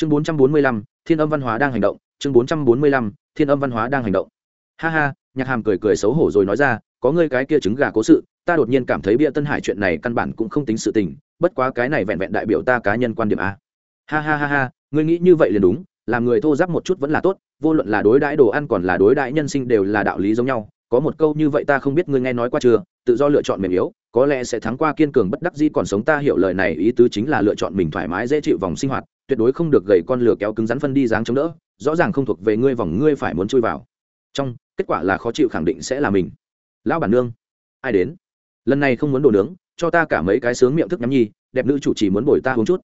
chương bốn trăm bốn mươi lăm, thiên âm văn hóa đang hành động, chương bốn trăm bốn mươi lăm, thiên âm văn hóa đang hành động. Ha ha, nhạc hàm cười cười xấu hổ rồi nói ra, có ngươi cái kia trứng gà cố sự, ta đột nhiên cảm thấy bia tân hải chuyện này căn bản cũng không tính sự tình, bất quá cái này vẹn vẹn đại biểu ta cá nhân quan điểm a. Ha ha ha ha, ngươi nghĩ như vậy liền đúng, làm người thô giáp một chút vẫn là tốt, vô luận là đối đãi đồ ăn còn là đối đãi nhân sinh đều là đạo lý giống nhau, có một câu như vậy ta không biết ngươi nghe nói qua chưa, tự do lựa chọn mềm yếu, có lẽ sẽ thắng qua kiên cường bất đắc dĩ còn sống ta hiểu lời này, ý tứ chính là lựa chọn mình thoải mái dễ chịu vòng sinh hoạt tuyệt đối không được gầy con lửa kéo cứng rắn phân đi dáng chống đỡ, rõ ràng không thuộc về ngươi vòng ngươi phải muốn chui vào. Trong, kết quả là khó chịu khẳng định sẽ là mình. Lão bản nương, ai đến? Lần này không muốn đồ nướng, cho ta cả mấy cái sướng miệng thức nhắm nhi, đẹp nữ chủ chỉ muốn bồi ta uống chút.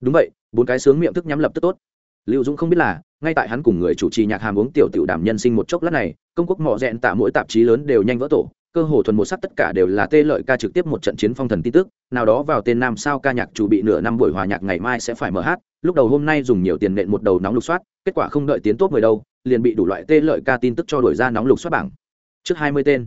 Đúng vậy, bốn cái sướng miệng thức nhắm lập tức tốt. Lưu dũng không biết là, ngay tại hắn cùng người chủ trì nhạc hàm uống tiểu tiểu đảm nhân sinh một chốc lát này, công quốc mỏ rẽn tạ mỗi tạp chí lớn đều nhanh vỡ tổ cơ hồ thuần một sắc tất cả đều là tê lợi ca trực tiếp một trận chiến phong thần tin tức, nào đó vào tên nam sao ca nhạc chủ bị nửa năm buổi hòa nhạc ngày mai sẽ phải mở hát, lúc đầu hôm nay dùng nhiều tiền nện một đầu nóng lục soát, kết quả không đợi tiến tốt mười đâu, liền bị đủ loại tê lợi ca tin tức cho đổi ra nóng lục soát bảng. Trước hai mươi tên,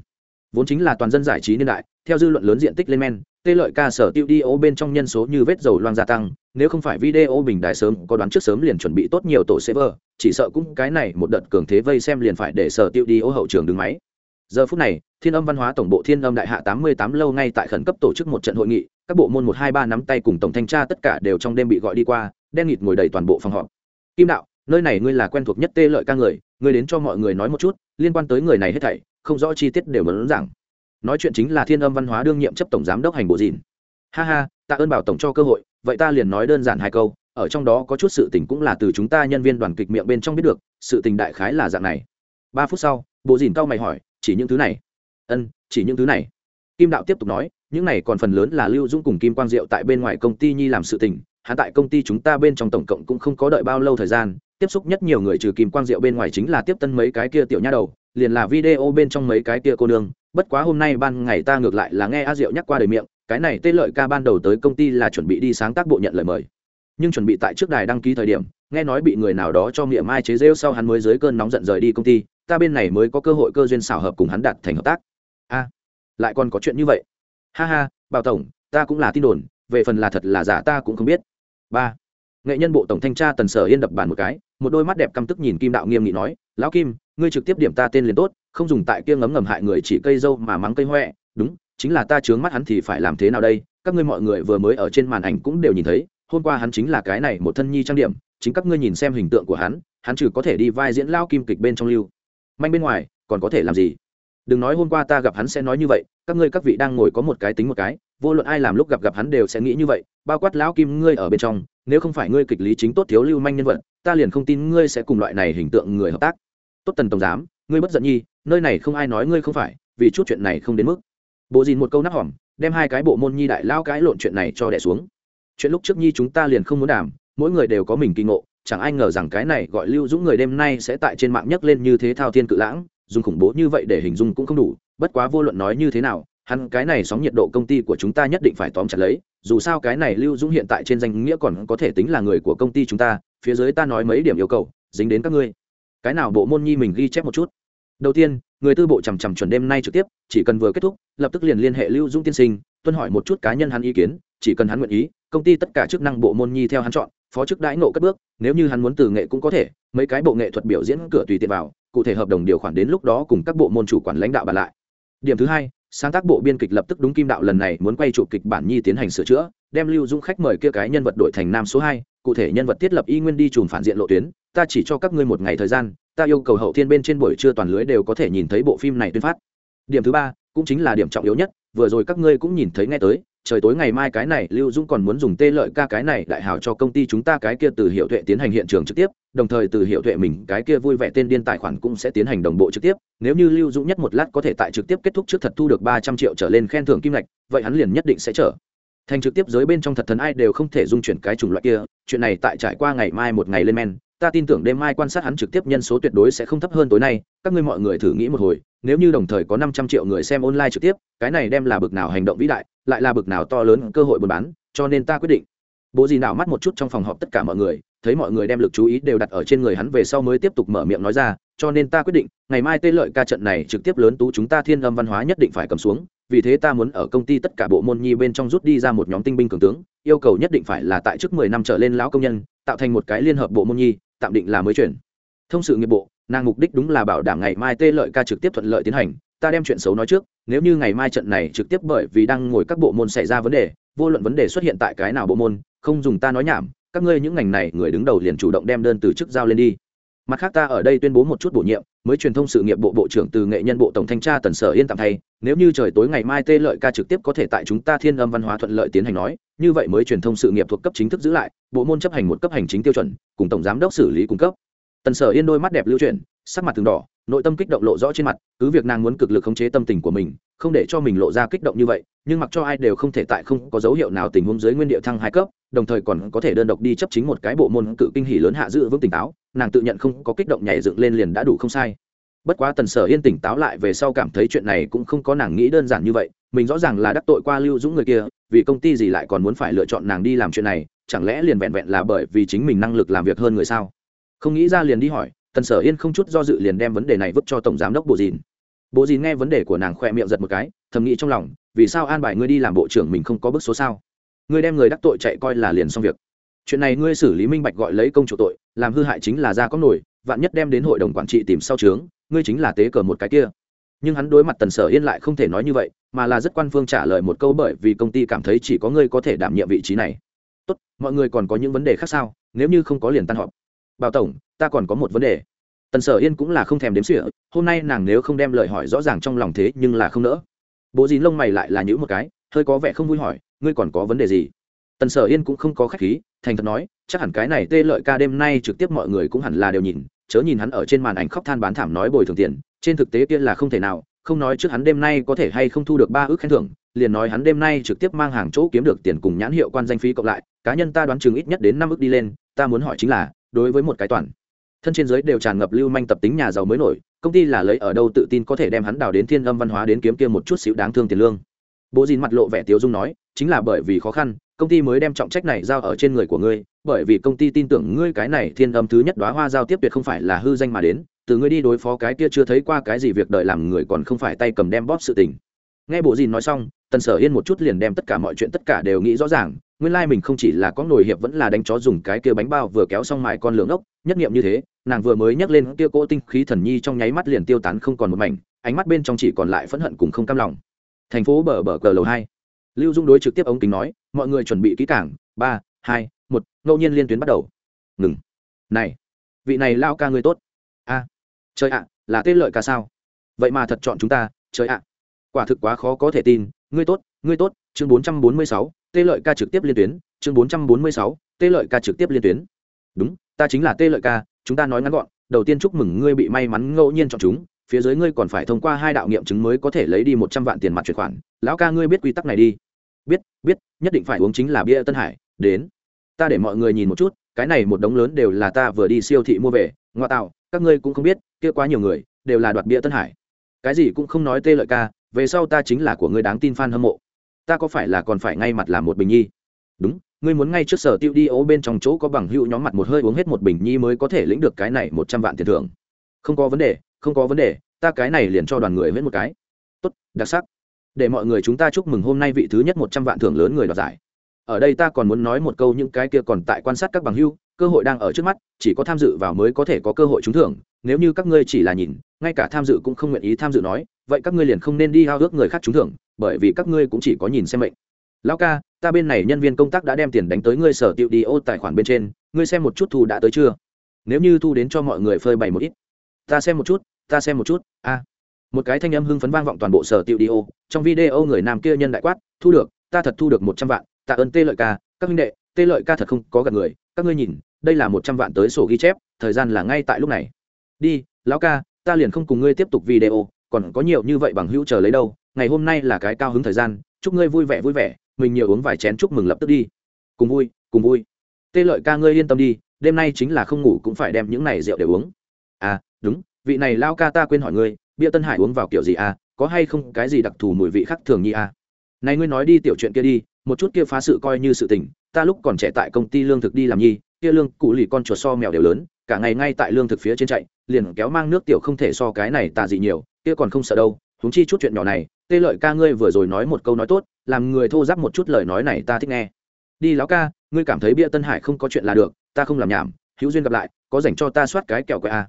vốn chính là toàn dân giải trí niên đại, theo dư luận lớn diện tích lên men, tê lợi ca sở tiêu đi ô bên trong nhân số như vết dầu loang gia tăng, nếu không phải video bình đại sớm, có đoán trước sớm liền chuẩn bị tốt nhiều tổ server, chỉ sợ cũng cái này một đợt cường thế vây xem liền phải để sở tiêu đi ô hậu trường đứng máy giờ phút này, thiên âm văn hóa tổng bộ thiên âm đại hạ tám mươi tám lâu ngay tại khẩn cấp tổ chức một trận hội nghị, các bộ môn một, hai, ba nắm tay cùng tổng thanh tra tất cả đều trong đêm bị gọi đi qua, đen nghịt ngồi đầy toàn bộ phòng họp. Kim đạo, nơi này ngươi là quen thuộc nhất tê lợi ca người, ngươi đến cho mọi người nói một chút, liên quan tới người này hết thảy, không rõ chi tiết đều muốn giảng. Nói chuyện chính là thiên âm văn hóa đương nhiệm chấp tổng giám đốc hành bộ dìn. Ha ha, tạ ơn bảo tổng cho cơ hội, vậy ta liền nói đơn giản hai câu, ở trong đó có chút sự tình cũng là từ chúng ta nhân viên đoàn kịch miệng bên trong biết được, sự tình đại khái là dạng này. Ba phút sau, bộ dìn cao mày hỏi chỉ những thứ này. Ân, chỉ những thứ này. Kim đạo tiếp tục nói, những này còn phần lớn là lưu dũng cùng kim quang diệu tại bên ngoài công ty nhi làm sự tình, hắn tại công ty chúng ta bên trong tổng cộng cũng không có đợi bao lâu thời gian, tiếp xúc nhất nhiều người trừ kim quang diệu bên ngoài chính là tiếp tân mấy cái kia tiểu nha đầu, liền là video bên trong mấy cái kia cô nương. Bất quá hôm nay ban ngày ta ngược lại là nghe a diệu nhắc qua đời miệng, cái này tên lợi ca ban đầu tới công ty là chuẩn bị đi sáng tác bộ nhận lời mời. Nhưng chuẩn bị tại trước đài đăng ký thời điểm, nghe nói bị người nào đó cho miệng mai chế rêu sau hắn mới dưới cơn nóng giận rời đi công ty ta bên này mới có cơ hội cơ duyên xảo hợp cùng hắn đạt thành hợp tác. A, lại còn có chuyện như vậy. Ha ha, bảo tổng, ta cũng là tin đồn, về phần là thật là giả ta cũng không biết. Ba, nghệ nhân bộ tổng thanh tra tần sở yên đập bàn một cái, một đôi mắt đẹp căm tức nhìn kim đạo nghiêm nghị nói, lão kim, ngươi trực tiếp điểm ta tên liền tốt, không dùng tại kia ngấm ngầm hại người chỉ cây dâu mà mắng cây huệ đúng, chính là ta chướng mắt hắn thì phải làm thế nào đây? Các ngươi mọi người vừa mới ở trên màn ảnh cũng đều nhìn thấy, hôm qua hắn chính là cái này một thân nhi trang điểm, chính các ngươi nhìn xem hình tượng của hắn hắn trừ có thể đi vai diễn lao kim kịch bên trong lưu manh bên ngoài, còn có thể làm gì? Đừng nói hôm qua ta gặp hắn sẽ nói như vậy, các ngươi các vị đang ngồi có một cái tính một cái, vô luận ai làm lúc gặp gặp hắn đều sẽ nghĩ như vậy, bao quát lão kim ngươi ở bên trong, nếu không phải ngươi kịch lý chính tốt thiếu lưu manh nhân vật, ta liền không tin ngươi sẽ cùng loại này hình tượng người hợp tác. Tốt tần tổng giám, ngươi bất giận nhi, nơi này không ai nói ngươi không phải, vì chút chuyện này không đến mức. Bộ dìn một câu nắp hỏm đem hai cái bộ môn nhi đại lao cái lộn chuyện này cho đẻ xuống. Chuyện lúc trước nhi chúng ta liền không muốn đảm mỗi người đều có mình kinh ngộ chẳng ai ngờ rằng cái này gọi lưu dũng người đêm nay sẽ tại trên mạng nhấc lên như thế thao thiên cự lãng, dùng khủng bố như vậy để hình dung cũng không đủ, bất quá vô luận nói như thế nào, hắn cái này sóng nhiệt độ công ty của chúng ta nhất định phải tóm chặt lấy, dù sao cái này lưu dũng hiện tại trên danh nghĩa còn có thể tính là người của công ty chúng ta, phía dưới ta nói mấy điểm yêu cầu, dính đến các ngươi. Cái nào bộ môn nhi mình ghi chép một chút. Đầu tiên, người tư bộ chằm chằm chuẩn đêm nay trực tiếp, chỉ cần vừa kết thúc, lập tức liền liên hệ lưu dũng tiên sinh, tuân hỏi một chút cá nhân hắn ý kiến, chỉ cần hắn nguyện ý, công ty tất cả chức năng bộ môn nhi theo hắn chọn phó chức đãi nộ cất bước, nếu như hắn muốn từ nghệ cũng có thể, mấy cái bộ nghệ thuật biểu diễn cửa tùy tiện vào, cụ thể hợp đồng điều khoản đến lúc đó cùng các bộ môn chủ quản lãnh đạo bàn lại. Điểm thứ hai, sáng tác bộ biên kịch lập tức đúng kim đạo lần này muốn quay chụp kịch bản nhi tiến hành sửa chữa, đem lưu dung khách mời kia cái nhân vật đổi thành nam số hai, cụ thể nhân vật thiết lập y nguyên đi chùm phản diện lộ tuyến, ta chỉ cho các ngươi một ngày thời gian, ta yêu cầu hậu thiên bên trên buổi trưa toàn lưới đều có thể nhìn thấy bộ phim này tuyên phát. Điểm thứ ba, cũng chính là điểm trọng yếu nhất vừa rồi các ngươi cũng nhìn thấy nghe tới, trời tối ngày mai cái này, lưu dũng còn muốn dùng tê lợi ca cái này đại hào cho công ty chúng ta cái kia từ hiệu tuệ tiến hành hiện trường trực tiếp, đồng thời từ hiệu tuệ mình cái kia vui vẻ tên điên tài khoản cũng sẽ tiến hành đồng bộ trực tiếp. Nếu như lưu dũng nhất một lát có thể tại trực tiếp kết thúc trước thật thu được ba trăm triệu trở lên khen thưởng kim ngạch, vậy hắn liền nhất định sẽ trở thành trực tiếp giới bên trong thật thần ai đều không thể dung chuyển cái chủng loại kia, chuyện này tại trải qua ngày mai một ngày lên men ta tin tưởng đêm mai quan sát hắn trực tiếp nhân số tuyệt đối sẽ không thấp hơn tối nay, các ngươi mọi người thử nghĩ một hồi, nếu như đồng thời có năm trăm triệu người xem online trực tiếp, cái này đem là bực nào hành động vĩ đại, lại là bực nào to lớn cơ hội buôn bán, cho nên ta quyết định. Bố gì nào mắt một chút trong phòng họp tất cả mọi người, thấy mọi người đem lực chú ý đều đặt ở trên người hắn về sau mới tiếp tục mở miệng nói ra, cho nên ta quyết định, ngày mai tê lợi ca trận này trực tiếp lớn tú chúng ta thiên âm văn hóa nhất định phải cầm xuống, vì thế ta muốn ở công ty tất cả bộ môn nhi bên trong rút đi ra một nhóm tinh binh cường tướng, yêu cầu nhất định phải là tại trước mười năm trở lên lão công nhân, tạo thành một cái liên hợp bộ môn nhi tạm định là mới chuyển. Thông sự nghiệp bộ, nàng mục đích đúng là bảo đảm ngày mai tê lợi ca trực tiếp thuận lợi tiến hành, ta đem chuyện xấu nói trước, nếu như ngày mai trận này trực tiếp bởi vì đang ngồi các bộ môn xảy ra vấn đề, vô luận vấn đề xuất hiện tại cái nào bộ môn, không dùng ta nói nhảm, các ngươi những ngành này, người đứng đầu liền chủ động đem đơn từ chức giao lên đi mặt khác ta ở đây tuyên bố một chút bổ nhiệm, mới truyền thông sự nghiệp bộ bộ trưởng từ nghệ nhân bộ tổng thanh tra tần sở yên tạm thay, nếu như trời tối ngày mai tê lợi ca trực tiếp có thể tại chúng ta thiên âm văn hóa thuận lợi tiến hành nói, như vậy mới truyền thông sự nghiệp thuộc cấp chính thức giữ lại, bộ môn chấp hành một cấp hành chính tiêu chuẩn, cùng tổng giám đốc xử lý cung cấp. Tần sở yên đôi mắt đẹp lưu chuyển, sắc mặt từng đỏ, nội tâm kích động lộ rõ trên mặt, cứ việc nàng muốn cực lực khống chế tâm tình của mình, không để cho mình lộ ra kích động như vậy, nhưng mặc cho ai đều không thể tại không có dấu hiệu nào tình huống dưới nguyên địa thăng hai cấp đồng thời còn có thể đơn độc đi chấp chính một cái bộ môn cự kinh hỉ lớn hạ dự vững tỉnh táo, nàng tự nhận không có kích động nhảy dựng lên liền đã đủ không sai. Bất quá tần sở yên tỉnh táo lại về sau cảm thấy chuyện này cũng không có nàng nghĩ đơn giản như vậy, mình rõ ràng là đắc tội qua lưu dũng người kia, vì công ty gì lại còn muốn phải lựa chọn nàng đi làm chuyện này, chẳng lẽ liền vẹn vẹn là bởi vì chính mình năng lực làm việc hơn người sao? Không nghĩ ra liền đi hỏi, tần sở yên không chút do dự liền đem vấn đề này vứt cho tổng giám đốc bộ dìn. Bộ dìn nghe vấn đề của nàng khoe miệng giật một cái, thầm nghĩ trong lòng, vì sao an bài ngươi đi làm bộ trưởng mình không có bức số sao? Ngươi đem người đắc tội chạy coi là liền xong việc. Chuyện này ngươi xử lý minh bạch gọi lấy công chủ tội, làm hư hại chính là ra có nổi, vạn nhất đem đến hội đồng quản trị tìm sau trướng ngươi chính là tế cờ một cái kia. Nhưng hắn đối mặt tần sở yên lại không thể nói như vậy, mà là rất quan phương trả lời một câu bởi vì công ty cảm thấy chỉ có ngươi có thể đảm nhiệm vị trí này. Tốt, mọi người còn có những vấn đề khác sao? Nếu như không có liền tan họp. Bảo tổng, ta còn có một vấn đề. Tần sở yên cũng là không thèm đếm xỉa, hôm nay nàng nếu không đem lời hỏi rõ ràng trong lòng thế nhưng là không nỡ. Bố dìn lông mày lại là những một cái, hơi có vẻ không vui hỏi ngươi còn có vấn đề gì? Tần sở yên cũng không có khách khí, thành thật nói, chắc hẳn cái này tê lợi ca đêm nay trực tiếp mọi người cũng hẳn là đều nhìn, chớ nhìn hắn ở trên màn ảnh khóc than bán thảm nói bồi thường tiền, trên thực tế kia là không thể nào, không nói trước hắn đêm nay có thể hay không thu được ba ước khen thưởng, liền nói hắn đêm nay trực tiếp mang hàng chỗ kiếm được tiền cùng nhãn hiệu quan danh phí cộng lại, cá nhân ta đoán chừng ít nhất đến năm ước đi lên, ta muốn hỏi chính là, đối với một cái toàn, thân trên giới đều tràn ngập lưu manh tập tính nhà giàu mới nổi, công ty là lấy ở đâu tự tin có thể đem hắn đào đến thiên âm văn hóa đến kiếm kia một chút xíu đáng thương tiền lương. Bố dìn mặt lộ vẻ tiếu dung nói chính là bởi vì khó khăn, công ty mới đem trọng trách này giao ở trên người của ngươi, bởi vì công ty tin tưởng ngươi cái này thiên âm thứ nhất đoá hoa giao tiếp tuyệt không phải là hư danh mà đến, từ ngươi đi đối phó cái kia chưa thấy qua cái gì việc đợi làm người còn không phải tay cầm đem bóp sự tình. Nghe bộ dìn nói xong, tần sở yên một chút liền đem tất cả mọi chuyện tất cả đều nghĩ rõ ràng, nguyên lai mình không chỉ là có nổi hiệp vẫn là đánh chó dùng cái kia bánh bao vừa kéo xong mài con lường ốc, nhất nghiệm như thế, nàng vừa mới nhắc lên kia cỗ tinh khí thần nhi trong nháy mắt liền tiêu tán không còn một mảnh, ánh mắt bên trong chỉ còn lại phẫn hận cùng không cam lòng. Thành phố bờ bờ cờ lầu hai lưu dung đối trực tiếp ống kính nói mọi người chuẩn bị kỹ cảng ba hai một ngẫu nhiên liên tuyến bắt đầu. Ngừng. Này vị này lao ca người tốt. A à, trời ạ là tên lợi ca sao? Vậy mà thật chọn chúng ta trời ạ. Quả thực quá khó có thể tin ngươi tốt ngươi tốt chương bốn trăm bốn mươi sáu tê lợi ca trực tiếp liên tuyến chương bốn trăm bốn mươi sáu tê lợi ca trực tiếp liên tuyến. Đúng ta chính là tê lợi ca chúng ta nói ngắn gọn đầu tiên chúc mừng ngươi bị may mắn ngẫu nhiên chọn chúng phía dưới ngươi còn phải thông qua hai đạo nghiệm chứng mới có thể lấy đi một trăm vạn tiền mặt chuyển khoản. Lão ca ngươi biết quy tắc này đi biết biết, nhất định phải uống chính là bia tân hải, đến. Ta để mọi người nhìn một chút, cái này một đống lớn đều là ta vừa đi siêu thị mua về. Ngoa tạo, các ngươi cũng không biết, kia quá nhiều người, đều là đoạt bia tân hải. Cái gì cũng không nói tê lợi ca, về sau ta chính là của ngươi đáng tin fan hâm mộ. Ta có phải là còn phải ngay mặt làm một bình nhi? Đúng, ngươi muốn ngay trước sở tiêu đi ố bên trong chỗ có bằng hữu nhóm mặt một hơi uống hết một bình nhi mới có thể lĩnh được cái này một trăm vạn tiền thưởng. Không có vấn đề, không có vấn đề, ta cái này liền cho đoàn người hết một cái. Tốt, đặc sắc để mọi người chúng ta chúc mừng hôm nay vị thứ nhất một trăm vạn thưởng lớn người đoạt giải. Ở đây ta còn muốn nói một câu những cái kia còn tại quan sát các bằng hưu, cơ hội đang ở trước mắt, chỉ có tham dự vào mới có thể có cơ hội trúng thưởng. Nếu như các ngươi chỉ là nhìn, ngay cả tham dự cũng không nguyện ý tham dự nói, vậy các ngươi liền không nên đi hao ước người khác trúng thưởng, bởi vì các ngươi cũng chỉ có nhìn xem mệnh. Lão ca, ta bên này nhân viên công tác đã đem tiền đánh tới ngươi sở tiệu đi ô tài khoản bên trên, ngươi xem một chút thu đã tới chưa? Nếu như thu đến cho mọi người phơi bày một ít. Ta xem một chút, ta xem một chút. A một cái thanh âm hưng phấn vang vọng toàn bộ sở tiệu đi ô. Trong video người nam kia nhân đại quát, thu được, ta thật thu được một trăm vạn, tạ ơn tê lợi ca, các huynh đệ, tê lợi ca thật không có gặp người, các ngươi nhìn, đây là một trăm vạn tới sổ ghi chép, thời gian là ngay tại lúc này. Đi, lão ca, ta liền không cùng ngươi tiếp tục video, còn có nhiều như vậy bằng hữu chờ lấy đâu, ngày hôm nay là cái cao hứng thời gian, chúc ngươi vui vẻ vui vẻ, mình nhiều uống vài chén chúc mừng lập tức đi. Cùng vui cùng vui. Tê lợi ca ngươi yên tâm đi, đêm nay chính là không ngủ cũng phải đem những này rượu để uống. À đúng, vị này lao ca ta quên hỏi ngươi bia tân hải uống vào kiểu gì à có hay không cái gì đặc thù mùi vị khác thường nhi à? Này ngươi nói đi tiểu chuyện kia đi, một chút kia phá sự coi như sự tình, ta lúc còn trẻ tại công ty lương thực đi làm nhi, kia lương cụ lì con chuột so mèo đều lớn, cả ngày ngay tại lương thực phía trên chạy, liền kéo mang nước tiểu không thể so cái này tà dị nhiều, kia còn không sợ đâu húng chi chút chuyện nhỏ này, tê lợi ca ngươi vừa rồi nói một câu nói tốt, làm người thô giáp một chút lời nói này ta thích nghe. Đi lão ca, ngươi cảm thấy bia tân hải không có chuyện là được, ta không làm nhảm, hữu duyên gặp lại, có dành cho ta soát cái kẹo quẹ a.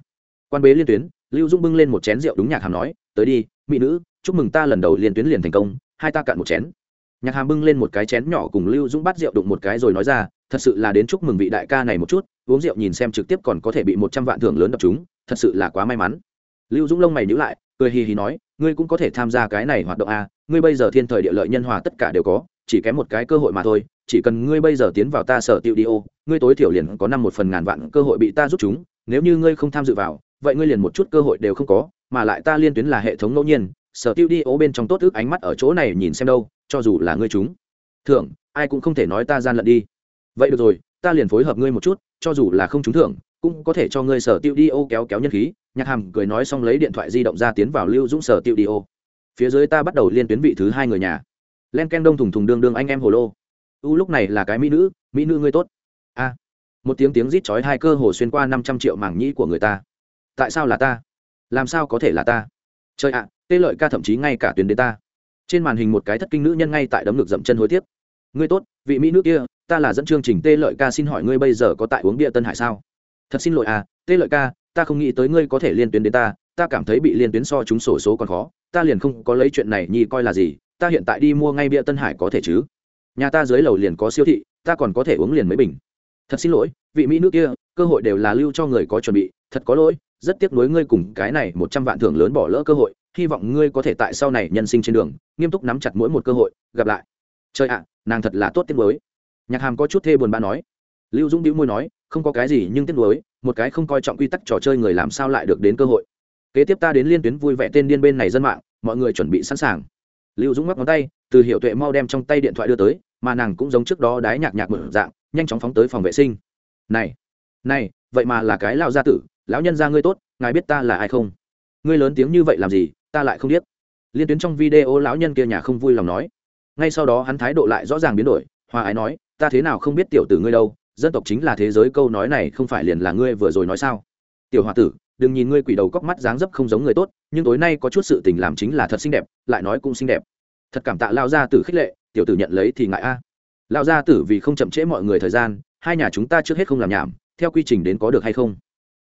Quan bế liên tuyến lưu dung bưng lên một chén rượu đúng nhạc hàm nói, tới đi, mỹ nữ, chúc mừng ta lần đầu liên tuyến liền thành công, hai ta cạn một chén. Nhạc hàm bưng lên một cái chén nhỏ cùng lưu dũng bắt rượu đụng một cái rồi nói ra, thật sự là đến chúc mừng vị đại ca này một chút, uống rượu nhìn xem trực tiếp còn có thể bị một trăm vạn thưởng lớn đập chúng, thật sự là quá may mắn. Lưu dũng lông mày nhữ lại, cười hì hì nói, ngươi cũng có thể tham gia cái này hoạt động a ngươi bây giờ thiên thời địa lợi nhân hòa tất cả đều có, chỉ kém một cái cơ hội mà thôi, chỉ cần ngươi bây giờ tiến vào ta sở tiêu đi ô, ngươi tối thiểu liền có năm một phần ngàn vạn cơ hội bị ta giúp chúng, nếu như ngươi không tham dự vào vậy ngươi liền một chút cơ hội đều không có, mà lại ta liên tuyến là hệ thống ngẫu nhiên, sở tiêu đi ô bên trong tốt ước ánh mắt ở chỗ này nhìn xem đâu, cho dù là ngươi chúng. Thưởng, ai cũng không thể nói ta gian lận đi. Vậy được rồi, ta liền phối hợp ngươi một chút, cho dù là không trúng thưởng, cũng có thể cho ngươi sở tiêu đi ô kéo kéo nhân khí. Nhạc hàm cười nói xong lấy điện thoại di động ra tiến vào lưu dũng sở tiêu đi ô phía dưới ta bắt đầu liên tuyến vị thứ hai người nhà. Len ken đông thùng thùng đương đương anh em hồ lô. U lúc này là cái mỹ nữ mỹ nữ ngươi tốt. A. Một tiếng tiếng rít chói hai cơ hồ xuyên qua năm trăm triệu mảng nhĩ của người ta tại sao là ta? Làm sao có thể là ta? Trời ạ, tê lợi ca thậm chí ngay cả tuyến đến ta. Trên màn hình một cái thất kinh nữ nhân ngay tại đấm ngực dậm chân hối tiếp ngươi tốt, vị mỹ nữ kia, ta là dẫn chương trình tê lợi ca xin hỏi ngươi bây giờ có tại uống bia tân hải sao? Thật xin lỗi à tê lợi ca, ta không nghĩ tới ngươi có thể liên tuyến đến ta ta cảm thấy bị liên tuyến so chúng sổ số còn khó, ta liền không có lấy chuyện này nhi coi là gì, ta hiện tại đi mua ngay bia tân hải có thể chứ? Nhà ta dưới lầu liền có siêu thị, ta còn có thể uống liền mấy bình. Thật xin lỗi, vị mỹ nữ kia, cơ hội đều là lưu cho người có chuẩn bị thật có lỗi, rất tiếc nuối ngươi cùng cái này một trăm vạn thưởng lớn bỏ lỡ cơ hội, hy vọng ngươi có thể tại sau này nhân sinh trên đường, nghiêm túc nắm chặt mỗi một cơ hội, gặp lại. Trời ạ, nàng thật là tốt tiếc nuối. Nhạc hàm có chút thê buồn bã nói. Lưu dũng đĩu môi nói, không có cái gì nhưng tiếc nuối, một cái không coi trọng quy tắc trò chơi người làm sao lại được đến cơ hội. Kế tiếp ta đến liên tuyến vui vẻ tên điên bên này dân mạng, mọi người chuẩn bị sẵn sàng. Lưu dũng mắc ngón tay, từ hiệu tuệ mau đem trong tay điện thoại đưa tới, mà nàng cũng giống trước đó đái nhạc nhạc mở dạng, nhanh chóng phóng tới phòng vệ sinh. Này này, vậy mà là cái lao gia tử lão nhân gia ngươi tốt, ngài biết ta là ai không? Ngươi lớn tiếng như vậy làm gì, ta lại không biết. Liên tuyến trong video lão nhân kia nhà không vui lòng nói. Ngay sau đó hắn thái độ lại rõ ràng biến đổi, hòa ái nói, ta thế nào không biết tiểu tử ngươi đâu, dân tộc chính là thế giới, câu nói này không phải liền là ngươi vừa rồi nói sao? Tiểu h o a tử, đừng nhìn ngươi quỷ đầu cóc mắt dáng dấp không giống người tốt, nhưng tối nay có chút sự tình làm chính là thật xinh đẹp, lại nói cũng xinh đẹp. Thật cảm tạ lao gia tử khích lệ, tiểu tử nhận lấy thì ngại a. À. lao gia tử vì không chậm trễ mọi người thời gian, hai nhà chúng ta trước hết không làm nhảm, theo quy trình đến có được hay không?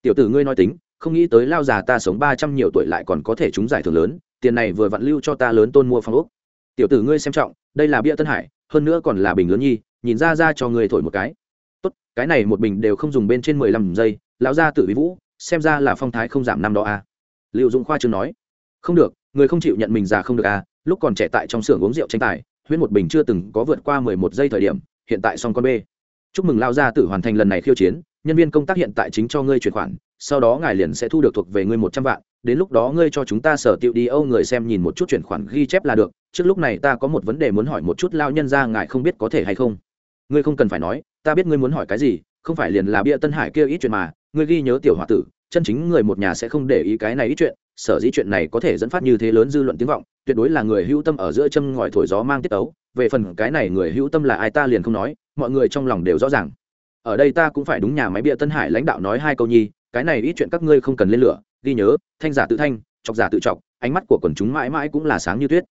Tiểu tử ngươi nói tính, không nghĩ tới lao già ta sống ba trăm nhiều tuổi lại còn có thể trúng giải thưởng lớn, tiền này vừa vặn lưu cho ta lớn tôn mua phòng úc tiểu tử ngươi xem trọng, đây là bia tân hải, hơn nữa còn là bình lớn nhi, nhìn ra ra cho ngươi thổi một cái. Tốt, cái này một bình đều không dùng bên trên mười lăm giây, lão gia tự bí vũ, xem ra là phong thái không giảm năm đó a à. liệu dũng khoa chưa nói, không được, người không chịu nhận mình già không được à lúc còn trẻ tại trong xưởng uống rượu tranh tài huyết một bình chưa từng có vượt qua mười một giây thời điểm, hiện tại xong con b chúc mừng lao gia tử hoàn thành lần này khiêu chiến nhân viên công tác hiện tại chính cho ngươi chuyển khoản, sau đó ngài liền sẽ thu được thuộc về ngươi một trăm vạn, đến lúc đó ngươi cho chúng ta sở tiệu đi âu người xem nhìn một chút chuyển khoản ghi chép là được, trước lúc này ta có một vấn đề muốn hỏi một chút lao nhân ra ngài không biết có thể hay không ngươi không cần phải nói, ta biết ngươi muốn hỏi cái gì, không phải liền là bia tân hải kia ít chuyện mà, ngươi ghi nhớ tiểu h o a tử, chân chính người một nhà sẽ không để ý cái này ít chuyện, sở dĩ chuyện này có thể dẫn phát như thế lớn dư luận tiếng vọng, tuyệt đối là người hữu tâm ở giữa châm ngòi thổi gió mang tiết ấu. về phần cái này người hữu tâm là ai ta liền không nói, mọi người trong lòng đều rõ ràng ở đây ta cũng phải đúng nhà máy bia tân hải lãnh đạo nói hai câu nhi, cái này ít chuyện các ngươi không cần lên lửa, ghi nhớ, thanh giả tự thanh, chọc giả tự chọc, ánh mắt của quần chúng mãi mãi cũng là sáng như tuyết.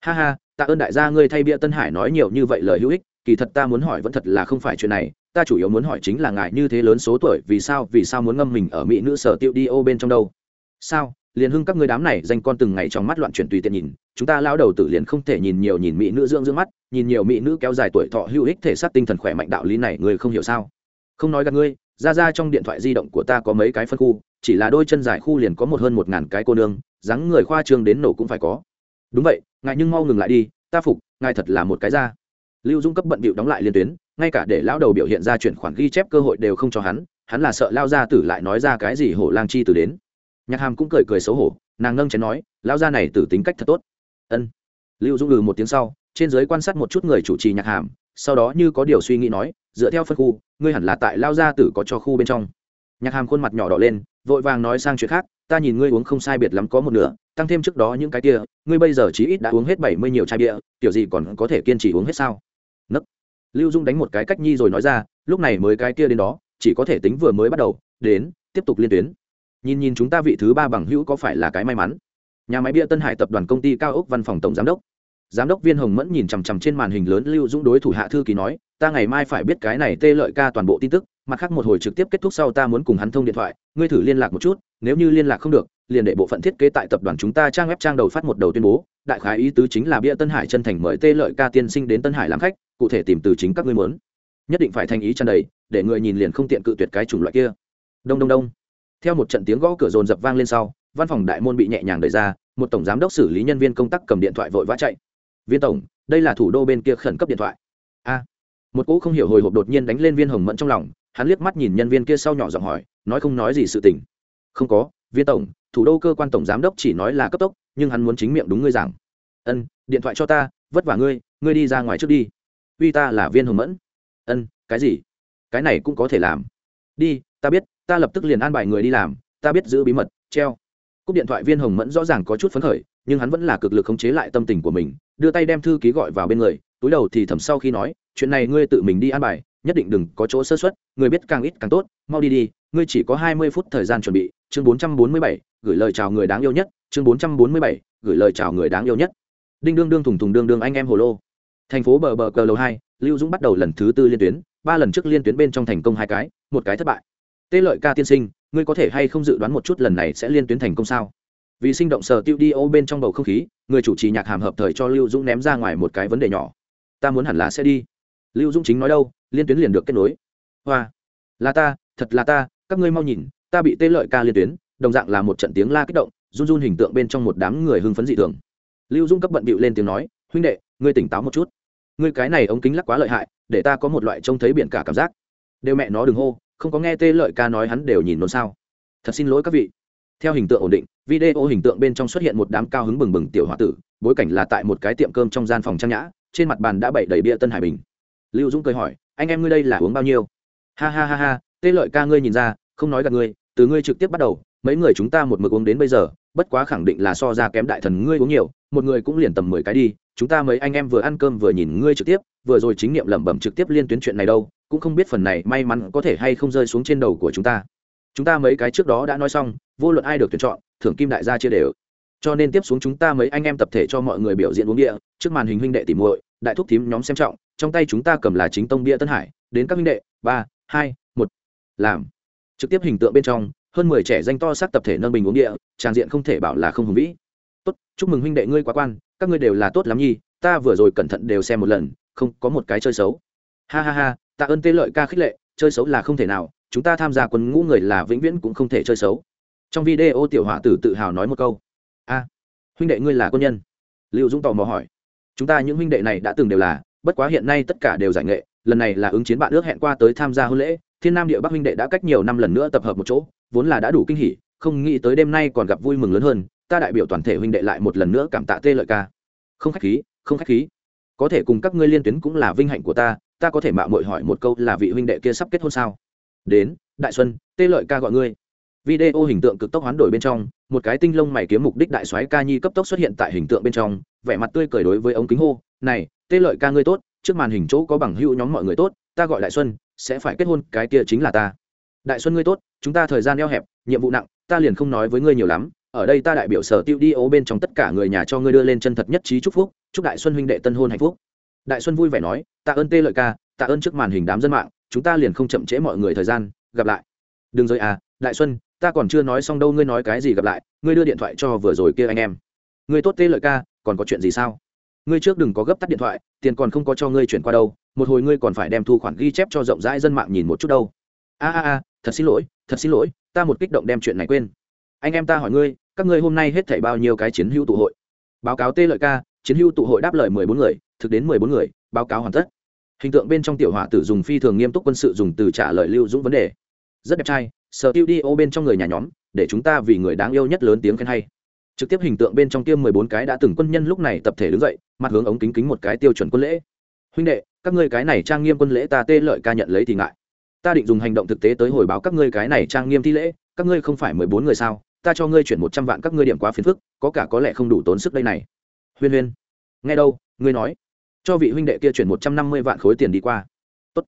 Ha ha, tạ ơn đại gia ngươi thay bia tân hải nói nhiều như vậy lời hữu ích, kỳ thật ta muốn hỏi vẫn thật là không phải chuyện này, ta chủ yếu muốn hỏi chính là ngài như thế lớn số tuổi vì sao vì sao muốn ngâm mình ở mỹ nữ sở tiêu đi ô bên trong đâu? Sao, liền hưng các ngươi đám này danh con từng ngày trong mắt loạn chuyển tùy tiện nhìn, chúng ta lao đầu tử liền không thể nhìn nhiều nhìn mỹ nữ dưỡng dưỡng mắt, nhìn nhiều mỹ nữ kéo dài tuổi thọ hữu ích, thể xác tinh thần khỏe mạnh đạo lý này người không hiểu sao? Không nói gặp ngươi, ra ra trong điện thoại di động của ta có mấy cái phân khu, chỉ là đôi chân dài khu liền có một hơn một ngàn cái cô nương, dáng người khoa trương đến nổ cũng phải có. Đúng vậy, ngài nhưng mau ngừng lại đi, ta phục, ngài thật là một cái ra lưu dung cấp bận bịu đóng lại liên tuyến, ngay cả để lão đầu biểu hiện ra chuyển khoản ghi chép cơ hội đều không cho hắn hắn là sợ lao gia tử lại nói ra cái gì hổ lang chi từ đến. Nhạc hàm cũng cười cười xấu hổ, nàng nâng chén nói lao gia này tử tính cách thật tốt. Ân. Lưu dung ngừ một tiếng sau, trên giới quan sát một chút người chủ trì nhạc hàm, sau đó như có điều suy nghĩ nói dựa theo phân khu, ngươi hẳn là tại lao gia tử có cho khu bên trong. Nhạc hàm khuôn mặt nhỏ đỏ lên, vội vàng nói sang chuyện khác, ta nhìn ngươi uống không sai biệt lắm có một nửa, tăng thêm trước đó những cái kia, ngươi bây giờ chí ít đã uống hết bảy mươi nhiều chai bia kiểu gì còn có thể kiên trì uống hết sao? Nấc. Lưu dung đánh một cái cách nhi rồi nói ra, lúc này mới cái kia đến đó, chỉ có thể tính vừa mới bắt đầu, đến, tiếp tục liên tuyến. Nhìn nhìn chúng ta vị thứ ba bằng hữu có phải là cái may mắn? Nhà máy bia tân hải tập đoàn công ty cao ốc văn phòng tổng giám đốc giám đốc viên hồng mẫn nhìn chằm chằm trên màn hình lớn lưu dũng đối thủ hạ thư ký nói, ta ngày mai phải biết cái này tê lợi ca toàn bộ tin tức, mặt khác một hồi trực tiếp kết thúc sau ta muốn cùng hắn thông điện thoại, ngươi thử liên lạc một chút, nếu như liên lạc không được, liền để bộ phận thiết kế tại tập đoàn chúng ta trang web trang đầu phát một đầu tuyên bố, đại khái ý tứ chính là bia tân hải chân thành mời tê lợi ca tiên sinh đến tân hải làm khách, cụ thể tìm từ chính các ngươi muốn. Nhất định phải thành ý tràn đầy, để người nhìn liền không tiện cự tuyệt cái chủng loại kia. Đông đông đông. Theo một trận tiếng gõ cửa rồn dập vang lên sau, văn phòng đại môn bị nhẹ nhàng đẩy ra, một tổng giám đốc xử lý nhân viên công tác cầm điện thoại vội vã chạy viên tổng, đây là thủ đô bên kia khẩn cấp điện thoại. A. Một cỗ không hiểu hồi hộp đột nhiên đánh lên viên hồng mẫn trong lòng, hắn liếc mắt nhìn nhân viên kia sau nhỏ giọng hỏi, nói không nói gì sự tình. Không có, viên tổng, thủ đô cơ quan tổng giám đốc chỉ nói là cấp tốc, nhưng hắn muốn chính miệng đúng ngươi rằng. ân, điện thoại cho ta, vất vả ngươi ngươi đi ra ngoài trước đi. Uy ta là viên hồng mẫn. Ân, cái gì? Cái này cũng có thể làm. Đi, ta biết, ta lập tức liền an bài người đi làm, ta biết giữ bí mật, treo. Cúp điện thoại viên hồng mẫn rõ ràng có chút phấn khởi nhưng hắn vẫn là cực lực khống chế lại tâm tình của mình, đưa tay đem thư ký gọi vào bên người, túi đầu thì thầm sau khi nói, chuyện này ngươi tự mình đi an bài, nhất định đừng có chỗ sơ xuất người biết càng ít càng tốt, mau đi đi, ngươi chỉ có hai mươi phút thời gian chuẩn bị, chương bốn trăm bốn mươi bảy, gửi lời chào người đáng yêu nhất, chương bốn trăm bốn mươi bảy, gửi lời chào người đáng yêu nhất. Đinh đương đương thùng thùng đương đương anh em hồ lô. Thành phố bờ bờ cờ lầu hai, lưu dũng bắt đầu lần thứ tư liên tuyến, ba lần trước liên tuyến bên trong thành công hai cái, một cái thất bại. Tê lợi ca tiên sinh, ngươi có thể hay không dự đoán một chút lần này sẽ liên tuyến thành công sao? Vì sinh động sờ tiêu đi ô bên trong bầu không khí, người chủ trì nhạc hàm hợp thời cho lưu dũng ném ra ngoài một cái vấn đề nhỏ. Ta muốn hẳn là sẽ đi. Lưu dũng chính nói đâu, liên tuyến liền được kết nối. Hoa, là ta, thật là ta, các ngươi mau nhìn, ta bị tê lợi ca liên tuyến, đồng dạng là một trận tiếng la kích động, run run hình tượng bên trong một đám người hưng phấn dị thường. Lưu dung cấp bận bịu lên tiếng nói, huynh đệ, ngươi tỉnh táo một chút. Ngươi cái này ống kính lắc quá lợi hại, để ta có một loại trông thấy biển cả cảm giác. Đều mẹ nó đừng hô, không có nghe tê lợi ca nói hắn đều nhìn nôn sao. Thật xin lỗi các vị. Theo hình tượng ổn định video hình tượng bên trong xuất hiện một đám cao hứng bừng bừng tiểu h o a tử, bối cảnh là tại một cái tiệm cơm trong gian phòng trang nhã, trên mặt bàn đã bậy đầy bia tân hải bình. Lưu dũng cười hỏi, anh em ngươi đây là uống bao nhiêu? Ha ha ha ha, tê lợi ca ngươi nhìn ra, không nói gặp ngươi, từ ngươi trực tiếp bắt đầu, mấy người chúng ta một mực uống đến bây giờ, bất quá khẳng định là so ra kém đại thần ngươi uống nhiều, một người cũng liền tầm mười cái đi, chúng ta mấy anh em vừa ăn cơm vừa nhìn ngươi trực tiếp, vừa rồi chính niệm lẩm bẩm trực tiếp liên tuyến chuyện này đâu, cũng không biết phần này may mắn có thể hay không rơi xuống trên đầu của chúng ta. Chúng ta mấy cái trước đó đã nói xong, vô luận ai được tuyển chọn thưởng kim đại gia chia đều. Cho nên tiếp xuống chúng ta mấy anh em tập thể cho mọi người biểu diễn uống địa trước màn hình huynh đệ tỉ muội, đại thúc thím nhóm xem trọng, trong tay chúng ta cầm là chính tông bia tân hải, đến các huynh đệ, ba, hai, một, làm. Trực tiếp hình tượng bên trong, hơn mười trẻ danh to xác tập thể nâng bình uống địa trang diện không thể bảo là không hùng vĩ. Tốt, chúc mừng huynh đệ ngươi quá quan, các ngươi đều là tốt lắm nhi, ta vừa rồi cẩn thận đều xem một lần, không có một cái chơi xấu. Ha ha ha, tạ ơn tê lợi ca khích lệ, chơi xấu là không thể nào, chúng ta tham gia quân ngũ người là vĩnh viễn cũng không thể chơi xấu trong video tiểu họa tử tự hào nói một câu. A, huynh đệ ngươi là quân nhân. Liệu dũng tò mò hỏi. Chúng ta những huynh đệ này đã từng đều là, bất quá hiện nay tất cả đều giải nghệ, lần này là ứng chiến bạn ước hẹn qua tới tham gia hôn lễ, thiên nam địa bắc huynh đệ đã cách nhiều năm lần nữa tập hợp một chỗ, vốn là đã đủ kinh hỉ, không nghĩ tới đêm nay còn gặp vui mừng lớn hơn, ta đại biểu toàn thể huynh đệ lại một lần nữa cảm tạ tê lợi ca. Không khách khí, không khách khí. Có thể cùng các ngươi liên tuyến cũng là vinh hạnh của ta ta có thể mạo muội hỏi một câu là vị huynh đệ kia sắp kết hôn sao? Đến, đại xuân, tê lợi ca gọi ngươi video hình tượng cực tốc hoán đổi bên trong, một cái tinh lông mày kiếm mục đích đại soái ca nhi cấp tốc xuất hiện tại hình tượng bên trong, vẻ mặt tươi cười đối với ống kính hô, này, tê lợi ca ngươi tốt, trước màn hình chỗ có bằng hữu nhóm mọi người tốt, ta gọi đại xuân, sẽ phải kết hôn, cái kia chính là ta. Đại xuân ngươi tốt, chúng ta thời gian eo hẹp, nhiệm vụ nặng, ta liền không nói với ngươi nhiều lắm, ở đây ta đại biểu sở tiêu đi ố bên trong tất cả người nhà cho ngươi đưa lên chân thật nhất trí chúc phúc, chúc đại xuân huynh đệ tân hôn hạnh phúc. Đại xuân vui vẻ nói, tạ ơn tê lợi ca, tạ ơn trước màn hình đám dân mạng, chúng ta liền không chậm trễ mọi người thời gian, gặp lại. Đừng rời à đại xuân ta còn chưa nói xong đâu, ngươi nói cái gì gặp lại, ngươi đưa điện thoại cho vừa rồi kia anh em. Ngươi tốt tê lợi ca, còn có chuyện gì sao? Ngươi trước đừng có gấp tắt điện thoại, tiền còn không có cho ngươi chuyển qua đâu, một hồi ngươi còn phải đem thu khoản ghi chép cho rộng rãi dân mạng nhìn một chút đâu. A a a, thật xin lỗi, thật xin lỗi, ta một kích động đem chuyện này quên. Anh em ta hỏi ngươi, các ngươi hôm nay hết thảy bao nhiêu cái chiến hữu tụ hội? Báo cáo tê lợi ca, chiến hữu tụ hội đáp lời mười bốn người, thực đến mười bốn người, báo cáo hoàn tất. Hình tượng bên trong tiểu họa tử dùng phi thường nghiêm túc quân sự dùng từ trả lời lưu dũng vấn đề. Rất đẹp trai sở tiêu đi ô bên trong người nhà nhóm, để chúng ta vì người đáng yêu nhất lớn tiếng khen hay. Trực tiếp hình tượng bên trong tiêm mười bốn cái đã từng quân nhân lúc này tập thể đứng dậy, mặt hướng ống kính kính một cái tiêu chuẩn quân lễ. Huynh đệ, các ngươi cái này trang nghiêm quân lễ ta tê lợi ca nhận lấy thì ngại. Ta định dùng hành động thực tế tới hồi báo các ngươi cái này trang nghiêm thi lễ, các ngươi không phải mười bốn người sao? Ta cho ngươi chuyển một trăm vạn các ngươi điểm quá phiền phức, có cả có lẽ không đủ tốn sức đây này. Huyên huyên, nghe đâu, ngươi nói. Cho vị huynh đệ kia chuyển một trăm năm mươi vạn khối tiền đi qua. Tốt.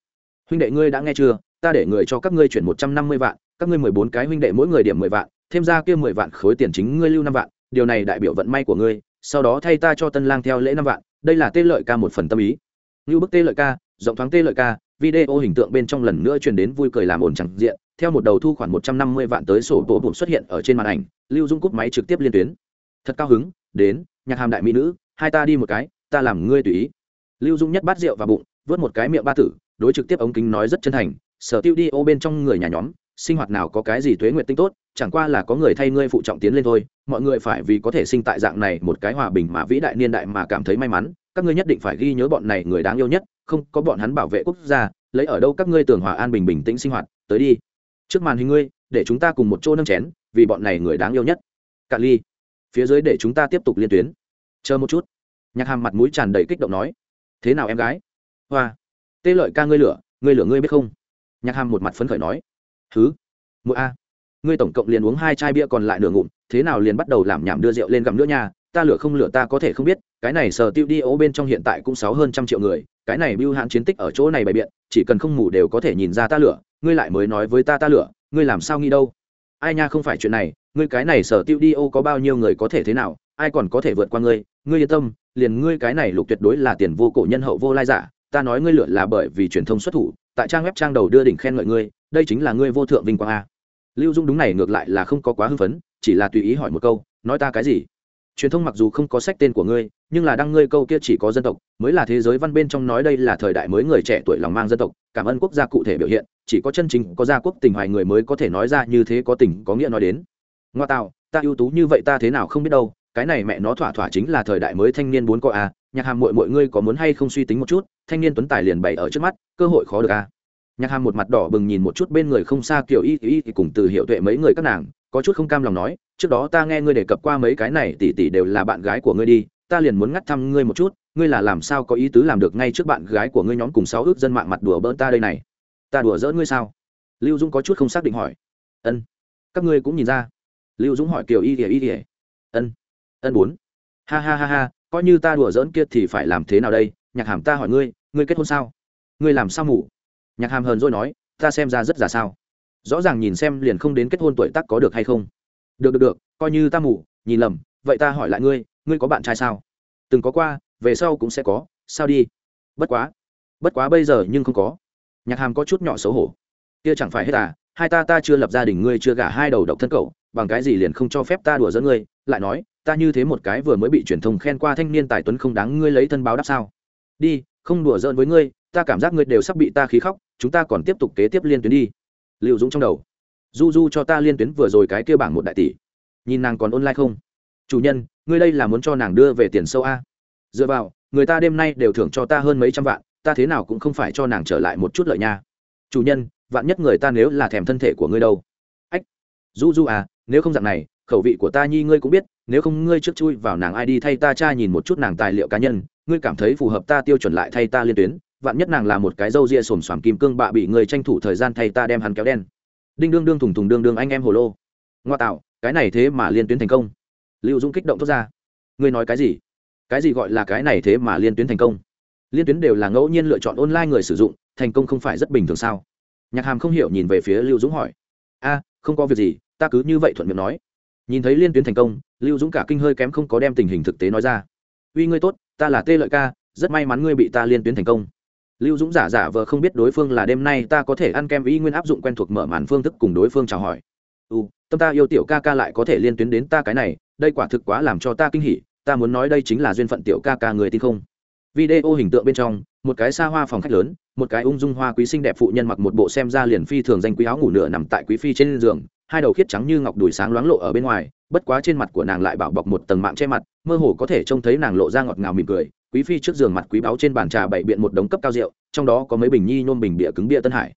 Huynh đệ ngươi đã nghe chưa? Ta để người cho các ngươi chuyển một trăm năm mươi vạn các ngươi mười bốn cái huynh đệ mỗi người điểm mười vạn, thêm ra kia mười vạn khối tiền chính ngươi lưu năm vạn, điều này đại biểu vận may của ngươi, sau đó thay ta cho tân lang theo lễ năm vạn, đây là tê lợi ca một phần tâm ý. Như bức tê lợi ca giọng thoáng tê lợi ca, video hình tượng bên trong lần nữa truyền đến vui cười làm ổn chẳng diện, theo một đầu thu khoảng một trăm năm mươi vạn tới sổ bộ bụng xuất hiện ở trên màn ảnh, lưu dung cúp máy trực tiếp liên tuyến. Thật cao hứng, đến, nhạc hàm đại mỹ nữ, hai ta đi một cái, ta làm ngươi tùy ý. Lưu dung nhất bát rượu và bụng, vớt một cái miệng ba tử, đối trực tiếp ống kính nói rất chân thành, sở tiêu đi ô bên trong người nhà nhóm sinh hoạt nào có cái gì tuế nguyện tinh tốt, chẳng qua là có người thay ngươi phụ trọng tiến lên thôi, mọi người phải vì có thể sinh tại dạng này một cái hòa bình mà vĩ đại niên đại mà cảm thấy may mắn, các ngươi nhất định phải ghi nhớ bọn này người đáng yêu nhất, không có bọn hắn bảo vệ quốc gia, lấy ở đâu các ngươi tưởng hòa an bình bình tĩnh sinh hoạt, tới đi. Trước màn hình ngươi, để chúng ta cùng một chỗ nâng chén, vì bọn này người đáng yêu nhất. Cạn ly. Phía dưới để chúng ta tiếp tục liên tuyến. Chờ một chút. Nhạc hàm mặt mũi tràn đầy kích động nói. Thế nào em gái? Hoa. Tê lợi ca ngươi lửa ngươi lửa ngươi biết không? Nhạc hàm một mặt phấn khởi nói thứ mỗi a. Ngươi tổng cộng liền uống hai chai bia còn lại nửa ngụm, thế nào liền bắt đầu làm nhảm đưa rượu lên gặm nữa nha? Ta lửa không lửa ta có thể không biết, cái này sờ tiêu đi ố bên trong hiện tại cũng sáu hơn trăm triệu người, cái này bưu Hãn chiến tích ở chỗ này bày biện, chỉ cần không mù đều có thể nhìn ra ta lửa, ngươi lại mới nói với ta ta lửa, ngươi làm sao nghĩ đâu? Ai nha, không phải chuyện này, ngươi cái này sở tiêu đi ô có bao nhiêu người có thể thế nào, ai còn có thể vượt qua ngươi? Ngươi yên tâm, liền ngươi cái này lục tuyệt đối là tiền vô cổ nhân hậu vô lai giả ta nói ngươi lựa là bởi vì truyền thông xuất thủ, tại trang web trang đầu đưa đỉnh khen ngợi ngươi, đây chính là ngươi vô thượng vinh quang a. Lưu dung đúng này ngược lại là không có quá hưng phấn, chỉ là tùy ý hỏi một câu, nói ta cái gì? Truyền thông mặc dù không có sách tên của ngươi, nhưng là đăng ngươi câu kia chỉ có dân tộc, mới là thế giới văn bên trong nói đây là thời đại mới người trẻ tuổi lòng mang dân tộc, cảm ơn quốc gia cụ thể biểu hiện, chỉ có chân chính, có gia quốc tình hoài người mới có thể nói ra như thế có tình, có nghĩa nói đến. Ngoa tạo ta ưu tú như vậy ta thế nào không biết đâu, cái này mẹ nó thỏa thỏa chính là thời đại mới thanh niên bốn có a nhạc hàm mội mội ngươi có muốn hay không suy tính một chút, thanh niên tuấn tài liền bày ở trước mắt, cơ hội khó được à? nhạc hàm một mặt đỏ bừng nhìn một chút bên người không xa kiểu y y thì cùng từ hiệu tuệ mấy người các nàng, có chút không cam lòng nói, trước đó ta nghe ngươi đề cập qua mấy cái này, tỷ tỷ đều là bạn gái của ngươi đi, ta liền muốn ngắt thăm ngươi một chút, ngươi là làm sao có ý tứ làm được ngay trước bạn gái của ngươi nhóm cùng sáu ước dân mạng mặt đùa bỡn ta đây này? Ta đùa dỡ ngươi sao? Lưu dũng có chút không xác định hỏi. Ân. Các ngươi cũng nhìn ra. Lưu dũng hỏi kiều y Y y ân. Ân bốn. Ha ha ha ha coi như ta đùa giỡn kia thì phải làm thế nào đây? Nhạc hàm ta hỏi ngươi ngươi kết hôn sao? Ngươi làm sao ngủ? nhạc hàm hờn rồi nói ta xem ra rất già sao. Rõ ràng nhìn xem liền không đến kết hôn tuổi tác có được hay không. Được được được coi như ta ngủ, nhìn lầm vậy ta hỏi lại ngươi ngươi có bạn trai sao? Từng có qua về sau cũng sẽ có sao đi? Bất quá bất quá bây giờ nhưng không có. Nhạc hàm có chút nhỏ xấu hổ. Kia chẳng phải hết à hai ta ta chưa lập gia đình ngươi chưa gả hai đầu độc thân cậu bằng cái gì liền không cho phép ta đùa dẫn ngươi? Lại nói ta như thế một cái vừa mới bị truyền thông khen qua thanh niên tài tuấn không đáng ngươi lấy thân báo đáp sao? Đi, không đùa giỡn với ngươi, ta cảm giác ngươi đều sắp bị ta khí khóc, chúng ta còn tiếp tục kế tiếp liên tuyến đi. Liệu dũng trong đầu. Du du cho ta liên tuyến vừa rồi cái kia bảng một đại tỷ. Nhìn nàng còn online không? Chủ nhân, ngươi đây là muốn cho nàng đưa về tiền sâu a? Dựa vào, người ta đêm nay đều thưởng cho ta hơn mấy trăm vạn, ta thế nào cũng không phải cho nàng trở lại một chút lợi nha. Chủ nhân, vạn nhất người ta nếu là thèm thân thể của ngươi đâu? Ách du du à nếu không dạng này, khẩu vị của ta nhi ngươi cũng biết nếu không ngươi trước chui vào nàng ai đi thay ta cha nhìn một chút nàng tài liệu cá nhân, ngươi cảm thấy phù hợp ta tiêu chuẩn lại thay ta liên tuyến, vạn nhất nàng là một cái râu ria xồm xoàm kim cương bạ bị người tranh thủ thời gian thay ta đem hắn kéo đen. Đinh đương đương thùng thùng đương đương anh em hồ lô. Ngoa tạo, cái này thế mà liên tuyến thành công. Lưu dũng kích động thốt ra. Ngươi nói cái gì? Cái gì gọi là cái này thế mà liên tuyến thành công? Liên tuyến đều là ngẫu nhiên lựa chọn online người sử dụng, thành công không phải rất bình thường sao? Nhạc hàm không hiểu nhìn về phía lưu dũng hỏi. A, không có việc gì, ta cứ như vậy thuận miệng nói nhìn thấy liên tuyến thành công, lưu dũng cả kinh hơi kém không có đem tình hình thực tế nói ra. Uy ngươi tốt, ta là tê lợi ca, rất may mắn ngươi bị ta liên tuyến thành công. Lưu dũng giả giả vờ không biết đối phương là đêm nay ta có thể ăn kem y nguyên áp dụng quen thuộc mở màn phương thức cùng đối phương chào hỏi. U tâm ta yêu tiểu ca ca lại có thể liên tuyến đến ta cái này, đây quả thực quá làm cho ta kinh hỉ, ta muốn nói đây chính là duyên phận tiểu ca ca người tin không? Video hình tượng bên trong, một cái xa hoa phòng khách lớn, một cái ung dung hoa quý xinh đẹp phụ nhân mặc một bộ xem ra liền phi thường danh quý áo ngủ nửa nằm tại quý phi trên giường hai đầu khiết trắng như ngọc đùi sáng loáng lộ ở bên ngoài, bất quá trên mặt của nàng lại bảo bọc một tầng mạng che mặt, mơ hồ có thể trông thấy nàng lộ ra ngọt ngào mỉm cười. Quý phi trước giường mặt quý báo trên bàn trà bày biện một đống cấp cao rượu, trong đó có mấy bình nhi nhôm bình bịa cứng bia tân hải.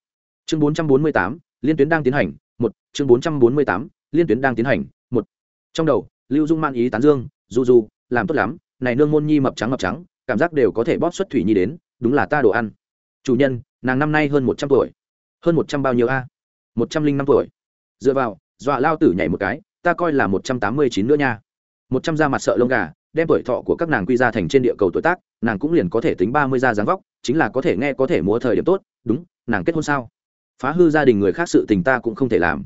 Chương bốn trăm bốn mươi tám, liên tuyến đang tiến hành, một, chương bốn trăm bốn mươi tám, liên tuyến đang tiến hành, một. Trong đầu, lưu dung man ý tán dương, du du, làm tốt lắm, này nương môn nhi mập trắng mập trắng, cảm giác đều có thể bóp xuất thủy nhi đến, đúng là ta đồ ăn. Chủ nhân, nàng năm nay hơn một trăm tuổi. Hơn một trăm bao nhiêu a? Một trăm linh năm tuổi dựa vào, dọa lao tử nhảy một cái, ta coi là một trăm tám mươi chín nữa nha. Một trăm da mặt sợ lông gà, đem tuổi thọ của các nàng quy ra thành trên địa cầu tuổi tác, nàng cũng liền có thể tính ba mươi da dáng vóc, chính là có thể nghe, có thể múa thời điểm tốt, đúng, nàng kết hôn sao? Phá hư gia đình người khác sự tình ta cũng không thể làm.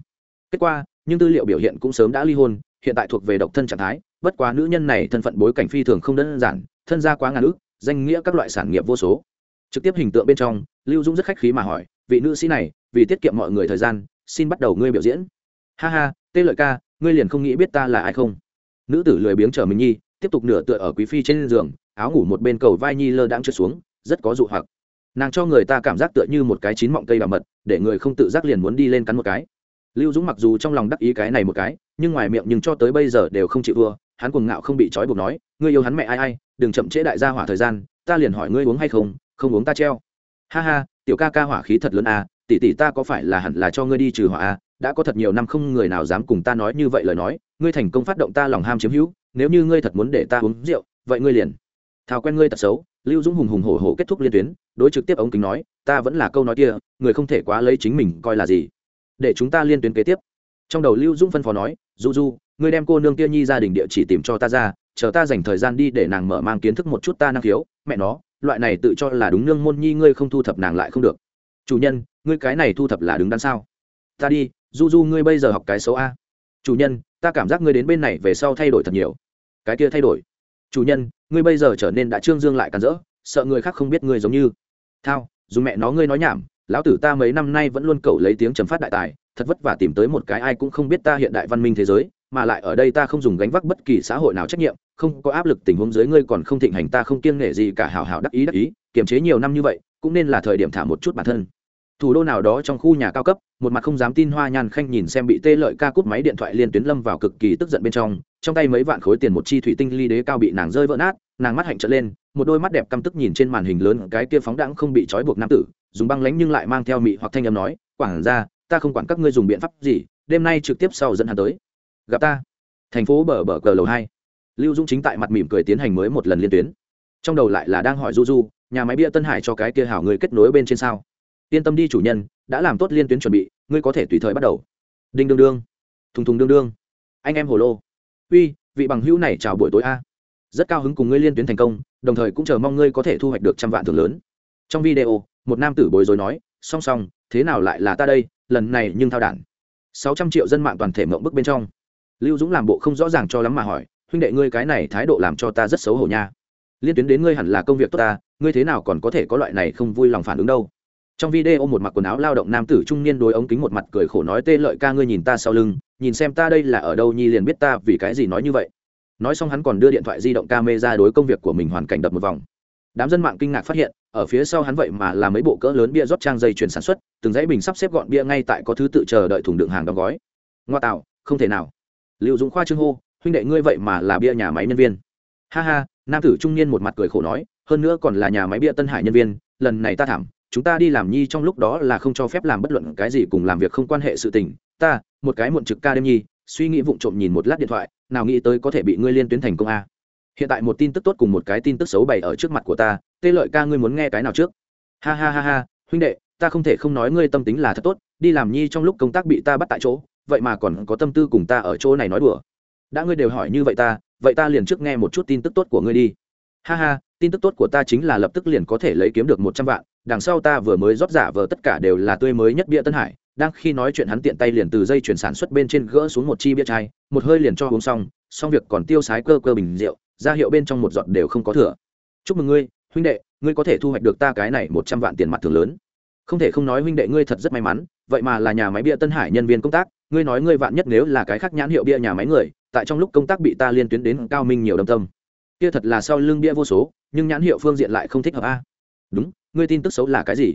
Kết quả, nhưng tư liệu biểu hiện cũng sớm đã ly hôn, hiện tại thuộc về độc thân trạng thái, bất quá nữ nhân này thân phận bối cảnh phi thường không đơn giản, thân gia quá ngàn ước danh nghĩa các loại sản nghiệp vô số. Trực tiếp hình tượng bên trong, lưu dũng rất khách khí mà hỏi, vị nữ sĩ này, vì tiết kiệm mọi người thời gian xin bắt đầu ngươi biểu diễn. Ha ha, tê lợi ca, ngươi liền không nghĩ biết ta là ai không? Nữ tử lười biếng chờ mình nhi, tiếp tục nửa tựa ở quý phi trên giường, áo ngủ một bên cầu vai nhi lơ đãng trượt xuống, rất có dụ hoặc. Nàng cho người ta cảm giác tựa như một cái chín mọng cây bà mật, để người không tự giác liền muốn đi lên cắn một cái. Lưu dũng mặc dù trong lòng đắc ý cái này một cái, nhưng ngoài miệng nhưng cho tới bây giờ đều không chịu vừa hắn cuồng ngạo không bị trói buộc nói, ngươi yêu hắn mẹ ai ai, đừng chậm trễ đại gia hỏa thời gian, ta liền hỏi ngươi uống hay không không uống ta treo. Ha ha, tiểu ca ca hỏa khí thật lớn à tỷ tỷ ta có phải là hẳn là cho ngươi đi trừ hỏa à? Đã có thật nhiều năm không người nào dám cùng ta nói như vậy lời nói, ngươi thành công phát động ta lòng ham chiếm hữu, nếu như ngươi thật muốn để ta uống rượu, vậy ngươi liền thào quen ngươi tật xấu. Lưu dũng hùng hùng hổ hổ kết thúc liên tuyến, đối trực tiếp ống kính nói, ta vẫn là câu nói kia, người không thể quá lấy chính mình coi là gì. Để chúng ta liên tuyến kế tiếp. Trong đầu lưu dũng phân phó nói du du ngươi đem cô nương kia nhi gia đình địa chỉ tìm cho ta ra, chờ ta dành thời gian đi để nàng mở mang kiến thức một chút ta năng khiếu. Mẹ nó, loại này tự cho là đúng nương môn nhi ngươi không thu thập nàng lại không được chủ nhân, ngươi cái này thu thập là đứng đắn sao? Ta đi, du du ngươi bây giờ học cái xấu a. Chủ nhân, ta cảm giác ngươi đến bên này về sau thay đổi thật nhiều. Cái kia thay đổi. Chủ nhân, ngươi bây giờ trở nên đã trương dương lại càn rỡ, sợ người khác không biết ngươi giống như. Thao, dù mẹ nó ngươi nói nhảm, lão tử ta mấy năm nay vẫn luôn cầu lấy tiếng trầm phát đại tài, thật vất vả tìm tới một cái ai cũng không biết ta hiện đại văn minh thế giới, mà lại ở đây ta không dùng gánh vác bất kỳ xã hội nào trách nhiệm, không có áp lực tình huống dưới ngươi còn không thịnh hành ta không kiêng nể gì cả hảo hảo đắc ý đắc ý, kiềm chế nhiều năm như vậy cũng nên là thời điểm thả một chút bản thân. Thủ đô nào đó trong khu nhà cao cấp, một mặt không dám tin hoa nhan khanh nhìn xem bị tê lợi ca cút máy điện thoại liên tuyến lâm vào cực kỳ tức giận bên trong trong tay mấy vạn khối tiền một chi thủy tinh ly đế cao bị nàng rơi vỡ nát, nàng mắt hạnh trở lên, một đôi mắt đẹp căm tức nhìn trên màn hình lớn, cái kia phóng đãng không bị trói buộc nam tử, dùng băng lánh nhưng lại mang theo mị hoặc thanh âm nói, quản ra ta không quản các ngươi dùng biện pháp gì, đêm nay trực tiếp sau dẫn hắn tới. Gặp ta. Thành phố bờ bờ cờ lầu hai. Lưu dũng chính tại mặt mỉm cười tiến hành mới một lần liên tuyến trong đầu lại là đang hỏi du du, nhà máy bia tân hải cho cái kia hảo người kết nối bên trên sao? Yên tâm đi chủ nhân, đã làm tốt liên tuyến chuẩn bị, ngươi có thể tùy thời bắt đầu. Đinh đương đương, thùng thùng đương đương. Anh em hồ lô. Uy, vị bằng hữu này chào buổi tối a. Rất cao hứng cùng ngươi liên tuyến thành công, đồng thời cũng chờ mong ngươi có thể thu hoạch được trăm vạn thưởng lớn. Trong video, một nam tử bối rối nói, song song, thế nào lại là ta đây? Lần này nhưng thao đản. Sáu trăm triệu dân mạng toàn thể mộng bức bên trong. Lưu dũng làm bộ không rõ ràng cho lắm mà hỏi, huynh đệ ngươi cái này thái độ làm cho ta rất xấu hổ nha liên tuyến đến ngươi hẳn là công việc tốt ta, ngươi thế nào còn có thể có loại này không vui lòng phản ứng đâu. Trong video một mặc quần áo lao động nam tử trung niên đối ống kính một mặt cười khổ nói, tê lợi ca ngươi nhìn ta sau lưng, nhìn xem ta đây là ở đâu nhi liền biết ta vì cái gì nói như vậy. Nói xong hắn còn đưa điện thoại di động ca mê ra đối công việc của mình hoàn cảnh đập một vòng. Đám dân mạng kinh ngạc phát hiện, ở phía sau hắn vậy mà là mấy bộ cỡ lớn bia rót trang dây chuyển sản xuất, từng dãy bình sắp xếp gọn bia ngay tại có thứ tự chờ đợi thùng đựng hàng đóng gói. Ngoa tạo, không thể nào. Liệu dũng khoa trương hô, huynh đệ ngươi vậy mà là bia nhà máy nhân viên. Ha ha nam tử trung niên một mặt cười khổ nói, hơn nữa còn là nhà máy bia tân hải nhân viên, lần này ta thảm, chúng ta đi làm nhi trong lúc đó là không cho phép làm bất luận cái gì cùng làm việc không quan hệ sự tình. Ta, một cái muộn trực ca đêm nhi, suy nghĩ vụng trộm nhìn một lát điện thoại, nào nghĩ tới có thể bị ngươi liên tuyến thành công a. Hiện tại một tin tức tốt cùng một cái tin tức xấu bày ở trước mặt của ta, tê lợi ca ngươi muốn nghe cái nào trước? Ha ha ha ha, huynh đệ, ta không thể không nói ngươi tâm tính là thật tốt, đi làm nhi trong lúc công tác bị ta bắt tại chỗ, vậy mà còn có tâm tư cùng ta ở chỗ này nói đùa. Đã ngươi đều hỏi như vậy ta vậy ta liền trước nghe một chút tin tức tốt của ngươi đi. Ha ha, tin tức tốt của ta chính là lập tức liền có thể lấy kiếm được một trăm vạn, đằng sau ta vừa mới rót giả vờ tất cả đều là tươi mới nhất bia tân hải, đang khi nói chuyện hắn tiện tay liền từ dây chuyển sản xuất bên trên gỡ xuống một chi bia chai, một hơi liền cho uống xong xong việc còn tiêu sái cơ cơ bình rượu, ra hiệu bên trong một giọt đều không có thừa. Chúc mừng ngươi, huynh đệ, ngươi có thể thu hoạch được ta cái này một trăm vạn tiền mặt thường lớn. Không thể không nói huynh đệ ngươi thật rất may mắn, vậy mà là nhà máy bia tân hải nhân viên công tác, ngươi nói ngươi vạn nhất nếu là cái khác nhãn hiệu bia nhà máy người tại trong lúc công tác bị ta liên tuyến đến cao minh nhiều đâm tâm. Kia thật là sau lưng bia vô số, nhưng nhãn hiệu phương diện lại không thích hợp a. Đúng, ngươi tin tức xấu là cái gì?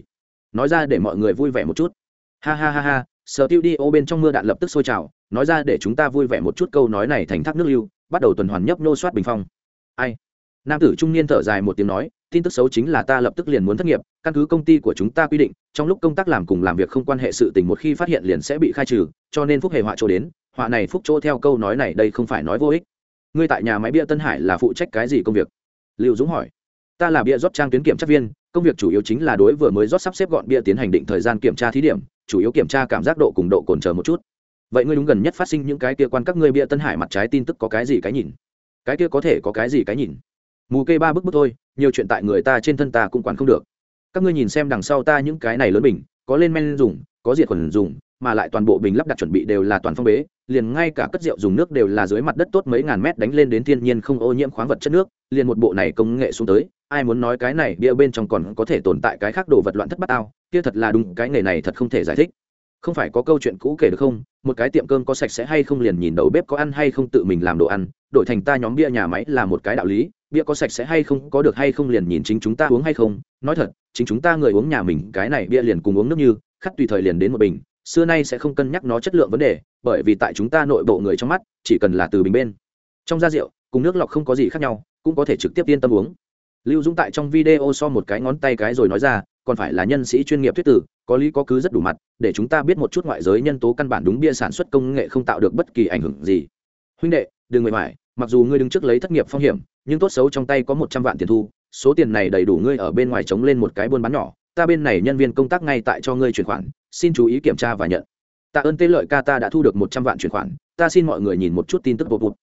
Nói ra để mọi người vui vẻ một chút. Ha ha ha ha, sở tiêu đi ô bên trong mưa đạn lập tức sôi trào, nói ra để chúng ta vui vẻ một chút câu nói này thành thác nước lưu, bắt đầu tuần hoàn nhấp nô soát bình phong. Ai? Nam tử trung niên thở dài một tiếng nói, tin tức xấu chính là ta lập tức liền muốn thất nghiệp, căn cứ công ty của chúng ta quy định, trong lúc công tác làm cùng làm việc không quan hệ sự tình một khi phát hiện liền sẽ bị khai trừ, cho nên phúc hề họa chỗ đến họa này phúc chỗ theo câu nói này đây không phải nói vô ích. Ngươi tại nhà máy bia tân hải là phụ trách cái gì công việc? Liệu dũng hỏi. Ta là bia rót trang tuyến kiểm tra viên, công việc chủ yếu chính là đối vừa mới rót sắp xếp gọn bia tiến hành định thời gian kiểm tra thí điểm, chủ yếu kiểm tra cảm giác độ cùng độ cồn chờ một chút. Vậy ngươi đúng gần nhất phát sinh những cái kia quan các ngươi bia tân hải mặt trái tin tức có cái gì cái nhìn? Cái kia có thể có cái gì cái nhìn? Mù kê ba bức bức thôi, nhiều chuyện tại người ta trên thân ta cũng quản không được. Các ngươi nhìn xem đằng sau ta những cái này lớn bình có lên men dùng, có diệt khuẩn dùng mà lại toàn bộ bình lắp đặt chuẩn bị đều là toàn phong bế, liền ngay cả cất rượu dùng nước đều là dưới mặt đất tốt mấy ngàn mét đánh lên đến thiên nhiên không ô nhiễm khoáng vật chất nước, liền một bộ này công nghệ xuống tới, ai muốn nói cái này bia bên trong còn có thể tồn tại cái khác đồ vật loạn thất bát ao kia thật là đúng, cái nghề này thật không thể giải thích. Không phải có câu chuyện cũ kể được không, một cái tiệm cơm có sạch sẽ hay không liền nhìn đầu bếp có ăn hay không tự mình làm đồ ăn, đổi thành ta nhóm bia nhà máy là một cái đạo lý, bia có sạch sẽ hay không, có được hay không liền nhìn chính chúng ta uống hay không. Nói thật, chính chúng ta người uống nhà mình, cái này bia liền cùng uống nước như, khắc tùy thời liền đến một bình xưa nay sẽ không cân nhắc nó chất lượng vấn đề, bởi vì tại chúng ta nội bộ người trong mắt, chỉ cần là từ bình bên. Trong da rượu, cùng nước lọc không có gì khác nhau, cũng có thể trực tiếp yên tâm uống. Lưu dũng tại trong video so một cái ngón tay cái rồi nói ra, còn phải là nhân sĩ chuyên nghiệp thuyết tử, có lý có cứ rất đủ mặt, để chúng ta biết một chút ngoại giới nhân tố căn bản đúng bia sản xuất công nghệ không tạo được bất kỳ ảnh hưởng gì. Huynh đệ, đừng mệt mỏi, mặc dù ngươi đứng trước lấy thất nghiệp phong hiểm, nhưng tốt xấu trong tay có một trăm vạn tiền thu, số tiền này đầy đủ ngươi ở bên ngoài chống lên một cái buôn bán nhỏ, ta bên này nhân viên công tác ngay tại cho ngươi chuyển khoản xin chú ý kiểm tra và nhận. Tạ ơn tê lợi ca ta đã thu được một trăm vạn chuyển khoản, ta xin mọi người nhìn một chút tin tức bột bột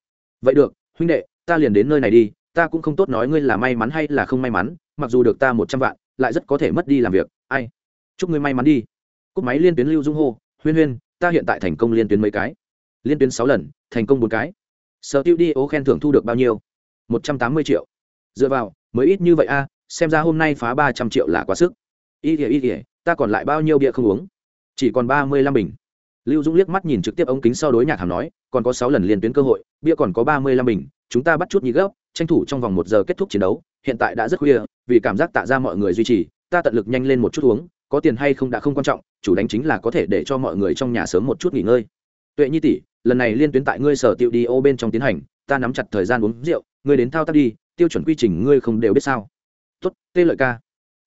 vậy được, huynh đệ, ta liền đến nơi này đi, ta cũng không tốt nói ngươi là may mắn hay là không may mắn, mặc dù được ta một trăm vạn, lại rất có thể mất đi làm việc, ai? Chúc ngươi may mắn đi. Cúp máy liên tuyến lưu dung hô, huyên huyên, ta hiện tại thành công liên tuyến mấy cái? Liên tuyến sáu lần, thành công bốn cái. Sở tiêu đi ố khen thưởng thu được bao nhiêu? Một trăm tám mươi triệu. Dựa vào, mới ít như vậy a, xem ra hôm nay phá ba trăm triệu là quá sức. Y kỉa y kỉa ta còn lại bao nhiêu bia không uống? Chỉ còn ba mươi lăm bình. Lưu dũng liếc mắt nhìn trực tiếp ống kính sau đối nhạc hàm nói, còn có sáu lần liên tuyến cơ hội, bia còn có ba mươi lăm bình, chúng ta bắt chút nhị gấp, tranh thủ trong vòng một giờ kết thúc chiến đấu, hiện tại đã rất khuya, vì cảm giác tạ ra mọi người duy trì, ta tận lực nhanh lên một chút uống, có tiền hay không đã không quan trọng, chủ đánh chính là có thể để cho mọi người trong nhà sớm một chút nghỉ ngơi. Tuệ nhi tỷ, lần này liên tuyến tại ngươi sở tiệu đi ô bên trong tiến hành, ta nắm chặt thời gian uống rượu, ngươi đến thao tác đi, tiêu chuẩn quy trình ngươi không đều biết sao. Tốt tê lợi ca.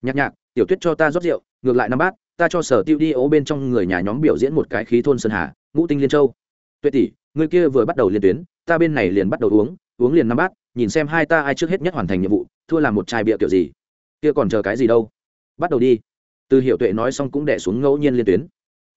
Nhạc nhạc, tiểu tuyết cho ta rót rượu, ngược lại năm bát ta cho sở tiêu đi ố bên trong người nhà nhóm biểu diễn một cái khí thôn sơn hà, ngũ tinh liên châu. Tuệ tỷ, người kia vừa bắt đầu liên tuyến, ta bên này liền bắt đầu uống uống liền năm bát nhìn xem hai ta ai trước hết nhất hoàn thành nhiệm vụ, thua làm một chai bia kiểu gì. Kia còn chờ cái gì đâu? Bắt đầu đi. Từ hiệu tuệ nói xong cũng đẻ xuống ngẫu nhiên liên tuyến.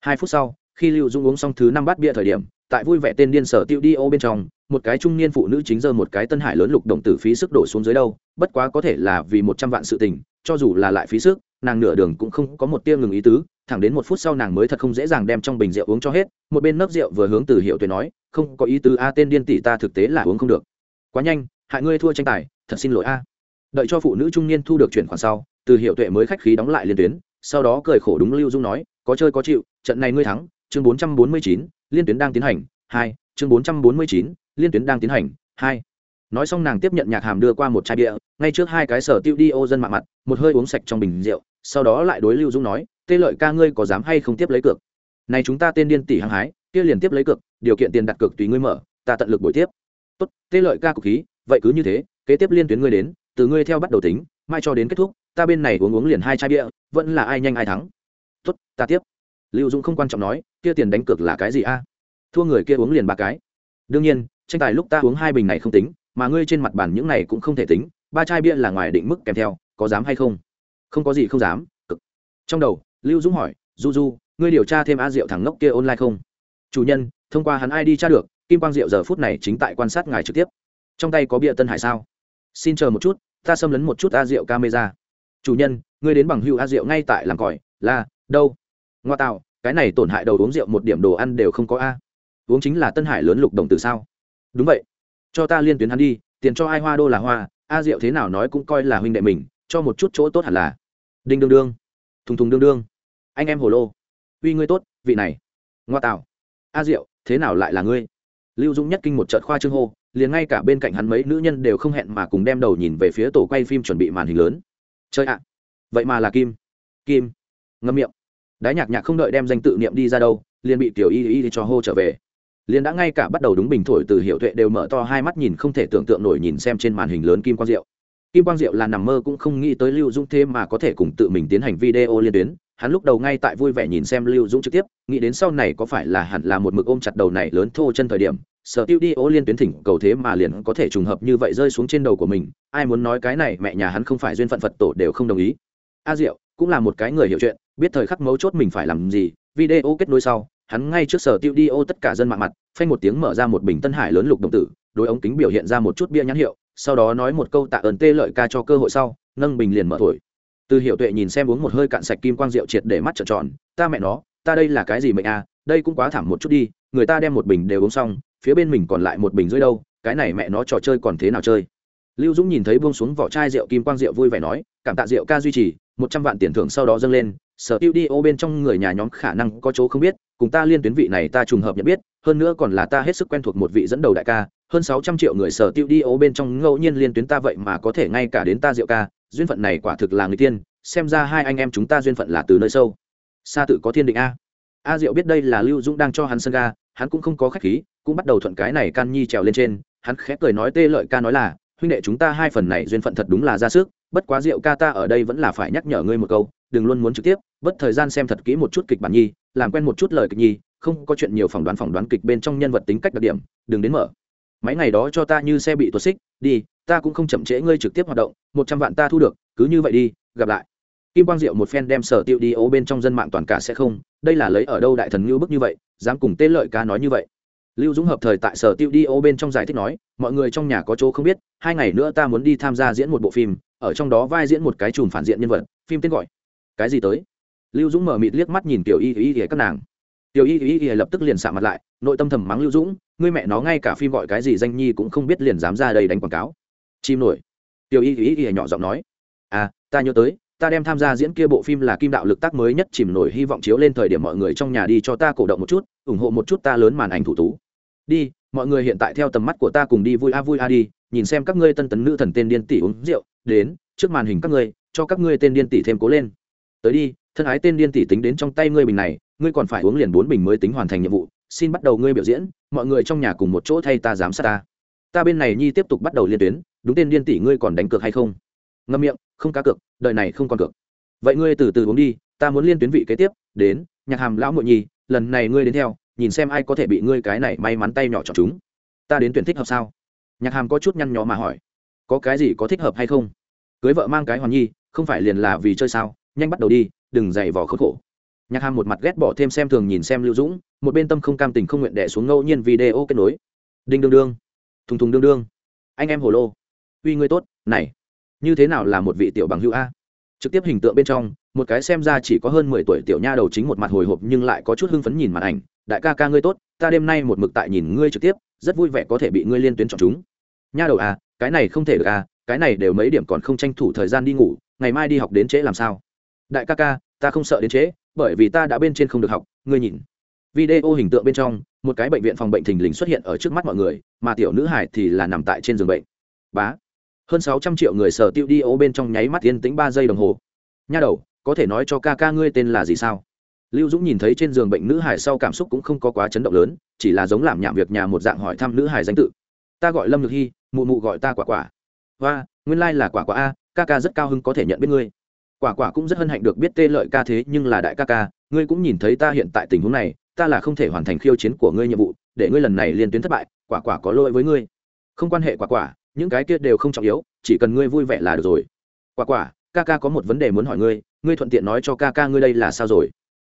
Hai phút sau, khi lưu dung uống xong thứ năm bát bia thời điểm, tại vui vẻ tên điên sở tiêu đi ô bên trong, một cái trung niên phụ nữ chính giờ một cái tân hải lớn lục đồng tử phí sức đổ xuống dưới đâu, bất quá có thể là vì một trăm vạn sự tình cho dù là lại phí sức, nàng nửa đường cũng không có một tia ngừng ý tứ, thẳng đến một phút sau nàng mới thật không dễ dàng đem trong bình rượu uống cho hết, một bên nấc rượu vừa hướng từ hiệu tuệ nói, không, có ý tứ a, tên điên tỷ ta thực tế là uống không được. Quá nhanh, hại ngươi thua tranh tài, thật xin lỗi a. Đợi cho phụ nữ trung niên thu được chuyển khoản sau, từ hiệu tuệ mới khách khí đóng lại liên tuyến, sau đó cười khổ đúng lưu dung nói, có chơi có chịu, trận này ngươi thắng, chương bốn trăm bốn mươi chín, liên tuyến đang tiến hành, hai, chương bốn trăm bốn mươi chín, liên tuyến đang tiến hành, hai nói xong nàng tiếp nhận nhạc hàm đưa qua một chai bia, ngay trước hai cái sở tiêu đi ô dân mạ mặt, một hơi uống sạch trong bình rượu, sau đó lại đối lưu dung nói, tê lợi ca ngươi có dám hay không tiếp lấy cược? Này chúng ta tên điên tỷ hăng hái, kia liền tiếp lấy cược, điều kiện tiền đặt cược tùy ngươi mở, ta tận lực buổi tiếp. Tốt, tê lợi ca cục khí, vậy cứ như thế, kế tiếp liên tuyến ngươi đến, từ ngươi theo bắt đầu tính, mai cho đến kết thúc, ta bên này uống uống liền hai chai bia, vẫn là ai nhanh ai thắng. Tốt, ta tiếp. Lưu dũng không quan trọng nói, kia tiền đánh cược là cái gì a? Thua người kia uống liền ba cái. Đương nhiên, tranh tài lúc ta uống hai bình này không tính mà ngươi trên mặt bàn những này cũng không thể tính, ba chai bia là ngoài định mức kèm theo, có dám hay không? Không có gì không dám, cực. Trong đầu, lưu dũng hỏi, du du, ngươi điều tra thêm a rượu thằng ngốc kia online không? Chủ nhân, thông qua hắn ai đi tra được, kim quang diệu giờ phút này chính tại quan sát ngài trực tiếp. Trong tay có bia tân hải sao? Xin chờ một chút, ta xâm lấn một chút a rượu camera. Chủ nhân, ngươi đến bằng hưu a rượu ngay tại làm còi, là, đâu? Ngoa tạo, cái này tổn hại đầu uống rượu một điểm đồ ăn đều không có a. Uống chính là tân hải lớn lục đồng từ sao? Đúng vậy cho ta liên tuyến hắn đi, tiền cho ai hoa đô là hoa, a diệu thế nào nói cũng coi là huynh đệ mình, cho một chút chỗ tốt hẳn là. Đinh đương đương. Thùng thùng đương đương. Anh em hồ lô. Uy ngươi tốt, vị này. Ngoa tạo. A diệu, thế nào lại là ngươi? Lưu dũng nhất kinh một trận khoa trương hô, liền ngay cả bên cạnh hắn mấy nữ nhân đều không hẹn mà cùng đem đầu nhìn về phía tổ quay phim chuẩn bị màn hình lớn. Chơi ạ. Vậy mà là kim. Kim. Ngâm miệng. Đái nhạc nhạc không đợi đem danh tự niệm đi ra đâu, liền bị tiểu y y cho hô trở về liền đã ngay cả bắt đầu đúng bình thổi từ hiệu tuệ đều mở to hai mắt nhìn không thể tưởng tượng nổi nhìn xem trên màn hình lớn kim quang diệu. Kim quang diệu là nằm mơ cũng không nghĩ tới lưu dũng thế mà có thể cùng tự mình tiến hành video liên tuyến. Hắn lúc đầu ngay tại vui vẻ nhìn xem lưu dũng trực tiếp, nghĩ đến sau này có phải là hẳn là một mực ôm chặt đầu này lớn thô chân thời điểm sở tiêu đi ô liên tuyến thỉnh cầu thế mà liền có thể trùng hợp như vậy rơi xuống trên đầu của mình. Ai muốn nói cái này, mẹ nhà hắn không phải duyên phận phật tổ đều không đồng ý. A diệu cũng là một cái người hiểu chuyện, biết thời khắc mấu chốt mình phải làm gì. Video kết nối sau hắn ngay trước sở tiêu đi ô tất cả dân mạng mặt, phanh một tiếng mở ra một bình tân hải lớn lục đồng tử, đối ống kính biểu hiện ra một chút bia nhãn hiệu, sau đó nói một câu tạ ơn tê lợi ca cho cơ hội sau, nâng bình liền mở thổi. Từ hiệu tuệ nhìn xem uống một hơi cạn sạch kim quang rượu triệt để mắt trợn tròn, ta mẹ nó, ta đây là cái gì mệnh a đây cũng quá thảm một chút đi, người ta đem một bình đều uống xong, phía bên mình còn lại một bình dưới đâu, cái này mẹ nó trò chơi còn thế nào chơi? Lưu dũng nhìn thấy buông xuống vỏ chai rượu kim quang rượu vui vẻ nói, cảm tạ rượu ca duy trì, một trăm vạn tiền thưởng sau đó dâng lên sở tiêu đi ô bên trong người nhà nhóm khả năng có chỗ không biết, cùng ta liên tuyến vị này ta trùng hợp nhận biết, hơn nữa còn là ta hết sức quen thuộc một vị dẫn đầu đại ca, hơn sáu trăm triệu người sở tiêu đi ô bên trong ngẫu nhiên liên tuyến ta vậy mà có thể ngay cả đến ta diệu ca, duyên phận này quả thực là người tiên, xem ra hai anh em chúng ta duyên phận là từ nơi sâu. Xa tự có thiên định a. A diệu biết đây là lưu dũng đang cho hắn sân ga, hắn cũng không có khách khí, cũng bắt đầu thuận cái này can nhi trèo lên trên, hắn khép cười nói tê lợi ca nói là, huynh đệ chúng ta hai phần này duyên phận thật đúng là ra sức, bất quá rượu ca ta ở đây vẫn là phải nhắc nhở ngươi một câu đừng luôn muốn trực tiếp, bất thời gian xem thật kỹ một chút kịch bản nhi, làm quen một chút lời kịch nhi, không có chuyện nhiều phỏng đoán phỏng đoán kịch bên trong nhân vật tính cách đặc điểm, đừng đến mở. Mấy ngày đó cho ta như xe bị tuột xích, đi, ta cũng không chậm trễ ngươi trực tiếp hoạt động, một trăm vạn ta thu được, cứ như vậy đi, gặp lại. Kim quang diệu một phen đem sở tiêu đi ố bên trong dân mạng toàn cả sẽ không, đây là lấy ở đâu đại thần ngưu bức như vậy, dám cùng tên lợi ca nói như vậy. Lưu dũng hợp thời tại sở tiêu đi ô bên trong giải thích nói, mọi người trong nhà có chỗ không biết, hai ngày nữa ta muốn đi tham gia diễn một bộ phim, ở trong đó vai diễn một cái chùm phản diện nhân vật, phim tên gọi cái gì tới? Lưu dũng mở mịt liếc mắt nhìn tiểu y y y các nàng. Tiểu y y y lập tức liền xạ mặt lại, nội tâm thầm mắng lưu dũng, ngươi mẹ nó ngay cả phim gọi cái gì danh nhi cũng không biết liền dám ra đây đánh quảng cáo. Chim nổi. Tiểu y y y nhỏ giọng nói. À ta nhớ tới, ta đem tham gia diễn kia bộ phim là kim đạo lực tác mới nhất chìm nổi hy vọng chiếu lên thời điểm mọi người trong nhà đi cho ta cổ động một chút, ủng hộ một chút ta lớn màn ảnh thủ tú. Đi, mọi người hiện tại theo tầm mắt của ta cùng đi vui a vui a đi, nhìn xem các ngươi tân tấn nữ thần tên điên tỷ uống rượu, đến, trước màn hình các ngươi, cho các ngươi tên điên tỷ thêm cố lên tới đi, thân ái tên điên tỷ tính đến trong tay ngươi bình này, ngươi còn phải uống liền bốn bình mới tính hoàn thành nhiệm vụ, xin bắt đầu ngươi biểu diễn, mọi người trong nhà cùng một chỗ thay ta giám sát ta. Ta bên này nhi tiếp tục bắt đầu liên tuyến, đúng tên điên tỷ ngươi còn đánh cược hay không? Ngâm miệng, không cá cược đợi này không còn cược. Vậy ngươi từ từ uống đi, ta muốn liên tuyến vị kế tiếp, đến, nhạc hàm lão muội nhi, lần này ngươi đến theo, nhìn xem ai có thể bị ngươi cái này may mắn tay nhỏ chọn chúng. Ta đến tuyển thích hợp sao? Nhạc hàm có chút nhăn nhó mà hỏi. Có cái gì có thích hợp hay không? Cưới vợ mang cái hoàn nhi, không phải liền là vì chơi sao? Nhanh bắt đầu đi, đừng dày vò khốn khổ. Nhạc hàm một mặt ghét bỏ thêm xem thường nhìn xem lưu dũng, một bên tâm không cam tình không nguyện đẻ xuống ngẫu nhiên video kết nối. Đinh đương đương, thùng thùng đương đương. Anh em hồ lô. Uy ngươi tốt, này. Như thế nào là một vị tiểu bằng hữu a? Trực tiếp hình tượng bên trong, một cái xem ra chỉ có hơn mười tuổi tiểu nha đầu chính một mặt hồi hộp nhưng lại có chút hưng phấn nhìn màn ảnh. Đại ca ca ngươi tốt, ta đêm nay một mực tại nhìn ngươi trực tiếp, rất vui vẻ có thể bị ngươi liên tuyến chọn chúng. Nha đầu à cái này không thể được à cái này đều mấy điểm còn không tranh thủ thời gian đi ngủ, ngày mai đi học đến trễ làm sao? Đại ca ca ta không sợ đến chế, bởi vì ta đã bên trên không được học ngươi nhìn. Video hình tượng bên trong một cái bệnh viện phòng bệnh thình lình xuất hiện ở trước mắt mọi người mà tiểu nữ hải thì là nằm tại trên giường bệnh. Bá. Hơn sáu trăm triệu người sở tiêu đi ô bên trong nháy mắt yên tĩnh ba giây đồng hồ. Nha đầu có thể nói cho ca ca ngươi tên là gì sao? Lưu dũng nhìn thấy trên giường bệnh nữ hải sau cảm xúc cũng không có quá chấn động lớn chỉ là giống làm nhảm việc nhà một dạng hỏi thăm nữ hải danh tự. Ta gọi lâm nhược hy mụ mụ gọi ta quả quả. Và nguyên lai、like、là quả quả a ca ca rất cao hưng có thể nhận biết ngươi quả quả cũng rất hân hạnh được biết tê lợi ca thế nhưng là đại ca ca, ngươi cũng nhìn thấy ta hiện tại tình huống này, ta là không thể hoàn thành khiêu chiến của ngươi nhiệm vụ, để ngươi lần này liên tuyến thất bại, quả quả có lỗi với ngươi. Không quan hệ quả quả, những cái kia đều không trọng yếu, chỉ cần ngươi vui vẻ là được rồi. Quả quả, ca ca có một vấn đề muốn hỏi ngươi ngươi thuận tiện nói cho ca ca ngươi đây là sao rồi?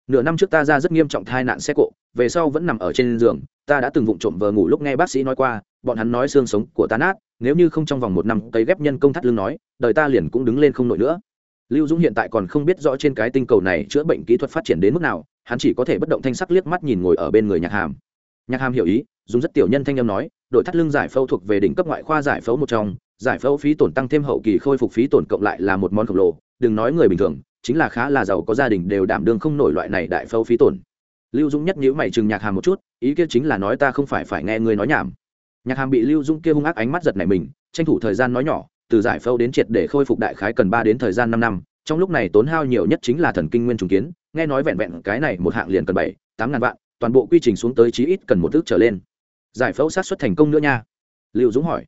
Nửa năm trước ta ra rất nghiêm trọng thai nạn xe cộ, về sau vẫn nằm ở trên giường, ta đã từng vụng trộm vờ ngủ lúc nghe bác sĩ nói qua, bọn hắn nói xương sống của ta nát, nếu như không trong vòng một năm, cấy ghép nhân công thắt lưng nói, đời ta liền cũng đứng lên không nổi nữa lưu dũng hiện tại còn không biết rõ trên cái tinh cầu này chữa bệnh kỹ thuật phát triển đến mức nào, hắn chỉ có thể bất động thanh sắc liếc mắt nhìn ngồi ở bên người nhạc hàm. Nhạc hàm hiểu ý, dùng rất tiểu nhân thanh âm nói, đội thắt lưng giải phẫu thuộc về đỉnh cấp ngoại khoa giải phẫu một trong, giải phẫu phí tổn tăng thêm hậu kỳ khôi phục phí tổn cộng lại là một món khổng lồ, đừng nói người bình thường, chính là khá là giàu có gia đình đều đảm đương không nổi loại này đại phẫu phí tổn. Lưu dũng nhất nhữ mày chừng nhạc hàm một chút, ý kia chính là nói ta không phải phải nghe người nói nhảm. Nhạc hàm bị lưu dũng kia hung ác ánh mắt giật này mình, tranh thủ thời gian nói nhỏ từ giải phẫu đến triệt để khôi phục đại khái cần ba đến thời gian năm năm, trong lúc này tốn hao nhiều nhất chính là thần kinh nguyên trùng kiến, nghe nói vẹn vẹn cái này một hạng liền cần bảy, tám ngàn vạn, toàn bộ quy trình xuống tới chí ít cần một thước trở lên. Giải phẫu sát xuất thành công nữa nha. Lưu dũng hỏi.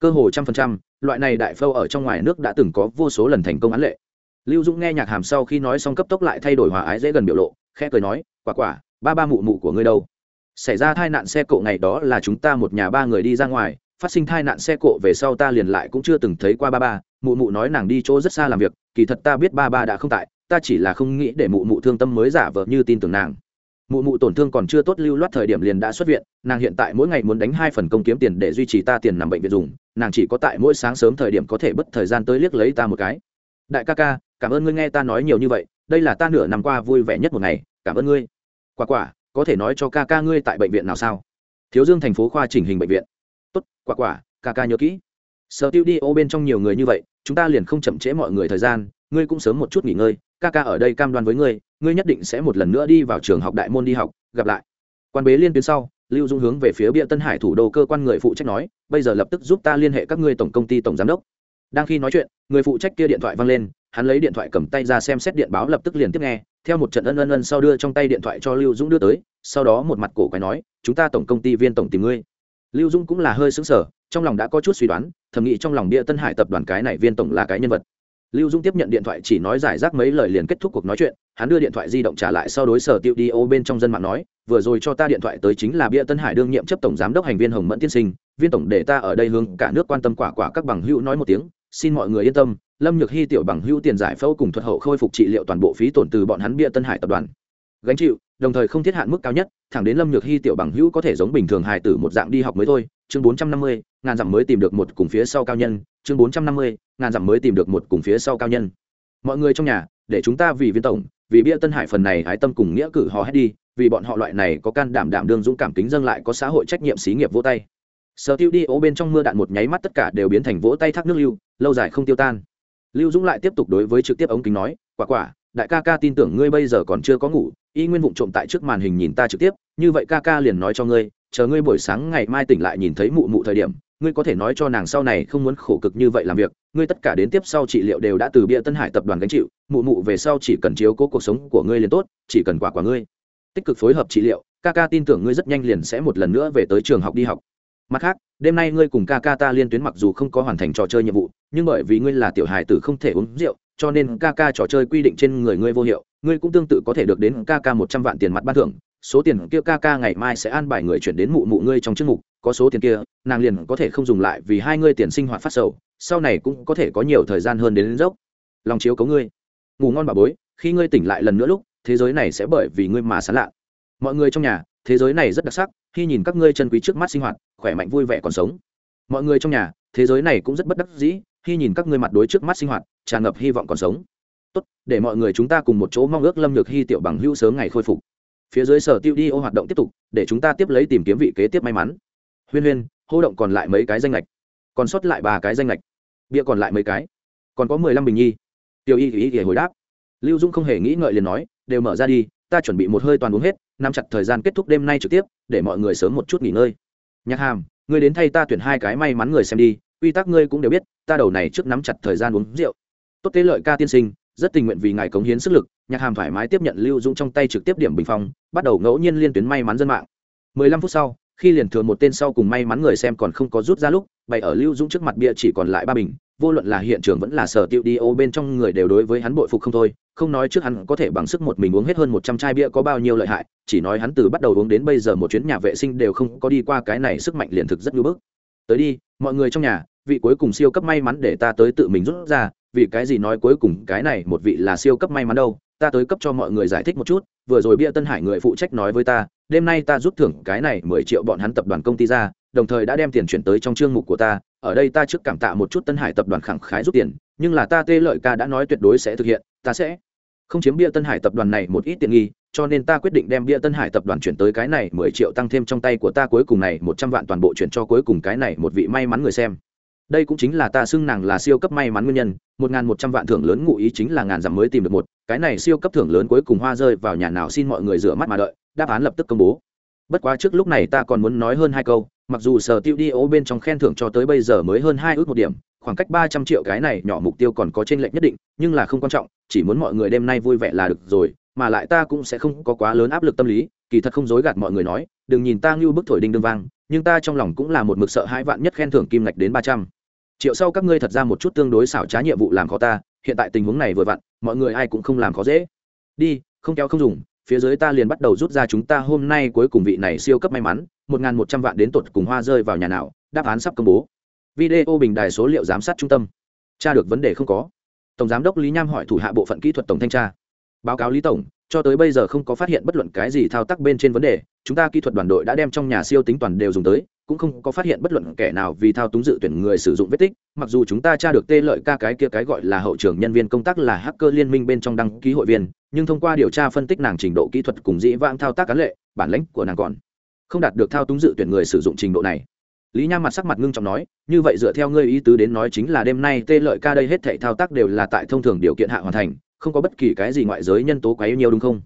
Cơ hồ trăm phần trăm, loại này đại phẫu ở trong ngoài nước đã từng có vô số lần thành công án lệ. Lưu dũng nghe nhạc hàm sau khi nói xong cấp tốc lại thay đổi hòa ái dễ gần biểu lộ, khẽ cười nói, quả quả, ba ba mụ mụ của ngươi đâu? Xảy ra tai nạn xe cộ ngày đó là chúng ta một nhà ba người đi ra ngoài phát sinh tai nạn xe cộ về sau ta liền lại cũng chưa từng thấy qua ba ba, mụ mụ nói nàng đi chỗ rất xa làm việc, kỳ thật ta biết ba ba đã không tại, ta chỉ là không nghĩ để mụ mụ thương tâm mới giả vờ như tin tưởng nàng. Mụ mụ tổn thương còn chưa tốt lưu loát thời điểm liền đã xuất viện, nàng hiện tại mỗi ngày muốn đánh hai phần công kiếm tiền để duy trì ta tiền nằm bệnh viện dùng, nàng chỉ có tại mỗi sáng sớm thời điểm có thể bất thời gian tới liếc lấy ta một cái. Đại ca ca, cảm ơn ngươi nghe ta nói nhiều như vậy, đây là ta nửa năm qua vui vẻ nhất một ngày, cảm ơn ngươi. Quả quả, có thể nói cho ca ca ngươi tại bệnh viện nào sao? Thiếu dương thành phố khoa chỉnh hình bệnh viện quả quả ca ca nhớ kỹ. Sở tiêu đi ô bên trong nhiều người như vậy, chúng ta liền không chậm trễ mọi người thời gian, ngươi cũng sớm một chút nghỉ ngơi, ca ca ở đây cam đoan với ngươi ngươi nhất định sẽ một lần nữa đi vào trường học đại môn đi học, gặp lại. Quan bế liên tuyến sau, lưu dung hướng về phía bia tân hải thủ đô cơ quan người phụ trách nói, bây giờ lập tức giúp ta liên hệ các ngươi tổng công ty tổng giám đốc. Đang khi nói chuyện, người phụ trách kia điện thoại văng lên, hắn lấy điện thoại cầm tay ra xem xét điện báo lập tức liền tiếp nghe, theo một trận ân ân ân sau đưa trong tay điện thoại cho lưu dũng đưa tới, sau đó một mặt cổ quái nói, chúng ta tổng công ty viên tổng tìm ngươi lưu Dung cũng là hơi xứng sở trong lòng đã có chút suy đoán, thầm nghĩ trong lòng địa tân hải tập đoàn cái này viên tổng là cái nhân vật. Lưu Dung tiếp nhận điện thoại chỉ nói giải rác mấy lời liền kết thúc cuộc nói chuyện, hắn đưa điện thoại di động trả lại sau đối sở tiêu đi ô bên trong dân mạng nói, vừa rồi cho ta điện thoại tới chính là bia tân hải đương nhiệm chấp tổng giám đốc hành viên hồng mẫn tiên sinh, viên tổng để ta ở đây hướng cả nước quan tâm quả quả các bằng hữu nói một tiếng, xin mọi người yên tâm, lâm nhược hy tiểu bằng hữu tiền giải phẫu cùng thuật hậu khôi phục trị liệu toàn bộ phí tổn từ bọn hắn bia tân hải tập đoàn. Gánh chịu đồng thời không thiết hạn mức cao nhất, thẳng đến lâm nhược hy tiểu bằng hữu có thể giống bình thường hài tử một dạng đi học mới thôi, chương bốn trăm năm mươi, ngàn dặm mới tìm được một cùng phía sau cao nhân, chương bốn trăm năm mươi, ngàn dặm mới tìm được một cùng phía sau cao nhân. Mọi người trong nhà, để chúng ta vì viên tổng, vì bia tân hải phần này hái tâm cùng nghĩa cử hò hét đi, vì bọn họ loại này có can đảm đảm đương dũng cảm kính dâng lại có xã hội trách nhiệm xí nghiệp vỗ tay. Sở tiêu đi ố bên trong mưa đạn một nháy mắt tất cả đều biến thành vỗ tay thác nước lưu, lâu dài không tiêu tan. Lưu dũng lại tiếp tục đối với trực tiếp ống kính nói, quả quả đại ca ca tin tưởng ngươi bây giờ còn chưa có ngủ, y nguyên vụng trộm tại trước màn hình nhìn ta trực tiếp, như vậy ca ca liền nói cho ngươi, chờ ngươi buổi sáng ngày mai tỉnh lại nhìn thấy mụ mụ thời điểm, ngươi có thể nói cho nàng sau này không muốn khổ cực như vậy làm việc, ngươi tất cả đến tiếp sau trị liệu đều đã từ bia tân hải tập đoàn gánh chịu, mụ mụ về sau chỉ cần chiếu cố cuộc sống của ngươi liền tốt, chỉ cần quả quả ngươi. Tích cực phối hợp trị liệu, ca ca tin tưởng ngươi rất nhanh liền sẽ một lần nữa về tới trường học đi học. Mặt khác, đêm nay ngươi cùng ca ca ta liên tuyến mặc dù không có hoàn thành trò chơi nhiệm vụ, nhưng bởi vì ngươi là tiểu hài tử không thể uống rượu cho nên ca ca trò chơi quy định trên người ngươi vô hiệu ngươi cũng tương tự có thể được đến ca ca một trăm vạn tiền mặt ban thưởng. Số tiền kia ca ca ngày mai sẽ an bài người chuyển đến mụ mụ ngươi trong chức mục có số tiền kia nàng liền có thể không dùng lại vì hai ngươi tiền sinh hoạt phát sầu sau này cũng có thể có nhiều thời gian hơn đến, đến dốc. Lòng chiếu cấu ngươi. Ngủ ngon bà bối khi ngươi tỉnh lại lần nữa lúc thế giới này sẽ bởi vì ngươi mà sán lạ. Mọi người trong nhà thế giới này rất đặc sắc khi nhìn các ngươi chân quý trước mắt sinh hoạt khỏe mạnh vui vẻ còn sống. Mọi người trong nhà thế giới này cũng rất bất đắc dĩ khi nhìn các ngươi mặt đối trước mắt sinh hoạt, tràn ngập hy vọng còn sống. Tốt, để mọi người chúng ta cùng một chỗ mong ước lâm nhược hy tiểu bằng hữu sớm ngày khôi phục. Phía dưới sở tiêu đi ô hoạt động tiếp tục, để chúng ta tiếp lấy tìm kiếm vị kế tiếp may mắn. Huyên huyên, hô động còn lại mấy cái danh lệch còn sót lại ba cái danh lệch bia còn lại mấy cái? Còn có mười lăm bình nhi. Tiểu y ý ý hồi đáp. Lưu dung không hề nghĩ ngợi liền nói, đều mở ra đi, ta chuẩn bị một hơi toàn uống hết, nắm chặt thời gian kết thúc đêm nay trực tiếp, để mọi người sớm một chút nghỉ ngơi. Nhạc hàm, ngươi đến thay ta tuyển hai cái may mắn người xem đi quy tắc ngươi cũng đều biết, ta đầu này trước nắm chặt thời gian uống rượu. Tốt tế lợi ca tiên sinh, rất tình nguyện vì ngài cống hiến sức lực, nhạc hàm thoải mái tiếp nhận lưu dũng trong tay trực tiếp điểm bình phong, bắt đầu ngẫu nhiên liên tuyến may mắn dân mạng. Mười lăm phút sau, khi liền thừa một tên sau cùng may mắn người xem còn không có rút ra lúc, bày ở lưu dũng trước mặt bia chỉ còn lại ba bình, vô luận là hiện trường vẫn là sở tiêu đi ô bên trong người đều đối với hắn bội phục không thôi, không nói trước hắn có thể bằng sức một mình uống hết hơn một trăm chai bia có bao nhiêu lợi hại, chỉ nói hắn từ bắt đầu uống đến bây giờ một chuyến nhà vệ sinh đều không có đi qua cái này sức mạnh liền thực rất nhu bức. Tới đi, mọi người trong nhà vị cuối cùng siêu cấp may mắn để ta tới tự mình rút ra, vì cái gì nói cuối cùng cái này một vị là siêu cấp may mắn đâu, ta tới cấp cho mọi người giải thích một chút, vừa rồi bia tân hải người phụ trách nói với ta, đêm nay ta rút thưởng cái này mười triệu bọn hắn tập đoàn công ty ra, đồng thời đã đem tiền chuyển tới trong chương mục của ta, ở đây ta trước cảm tạ một chút tân hải tập đoàn khẳng khái rút tiền, nhưng là ta tê lợi ca đã nói tuyệt đối sẽ thực hiện, ta sẽ không chiếm bia tân hải tập đoàn này một ít tiện nghi, cho nên ta quyết định đem bia tân hải tập đoàn chuyển tới cái này mười triệu tăng thêm trong tay của ta cuối cùng này một trăm vạn toàn bộ chuyển cho cuối cùng cái này một vị may mắn người xem đây cũng chính là ta xưng nàng là siêu cấp may mắn nguyên nhân, một n g h n một trăm vạn thưởng lớn ngụ ý chính là ngàn dặm mới tìm được một. Cái này siêu cấp thưởng lớn cuối cùng hoa rơi vào nhà nào xin mọi người rửa mắt mà đợi, đáp án lập tức công bố. Bất quá trước lúc này ta còn muốn nói hơn hai câu, mặc dù sở tiêu đi ô bên trong khen thưởng cho tới bây giờ mới hơn hai ước một điểm, khoảng cách ba trăm triệu cái này nhỏ mục tiêu còn có trên lệch nhất định, nhưng là không quan trọng, chỉ muốn mọi người đêm nay vui vẻ là được rồi, mà lại ta cũng sẽ không có quá lớn áp lực tâm lý, kỳ thật không dối gạt mọi người nói, đừng nhìn ta ngưu bức thổi đinh đương vang nhưng ta trong lòng cũng là một mực sợ hai vạn nhất khen thưởng kim ngạch đến ba trăm. Triệu sau các ngươi thật ra một chút tương đối xảo trá nhiệm vụ làm khó ta, hiện tại tình huống này vừa vặn, mọi người ai cũng không làm khó dễ. Đi, không kéo không dùng, phía dưới ta liền bắt đầu rút ra chúng ta hôm nay cuối cùng vị này siêu cấp may mắn, một n g h n một trăm vạn đến tột cùng hoa rơi vào nhà nào, đáp án sắp công bố. Video bình đài số liệu giám sát trung tâm. Tra được vấn đề không có. Tổng giám đốc lý nham hỏi thủ hạ bộ phận kỹ thuật tổng thanh tra. Báo cáo lý tổng cho tới bây giờ không có phát hiện bất luận cái gì thao tác bên trên vấn đề, chúng ta kỹ thuật đoàn đội đã đem trong nhà siêu tính toàn đều dùng tới, cũng không có phát hiện bất luận kẻ nào vì thao túng dự tuyển người sử dụng vết tích, mặc dù chúng ta tra được tê lợi ca cái kia cái gọi là hậu trưởng nhân viên công tác là hacker liên minh bên trong đăng ký hội viên, nhưng thông qua điều tra phân tích nàng trình độ kỹ thuật cùng dĩ vãng thao tác cán lệ, bản lãnh của nàng còn không đạt được thao túng dự tuyển người sử dụng trình độ này. Lý nham mặt sắc mặt ngưng trọng nói, như vậy dựa theo ngươi ý tứ đến nói chính là đêm nay tê lợi ca đây hết thảy thao tác đều là tại thông thường điều kiện hạ hoàn thành không có bất kỳ cái gì ngoại giới nhân tố quá yêu nhiều đúng không?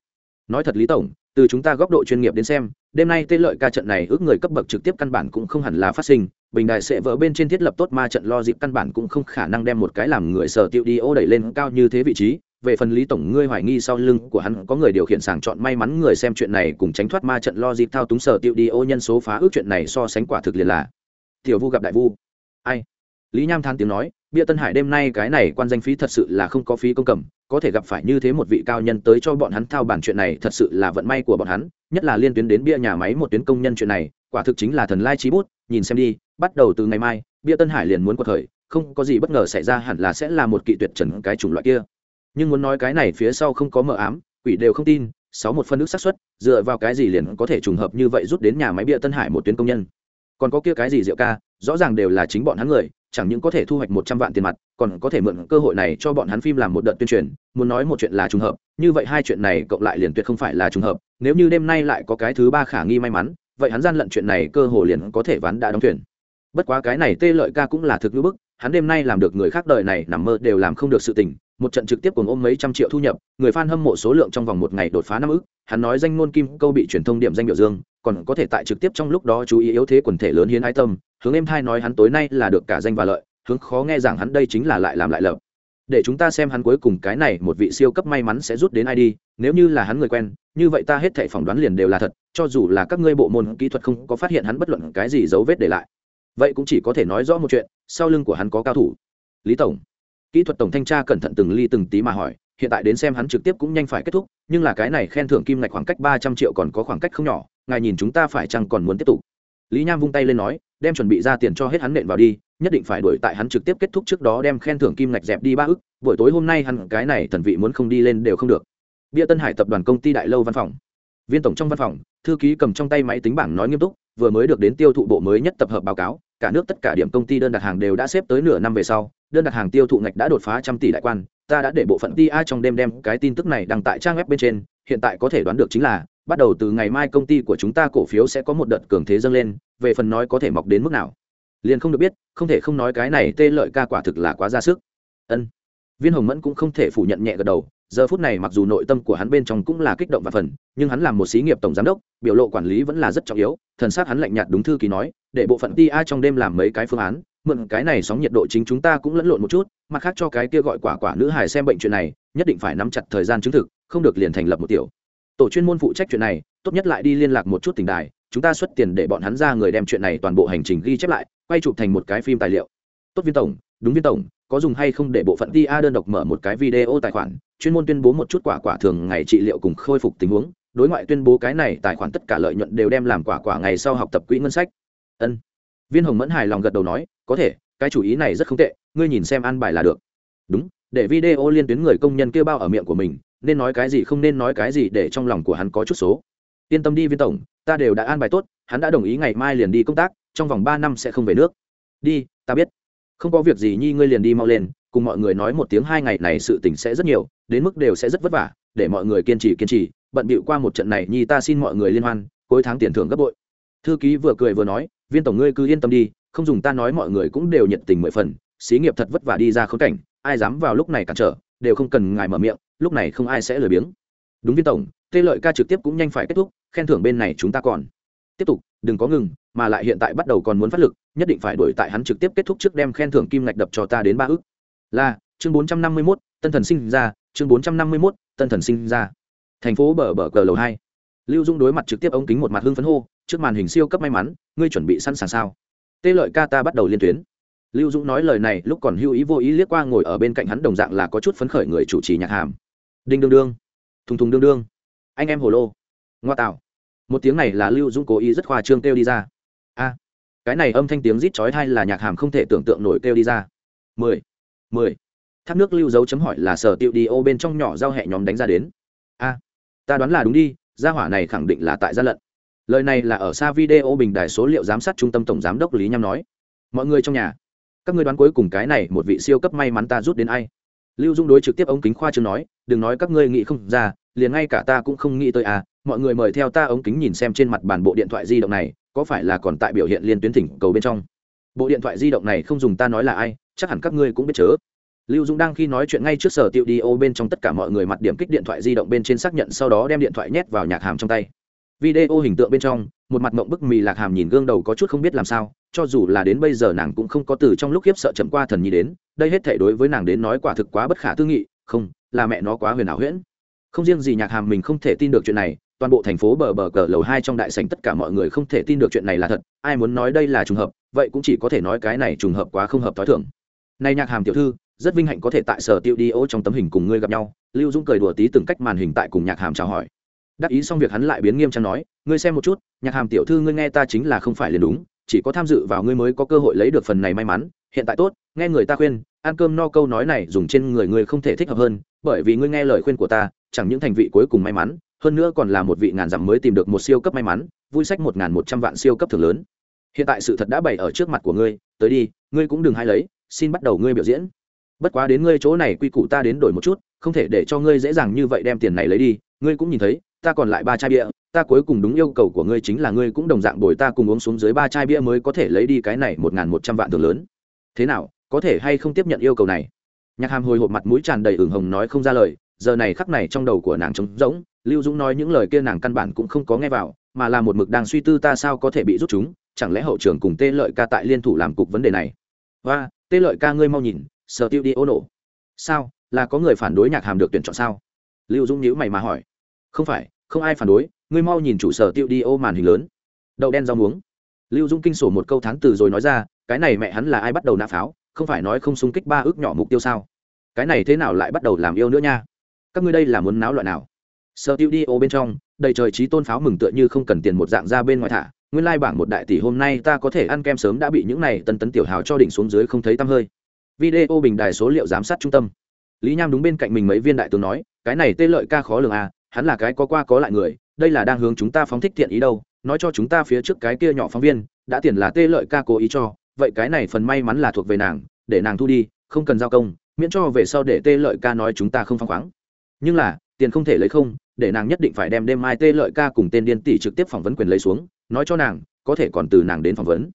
Nói thật lý tổng, từ chúng ta góc độ chuyên nghiệp đến xem, đêm nay tên lợi ca trận này ước người cấp bậc trực tiếp căn bản cũng không hẳn là phát sinh, bình đại sẽ vỡ bên trên thiết lập tốt ma trận lo dịp căn bản cũng không khả năng đem một cái làm người sở tiêu đi ô đẩy lên cao như thế vị trí. Về phần lý tổng, ngươi hoài nghi sau lưng của hắn có người điều khiển sàng chọn may mắn người xem chuyện này cùng tránh thoát ma trận lo dịp thao túng sở tiêu đi ô nhân số phá ước chuyện này so sánh quả thực liền là. Tiểu vu gặp đại vu. Ai? Lý nham than tiếng nói bia tân hải đêm nay cái này quan danh phí thật sự là không có phí công cầm, có thể gặp phải như thế một vị cao nhân tới cho bọn hắn thao bản chuyện này thật sự là vận may của bọn hắn, nhất là liên tuyến đến bia nhà máy một tuyến công nhân chuyện này, quả thực chính là thần lai trí bút, nhìn xem đi, bắt đầu từ ngày mai, bia tân hải liền muốn quật khởi, không có gì bất ngờ xảy ra hẳn là sẽ là một kỵ tuyệt trần cái chủng loại kia. Nhưng muốn nói cái này phía sau không có mờ ám, quỷ đều không tin, sáu một phân nước xác suất, dựa vào cái gì liền có thể trùng hợp như vậy rút đến nhà máy bia tân hải một tuyến công nhân. Còn có kia cái gì rượu ca, rõ ràng đều là chính bọn hắn người chẳng những có thể thu hoạch một trăm vạn tiền mặt, còn có thể mượn cơ hội này cho bọn hắn phim làm một đợt tuyên truyền, muốn nói một chuyện là trùng hợp, như vậy hai chuyện này cộng lại liền tuyệt không phải là trùng hợp, nếu như đêm nay lại có cái thứ ba khả nghi may mắn, vậy hắn gian lận chuyện này cơ hồ liền có thể ván đã đóng thuyền. Bất quá cái này tê lợi ca cũng là thực ngữ bức, hắn đêm nay làm được người khác đời này nằm mơ đều làm không được sự tình, một trận trực tiếp cùng ôm mấy trăm triệu thu nhập, người fan hâm mộ số lượng trong vòng một ngày đột phá năm ức, hắn nói danh ngôn kim câu bị truyền thông điểm danh biểu dương, còn có thể tại trực tiếp trong lúc đó chú ý yếu thế quần thể lớn hiến ái tâm hướng em thai nói hắn tối nay là được cả danh và lợi, hướng khó nghe rằng hắn đây chính là lại làm lại lập. Để chúng ta xem hắn cuối cùng cái này một vị siêu cấp may mắn sẽ rút đến ai đi, nếu như là hắn người quen, như vậy ta hết thể phỏng đoán liền đều là thật, cho dù là các ngươi bộ môn kỹ thuật không có phát hiện hắn bất luận cái gì dấu vết để lại. Vậy cũng chỉ có thể nói rõ một chuyện, sau lưng của hắn có cao thủ. Lý tổng. Kỹ thuật tổng thanh tra cẩn thận từng ly từng tí mà hỏi, hiện tại đến xem hắn trực tiếp cũng nhanh phải kết thúc, nhưng là cái này khen thưởng kim ngạch khoảng cách ba trăm triệu còn có khoảng cách không nhỏ, ngài nhìn chúng ta phải chăng còn muốn tiếp tục? Lý nham vung tay lên nói, đem chuẩn bị ra tiền cho hết hắn nện vào đi, nhất định phải đuổi tại hắn trực tiếp kết thúc trước đó đem khen thưởng kim ngạch dẹp đi ba ức, buổi tối hôm nay hắn cái này thần vị muốn không đi lên đều không được. Bia tân hải tập đoàn công ty đại lâu văn phòng. Viên tổng trong văn phòng, thư ký cầm trong tay máy tính bảng nói nghiêm túc, vừa mới được đến tiêu thụ bộ mới nhất tập hợp báo cáo, cả nước tất cả điểm công ty đơn đặt hàng đều đã xếp tới nửa năm về sau, đơn đặt hàng tiêu thụ ngạch đã đột phá trăm tỷ đại quan, ta đã để bộ phận ti a trong đêm đem cái tin tức này đăng tại trang web bên trên, hiện tại có thể đoán được chính là bắt đầu từ ngày mai công ty của chúng ta cổ phiếu sẽ có một đợt cường thế dâng lên, về phần nói có thể mọc đến mức nào, liền không được biết, không thể không nói cái này tê lợi ca quả thực là quá ra sức. Ân. Viên hồng mẫn cũng không thể phủ nhận nhẹ gật đầu, giờ phút này mặc dù nội tâm của hắn bên trong cũng là kích động và phần, nhưng hắn làm một xí nghiệp tổng giám đốc, biểu lộ quản lý vẫn là rất trọng yếu, thần sát hắn lạnh nhạt đúng thư ký nói, để bộ phận ti a trong đêm làm mấy cái phương án, mượn cái này sóng nhiệt độ chính chúng ta cũng lẫn lộn một chút, mặt khác cho cái kia gọi quả quả nữ hải xem bệnh chuyện này, nhất định phải nắm chặt thời gian chứng thực, không được liền thành lập một tiểu tổ chuyên môn phụ trách chuyện này, tốt nhất lại đi liên lạc một chút tỉnh đài, chúng ta xuất tiền để bọn hắn ra người đem chuyện này toàn bộ hành trình ghi chép lại, quay chụp thành một cái phim tài liệu. Tốt viên tổng, đúng viên tổng, có dùng hay không để bộ phận tia đơn độc mở một cái video tài khoản, chuyên môn tuyên bố một chút quả quả thường ngày trị liệu cùng khôi phục tình huống, đối ngoại tuyên bố cái này tài khoản tất cả lợi nhuận đều đem làm quả quả ngày sau học tập quỹ ngân sách. Ân. Viên hồng mẫn hài lòng gật đầu nói, có thể, cái chủ ý này rất không tệ, ngươi nhìn xem ăn bài là được. Đúng, để video liên tuyến người công nhân kêu bao ở miệng của mình nên nói cái gì không nên nói cái gì để trong lòng của hắn có chút số. Yên tâm đi viên tổng, ta đều đã an bài tốt, hắn đã đồng ý ngày mai liền đi công tác, trong vòng ba năm sẽ không về nước. Đi, ta biết. Không có việc gì nhi ngươi liền đi mau lên, cùng mọi người nói một tiếng hai ngày này sự tình sẽ rất nhiều, đến mức đều sẽ rất vất vả, để mọi người kiên trì kiên trì, bận bịu qua một trận này nhi ta xin mọi người liên hoan, cuối tháng tiền thưởng gấp bội. Thư ký vừa cười vừa nói, viên tổng ngươi cứ yên tâm đi, không dùng ta nói mọi người cũng đều nhiệt tình mười phần, xí nghiệp thật vất vả đi ra khốn cảnh, ai dám vào lúc này cản trở, đều không cần ngài mở miệng lúc này không ai sẽ lười biếng. Đúng viên tổng, tê lợi ca trực tiếp cũng nhanh phải kết thúc, khen thưởng bên này chúng ta còn. Tiếp tục, đừng có ngừng, mà lại hiện tại bắt đầu còn muốn phát lực, nhất định phải đổi tại hắn trực tiếp kết thúc trước đem khen thưởng kim ngạch đập cho ta đến ba ức là, chương bốn trăm năm mươi mốt, tân thần sinh ra, chương bốn trăm năm mươi mốt, tân thần sinh ra. Thành phố bờ bờ cờ lầu hai. Lưu dung đối mặt trực tiếp ống kính một mặt hưng phấn hô, trước màn hình siêu cấp may mắn, ngươi chuẩn bị sẵn sàng sao? Tê lợi ca ta bắt đầu liên tuyến. Lưu dũng nói lời này, lúc còn hưu ý vô ý liếc qua ngồi ở bên cạnh hắn đồng dạng là có chút phấn khởi người chủ trì nhạc hàm đinh đương đương. Thùng thùng đương đương. Anh em hồ lô. Ngoa tạo. Một tiếng này là lưu dũng cố ý rất khoa trương kêu đi ra. A. Cái này âm thanh tiếng rít chói tai là nhạc hàm không thể tưởng tượng nổi kêu đi ra. Mười. Mười. Thác nước lưu dấu chấm hỏi là sở tiệu đi ô bên trong nhỏ giao hẹ nhóm đánh ra đến. A. Ta đoán là đúng đi, gia hỏa này khẳng định là tại gia lận. Lời này là ở xa video bình đài số liệu giám sát trung tâm tổng giám đốc lý nham nói. Mọi người trong nhà, các ngươi đoán cuối cùng cái này một vị siêu cấp may mắn ta rút đến ai? Lưu dung đối trực tiếp ống kính khoa chương nói đừng nói các ngươi nghĩ không ra, liền ngay cả ta cũng không nghĩ tới à mọi người mời theo ta ống kính nhìn xem trên mặt bàn bộ điện thoại di động này, có phải là còn tại biểu hiện liên tuyến thỉnh cầu bên trong? Bộ điện thoại di động này không dùng ta nói là ai, chắc hẳn các ngươi cũng biết chớ. Lưu dũng đang khi nói chuyện ngay trước sở tiệu đi ô bên trong tất cả mọi người mặt điểm kích điện thoại di động bên trên xác nhận sau đó đem điện thoại nhét vào nhạc hàm trong tay. Video hình tượng bên trong, một mặt mộng bức mì lạc hàm nhìn gương đầu có chút không biết làm sao, cho dù là đến bây giờ nàng cũng không có từ trong lúc khiếp sợ chậm qua thần nhi đến, đây hết thể đối với nàng đến nói quả thực quá bất khả tư nghị không, là mẹ nó quá huyền ảo huyễn. Không riêng gì nhạc hàm mình không thể tin được chuyện này, toàn bộ thành phố bờ bờ cờ lầu hai trong đại sảnh tất cả mọi người không thể tin được chuyện này là thật, ai muốn nói đây là trùng hợp, vậy cũng chỉ có thể nói cái này trùng hợp quá không hợp t h o i thưởng nay nhạc hàm tiểu thư, rất vinh hạnh có thể tại sở tiêu đi ô trong tấm hình cùng ngươi gặp nhau, lưu dũng cười đùa tí từng cách màn hình tại cùng nhạc hàm chào hỏi. Đắc ý xong việc hắn lại biến nghiêm trang nói, ngươi xem một chút, nhạc hàm tiểu thư ngươi nghe ta chính là không phải liền đúng, chỉ có tham dự vào ngươi mới có cơ hội lấy được phần này may mắn, hiện tại tốt, nghe người ta khuyên ăn cơm no câu nói này dùng trên người ngươi không thể thích hợp hơn, bởi vì ngươi nghe lời khuyên của ta, chẳng những thành vị cuối cùng may mắn, hơn nữa còn là một vị ngàn dặm mới tìm được một siêu cấp may mắn, vui sách một ngàn một trăm vạn siêu cấp thường lớn. Hiện tại sự thật đã bày ở trước mặt của ngươi, tới đi, ngươi cũng đừng hay lấy, xin bắt đầu ngươi biểu diễn. Bất quá đến ngươi chỗ này quy củ ta đến đổi một chút, không thể để cho ngươi dễ dàng như vậy đem tiền này lấy đi, ngươi cũng nhìn thấy, ta còn lại ba chai bia, ta cuối cùng đúng yêu cầu của ngươi chính là ngươi cũng đồng dạng bồi ta cùng uống xuống dưới ba chai bia mới có thể lấy đi cái này một ngàn một trăm vạn thường lớn. Thế nào có thể hay không tiếp nhận yêu cầu này? Nhạc hàm hồi hộp mặt mũi tràn đầy ửng hồng nói không ra lời, giờ này khắc này trong đầu của nàng trống rỗng, lưu dũng nói những lời kia nàng căn bản cũng không có nghe vào, mà là một mực đang suy tư ta sao có thể bị rút chúng, chẳng lẽ hậu trường cùng tê lợi ca tại liên thủ làm cục vấn đề này? Và tê lợi ca ngươi mau nhìn sở tiêu đi ô nổ. Sao, là có người phản đối nhạc hàm được tuyển chọn sao? Lưu dũng nhữ mày mà hỏi. Không phải, không ai phản đối, ngươi mau nhìn chủ sở tiêu đi ô màn hình lớn. Đậu đen rau muống. Lưu dũng kinh sổ một câu thán từ rồi nói ra, cái này mẹ hắn là ai bắt đầu nã pháo? Không phải nói không xung kích ba ước nhỏ mục tiêu sao cái này thế nào lại bắt đầu làm yêu nữa nha các ngươi đây là muốn náo loại nào Sở Tiêu Dio bên trong, đầy trời trí tôn pháo mừng tựa như không cần tiền một dạng ra bên ngoài thả, nguyên lai bảng một đại tỷ hôm nay ta có thể ăn kem sớm đã bị những này tân tấn tiểu hào cho đỉnh xuống dưới không thấy tăm hơi. Video bình đài số liệu giám sát trung tâm. Lý Nham đúng bên cạnh mình mấy viên đại tướng nói, cái này tê lợi ca khó lường à, hắn là cái có qua có lại người, đây là đang hướng chúng ta phóng thích thiện ý đâu, nói cho chúng ta phía trước cái kia nhỏ phóng viên, đã tiền là tê lợi ca cố ý cho, vậy cái này phần may mắn là thuộc về nàng, để nàng thu đi, không cần giao công, miễn cho về sau để tê lợi ca nói chúng ta không phăng khoáng. Nhưng là, tiền không thể lấy không, để nàng nhất định phải đem đêm mai tê lợi ca cùng tên điên tỷ trực tiếp phỏng vấn quyền lấy xuống nói cho nàng có thể còn từ nàng đến phỏng vấn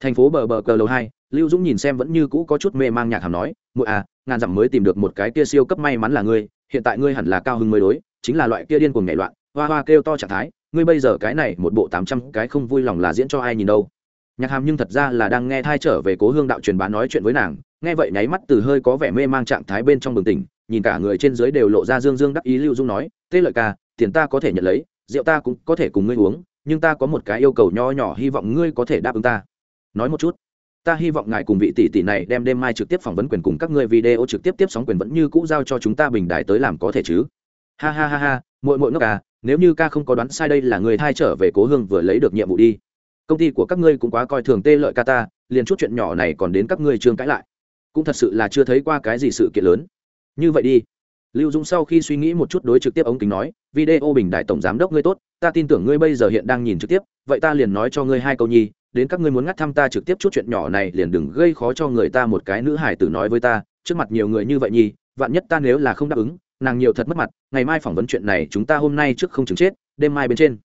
thành phố bờ bờ cờ lầu hai lưu dũng nhìn xem vẫn như cũ có chút mê mang nhạc hàm nói mỗi à ngàn dặm mới tìm được một cái kia siêu cấp may mắn là ngươi hiện tại ngươi hẳn là cao hưng mới đối chính là loại kia điên cuồng nhảy loạn hoa hoa kêu to trạng thái ngươi bây giờ cái này một bộ tám trăm cái không vui lòng là diễn cho ai nhìn đâu nhạc hàm nhưng thật ra là đang nghe thai trở về cố hương đạo truyền bá nói chuyện với nàng, nghe vậy nháy mắt từ hơi có vẻ mê mang trạng thái bên trong bừng tỉnh, nhìn cả người trên dưới đều lộ ra dương dương đắc ý lưu dung nói, tê lợi ca, tiền ta có thể nhận lấy, rượu ta cũng có thể cùng ngươi uống, nhưng ta có một cái yêu cầu nho nhỏ hy vọng ngươi có thể đáp ứng ta. Nói một chút, ta hy vọng ngài cùng vị tỷ tỷ này đem đêm mai trực tiếp phỏng vấn quyền cùng các ngươi video trực tiếp tiếp sóng quyền vẫn như cũ giao cho chúng ta bình đại tới làm có thể chứ? Ha ha ha ha, muội muội ngốc à nếu như ca không có đoán sai đây là người thai trở về cố hương vừa lấy được nhiệm vụ đi công ty của các ngươi cũng quá coi thường tê lợi ca ta, liền chút chuyện nhỏ này còn đến các ngươi trương cãi lại. Cũng thật sự là chưa thấy qua cái gì sự kiện lớn. Như vậy đi. Lưu dũng sau khi suy nghĩ một chút đối trực tiếp ống kính nói, video bình đại tổng giám đốc ngươi tốt, ta tin tưởng ngươi bây giờ hiện đang nhìn trực tiếp, vậy ta liền nói cho ngươi hai câu nhi, đến các ngươi muốn ngắt thăm ta trực tiếp chút chuyện nhỏ này liền đừng gây khó cho người ta một cái nữ hải tử nói với ta, trước mặt nhiều người như vậy nhi, vạn nhất ta nếu là không đáp ứng, nàng nhiều thật mất mặt, ngày mai phỏng vấn chuyện này chúng ta hôm nay trước không chứng chết, đêm mai bên trên.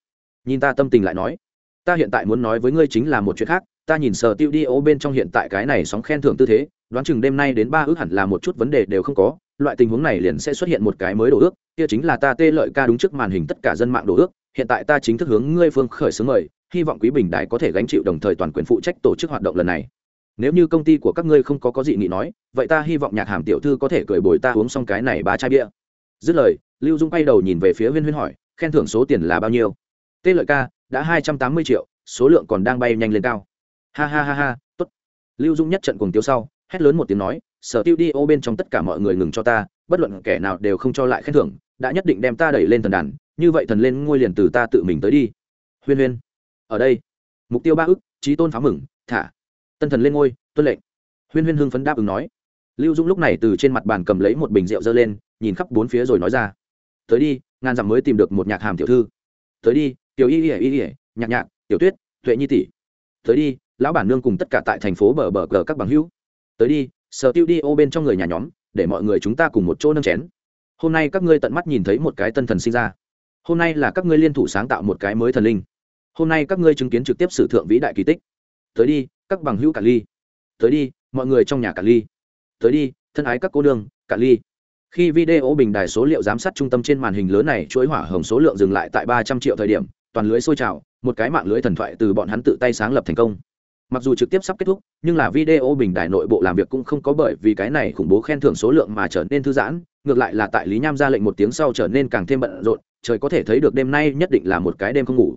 Nhìn ta tâm tình lại nói ta hiện tại muốn nói với ngươi chính là một chuyện khác, ta nhìn sở tiêu đi ô bên trong hiện tại cái này sóng khen thưởng tư thế, đoán chừng đêm nay đến ba ước hẳn là một chút vấn đề đều không có, loại tình huống này liền sẽ xuất hiện một cái mới đổ ước, kia chính là ta tê lợi ca đúng trước màn hình tất cả dân mạng đổ ước, hiện tại ta chính thức hướng ngươi phương khởi xướng mời, hy vọng quý bình đại có thể gánh chịu đồng thời toàn quyền phụ trách tổ chức hoạt động lần này. Nếu như công ty của các ngươi không có có gì nghị nói, vậy ta hy vọng nhạc hàm tiểu thư có thể cười bồi ta uống xong cái này ba chai bia. Dứt lời, lưu dung quay đầu nhìn về phía huyên huyên hỏi, khen thưởng số tiền là bao nhiêu? Tê lợi ca đã hai trăm tám mươi triệu, số lượng còn đang bay nhanh lên cao. Ha ha ha ha, tốt. Lưu dung nhất trận cùng tiêu sau, hét lớn một tiếng nói, sở tiêu đi, ô, bên trong tất cả mọi người ngừng cho ta, bất luận kẻ nào đều không cho lại khen thưởng, đã nhất định đem ta đẩy lên thần đàn, như vậy thần lên ngôi liền từ ta tự mình tới đi. Huyên huyên, ở đây. Mục tiêu ba ức trí tôn phá mừng, thả, tân thần lên ngôi, tuân lệnh. Huyên huyên hưng phấn đáp ứng nói. Lưu dũng lúc này từ trên mặt bàn cầm lấy một bình rượu dơ lên, nhìn khắp bốn phía rồi nói ra, tới đi, ngàn dặm mới tìm được một nhạc hàm tiểu thư tới đi, tiểu y ỉa y ỉa nhạc nhạc, tiểu tuyết, tuệ nhi tỷ. Tới đi, lão bản nương cùng tất cả tại thành phố bờ bờ cờ các bằng hữu. Tới đi, sở tiêu đi ô bên trong người nhà nhóm, để mọi người chúng ta cùng một chỗ nâng chén. Hôm nay các ngươi tận mắt nhìn thấy một cái tân thần sinh ra. Hôm nay là các ngươi liên thủ sáng tạo một cái mới thần linh. Hôm nay các ngươi chứng kiến trực tiếp sử thượng vĩ đại kỳ tích. Tới đi, các bằng hữu cả ly. Tới đi, mọi người trong nhà cả ly. Tới đi, thân ái các cô đường cả ly khi video bình đài số liệu giám sát trung tâm trên màn hình lớn này chuỗi hỏa hồng số lượng dừng lại tại ba trăm triệu thời điểm, toàn lưới sôi trào, một cái mạng lưới thần thoại từ bọn hắn tự tay sáng lập thành công. Mặc dù trực tiếp sắp kết thúc, nhưng là video bình đài nội bộ làm việc cũng không có bởi vì cái này khủng bố khen thưởng số lượng mà trở nên thư giãn, ngược lại là tại lý nham ra lệnh một tiếng sau trở nên càng thêm bận rộn, trời có thể thấy được đêm nay nhất định là một cái đêm không ngủ.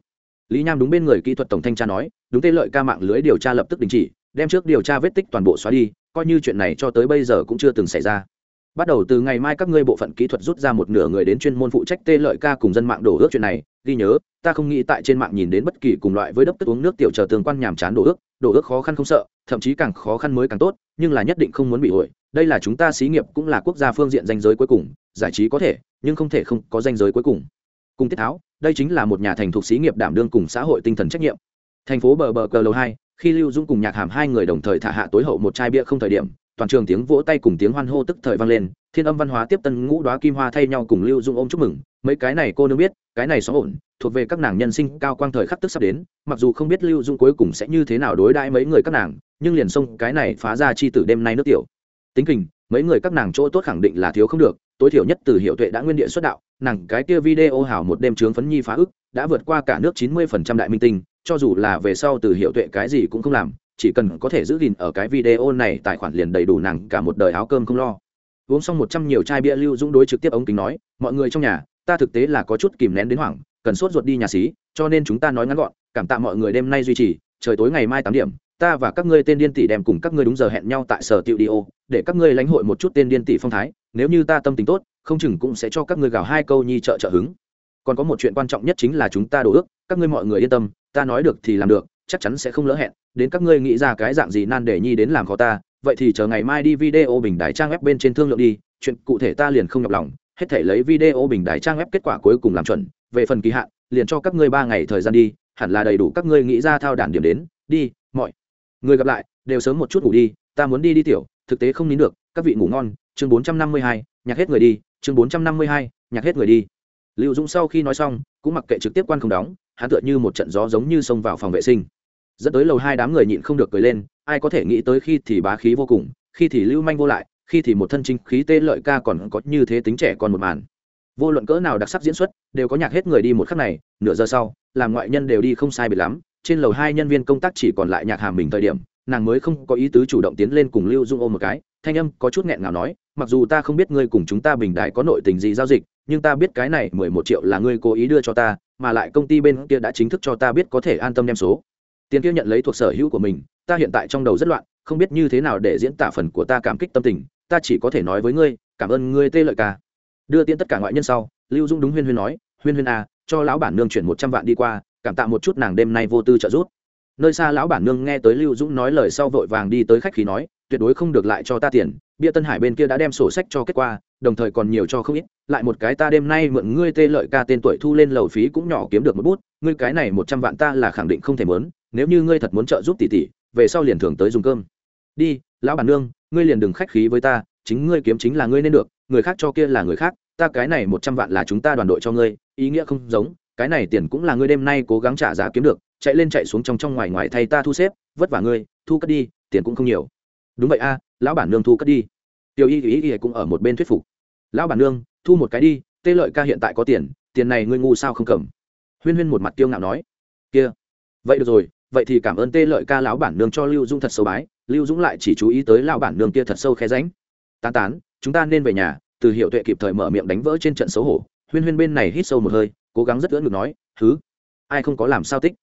Lý nham đúng bên người kỹ thuật tổng thanh tra nói, đúng tên lợi ca mạng lưới điều tra lập tức đình chỉ, đem trước điều tra vết tích toàn bộ xóa đi, coi như chuyện này cho tới bây giờ cũng chưa từng xảy ra bắt đầu từ ngày mai các ngươi bộ phận kỹ thuật rút ra một nửa người đến chuyên môn phụ trách tê lợi ca cùng dân mạng đổ ước chuyện này. Ghi nhớ, ta không nghĩ tại trên mạng nhìn đến bất kỳ cùng loại với đốc tức uống nước tiểu chờ tương quan nhàm chán đổ ước. Đổ ước khó khăn không sợ, thậm chí càng khó khăn mới càng tốt, nhưng là nhất định không muốn bị hội. Đây là chúng ta xí nghiệp cũng là quốc gia phương diện danh giới cuối cùng, giải trí có thể, nhưng không thể không có danh giới cuối cùng. Cùng tiết tháo, đây chính là một nhà thành thuộc xí nghiệp đảm đương cùng xã hội tinh thần trách nhiệm. Thành phố bờ bờ cờ lầu hai, khi lưu dũng cùng nhạc hàm hai người đồng thời thả hạ tối hậu một chai bia không thời điểm toàn trường tiếng vỗ tay cùng tiếng hoan hô tức thời vang lên, thiên âm văn hóa tiếp tân ngũ đoá kim hoa thay nhau cùng lưu dung ôm chúc mừng. Mấy cái này cô nương biết, cái này xóa ổn, thuộc về các nàng nhân sinh cao quang thời khắc tức sắp đến, mặc dù không biết lưu dung cuối cùng sẽ như thế nào đối đãi mấy người các nàng, nhưng liền xông cái này phá ra chi tử đêm nay nước tiểu. Tính kình, mấy người các nàng chỗ tốt khẳng định là thiếu không được, tối thiểu nhất từ hiệu tuệ đã nguyên địa xuất đạo, nàng cái kia video hảo một đêm trướng phấn nhi phá ức, đã vượt qua cả nước chín mươi phần trăm đại minh tinh, cho dù là về sau từ hiệu tuệ cái gì cũng không làm chỉ cần có thể giữ gìn ở cái video này, tài khoản liền đầy đủ nàng cả một đời áo cơm không lo. Uống xong một trăm nhiều chai bia lưu dũng đối trực tiếp ống kính nói, mọi người trong nhà, ta thực tế là có chút kìm nén đến hoảng, cần sốt ruột đi nhà xí, cho nên chúng ta nói ngắn gọn, cảm tạ mọi người đêm nay duy trì, trời tối ngày mai tám điểm, ta và các ngươi tên điên tỷ đem cùng các ngươi đúng giờ hẹn nhau tại sở tiệu đi ô, để các ngươi lãnh hội một chút tên điên tỷ phong thái, nếu như ta tâm tính tốt, không chừng cũng sẽ cho các ngươi gào hai câu nhi trợ trợ hứng. Còn có một chuyện quan trọng nhất chính là chúng ta đổ ước, các ngươi mọi người yên tâm, ta nói được thì làm được chắc chắn sẽ không lỡ hẹn, đến các ngươi nghĩ ra cái dạng gì nan để nhi đến làm khó ta, vậy thì chờ ngày mai đi video bình đài trang web bên trên thương lượng đi, chuyện cụ thể ta liền không nhọc lòng, hết thể lấy video bình đài trang web kết quả cuối cùng làm chuẩn, về phần kỳ hạn, liền cho các ngươi ba ngày thời gian đi, hẳn là đầy đủ các ngươi nghĩ ra thao đản điểm đến, đi, mọi người gặp lại, đều sớm một chút ngủ đi, ta muốn đi đi tiểu, thực tế không nín được, các vị ngủ ngon, chương bốn trăm năm mươi hai, nhạc hết người đi, chương bốn trăm năm mươi hai, nhạc hết người đi. Lưu dũng sau khi nói xong, cũng mặc kệ trực tiếp quan không đóng hắn tựa như một trận gió giống như xông vào phòng vệ sinh. Dẫn tới lầu hai đám người nhịn không được cười lên, ai có thể nghĩ tới khi thì bá khí vô cùng, khi thì lưu manh vô lại, khi thì một thân chính khí tê lợi ca còn có như thế tính trẻ còn một màn. Vô luận cỡ nào đặc sắc diễn xuất, đều có nhạc hết người đi một khắc này, nửa giờ sau, làm ngoại nhân đều đi không sai biệt lắm, trên lầu hai nhân viên công tác chỉ còn lại nhạc hàm mình thời điểm, nàng mới không có ý tứ chủ động tiến lên cùng lưu dung ôm một cái, thanh âm có chút nghẹn ngào nói, mặc dù ta không biết ngươi cùng chúng ta bình đại có nội tình gì giao dịch, nhưng ta biết cái này mười một triệu là ngươi cố ý đưa cho ta mà lại công ty bên kia đã chính thức cho ta biết có thể an tâm đem số. Tiền kia nhận lấy thuộc sở hữu của mình, ta hiện tại trong đầu rất loạn, không biết như thế nào để diễn tả phần của ta cảm kích tâm tình, ta chỉ có thể nói với ngươi, cảm ơn ngươi, tê lợi ca. Đưa tiễn tất cả ngoại nhân sau, lưu dung đúng huyên huyên nói, huyên huyên à cho lão bản nương chuyển một trăm vạn đi qua, cảm tạ một chút nàng đêm nay vô tư trợ giúp. Nơi xa lão bản nương nghe tới lưu dũng nói lời sau vội vàng đi tới khách khí nói, tuyệt đối không được lại cho ta tiền bia tân hải bên kia đã đem sổ sách cho kết quả đồng thời còn nhiều cho không ít. Lại một cái ta đêm nay mượn ngươi tê lợi ca tên tuổi thu lên lầu phí cũng nhỏ kiếm được một bút, ngươi cái này một trăm vạn ta là khẳng định không thể mớn, nếu như ngươi thật muốn trợ giúp tỷ tỷ, về sau liền thường tới dùng cơm. Đi, lão bản nương, ngươi liền đừng khách khí với ta, chính ngươi kiếm chính là ngươi nên được, người khác cho kia là người khác, ta cái này một trăm vạn là chúng ta đoàn đội cho ngươi, ý nghĩa không giống, cái này tiền cũng là ngươi đêm nay cố gắng trả giá kiếm được, chạy lên chạy xuống trong trong ngoài ngoài thay ta thu xếp, vất vả ngươi, thu cất đi, tiền cũng không nhiều. Đúng vậy a lão bản nương thu cất đi. Tiểu y ý y cũng ở một bên thuyết phục. Lão bản nương, thu một cái đi, tê lợi ca hiện tại có tiền tiền này ngươi ngu sao không cầm? Huyên huyên một mặt tiêu ngạo nói. Kia. Vậy được rồi, vậy thì cảm ơn tê lợi ca lão bản nương cho lưu dũng thật sâu bái, lưu dũng lại chỉ chú ý tới lão bản nương kia thật sâu khe ránh. Tán tán, chúng ta nên về nhà, từ hiệu tuệ kịp thời mở miệng đánh vỡ trên trận xấu hổ. Huyên huyên bên này hít sâu một hơi, cố gắng rất ưỡn ngực nói thứ ai không có làm sao tích?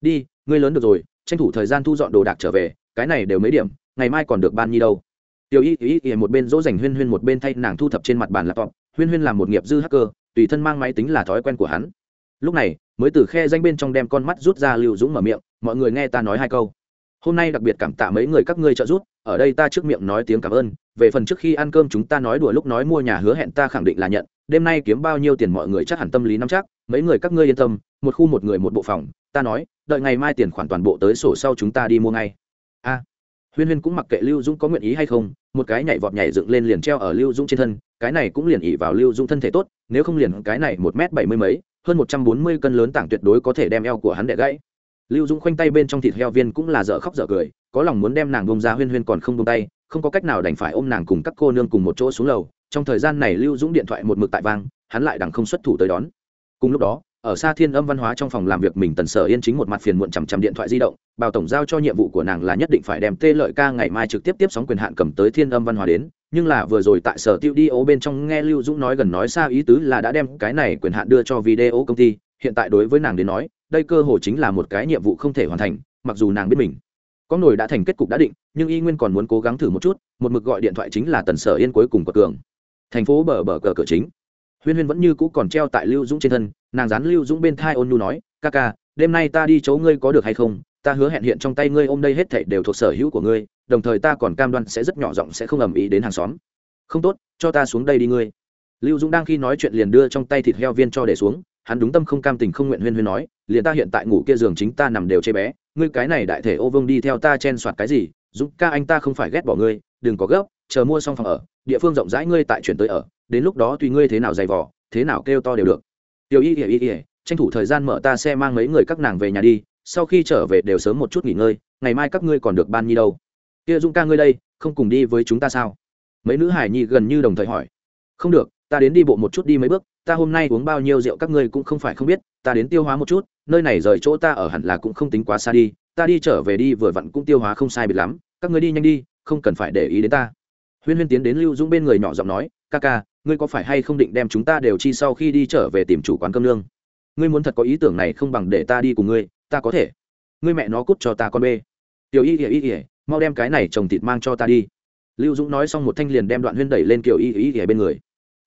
Đi, ngươi lớn được rồi, tranh thủ thời gian thu dọn đồ đạc trở về, cái này đều mấy điểm, ngày mai còn được ban nhi đâu tiểu y y y một bên dỗ dành huyên huyên, một bên thay nàng thu thập trên mặt bàn laptop. Huyên huyên làm một nghiệp dư hacker, tùy thân mang máy tính là thói quen của hắn. Lúc này, mới từ khe danh bên trong đem con mắt rút ra lưu dũng mở miệng, mọi người nghe ta nói hai câu. Hôm nay đặc biệt cảm tạ mấy người các ngươi trợ giúp, ở đây ta trước miệng nói tiếng cảm ơn. Về phần trước khi ăn cơm chúng ta nói đùa lúc nói mua nhà hứa hẹn ta khẳng định là nhận. Đêm nay kiếm bao nhiêu tiền mọi người chắc hẳn tâm lý nắm chắc. Mấy người các ngươi yên tâm, một khu một người một bộ phòng, ta nói, đợi ngày mai tiền khoản toàn bộ tới sổ sau chúng ta đi mua ngay. A huyên huyên cũng mặc kệ lưu dũng có nguyện ý hay không, một cái nhảy vọt nhảy dựng lên liền treo ở lưu dũng trên thân, cái này cũng liền ỉ vào lưu dũng thân thể tốt, nếu không liền cái này một m bảy mươi mấy, hơn một trăm bốn mươi cân lớn tảng tuyệt đối có thể đem eo của hắn đẻ gãy. Lưu dũng khoanh tay bên trong thịt heo viên cũng là dở khóc dở cười, có lòng muốn đem nàng bông ra, huyên huyên còn không bông tay, không có cách nào đành phải ôm nàng cùng các cô nương cùng một chỗ xuống lầu. Trong thời gian này lưu dũng điện thoại một mực tại vang, hắn lại đằng không xuất thủ tới đón. Cùng lúc đó ở xa thiên âm văn hóa trong phòng làm việc mình tần sở yên chính một mặt phiền muộn chằm chằm điện thoại di động bào tổng giao cho nhiệm vụ của nàng là nhất định phải đem tê lợi ca ngày mai trực tiếp tiếp sóng quyền hạn cầm tới thiên âm văn hóa đến, nhưng là vừa rồi tại sở tiêu đi ố bên trong nghe lưu dũng nói gần nói xa ý tứ là đã đem cái này quyền hạn đưa cho video công ty, hiện tại đối với nàng đến nói, đây cơ hồ chính là một cái nhiệm vụ không thể hoàn thành, mặc dù nàng biết mình có nổi đã thành kết cục đã định, nhưng y nguyên còn muốn cố gắng thử một chút, một mực gọi điện thoại chính là tần sở yên cuối cùng của cường thành phố bờ bờ cờ cửa chính. Huyên huyên vẫn như cũ còn treo tại lưu dũng trên thân nàng dán lưu dũng bên thai ôn nhu nói, ca ca, đêm nay ta đi chỗ ngươi có được hay không? Ta hứa hẹn hiện trong tay ngươi ôm đây hết thảy đều thuộc sở hữu của ngươi, đồng thời ta còn cam đoan sẽ rất nhỏ giọng sẽ không ầm ĩ đến hàng xóm. Không tốt, cho ta xuống đây đi ngươi. Lưu dũng đang khi nói chuyện liền đưa trong tay thịt heo viên cho để xuống, hắn đúng tâm không cam tình không nguyện huyên huyên nói, liền ta hiện tại ngủ kia giường chính ta nằm đều chê bé, ngươi cái này đại thể ô vương đi theo ta chen soạt cái gì? Dũng ca anh ta không phải ghét bỏ ngươi, đừng có gấp, chờ mua xong phòng ở, địa phương rộng rãi ngươi tại chuyển tới ở, đến lúc đó tùy ngươi thế nào dày vỏ thế nào kêu to đều được tiểu y ỉa y ỉa tranh thủ thời gian mở ta xe mang mấy người các nàng về nhà đi, sau khi trở về đều sớm một chút nghỉ ngơi, ngày mai các ngươi còn được ban nhi đâu. Kia dũng ca ngươi đây, không cùng đi với chúng ta sao? Mấy nữ hải nhi gần như đồng thời hỏi. Không được, ta đến đi bộ một chút đi mấy bước, ta hôm nay uống bao nhiêu rượu các ngươi cũng không phải không biết, ta đến tiêu hóa một chút, nơi này rời chỗ ta ở hẳn là cũng không tính quá xa đi, ta đi trở về đi vừa vặn cũng tiêu hóa không sai biệt lắm, các ngươi đi nhanh đi, không cần phải để ý đến ta. Huyên huyên tiến đến lưu dũng bên người nhỏ giọng nói, ca ca ngươi có phải hay không định đem chúng ta đều chi sau khi đi trở về tìm chủ quán cơm nương ngươi muốn thật có ý tưởng này không bằng để ta đi cùng ngươi, ta có thể. Ngươi mẹ nó cút cho ta con bê. Tiểu y ỉa y ỉa mau đem cái này trồng thịt mang cho ta đi. Lưu dũng nói xong một thanh liền đem đoạn huyên đẩy lên kiểu y y ỉa bên người.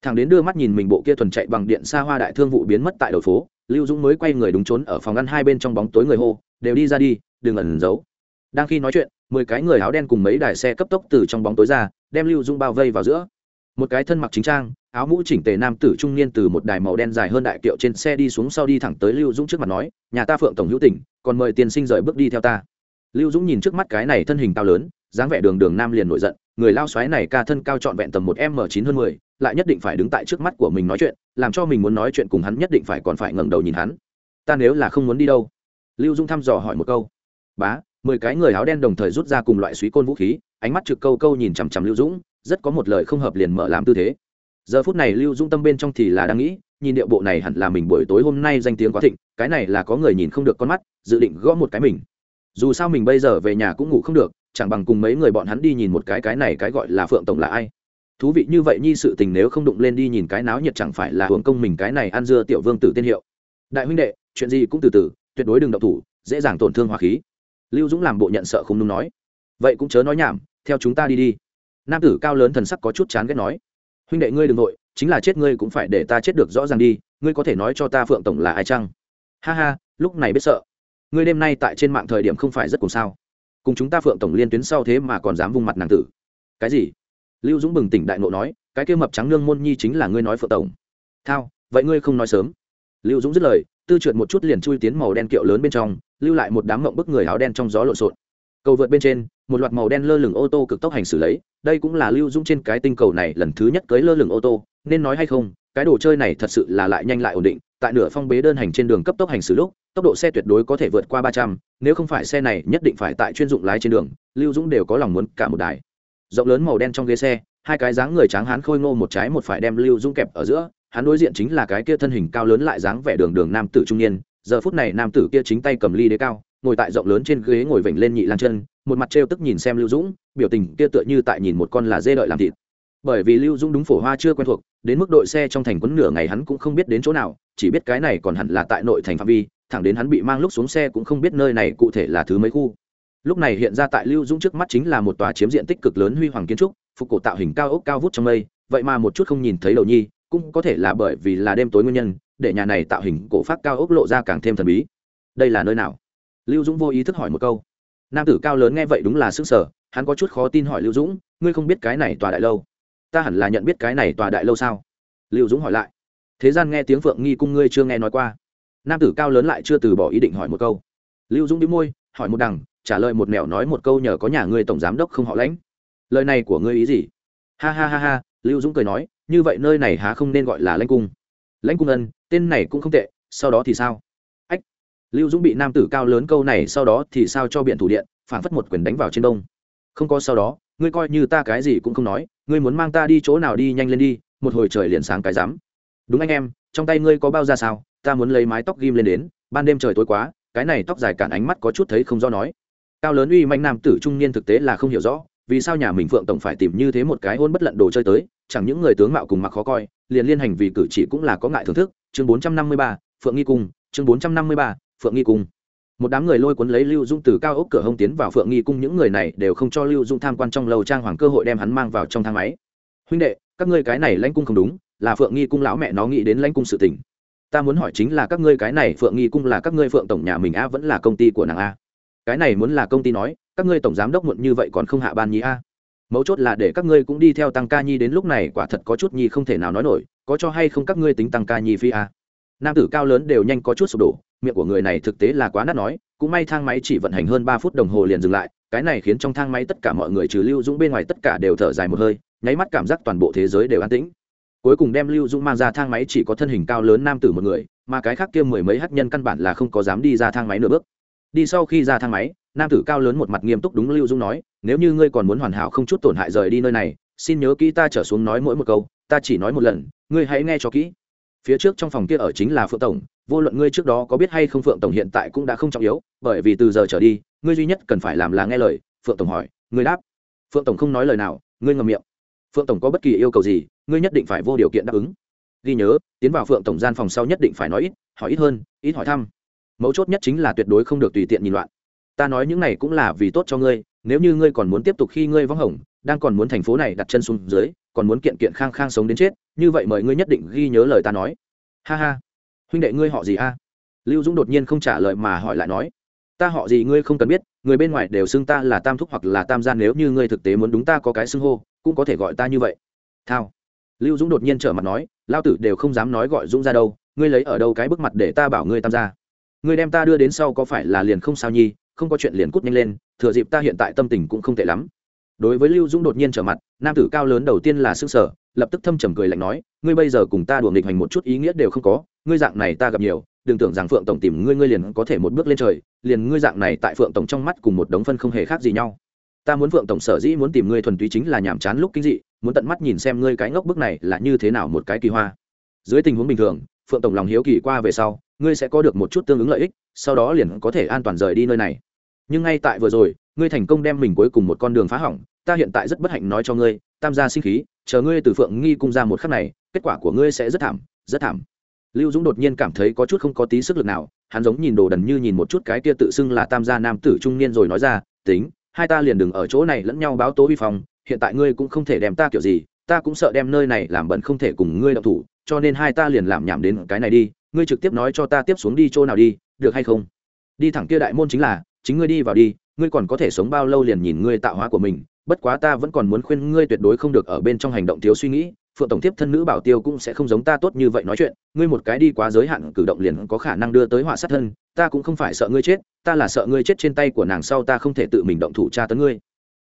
Thằng đến đưa mắt nhìn mình bộ kia thuần chạy bằng điện xa hoa đại thương vụ biến mất tại đầu phố, lưu dũng mới quay người đúng trốn ở phòng ngăn hai bên trong bóng tối người hô, đều đi ra đi, đừng ẩn giấu. Đang khi nói chuyện, mười cái người áo đen cùng mấy đài xe cấp tốc từ trong bóng tối ra, đem lưu dũng bao vây vào giữa một cái thân mặc chính trang, áo mũ chỉnh tề nam tử trung niên từ một đài màu đen dài hơn đại kiệu trên xe đi xuống sau đi thẳng tới lưu dũng trước mặt nói, nhà ta phượng tổng hữu tỉnh còn mời tiên sinh rời bước đi theo ta. Lưu dũng nhìn trước mắt cái này thân hình cao lớn, dáng vẻ đường đường nam liền nổi giận, người lao xoáy này ca thân cao trọn vẹn tầm một m chín hơn mười, lại nhất định phải đứng tại trước mắt của mình nói chuyện, làm cho mình muốn nói chuyện cùng hắn nhất định phải còn phải ngẩng đầu nhìn hắn. Ta nếu là không muốn đi đâu? Lưu dung thăm dò hỏi một câu. Bá, mười cái người áo đen đồng thời rút ra cùng loại suý côn vũ khí, ánh mắt trực câu câu nhìn chằm chằm lưu dũng rất có một lời không hợp liền mở làm tư thế. Giờ phút này lưu dung tâm bên trong thì là đang nghĩ, nhìn điệu bộ này hẳn là mình buổi tối hôm nay danh tiếng quá thịnh, cái này là có người nhìn không được con mắt, dự định gõ một cái mình. Dù sao mình bây giờ về nhà cũng ngủ không được, chẳng bằng cùng mấy người bọn hắn đi nhìn một cái cái này cái gọi là phượng tổng là ai. Thú vị như vậy nhi sự tình nếu không đụng lên đi nhìn cái náo nhiệt chẳng phải là hưởng công mình cái này ăn dưa tiểu vương tử tiên hiệu. Đại huynh đệ, chuyện gì cũng từ từ, tuyệt đối đừng động thủ, dễ dàng tổn thương hòa khí. Lưu dũng làm bộ nhận sợ không đúng nói. Vậy cũng chớ nói nhảm, theo chúng ta đi đi nam tử cao lớn thần sắc có chút chán ghét nói, huynh đệ ngươi đ ừ n g nội chính là chết ngươi cũng phải để ta chết được rõ ràng đi, ngươi có thể nói cho ta phượng tổng là ai chăng? Ha ha, lúc này biết sợ. Ngươi đêm nay tại trên mạng thời điểm không phải rất cùng sao. Cùng chúng ta phượng tổng liên tuyến sau thế mà còn dám vung mặt nàng tử. Cái gì? Lưu dũng bừng tỉnh đại nộ nói, cái kia mập trắng nương môn nhi chính là ngươi nói phượng tổng. Thao, vậy ngươi không nói sớm. Lưu dũng dứt lời, tư trượt một chút liền chui tiến màu đen kiệu lớn bên trong, lưu lại một đám mộng bức người áo đen trong gió lộn xộn. Cầu vượt bên trên một loạt màu đen lơ lửng ô tô cực tốc hành xử lấy, đây cũng là lưu Dung trên cái tinh cầu này lần thứ nhất cưới lơ lửng ô tô, nên nói hay không, cái đồ chơi này thật sự là lại nhanh lại ổn định, tại nửa phong bế đơn hành trên đường cấp tốc hành xử lúc, tốc độ xe tuyệt đối có thể vượt qua ba trăm, nếu không phải xe này nhất định phải tại chuyên dụng lái trên đường, lưu dũng đều có lòng muốn cả một đài. Rộng lớn màu đen trong ghế xe, hai cái dáng người tráng hán khôi ngô một trái một phải đem lưu dũng kẹp ở giữa, hắn đối diện chính là cái kia thân hình cao lớn lại dáng vẻ đường đường nam tử trung niên, giờ phút này nam tử kia chính tay cầm ly đế cao, ngồi tại rộng lớn trên ghế ngồi vểnh lên nhị lan chân một mặt trêu tức nhìn xem lưu dũng, biểu tình kia tựa như tại nhìn một con là dê đợi làm thịt. Bởi vì lưu dũng đúng phổ hoa chưa quen thuộc, đến mức đội xe trong thành quấn nửa ngày hắn cũng không biết đến chỗ nào, chỉ biết cái này còn hẳn là tại nội thành phạm vi, thẳng đến hắn bị mang lúc xuống xe cũng không biết nơi này cụ thể là thứ mấy khu. Lúc này hiện ra tại lưu dũng trước mắt chính là một tòa chiếm diện tích cực lớn huy hoàng kiến trúc, phục cổ tạo hình cao ốc cao vút trong mây, vậy mà một chút không nhìn thấy đầu nhi, cũng có thể là bởi vì là đêm tối nguyên nhân, để nhà này tạo hình cổ phát cao ốc lộ ra càng thêm thần bí. Đây là nơi nào? Lưu dũng vô ý thức hỏi một câu nam tử cao lớn nghe vậy đúng là sức sở hắn có chút khó tin hỏi lưu dũng, ngươi không biết cái này tòa đại lâu? Ta hẳn là nhận biết cái này tòa đại lâu sao? Lưu dũng hỏi lại. Thế gian nghe tiếng phượng nghi cung ngươi chưa nghe nói qua. Nam tử cao lớn lại chưa từ bỏ ý định hỏi một câu. Lưu dũng đi môi, hỏi một đằng, trả lời một mẹo nói một câu nhờ có nhà ngươi tổng giám đốc không họ lãnh. Lời này của ngươi ý gì? Ha ha ha ha, lưu dũng cười nói, như vậy nơi này há không nên gọi là lãnh cung. Lãnh cung ân, tên này cũng không tệ, sau đó thì sao? Lưu dũng bị nam tử cao lớn câu này sau đó thì sao cho biện thủ điện phản phất một quyền đánh vào trên đông. Không có sau đó, ngươi coi như ta cái gì cũng không nói, ngươi muốn mang ta đi chỗ nào đi nhanh lên đi, một hồi trời liền sáng cái dám đúng anh em, trong tay ngươi có bao ra sao, ta muốn lấy mái tóc ghim lên đến, ban đêm trời tối quá, cái này tóc dài cản ánh mắt có chút thấy không do nói. Cao lớn uy manh nam tử trung niên thực tế là không hiểu rõ, vì sao nhà mình phượng tổng phải tìm như thế một cái hôn bất lận đồ chơi tới, chẳng những người tướng mạo cùng mặc khó coi, liền liên hành vì cử chỉ cũng là có ngại thưởng thức. Chương bốn trăm năm mươi ba, phượng nghi cung, chương bốn trăm năm mươi ba phượng nghi cung. Một đám người lôi cuốn lấy lưu dung từ cao ốc cửa hông tiến vào phượng nghi cung, những người này đều không cho lưu dung tham quan trong lầu trang hoàng cơ hội đem hắn mang vào trong thang máy. Huynh đệ, các ngươi cái này lãnh cung không đúng, là phượng nghi cung lão mẹ nó nghĩ đến lãnh cung sự tình. Ta muốn hỏi chính là các ngươi cái này phượng nghi cung là các ngươi phượng tổng nhà mình a vẫn là công ty của nàng a cái này muốn là công ty nói, các ngươi tổng giám đốc muộn như vậy còn không hạ ban nhi a mấu chốt là để các ngươi cũng đi theo tăng ca nhi đến lúc này, quả thật có chút nhi không thể nào nói nổi, có cho hay không các ngươi tính tăng ca nhi phi a nam tử cao lớn đều nhanh có chút sụp đổ miệng của người này thực tế là quá nát nói, cũng may thang máy chỉ vận hành hơn ba phút đồng hồ liền dừng lại, cái này khiến trong thang máy tất cả mọi người trừ lưu dũng bên ngoài tất cả đều thở dài một hơi, nháy mắt cảm giác toàn bộ thế giới đều an tĩnh. Cuối cùng đem lưu dũng mang ra thang máy chỉ có thân hình cao lớn nam tử một người, mà cái khác kia mười mấy hát nhân căn bản là không có dám đi ra thang máy nửa bước. Đi sau khi ra thang máy, nam tử cao lớn một mặt nghiêm túc đúng lưu dũng nói, nếu như ngươi còn muốn hoàn hảo không chút tổn hại rời đi nơi này, xin nhớ kỹ ta trở xuống nói mỗi một câu, ta chỉ nói một lần, ngươi hãy nghe cho kỹ. Phía trước trong phòng kia ở chính là phượng tổng vô luận ngươi trước đó có biết hay không phượng tổng hiện tại cũng đã không trọng yếu, bởi vì từ giờ trở đi, ngươi duy nhất cần phải làm là nghe lời. Phượng tổng hỏi. Ngươi đáp. Phượng tổng không nói lời nào, ngươi ngầm miệng. Phượng tổng có bất kỳ yêu cầu gì, ngươi nhất định phải vô điều kiện đáp ứng. Ghi nhớ, tiến vào phượng tổng gian phòng sau nhất định phải nói ít, hỏi ít hơn, ít hỏi thăm. Mấu chốt nhất chính là tuyệt đối không được tùy tiện nhìn loạn. Ta nói những này cũng là vì tốt cho ngươi, nếu như ngươi còn muốn tiếp tục khi ngươi vắng hồng, đang còn muốn thành phố này đặt chân xuống dưới, còn muốn kiện kiện khang khang sống đến chết, như vậy mời ngươi nhất định ghi nhớ lời ta nói. Ha ha huynh đệ ngươi họ gì a? Lưu dũng đột nhiên không trả lời mà hỏi lại nói, ta họ gì ngươi không cần biết, người bên ngoài đều xưng ta là tam thúc hoặc là tam gian nếu như ngươi thực tế muốn đúng ta có cái xưng hô, cũng có thể gọi ta như vậy. Thao. Lưu dũng đột nhiên trở mặt nói, lao tử đều không dám nói gọi dũng ra đâu, ngươi lấy ở đâu cái bức mặt để ta bảo ngươi tam gia? Ngươi đem ta đưa đến sau có phải là liền không sao nhi, không có chuyện liền cút nhanh lên, thừa dịp ta hiện tại tâm tình cũng không tệ lắm. Đối với lưu dũng đột nhiên trở mặt, nam tử cao lớn đầu tiên là s ư sở lập tức thâm trầm cười lạnh nói, ngươi bây giờ cùng ta đùa nghịch hành một chút ý nghĩa đều không có ngươi dạng này ta gặp nhiều, đừng tưởng rằng phượng tổng tìm ngươi ngươi liền có thể một bước lên trời, liền ngươi dạng này tại phượng tổng trong mắt cùng một đống phân không hề khác gì nhau. Ta muốn phượng tổng sở dĩ muốn tìm ngươi thuần túy chính là nhàm chán lúc kinh dị, muốn tận mắt nhìn xem ngươi cái ngốc bức này là như thế nào một cái kỳ hoa. Dưới tình huống bình thường, phượng tổng lòng hiếu kỳ qua về sau, ngươi sẽ có được một chút tương ứng lợi ích, sau đó liền có thể an toàn rời đi nơi này. Nhưng ngay tại vừa rồi, ngươi thành công đem mình cuối cùng một con đường phá hỏng, ta hiện tại rất bất hạnh nói cho ngươi, tam gia sinh khí, chờ ngươi từ phượng nghi cung ra một khắc này, kết quả của ngươi sẽ rất thảm rất thảm lưu dũng đột nhiên cảm thấy có chút không có tí sức lực nào, hắn giống nhìn đồ đần như nhìn một chút cái kia tự xưng là tam gia nam tử trung niên rồi nói ra, tính, hai ta liền đừng ở chỗ này lẫn nhau báo tố vi phòng hiện tại ngươi cũng không thể đem ta kiểu gì, ta cũng sợ đem nơi này làm bẩn không thể cùng ngươi động thủ, cho nên hai ta liền làm nhảm đến cái này đi, ngươi trực tiếp nói cho ta tiếp xuống đi chỗ nào đi, được hay không? Đi thẳng kia đại môn chính là, chính ngươi đi vào đi, ngươi còn có thể sống bao lâu liền nhìn ngươi tạo hóa của mình, bất quá ta vẫn còn muốn khuyên ngươi tuyệt đối không được ở bên trong hành động thiếu suy nghĩ phượng tổng tiếp thân nữ bảo tiêu cũng sẽ không giống ta tốt như vậy nói chuyện, ngươi một cái đi quá giới hạn cử động liền có khả năng đưa tới họa sát thân, ta cũng không phải sợ ngươi chết, ta là sợ ngươi chết trên tay của nàng sau ta không thể tự mình động thủ tra tấn ngươi.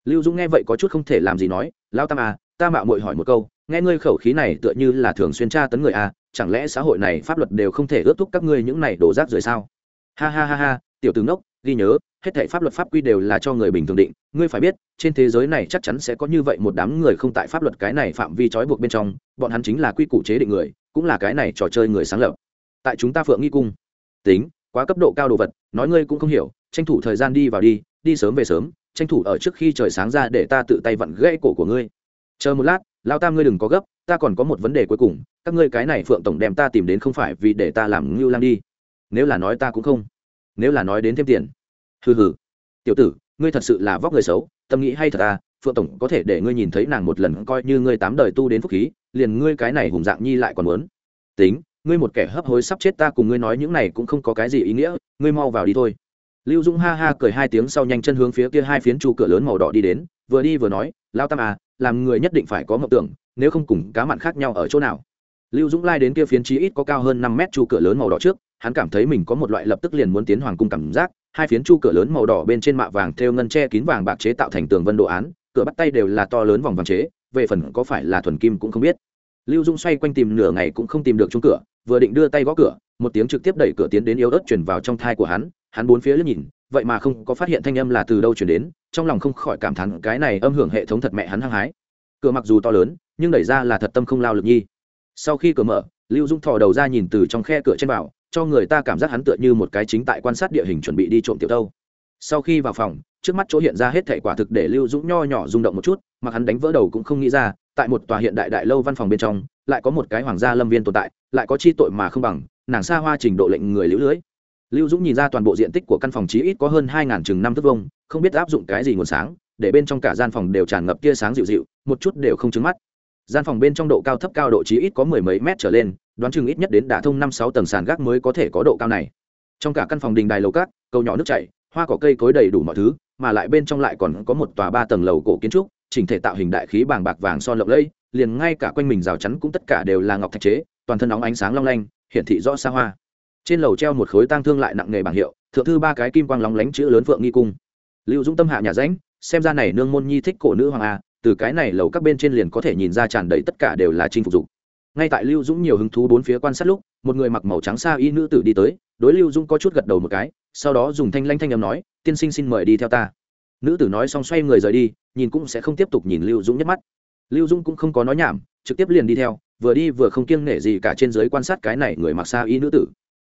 Lưu dũng nghe vậy có chút không thể làm gì nói lao tam à ta mạo muội hỏi một câu, nghe ngươi khẩu khí này tựa như là thường xuyên tra tấn người à chẳng lẽ xã hội này pháp luật đều không thể ước thúc các ngươi những này đổ rác rời sao? Ha ha ha ha, tiểu tướng đốc ghi nhớ hết thảy pháp luật pháp quy đều là cho người bình thường định. Ngươi phải biết, trên thế giới này chắc chắn sẽ có như vậy một đám người không tại pháp luật cái này phạm vi trói buộc bên trong, bọn hắn chính là quy củ chế định người, cũng là cái này trò chơi người sáng lập. Tại chúng ta phượng nghi cung, tính, quá cấp độ cao đồ vật, nói ngươi cũng không hiểu, tranh thủ thời gian đi vào đi đi sớm về sớm, tranh thủ ở trước khi trời sáng ra để ta tự tay vặn gãy cổ của ngươi. Chờ một lát lão tam ngươi đừng có gấp, ta còn có một vấn đề cuối cùng, các ngươi cái này phượng tổng đem ta tìm đến không phải vì để ta làm ngưu lang đi. Nếu là nói ta cũng không, nếu là nói đến thêm tiền hừ hừ. Tiểu tử, ngươi thật sự là vóc người xấu, tâm nghĩ hay thật à phượng tổng có thể để ngươi nhìn thấy nàng một lần coi như ngươi tám đời tu đến phúc khí, liền ngươi cái này hùng dạng nhi lại còn muốn. Tính, ngươi một kẻ hấp hối sắp chết ta cùng ngươi nói những này cũng không có cái gì ý nghĩa, ngươi mau vào đi thôi. Lưu dũng ha ha cười hai tiếng sau nhanh chân hướng phía kia hai phiến chu cửa lớn màu đỏ đi đến, vừa đi vừa nói lao tam à làm người nhất định phải có mộng tưởng, nếu không cùng cá mặn khác nhau ở chỗ nào? Lưu dũng lai đến kia phiến chí ít có cao hơn năm mét chu cửa lớn màu đỏ trước, hắn cảm thấy mình có một loại lập tức liền muốn tiến hoàng cung cảm giác hai phiến chu cửa lớn màu đỏ bên trên mạ vàng thêu ngân che kín vàng bạc chế tạo thành tường vân đồ án, cửa bắt tay đều là to lớn vòng vàng chế, về phần có phải là thuần kim cũng không biết. Lưu dung xoay quanh tìm nửa ngày cũng không tìm được chung cửa, vừa định đưa tay gõ cửa, một tiếng trực tiếp đẩy cửa tiến đến yếu ớt chuyển vào trong thai của hắn hắn bốn phía liếc nhìn, vậy mà không có phát hiện thanh âm là từ đâu chuyển đến, trong lòng không khỏi cảm thán cái này âm hưởng hệ thống thật mẹ hắn hăng hái. Cửa mặc dù to lớn, nhưng đẩy ra là thật tâm không lao lực nhi. Sau khi cửa mở, lưu dung thò đầu ra nhìn từ trong khe cửa trên vào cho người ta cảm giác hắn tựa như một cái chính tại quan sát địa hình chuẩn bị đi trộm tiểu tâu. Sau khi vào phòng, trước mắt chỗ hiện ra hết thể quả thực để lưu dũng nho nhỏ rung động một chút mà hắn đánh vỡ đầu cũng không nghĩ ra, tại một tòa hiện đại đại lâu văn phòng bên trong, lại có một cái hoàng gia lâm viên tồn tại, lại có chi tội mà không bằng, nàng xa hoa trình độ lệnh người lưỡi lưới. Lưu dũng nhìn ra toàn bộ diện tích của căn phòng chí ít có hơn hai ngàn chừng năm thước vông không biết áp dụng cái gì nguồn sáng, để bên trong cả gian phòng đều tràn ngập tia sáng dịu dịu, một chút đều không trứng mắt. Gian phòng bên trong độ cao thấp cao độ chí ít có mười mấy mét trở lên đoán chừng ít nhất đến đả thông năm sáu tầng sàn gác mới có thể có độ cao này. Trong cả căn phòng đình đài lầu cát, cầu nhỏ nước chảy, hoa cỏ cây cối đầy đủ mọi thứ, mà lại bên trong lại còn có một tòa ba tầng lầu cổ kiến trúc, chỉnh thể tạo hình đại khí bàng bạc vàng son lộng lẫy, liền ngay cả quanh mình rào chắn cũng tất cả đều là ngọc thạch chế, toàn thân óng ánh sáng long lanh, hiển thị rõ xa hoa. Trên lầu treo một khối tang thương lại nặng nghề bảng hiệu, thượng thư ba cái kim quang lóng lánh chữ lớn phượng nghi cung. Lưu dũng tâm hạ nhà ránh, xem ra này nương môn nhi thích cổ nữ hoàng a, từ cái này lầu các bên trên liền có thể nhìn ra tràn đầy tất cả đều là chinh phục dục ngay tại lưu dũng nhiều hứng thú bốn phía quan sát lúc, một người mặc màu trắng xa y nữ tử đi tới, đối lưu dũng có chút gật đầu một cái, sau đó dùng thanh lanh thanh âm nói, tiên sinh xin mời đi theo ta. Nữ tử nói xong xoay người rời đi, nhìn cũng sẽ không tiếp tục nhìn lưu dũng nhất mắt. Lưu dũng cũng không có nói nhảm, trực tiếp liền đi theo, vừa đi vừa không kiêng nể gì cả trên giới quan sát cái này người mặc xa y nữ tử.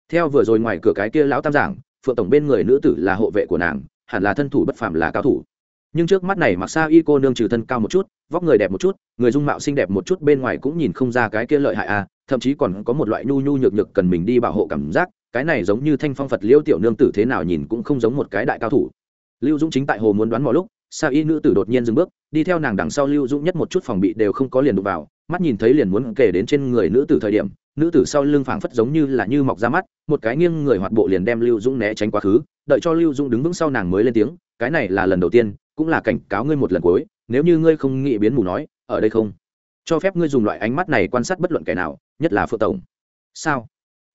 Theo vừa rồi ngoài cửa cái kia lão tam giảng, phượng tổng bên người nữ tử là hộ vệ của nàng, hẳn là thân thủ bất phàm là cao thủ nhưng trước mắt này mặc xa y cô nương trừ thân cao một chút, vóc người đẹp một chút, người dung mạo xinh đẹp một chút bên ngoài cũng nhìn không ra cái kia lợi hại à thậm chí còn có một loại nhu nhu nhược nhược cần mình đi bảo hộ cảm giác, cái này giống như thanh phong phật liêu tiểu nương tử thế nào nhìn cũng không giống một cái đại cao thủ. Lưu dũng chính tại hồ muốn đoán mọi lúc, sa y nữ tử đột nhiên dừng bước, đi theo nàng đằng sau lưu dũng nhất một chút phòng bị đều không có liền đụng vào, mắt nhìn thấy liền muốn kể đến trên người nữ tử thời điểm, nữ tử sau lưng phảng phất giống như là như mọc ra mắt, một cái nghiêng người hoạt bộ liền đem lưu dũng né tránh quá khứ, đợi cho lưu dũng đứng vững sau nàng mới lên tiếng, cái này là lần đầu tiên cũng là cảnh cáo ngươi một lần cuối, nếu như ngươi không nghĩ biến mù nói, ở đây không? Cho phép ngươi dùng loại ánh mắt này quan sát bất luận kẻ nào, nhất là phượng tổng. Sao?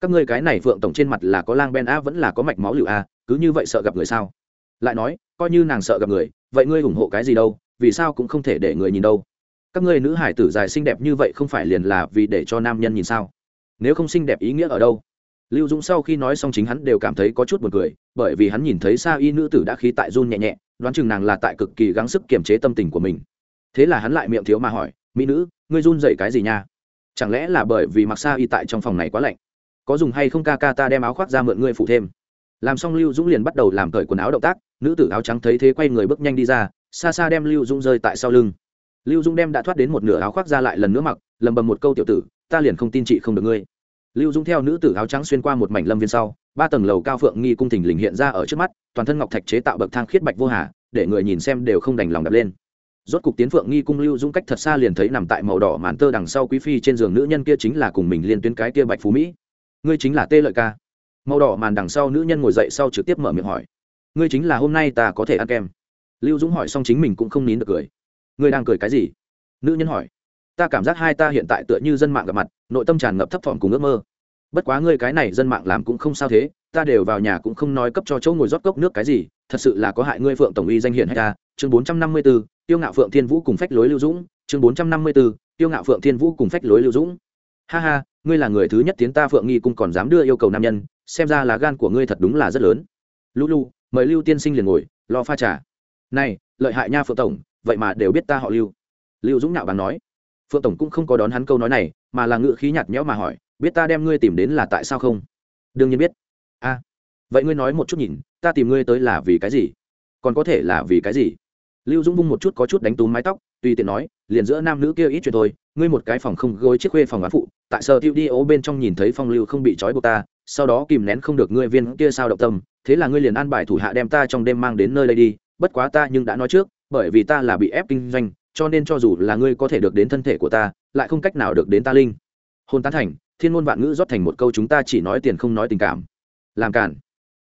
Các ngươi cái này phượng tổng trên mặt là có lang ben a, vẫn là có mạch máu liệu a, cứ như vậy sợ gặp người sao? Lại nói, coi như nàng sợ gặp người, vậy ngươi ủng hộ cái gì đâu, vì sao cũng không thể để người nhìn đâu? Các ngươi nữ hải tử dài xinh đẹp như vậy không phải liền là vì để cho nam nhân nhìn sao? Nếu không xinh đẹp ý nghĩa ở đâu? Lưu dũng sau khi nói xong chính hắn đều cảm thấy có chút b u ồ n cười, bởi vì hắn nhìn thấy sa y nữ tử đã khí tại run nhẹ nhẹ đoán chừng nàng là tại cực kỳ gắng sức kiềm chế tâm tình của mình. Thế là hắn lại miệng thiếu mà hỏi, mỹ nữ, ngươi run dậy cái gì nha? Chẳng lẽ là bởi vì mặc xa y tại trong phòng này quá lạnh? Có dùng hay không ca ca ta đem áo khoác ra mượn ngươi phụ thêm? Làm xong lưu dũng liền bắt đầu làm cởi quần áo động tác, nữ tử áo trắng thấy thế quay người bước nhanh đi ra, xa xa đem lưu dũng rơi tại sau lưng. Lưu dũng đem đã thoát đến một nửa áo khoác ra lại lần nữa mặc, lầm bầm một câu tiểu tử, ta liền không tin chị không được ngươi. Lưu dũng theo nữ tử áo trắng xuyên qua một mảnh lâm viên sau ba tầng lầu cao phượng nghi cung thình lình hiện ra ở trước mắt, toàn thân ngọc thạch chế tạo bậc thang khiết bạch vô hà, để người nhìn xem đều không đành lòng đập lên. Rốt cục tiến phượng nghi cung lưu dũng cách thật xa liền thấy nằm tại màu đỏ màn tơ đằng sau quý phi trên giường nữ nhân kia chính là cùng mình liên tuyến cái kia bạch phú mỹ. Ngươi chính là tê lợi ca. Màu đỏ màn đằng sau nữ nhân ngồi dậy sau trực tiếp mở miệng hỏi. Ngươi chính là hôm nay ta có thể ăn kem. Lưu dũng hỏi xong chính mình cũng không nín được cười. Ngươi đang cười cái gì? Nữ nhân hỏi. Ta cảm giác hai ta hiện tại tựa như dân mạng gặp mặt, nội tâm tràn ngập thấp thỏm cùng ước mơ bất quá ngươi cái này dân mạng làm cũng không sao thế, ta đều vào nhà cũng không nói cấp cho chỗ ngồi rót cốc nước cái gì, thật sự là có hại ngươi phượng tổng uy danh hiển hay ta. Chương bốn trăm năm mươi b ố tiêu ngạo phượng thiên vũ cùng phách lối lưu dũng. Chương bốn trăm năm mươi b ố tiêu ngạo phượng thiên vũ cùng phách lối lưu dũng. Ha ha, ngươi là người thứ nhất tiến ta phượng nghi cung còn dám đưa yêu cầu nam nhân, xem ra là gan của ngươi thật đúng là rất lớn. Lu lu mời lưu tiên sinh liền ngồi, lo pha trà. Này, lợi hại nha phượng tổng, vậy mà đều biết ta họ lưu. Lưu dũng nạo bằng nói. Phượng tổng cũng không có đón hắn câu nói này, mà là ngự khí nhạt nhẽo mà hỏi biết ta đem ngươi tìm đến là tại sao không? Đương nhiên biết. A, vậy ngươi nói một chút nhìn, ta tìm ngươi tới là vì cái gì? Còn có thể là vì cái gì? Lưu dũng vung một chút có chút đánh túm mái tóc, tùy tiện nói, liền giữa nam nữ kia ít chuyện thôi, ngươi một cái phòng không gối chiếc khuê phòng án phụ, tại sở tiêu đi ố bên trong nhìn thấy phong lưu không bị trói buộc ta, sau đó kìm nén không được ngươi viên kia sao động tâm, thế là ngươi liền an bài thủ hạ đem ta trong đêm mang đến nơi đây đi, bất quá ta nhưng đã nói trước, bởi vì ta là bị ép kinh doanh, cho nên cho dù là ngươi có thể được đến thân thể của ta, lại không cách nào được đến ta linh. Hôn tán thành thiên ngôn vạn ngữ rót thành một câu chúng ta chỉ nói tiền không nói tình cảm. Làm cản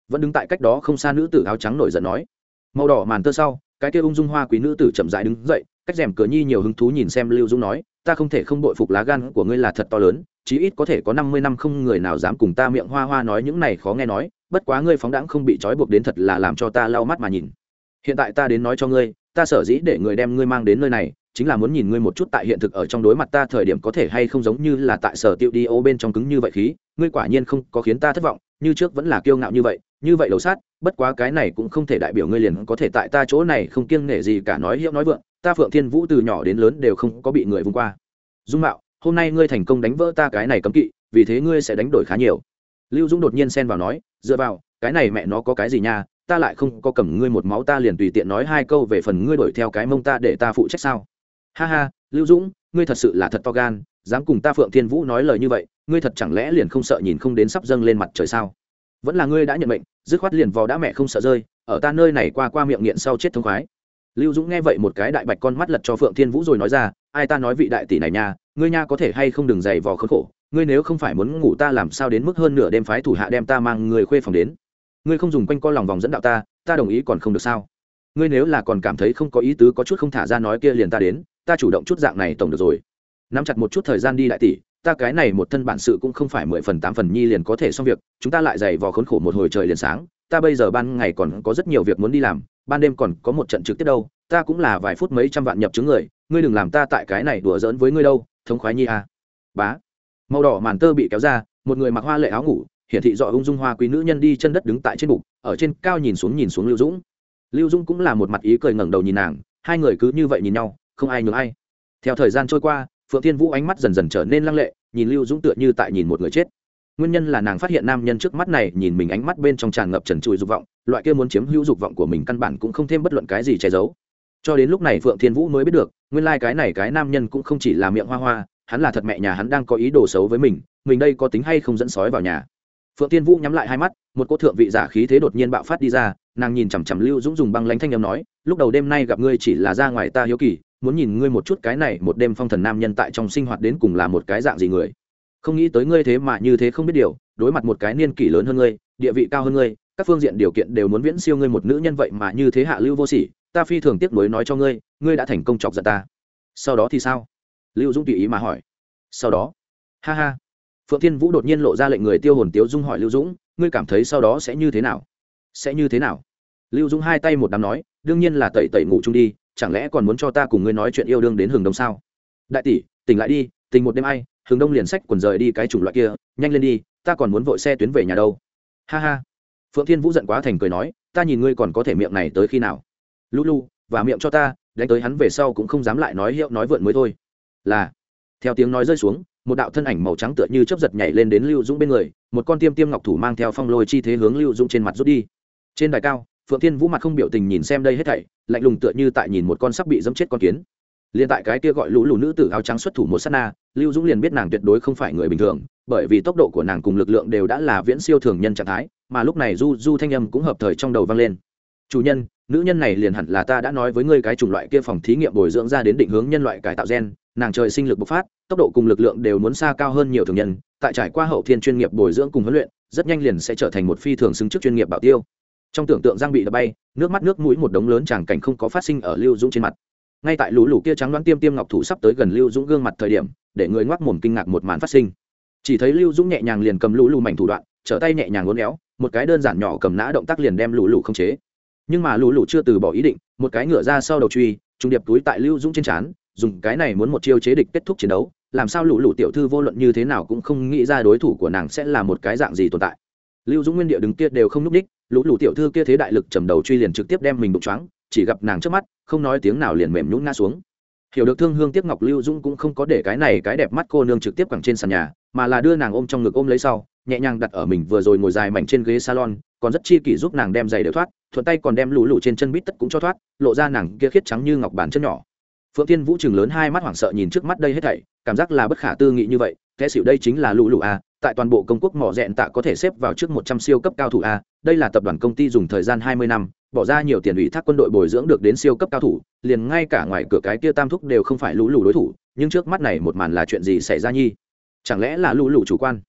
vẫn đứng tại cách đó không xa nữ tử áo trắng nổi giận nói. Màu đỏ màn tơ sau, cái kia ung dung hoa quý nữ tử chậm rãi đứng dậy, cách rèm cửa nhi nhiều hứng thú nhìn xem lưu dung nói, ta không thể không bội phục lá gan của ngươi là thật to lớn, chí ít có thể có năm mươi năm không người nào dám cùng ta miệng hoa hoa nói những này khó nghe nói, bất quá ngươi phóng đãng không bị trói buộc đến thật là làm cho ta lau mắt mà nhìn. Hiện tại ta đến nói cho ngươi, ta sở dĩ để người đem ngươi mang đến nơi này chính là muốn nhìn ngươi một chút tại hiện thực ở trong đối mặt ta thời điểm có thể hay không giống như là tại sở tiệu đi ô bên trong cứng như vậy khí, ngươi quả nhiên không có khiến ta thất vọng, như trước vẫn là kiêu ngạo như vậy như vậy đầu sát, bất quá cái này cũng không thể đại biểu ngươi liền có thể tại ta chỗ này không kiêng nể gì cả nói hiệu nói vượng, ta phượng thiên vũ từ nhỏ đến lớn đều không có bị người vung qua. Dung mạo, hôm nay ngươi thành công đánh vỡ ta cái này cấm kỵ, vì thế ngươi sẽ đánh đổi khá nhiều. Lưu dũng đột nhiên xen vào nói, dựa vào, cái này mẹ nó có cái gì nha, ta lại không có cầm ngươi một máu ta liền tùy tiện nói hai câu về phần ngươi đổi theo cái mông ta để ta phụ trách sao? Ha ha, lưu dũng, ngươi thật sự là thật to gan, dám cùng ta phượng thiên vũ nói lời như vậy, ngươi thật chẳng lẽ liền không sợ nhìn không đến sắp dâng lên mặt trời sao? Vẫn là ngươi đã nhận mệnh, dứt khoát liền vò đã mẹ không sợ rơi, ở ta nơi này qua qua miệng nghiện sau chết thống khoái. Lưu dũng nghe vậy một cái đại bạch con mắt lật cho phượng thiên vũ rồi nói ra, ai ta nói vị đại tỷ này nha, ngươi nha có thể hay không đừng dày vò khốn khổ, ngươi nếu không phải muốn ngủ ta làm sao đến mức hơn nửa đêm phái thủ hạ đem ta mang người khuê phòng đến. Ngươi không dùng quanh co lòng vòng dẫn đạo ta ta đồng ý còn không được sao? Ngươi nếu là còn cảm thấy không có ý tứ có chút không thả ra nói kia liền ta đến ta chủ động chút dạng này tổng được rồi. Nắm chặt một chút thời gian đi đại tỷ, ta cái này một thân bản sự cũng không phải mười phần tám phần nhi liền có thể xong việc, chúng ta lại dày vò khốn khổ một hồi trời liền sáng, ta bây giờ ban ngày còn có rất nhiều việc muốn đi làm, ban đêm còn có một trận trực tiếp đâu, ta cũng là vài phút mấy trăm vạn nhập chứng người, ngươi đừng làm ta tại cái này đùa giỡn với ngươi đâu, thống khoái nhi à. bá. Màu đỏ màn tơ bị kéo ra, một người mặc hoa lệ áo ngủ, hiển thị dọa ung dung hoa quý nữ nhân đi chân đất đứng tại trên bục, ở trên cao nhìn xuống nhìn xuống lưu dũng. Lưu dũng cũng là một mặt ý cười ngẩng đầu nhìn nàng, hai người cứ như vậy nhìn nhau không ai nhường ai. Theo thời gian trôi qua, phượng thiên vũ ánh mắt dần dần trở nên lăng lệ, nhìn lưu dũng tựa như tại nhìn một người chết. Nguyên nhân là nàng phát hiện nam nhân trước mắt này nhìn mình ánh mắt bên trong tràn ngập trần trụi dục vọng, loại kia muốn chiếm hữu dục vọng của mình căn bản cũng không thêm bất luận cái gì che giấu. Cho đến lúc này phượng thiên vũ mới biết được, nguyên lai cái này cái nam nhân cũng không chỉ là miệng hoa hoa, hắn là thật mẹ nhà hắn đang có ý đồ xấu với mình mình đây có tính hay không dẫn sói vào nhà. Phượng Thiên vũ nhắm lại hai mắt, một cô thượng vị giả khí thế đột nhiên bạo phát đi ra, nàng nhìn chằm chằm lưu dũng dùng băng lánh thanh â m nói, lúc đầu đêm nay gặp ngươi chỉ là ra ngoài ta hiếu kỳ muốn nhìn ngươi một chút cái này một đêm phong thần nam nhân tại trong sinh hoạt đến cùng là một cái dạng gì người. Không nghĩ tới ngươi thế mà như thế không biết điều, đối mặt một cái niên kỷ lớn hơn ngươi, địa vị cao hơn ngươi, các phương diện điều kiện đều muốn viễn siêu ngươi một nữ nhân vậy mà như thế hạ lưu vô sỉ, ta phi thường tiếc nuối nói cho ngươi ngươi đã thành công chọc giận ta. Sau đó thì sao? Lưu dũng tùy ý mà hỏi. Sau đó? Ha ha. Phượng thiên vũ đột nhiên lộ ra lệnh người tiêu hồn tiếu dung hỏi lưu dũng, ngươi cảm thấy sau đó sẽ như thế nào? Sẽ như thế nào? Lưu dũng hai tay một đám nói, đương nhiên là tẩy tẩy ngủ chung đi chẳng lẽ còn muốn cho ta cùng ngươi nói chuyện yêu đương đến hừng đông sao? Đại tỷ, tỉnh lại đi, tình một đêm ai, hừng đông liền sách quần rời đi cái chủng loại kia, nhanh lên đi, ta còn muốn vội xe tuyến về nhà đâu. Ha ha. Phượng thiên vũ giận quá thành cười nói, ta nhìn ngươi còn có thể miệng này tới khi nào? Lu lu và miệng cho ta, đánh tới hắn về sau cũng không dám lại nói hiệu nói vượn mới thôi. Là. Theo tiếng nói rơi xuống, một đạo thân ảnh màu trắng tựa như chớp giật nhảy lên đến lưu dũng bên người, một con tiêm tiêm ngọc thủ mang theo phong lôi chi thế hướng lưu dũng trên mặt rút đi. Trên đài cao phượng thiên vũ mặt không biểu tình nhìn xem đây hết thảy, lạnh lùng tựa như tại nhìn một con sắp bị dẫm chết con kiến. Liền tại cái kia gọi lũ lù nữ tử áo trắng xuất thủ một sát na, lưu dũng liền biết nàng tuyệt đối không phải người bình thường, bởi vì tốc độ của nàng cùng lực lượng đều đã là viễn siêu thường nhân trạng thái, mà lúc này du du thanh âm cũng hợp thời trong đầu vang lên. Chủ nhân, nữ nhân này liền hẳn là ta đã nói với ngươi cái chủng loại kia phòng thí nghiệm bồi dưỡng ra đến định hướng nhân loại cải tạo gen, nàng trời sinh lực bộc phát, tốc độ cùng lực lượng đều muốn xa cao hơn nhiều thường nhân, tại trải qua hậu thiên chuyên nghiệp bồi dưỡng cùng huấn luyện, rất nhanh liền sẽ trở thành một phi thường xứng chức chuyên nghiệp bảo tiêu trong tưởng tượng giang bị đập bay, nước mắt nước mũi một đống lớn tràng cảnh không có phát sinh ở lưu dũng trên mặt. Ngay tại lũ lũ kia trắng đoán tiêm tiêm ngọc thủ sắp tới gần lưu dũng gương mặt thời điểm, để người ngoác mồm kinh ngạc một màn phát sinh. Chỉ thấy lưu dũng nhẹ nhàng liền cầm lũ lũ mảnh thủ đoạn, trở tay nhẹ nhàng uốn éo, một cái đơn giản nhỏ cầm nã động tác liền đem lũ lũ không chế. Nhưng mà lũ lũ chưa từ bỏ ý định, một cái ngựa ra sau đầu truy, trung điệp túi tại lưu dũng trên trán, dùng cái này muốn một chiêu chế địch kết thúc chiến đấu, làm sao lũ lũ tiểu thư vô luận như thế nào cũng không nghĩ ra đối thủ của nàng sẽ là một cái dạng gì tồn tại. Lưu dũng nguyên địa đứng kia đều không núp đích lũ lũ tiểu thư kia thế đại lực trầm đầu truy liền trực tiếp đem mình đục choáng, chỉ gặp nàng trước mắt, không nói tiếng nào liền mềm nhũng ngã xuống. Hiểu được thương hương tiếc ngọc lưu dũng cũng không có để cái này cái đẹp mắt cô nương trực tiếp quẳng trên sàn nhà, mà là đưa nàng ôm trong ngực ôm lấy sau, nhẹ nhàng đặt ở mình vừa rồi ngồi dài mảnh trên ghế salon, còn rất chi kỷ giúp nàng đem giày đều thoát, thuận tay còn đem lũ lũ trên chân bít tất cũng cho thoát, lộ ra nàng kia khiết trắng như ngọc bàn chân nhỏ. Phượng tiên vũ chừng lớn hai mắt hoảng sợ nhìn trước mắt đây hết thảy, cảm giác là bất khả tư nghị như vậy thế xỉu đây chính là lũ lũ a à, tại toàn bộ công quốc mỏ dẹn tạ có thể xếp vào trước một trăm siêu cấp cao thủ a đây là tập đoàn công ty dùng thời gian hai mươi năm, bỏ ra nhiều tiền ủy thác quân đội bồi dưỡng được đến siêu cấp cao thủ, liền ngay cả ngoài cửa cái kia tam thúc đều không phải lũ lũ đối thủ, nhưng trước mắt này một màn là chuyện gì xảy ra nhi? Chẳng lẽ là lũ lũ chủ quan?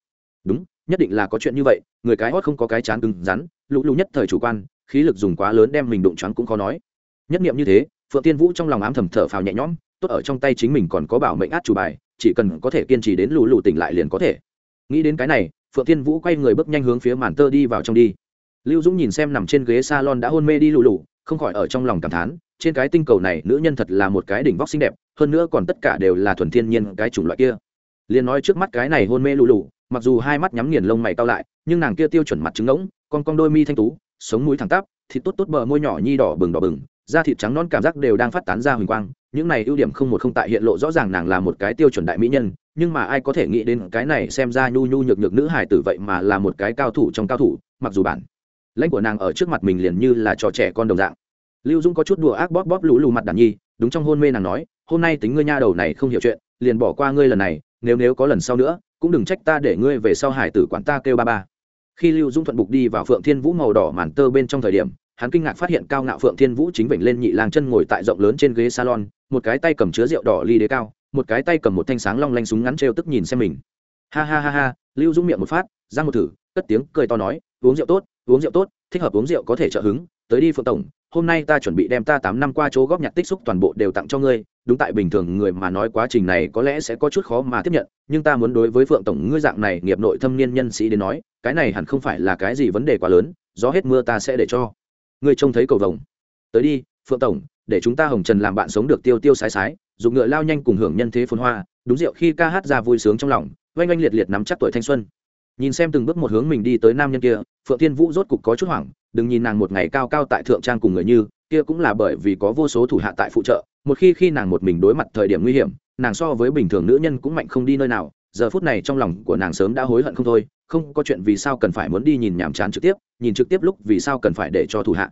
Đúng, nhất định là có chuyện như vậy, người cái hót không có cái chán cứng rắn, lũ lũ nhất thời chủ quan, khí lực dùng quá lớn đem mình đụng choáng cũng khó nói. Nhất niệm như thế, phượng tiên vũ trong lòng ám thầm thở phào nhẹ nhõm, tốt ở trong tay chính mình còn có bảo mệnh át chủ bài, chỉ cần có thể kiên trì đến lũ lù tỉnh lại liền có thể. Nghĩ đến cái này, phượng thiên vũ quay người bước nhanh hướng phía màn tơ đi vào trong đi lưu dũng nhìn xem nằm trên ghế salon đã hôn mê đi lù lù, không khỏi ở trong lòng cảm thán, trên cái tinh cầu này nữ nhân thật là một cái đỉnh vóc xinh đẹp, hơn nữa còn tất cả đều là thuần thiên nhiên cái chủng loại kia. Liền nói trước mắt cái này hôn mê lù lù, mặc dù hai mắt nhắm nghiền lông mày cao lại, nhưng nàng kia tiêu chuẩn mặt trứng ngỗng, con con đôi mi thanh tú, sống mũi thẳng tắp, thịt tốt tốt bờ môi nhỏ nhi đỏ bừng đỏ bừng, da thịt trắng non cảm giác đều đang phát tán ra huỳnh quang, những này ưu điểm không một không tại hiện lộ rõ ràng nàng là một cái tiêu chuẩn đại mỹ nhân, nhưng mà ai có thể nghĩ đến cái này xem ra nhu nhu nhược nhược nữ hài tử vậy mà là một cái cao thủ trong cao thủ, mặc dù bản lãnh của nàng ở trước mặt mình liền như là trò trẻ con đồng dạng. Lưu dung có chút đùa ác bóp bóp lũ lù mặt đàn nhi, đúng trong hôn mê nàng nói, hôm nay tính ngươi nha đầu này không hiểu chuyện, liền bỏ qua ngươi lần này, nếu nếu có lần sau nữa, cũng đừng trách ta để ngươi về sau hải tử quản ta kêu ba ba. Khi lưu dung thuận bục đi vào phượng thiên vũ màu đỏ màn tơ bên trong thời điểm, hắn kinh ngạc phát hiện cao ngạo phượng thiên vũ chính vểnh lên nhị lang chân ngồi tại rộng lớn trên ghế salon, một cái tay cầm chứa rượu đỏ ly đế cao, một cái tay cầm một thanh sáng long lanh súng ngắn trêu tức nhìn xem mình. Ha ha ha ha, lưu dung miệng một phát ra một thử, cất tiếng cười to nói, uống rượu tốt uống rượu tốt, thích hợp uống rượu có thể trợ hứng, tới đi phượng tổng, hôm nay ta chuẩn bị đem ta tám năm qua chỗ góp nhặt tích xúc toàn bộ đều tặng cho ngươi, đúng tại bình thường người mà nói quá trình này có lẽ sẽ có chút khó mà tiếp nhận, nhưng ta muốn đối với phượng tổng ngươi dạng này nghiệp nội thâm niên nhân sĩ đến nói, cái này hẳn không phải là cái gì vấn đề quá lớn, gió hết mưa ta sẽ để cho. Ngươi trông thấy cầu vồng. Tới đi, phượng tổng, để chúng ta hồng trần làm bạn sống được tiêu tiêu sái sái, dùng ngựa lao nhanh cùng hưởng nhân thế phồn hoa, đúng rượu khi ca hát ra vui sướng trong lòng, oanh oanh liệt liệt nắm chắc tuổi thanh xuân nhìn xem từng bước một hướng mình đi tới nam nhân kia, phượng thiên vũ rốt cục có chút hoảng, đừng nhìn nàng một ngày cao cao tại thượng trang cùng người như, kia cũng là bởi vì có vô số thủ hạ tại phụ trợ, một khi khi nàng một mình đối mặt thời điểm nguy hiểm, nàng so với bình thường nữ nhân cũng mạnh không đi nơi nào, giờ phút này trong lòng của nàng sớm đã hối hận không thôi, không có chuyện vì sao cần phải muốn đi nhìn nhàm chán trực tiếp, nhìn trực tiếp lúc vì sao cần phải để cho thủ hạ.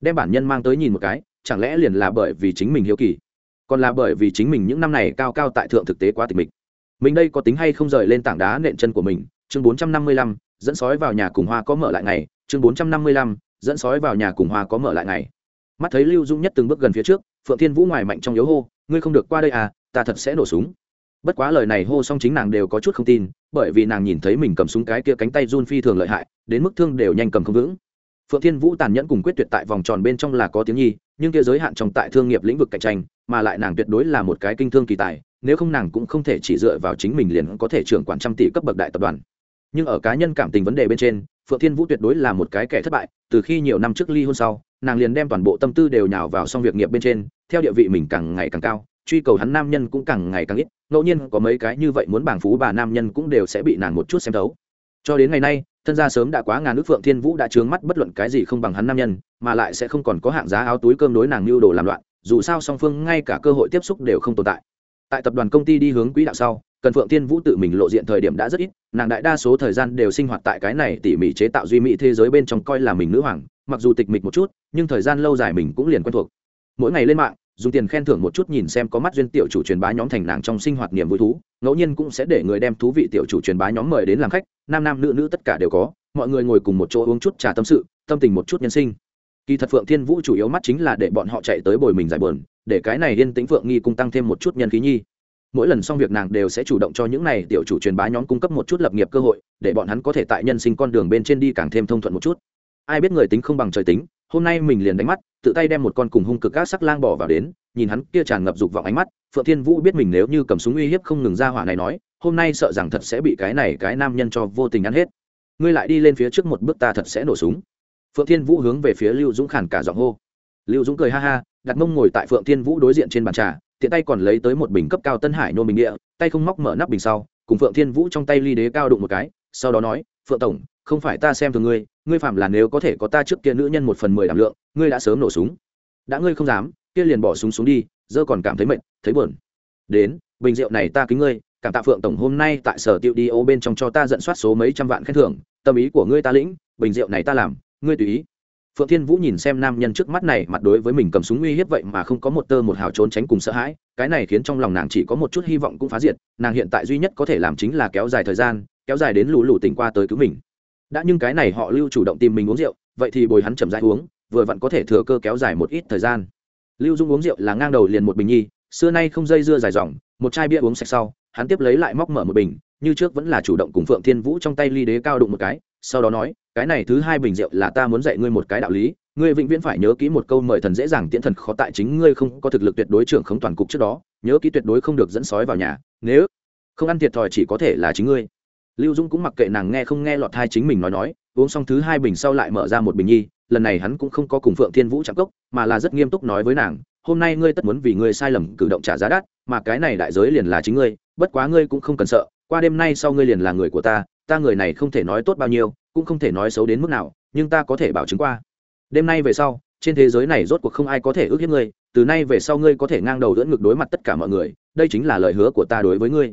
Đem bản nhân mang tới nhìn một cái, chẳng lẽ liền là bởi vì chính mình hiếu kỳ, còn là bởi vì chính mình những năm này cao cao tại thượng thực tế quá tịch mịch. Mình đây có tính hay không rời lên tảng đá nện chân của mình chương bốn trăm năm mươi lăm, dẫn sói vào nhà cùng hoa có mở lại ngày, chương bốn trăm năm mươi lăm, dẫn sói vào nhà cùng hoa có mở lại ngày. Mắt thấy lưu dung nhất từng bước gần phía trước, phượng thiên vũ ngoài mạnh trong yếu hô, ngươi không được qua đây à ta thật sẽ nổ súng. Bất quá lời này hô xong chính nàng đều có chút không tin, bởi vì nàng nhìn thấy mình cầm súng cái kia cánh tay run phi thường lợi hại, đến mức thương đều nhanh cầm không vững. Phượng thiên vũ tàn nhẫn cùng quyết tuyệt tại vòng tròn bên trong là có tiếng nhi, nhưng kia giới hạn trong tại thương nghiệp lĩnh vực cạnh tranh, mà lại nàng tuyệt đối là một cái kinh thương kỳ tài, nếu không nàng cũng không thể chỉ dựa vào chính mình liền có thể trưởng quản trăm tỷ cấp bậc đại tập đoàn nhưng ở cá nhân cảm tình vấn đề bên trên, phượng thiên vũ tuyệt đối là một cái kẻ thất bại, từ khi nhiều năm trước ly hôn sau, nàng liền đem toàn bộ tâm tư đều nhào vào xong việc nghiệp bên trên, theo địa vị mình càng ngày càng cao, truy cầu hắn nam nhân cũng càng ngày càng ít, ngẫu nhiên có mấy cái như vậy muốn bảng phú bà nam nhân cũng đều sẽ bị nàng một chút xem thấu. Cho đến ngày nay, thân gia sớm đã quá ngàn nước phượng thiên vũ đã trướng mắt bất luận cái gì không bằng hắn nam nhân, mà lại sẽ không còn có hạng giá áo túi cơm đối nàng lưu đồ làm loạn, dù sao song phương ngay cả cơ hội tiếp xúc đều không tồn tại tại tập đoàn công ty đi hướng quỹ đạo sau, cần phượng thiên vũ tự mình lộ diện thời điểm đã rất ít, nàng đại đa số thời gian đều sinh hoạt tại cái này tỉ mỉ chế tạo duy mỹ thế giới bên trong coi là mình nữ hoàng, mặc dù tịch mịch một chút, nhưng thời gian lâu dài mình cũng liền quen thuộc. Mỗi ngày lên mạng, dùng tiền khen thưởng một chút nhìn xem có mắt duyên tiểu chủ truyền bá nhóm thành nàng trong sinh hoạt niềm vui thú, ngẫu nhiên cũng sẽ để người đem thú vị tiểu chủ truyền bá nhóm mời đến làm khách, nam nam nữ nữ tất cả đều có, mọi người ngồi cùng một chỗ uống chút trà tâm sự, tâm tình một chút nhân sinh. Kỳ thật phượng thiên vũ chủ yếu mắt chính là để bọn họ chạy tới bồi mình giải buồn để cái này yên tĩnh phượng nghi cung tăng thêm một chút nhân khí nhi. Mỗi lần xong việc nàng đều sẽ chủ động cho những này tiểu chủ truyền bá nhóm cung cấp một chút lập nghiệp cơ hội, để bọn hắn có thể tại nhân sinh con đường bên trên đi càng thêm thông thuận một chút. Ai biết người tính không bằng trời tính, hôm nay mình liền đánh mắt, tự tay đem một con cùng hung cực các sắc lang bỏ vào đến, nhìn hắn kia tràn ngập dục vọng ánh mắt, phượng thiên vũ biết mình nếu như cầm súng uy hiếp không ngừng ra hỏa này nói, hôm nay sợ rằng thật sẽ bị cái này cái nam nhân cho vô tình ăn hết. Ngươi lại đi lên phía trước một bước ta thật sẽ nổ súng. Phượng thiên vũ hướng về phía lưu dũng khản cả giọng hô lưu dũng cười ha ha, đặt mông ngồi tại phượng thiên vũ đối diện trên bàn trà, tiện tay còn lấy tới một bình cấp cao tân hải nô bình địa, tay không móc mở nắp bình sau, cùng phượng thiên vũ trong tay ly đế cao đụng một cái, sau đó nói, phượng tổng, không phải ta xem thường ngươi ngươi phạm là nếu có thể có ta trước kia nữ nhân một phần mười đảm lượng, ngươi đã sớm nổ súng. Đã ngươi không dám, kia liền bỏ súng xuống đi dơ còn cảm thấy mệt, thấy buồn. Đến, bình rượu này ta kính ngươi, cảm tạ phượng tổng hôm nay tại sở tiệu đi ô bên trong cho ta dẫn soát số mấy trăm vạn khen thưởng, tâm ý của ngươi ta lĩnh, bình rượu này ta làm, ngươi tùy ý phượng thiên vũ nhìn xem nam nhân trước mắt này, mặt đối với mình cầm súng uy hiếp vậy mà không có một tơ một hào trốn tránh cùng sợ hãi, cái này khiến trong lòng nàng chỉ có một chút hy vọng cũng phá diệt, nàng hiện tại duy nhất có thể làm chính là kéo dài thời gian, kéo dài đến lũ lũ tỉnh qua tới cứu mình. Đã nhưng cái này họ lưu chủ động tìm mình uống rượu, vậy thì bồi hắn chậm rãi uống, vừa vặn có thể thừa cơ kéo dài một ít thời gian. Lưu dung uống rượu là ngang đầu liền một bình nhi, xưa nay không dây dưa dài dòng, một chai bia uống sạch sau, hắn tiếp lấy lại móc mở một bình, như trước vẫn là chủ động cùng phượng thiên vũ trong tay ly đế cao đụng một cái sau đó nói, cái này thứ hai bình rượu là ta muốn dạy ngươi một cái đạo lý, ngươi vĩnh viễn phải nhớ kỹ một câu mời thần dễ dàng tiễn thần khó tại chính ngươi không có thực lực tuyệt đối trưởng không toàn cục trước đó, nhớ kỹ tuyệt đối không được dẫn sói vào nhà, nếu không ăn thiệt thòi chỉ có thể là chính ngươi. Lưu dũng cũng mặc kệ nàng nghe không nghe lọt hai chính mình nói nói, uống xong thứ hai bình sau lại mở ra một bình nhi, lần này hắn cũng không có cùng phượng thiên vũ chạm cốc, mà là rất nghiêm túc nói với nàng, hôm nay ngươi tất muốn vì ngươi sai lầm cử động trả giá đắt, mà cái này đại giới liền là chính ngươi, bất quá ngươi cũng không cần sợ, qua đêm nay sau ngươi liền là người của ta ta người này không thể nói tốt bao nhiêu, cũng không thể nói xấu đến mức nào, nhưng ta có thể bảo chứng qua. Đêm nay về sau, trên thế giới này rốt cuộc không ai có thể ước hiếp ngươi, từ nay về sau ngươi có thể ngang đầu đỡ ngực đối mặt tất cả mọi người, đây chính là lời hứa của ta đối với ngươi.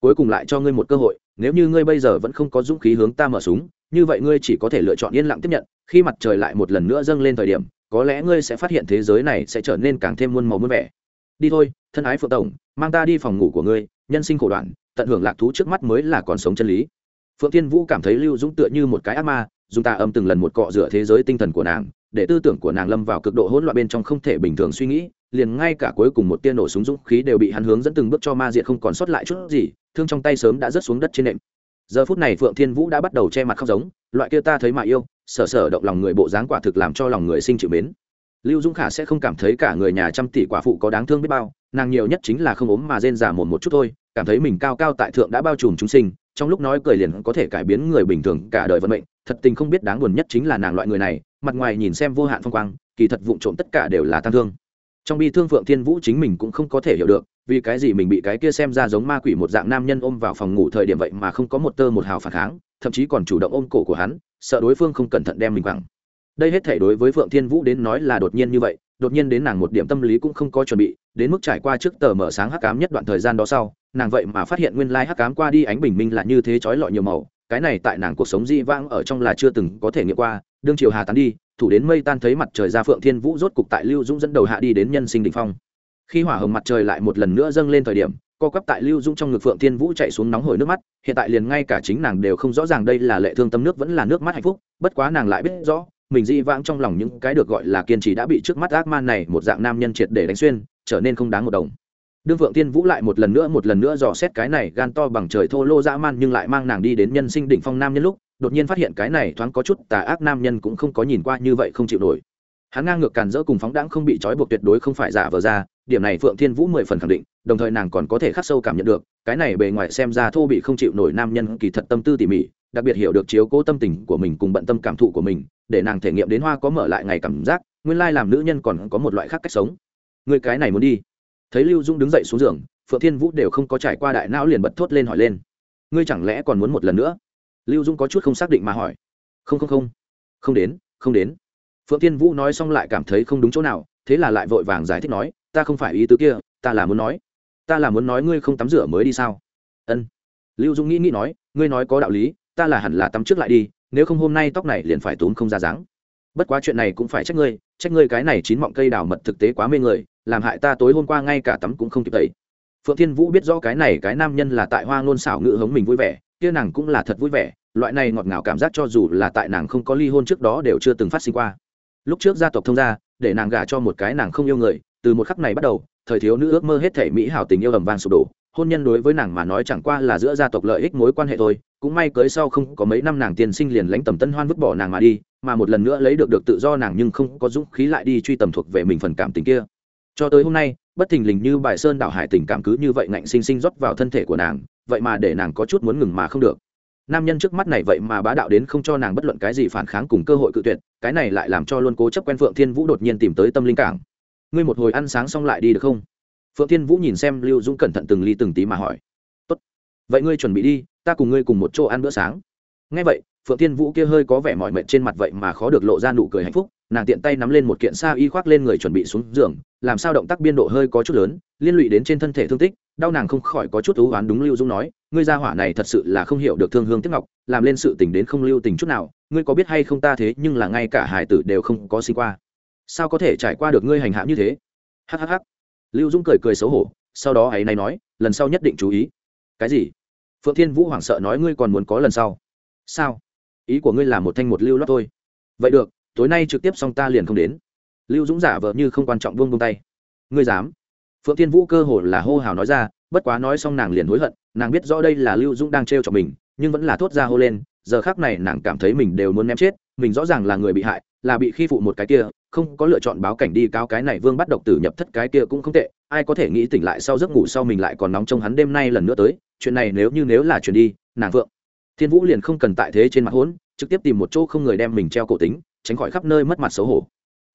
Cuối cùng lại cho ngươi một cơ hội, nếu như ngươi bây giờ vẫn không có dũng khí hướng ta mở súng, như vậy ngươi chỉ có thể lựa chọn yên lặng tiếp nhận, khi mặt trời lại một lần nữa dâng lên thời điểm, có lẽ ngươi sẽ phát hiện thế giới này sẽ trở nên càng thêm muôn màu muôn vẻ. Đi thôi, thân ái phượng tổng, mang ta đi phòng ngủ của ngươi, nhân sinh khổ đoạn, tận hưởng lạc thú trước mắt mới là còn sống chân lý phượng Thiên vũ cảm thấy lưu dũng tựa như một cái ác ma, dùng tà âm từng lần một cọ rửa thế giới tinh thần của nàng, để tư tưởng của nàng lâm vào cực độ hỗn loạn bên trong không thể bình thường suy nghĩ, liền ngay cả cuối cùng một tia nổ súng dũng khí đều bị hắn hướng dẫn từng bước cho ma diệt không còn sót lại chút gì, thương trong tay sớm đã rớt xuống đất trên nệm. Giờ phút này phượng thiên vũ đã bắt đầu che mặt khóc giống, loại kia ta thấy mà yêu, sở sở động lòng người bộ dáng quả thực làm cho lòng người sinh chịu mến. Lưu dũng khả sẽ không cảm thấy cả người nhà trăm tỷ quả phụ có đáng thương biết bao nàng nhiều nhất chính là không ốm mà rên giả một một chút thôi, cảm thấy mình cao cao tại thượng đã bao trùm chúng sinh, trong lúc nói cười liền có thể cải biến người bình thường cả đời vận mệnh, thật tình không biết đáng buồn nhất chính là nàng loại người này, mặt ngoài nhìn xem vô hạn phong quang, kỳ thật vụng trộm tất cả đều là tang thương. Trong bi thương phượng thiên vũ chính mình cũng không có thể hiểu được, vì cái gì mình bị cái kia xem ra giống ma quỷ một dạng nam nhân ôm vào phòng ngủ thời điểm vậy mà không có một tơ một hào phản kháng, thậm chí còn chủ động ôm cổ của hắn, sợ đối phương không cẩn thận đem mình quẳng. Đây hết thể đối với phượng thiên vũ đến nói là đột nhiên như vậy đột nhiên đến nàng một điểm tâm lý cũng không có chuẩn bị, đến mức trải qua trước tờ mở sáng hắc cám nhất đoạn thời gian đó sau, nàng vậy mà phát hiện nguyên lai hắc cám qua đi ánh bình minh là như thế trói lọi nhiều màu, cái này tại nàng cuộc sống di vãng ở trong là chưa từng có thể nghiệm qua, đương chiều hà tán đi, thủ đến mây tan thấy mặt trời ra phượng thiên vũ rốt cục tại lưu dũng dẫn đầu hạ đi đến nhân sinh đỉnh phong. Khi hỏa hồng mặt trời lại một lần nữa dâng lên thời điểm, co quắp tại lưu dũng trong ngực phượng thiên vũ chạy xuống nóng hổi nước mắt, hiện tại liền ngay cả chính nàng đều không rõ ràng đây là lệ thương tâm nước vẫn là nước mắt hạnh phúc, bất quá nàng lại biết rõ mình di vãng trong lòng những cái được gọi là kiên trì đã bị trước mắt ác man này một dạng nam nhân triệt để đánh xuyên, trở nên không đáng một đồng. Đương vượng tiên vũ lại một lần nữa một lần nữa dò xét cái này gan to bằng trời thô lô dã man nhưng lại mang nàng đi đến nhân sinh đỉnh phong nam nhân lúc, đột nhiên phát hiện cái này thoáng có chút tà ác nam nhân cũng không có nhìn qua như vậy không chịu nổi. Hắn ngang ngược càn rỡ cùng phóng đãng không bị trói buộc tuyệt đối không phải giả vờ ra, điểm này phượng thiên vũ mười phần khẳng định, đồng thời nàng còn có thể khắc sâu cảm nhận được, cái này bề ngoài xem ra thô bị không chịu nổi nam nhân kỳ thật tâm tư tỉ mỉ đặc biệt hiểu được chiếu cố tâm tình của mình cùng bận tâm cảm thụ của mình, để nàng thể nghiệm đến hoa có mở lại ngày cảm giác, nguyên lai làm nữ nhân còn có một loại khác cách sống. Người cái này muốn đi. Thấy lưu dung đứng dậy xuống giường, phượng thiên vũ đều không có trải qua đại não liền bật thốt lên hỏi lên. Ngươi chẳng lẽ còn muốn một lần nữa? Lưu dung có chút không xác định mà hỏi. Không không không. Không đến không đến. Phượng thiên vũ nói xong lại cảm thấy không đúng chỗ nào, thế là lại vội vàng giải thích nói, ta không phải ý tứ kia, ta là muốn nói. Ta là muốn nói ngươi không tắm rửa mới đi sao? Ân. Lưu dung nghĩ nghĩ nói, ngươi nói có đạo lý ta là hẳn là tắm trước lại đi, nếu không hôm nay tóc này liền phải tốn không ra dáng. Bất quá chuyện này cũng phải trách ngươi trách ngươi cái này chín mọng cây đào mật thực tế quá mê người, làm hại ta tối hôm qua ngay cả tắm cũng không kịp tẩy. Phượng thiên vũ biết rõ cái này cái nam nhân là tại hoa ngôn xảo ngữ hống mình vui vẻ, kia nàng cũng là thật vui vẻ, loại này ngọt ngào cảm giác cho dù là tại nàng không có ly hôn trước đó đều chưa từng phát sinh qua. Lúc trước gia tộc thông gia, để nàng gả cho một cái nàng không yêu người, từ một khắc này bắt đầu, thời thiếu nữ ước mơ hết thể mỹ hảo tình yêu ầm vang sụp đổ hôn nhân đối với nàng mà nói chẳng qua là giữa gia tộc lợi ích mối quan hệ thôi, cũng may cưới sau không có mấy năm nàng tiền sinh liền lãnh tầm tân hoan vứt bỏ nàng mà đi, mà một lần nữa lấy được được tự do nàng nhưng không có dũng khí lại đi truy tầm thuộc về mình phần cảm tình kia. Cho tới hôm nay, bất thình lình như bài sơn đảo hải tình cảm cứ như vậy ngạnh sinh sinh rót vào thân thể của nàng, vậy mà để nàng có chút muốn ngừng mà không được. Nam nhân trước mắt này vậy mà bá đạo đến không cho nàng bất luận cái gì phản kháng cùng cơ hội cự tuyệt, cái này lại làm cho luôn cố chấp quen phượng thiên vũ đột nhiên tìm tới tâm linh cảng. Ngươi một hồi ăn sáng xong lại đi được không? Phượng thiên vũ nhìn xem lưu dũng cẩn thận từng ly từng tí mà hỏi. Tốt, vậy ngươi chuẩn bị đi, ta cùng ngươi cùng một chỗ ăn bữa sáng. Ngay vậy, phượng thiên vũ kia hơi có vẻ mỏi mệt trên mặt vậy mà khó được lộ ra nụ cười hạnh phúc, nàng tiện tay nắm lên một kiện sa y khoác lên người chuẩn bị xuống giường, làm sao động tác biên độ hơi có chút lớn, liên lụy đến trên thân thể thương tích, đau nàng không khỏi có chút thú oán đúng lưu dũng nói, ngươi gia hỏa này thật sự là không hiểu được thương hương tiếc ngọc, làm lên sự tình đến không lưu tình chút nào, ngươi có biết hay không ta thế nhưng là ngay cả hải tử đều không có sinh qua. Sao có thể trải qua được ngươi hành hạ như thế? Hhh lưu dũng cười cười xấu hổ, sau đó ấy nay nói, lần sau nhất định chú ý. Cái gì? Phượng thiên vũ hoảng sợ nói ngươi còn muốn có lần sau. Sao? Ý của ngươi là một thanh một lưu lót thôi. Vậy được, tối nay trực tiếp xong ta liền không đến. Lưu dũng giả vờ như không quan trọng buông buông tay. Ngươi dám? Phượng thiên vũ cơ hồ là hô hào nói ra, bất quá nói xong nàng liền hối hận, nàng biết rõ đây là lưu dũng đang trêu cho mình, nhưng vẫn là thốt ra hô lên, giờ khác này nàng cảm thấy mình đều muốn ném chết, mình rõ ràng là người bị hại, là bị khi phụ một cái kia không có lựa chọn báo cảnh đi cáo cái này vương bắt độc tử nhập thất cái kia cũng không tệ, ai có thể nghĩ tỉnh lại sau giấc ngủ sau mình lại còn nóng trong hắn đêm nay lần nữa tới, chuyện này nếu như nếu là chuyện đi, nàng vượng. Thiên vũ liền không cần tại thế trên mặt hỗn, trực tiếp tìm một chỗ không người đem mình treo cổ tính, tránh khỏi khắp nơi mất mặt xấu hổ.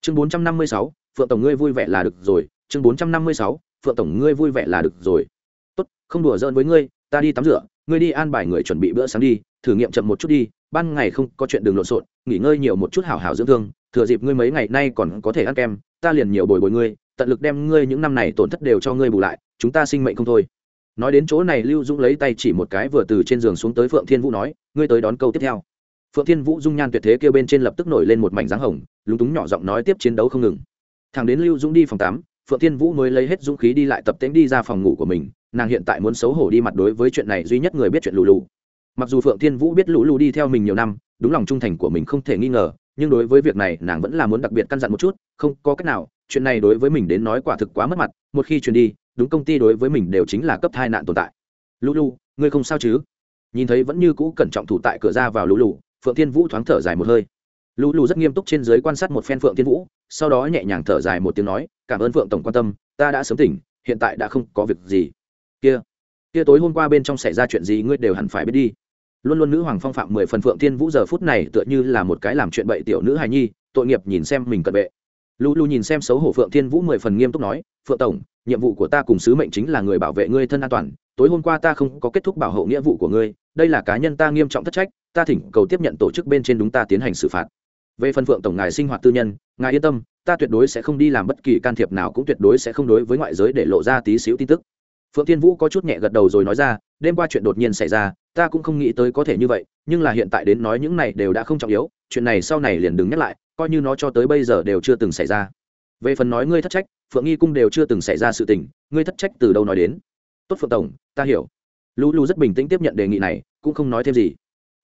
Chương bốn trăm năm mươi sáu, phượng tổng ngươi vui vẻ là được rồi, chương bốn trăm năm mươi sáu, phượng tổng ngươi vui vẻ là được rồi. Tốt, không đùa giỡn với ngươi, ta đi tắm rửa, ngươi đi an bài người chuẩn bị bữa sáng đi, thử nghiệm chậm một chút đi ban ngày không có chuyện đường lộn xộn, nghỉ ngơi nhiều một chút hảo hảo dưỡng thương, thừa dịp ngươi mấy ngày nay còn có thể ăn kem, ta liền nhiều bồi bồi ngươi, tận lực đem ngươi những năm này tổn thất đều cho ngươi bù lại, chúng ta sinh mệnh không thôi. Nói đến chỗ này, lưu dũng lấy tay chỉ một cái vừa từ trên giường xuống tới phượng thiên vũ nói, ngươi tới đón câu tiếp theo. Phượng thiên vũ dung nhan tuyệt thế kêu bên trên lập tức nổi lên một mảnh dáng hồng, lúng túng nhỏ giọng nói tiếp chiến đấu không ngừng. Thằng đến lưu dũng đi phòng tám phượng thiên vũ mới lấy hết dũng khí đi lại tập tễnh đi ra phòng ngủ của mình, nàng hiện tại muốn xấu hổ đi mặt đối với chuyện này duy nhất người biết chuyện lù lù mặc dù phượng thiên vũ biết lũ lù đi theo mình nhiều năm, đúng lòng trung thành của mình không thể nghi ngờ, nhưng đối với việc này nàng vẫn là muốn đặc biệt căn dặn một chút, không có cách nào, chuyện này đối với mình đến nói quả thực quá mất mặt, một khi truyền đi, đúng công ty đối với mình đều chính là cấp hai nạn tồn tại. Lũ lù, ngươi không sao chứ? Nhìn thấy vẫn như cũ cẩn trọng thủ tại cửa ra vào lũ lù, phượng thiên vũ thoáng thở dài một hơi. Lũ lù rất nghiêm túc trên dưới quan sát một phen phượng thiên vũ, sau đó nhẹ nhàng thở dài một tiếng nói, cảm ơn phượng tổng quan tâm, ta đã sớm tỉnh, hiện tại đã không có việc gì. Kia kia tối hôm qua bên trong xảy ra chuyện gì ngươi đều hẳn phải biết đi luôn luôn nữ hoàng phong phạm mười phần phượng thiên vũ giờ phút này tựa như là một cái làm chuyện bậy tiểu nữ hài nhi, tội nghiệp nhìn xem mình cận bệ lu lu nhìn xem xấu hổ phượng thiên vũ mười phần nghiêm túc nói, phượng tổng, nhiệm vụ của ta cùng sứ mệnh chính là người bảo vệ ngươi thân an toàn. Tối hôm qua ta không có kết thúc bảo hộ nghĩa vụ của ngươi, đây là cá nhân ta nghiêm trọng thất trách, ta thỉnh cầu tiếp nhận tổ chức bên trên đúng ta tiến hành xử phạt. Về phần phượng tổng ngài sinh hoạt tư nhân, ngài yên tâm, ta tuyệt đối sẽ không đi làm bất kỳ can thiệp nào cũng tuyệt đối sẽ không đối với ngoại giới để lộ ra tí xíu tin tức. Phượng thiên vũ có chút nhẹ gật đầu rồi nói ra, đêm qua chuyện đột nhiên xảy ra ta cũng không nghĩ tới có thể như vậy, nhưng là hiện tại đến nói những này đều đã không trọng yếu, chuyện này sau này liền đừng nhắc lại, coi như nó cho tới bây giờ đều chưa từng xảy ra. Về phần nói ngươi thất trách, phượng nghi cung đều chưa từng xảy ra sự tình, ngươi thất trách từ đâu nói đến? Tốt phượng tổng, ta hiểu. Lũ lũ rất bình tĩnh tiếp nhận đề nghị này, cũng không nói thêm gì.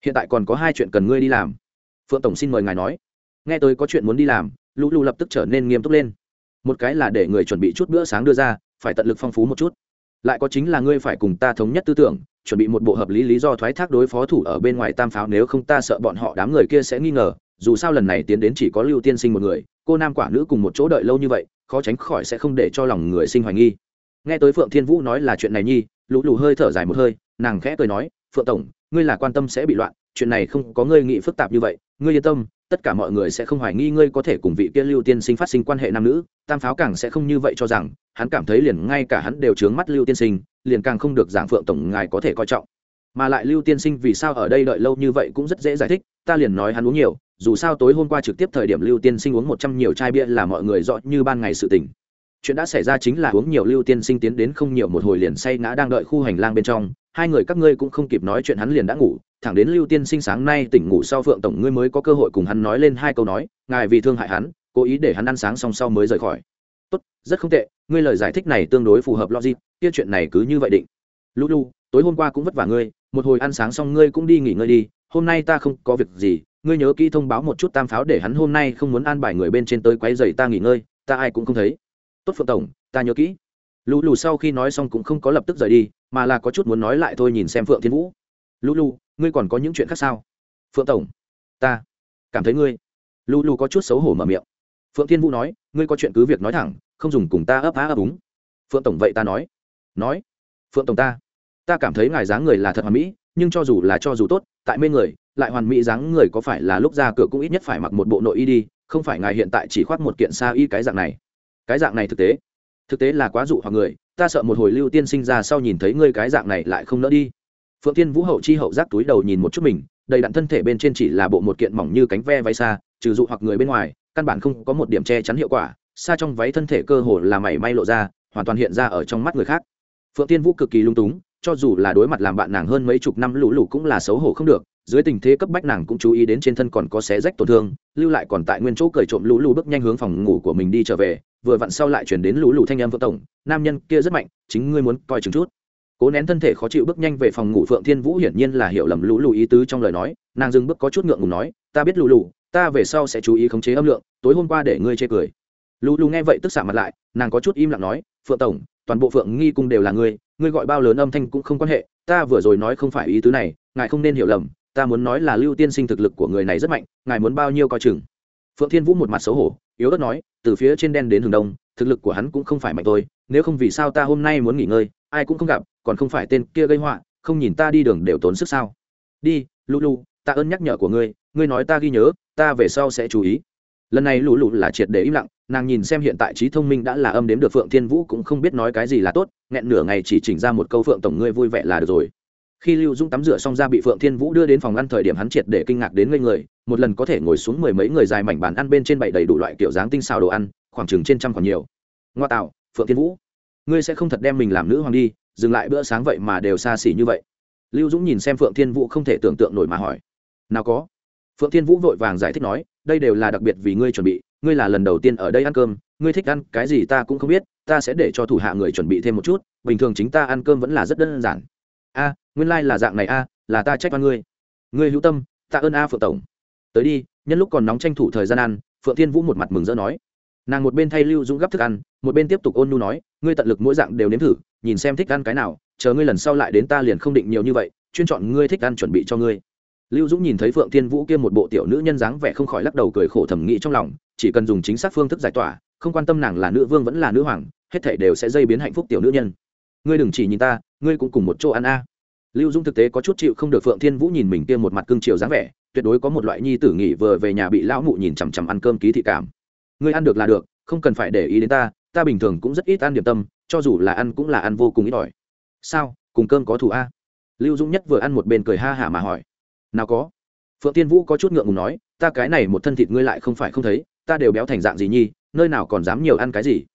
Hiện tại còn có hai chuyện cần ngươi đi làm. Phượng tổng xin mời ngài nói. Nghe tới có chuyện muốn đi làm, lũ lũ lập tức trở nên nghiêm túc lên. Một cái là để người chuẩn bị chút bữa sáng đưa ra, phải tận lực phong phú một chút. Lại có chính là ngươi phải cùng ta thống nhất tư tưởng chuẩn bị một bộ hợp lý lý do thoái thác đối phó thủ ở bên ngoài tam pháo, nếu không ta sợ bọn họ đám người kia sẽ nghi ngờ, dù sao lần này tiến đến chỉ có lưu tiên sinh một người, cô nam quả nữ cùng một chỗ đợi lâu như vậy, khó tránh khỏi sẽ không để cho lòng người sinh hoài nghi. Nghe tới phượng thiên vũ nói là chuyện này nhi, lũ lù hơi thở dài một hơi, nàng khẽ cười nói, phượng tổng, ngươi là quan tâm sẽ bị loạn, chuyện này không có ngươi nghĩ phức tạp như vậy, ngươi yên tâm tất cả mọi người sẽ không hoài nghi ngươi có thể cùng vị kia lưu tiên sinh phát sinh quan hệ nam nữ, tam pháo càng sẽ không như vậy cho rằng, hắn cảm thấy liền ngay cả hắn đều trướng mắt lưu tiên sinh, liền càng không được giảng phượng tổng ngài có thể coi trọng. Mà lại lưu tiên sinh vì sao ở đây đợi lâu như vậy cũng rất dễ giải thích, ta liền nói hắn uống nhiều, dù sao tối hôm qua trực tiếp thời điểm lưu tiên sinh uống một trăm nhiều chai bia là mọi người rõ như ban ngày sự tình. Chuyện đã xảy ra chính là uống nhiều lưu tiên sinh tiến đến không nhiều một hồi liền say ngã đang đợi khu hành lang bên trong, hai người các ngươi cũng không kịp nói chuyện hắn liền đã ngủ thẳng đến lưu tiên sinh sáng nay tỉnh ngủ sau phượng tổng ngươi mới có cơ hội cùng hắn nói lên hai câu nói, ngài vì thương hại hắn, cố ý để hắn ăn sáng xong sau mới rời khỏi. Tốt, rất không tệ, ngươi lời giải thích này tương đối phù hợp logic, kia chuyện này cứ như vậy định. Lu lu tối hôm qua cũng vất vả ngươi, một hồi ăn sáng xong ngươi cũng đi nghỉ ngơi đi, hôm nay ta không có việc gì, ngươi nhớ kỹ thông báo một chút tam pháo để hắn hôm nay không muốn an bài người bên trên tới quấy giày ta nghỉ ngơi, ta ai cũng không thấy. Tốt phượng tổng, ta nhớ kỹ. Lũ lù sau khi nói xong cũng không có lập tức rời đi, mà là có chút muốn nói lại thôi nhìn xem phượng thiên vũ. Lũ lù ngươi còn có những chuyện khác sao? Phượng tổng, ta cảm thấy ngươi lu lu có chút xấu hổ mở miệng. Phượng thiên vũ nói, ngươi có chuyện cứ việc nói thẳng, không dùng cùng ta ấp á ấp úng. Phượng tổng vậy ta nói. Nói, phượng tổng ta ta cảm thấy ngài dáng người là thật hoàn mỹ, nhưng cho dù là cho dù tốt, tại mê người, lại hoàn mỹ dáng người có phải là lúc ra cửa cũng ít nhất phải mặc một bộ nội y đi, không phải ngài hiện tại chỉ khoác một kiện xa y cái dạng này. Cái dạng này thực tế. Thực tế là quá dụ hoặc người, ta sợ một hồi lưu tiên sinh ra sau nhìn thấy ngươi cái dạng này lại không nỡ đi phượng Thiên vũ hậu chi hậu giác túi đầu nhìn một chút mình, đầy đặn thân thể bên trên chỉ là bộ một kiện mỏng như cánh ve váy xa, trừ dụ hoặc người bên ngoài, căn bản không có một điểm che chắn hiệu quả, xa trong váy thân thể cơ hồ là mảy may lộ ra, hoàn toàn hiện ra ở trong mắt người khác. Phượng tiên vũ cực kỳ lung túng, cho dù là đối mặt làm bạn nàng hơn mấy chục năm lũ lũ cũng là xấu hổ không được, dưới tình thế cấp bách nàng cũng chú ý đến trên thân còn có xé rách tổn thương, lưu lại còn tại nguyên chỗ cởi trộm lũ lũ bước nhanh hướng phòng ngủ của mình đi trở về, vừa vặn sau lại chuyển đến lũ lũ thanh em vợ tổng, nam nhân kia rất mạnh, chính ngươi muốn coi chừng chút cố nén thân thể khó chịu bước nhanh về phòng ngủ phượng thiên vũ hiển nhiên là hiểu lầm lũ lù ý tứ trong lời nói, nàng dừng bước có chút ngượng ngùng nói, ta biết lũ lù, ta về sau sẽ chú ý khống chế âm lượng, tối hôm qua để ngươi chê cười. Lũ lù nghe vậy tức xạ mặt lại, nàng có chút im lặng nói, phượng tổng, toàn bộ phượng nghi cung đều là ngươi ngươi gọi bao lớn âm thanh cũng không quan hệ, ta vừa rồi nói không phải ý tứ này, ngài không nên hiểu lầm, ta muốn nói là lưu tiên sinh thực lực của người này rất mạnh, ngài muốn bao nhiêu coi chừng. Phượng thiên vũ một mặt xấu hổ, yếu ớt nói, từ phía trên đen đến hướng đông thực lực của hắn cũng không phải mạnh tôi nếu không vì sao ta hôm nay muốn nghỉ ngơi, ai cũng không gặp, còn không phải tên kia gây họa, không nhìn ta đi đường đều tốn sức sao? Đi lũ lũ ta ơn nhắc nhở của ngươi ngươi nói ta ghi nhớ, ta về sau sẽ chú ý. Lần này lũ lũ là triệt để im lặng, nàng nhìn xem hiện tại trí thông minh đã là âm đếm được phượng thiên vũ cũng không biết nói cái gì là tốt, nghẹn nửa ngày chỉ chỉnh ra một câu phượng tổng ngươi vui vẻ là được rồi. Khi lưu dũng tắm rửa xong ra bị phượng thiên vũ đưa đến phòng ăn thời điểm hắn triệt để kinh ngạc đến ngây người, một lần có thể ngồi xuống mười mấy người dài mảnh bàn ăn bên trên bậy đầy đủ loại kiểu dáng tinh xào đồ ăn khoảng chừng trên trăm còn nhiều. Ngoa tạo, phượng thiên vũ, ngươi sẽ không thật đem mình làm nữ hoàng đi, dừng lại bữa sáng vậy mà đều xa xỉ như vậy. Lưu dũng nhìn xem phượng thiên vũ không thể tưởng tượng nổi mà hỏi. Nào có. Phượng thiên vũ vội vàng giải thích nói, đây đều là đặc biệt vì ngươi chuẩn bị, ngươi là lần đầu tiên ở đây ăn cơm, ngươi thích ăn cái gì ta cũng không biết, ta sẽ để cho thủ hạ người chuẩn bị thêm một chút, bình thường chính ta ăn cơm vẫn là rất đơn giản. A, nguyên lai、like、là dạng này a, là ta trách văn ngươi. Ngươi hữu tâm, tạ ơn a phượng tổng. Tới đi, nhân lúc còn nóng tranh thủ thời gian ăn, phượng thiên vũ một mặt mừng rỡ nói nàng một bên thay lưu dũng gấp thức ăn, một bên tiếp tục ôn nu nói, ngươi tận lực mỗi dạng đều nếm thử, nhìn xem thích ăn cái nào, chờ ngươi lần sau lại đến ta liền không định nhiều như vậy, chuyên chọn ngươi thích ăn chuẩn bị cho ngươi. Lưu dũng nhìn thấy phượng thiên vũ kia một bộ tiểu nữ nhân dáng vẻ không khỏi lắc đầu cười khổ thầm nghĩ trong lòng, chỉ cần dùng chính xác phương thức giải tỏa, không quan tâm nàng là nữ vương vẫn là nữ hoàng, hết thể đều sẽ dây biến hạnh phúc tiểu nữ nhân. Ngươi đừng chỉ nhìn ta, ngươi cũng cùng một chỗ ăn a. Lưu dũng thực tế có chút chịu không được phượng thiên vũ nhìn mình kia một mặt cương triều dáng vẻ, tuyệt đối có một loại nhi tử nghỉ vừa về nhà bị lão mụ nhìn chằm chằm ăn cơm ký thị cảm ngươi ăn được là được, không cần phải để ý đến ta ta bình thường cũng rất ít ăn điểm tâm, cho dù là ăn cũng là ăn vô cùng ít ỏi. Sao, cùng cơm có thù a? Lưu dũng nhất vừa ăn một bên cười ha hả mà hỏi. Nào có. Phượng tiên vũ có chút ngượng ngùng nói, ta cái này một thân thịt ngươi lại không phải không thấy, ta đều béo thành dạng gì nhi, nơi nào còn dám nhiều ăn cái gì?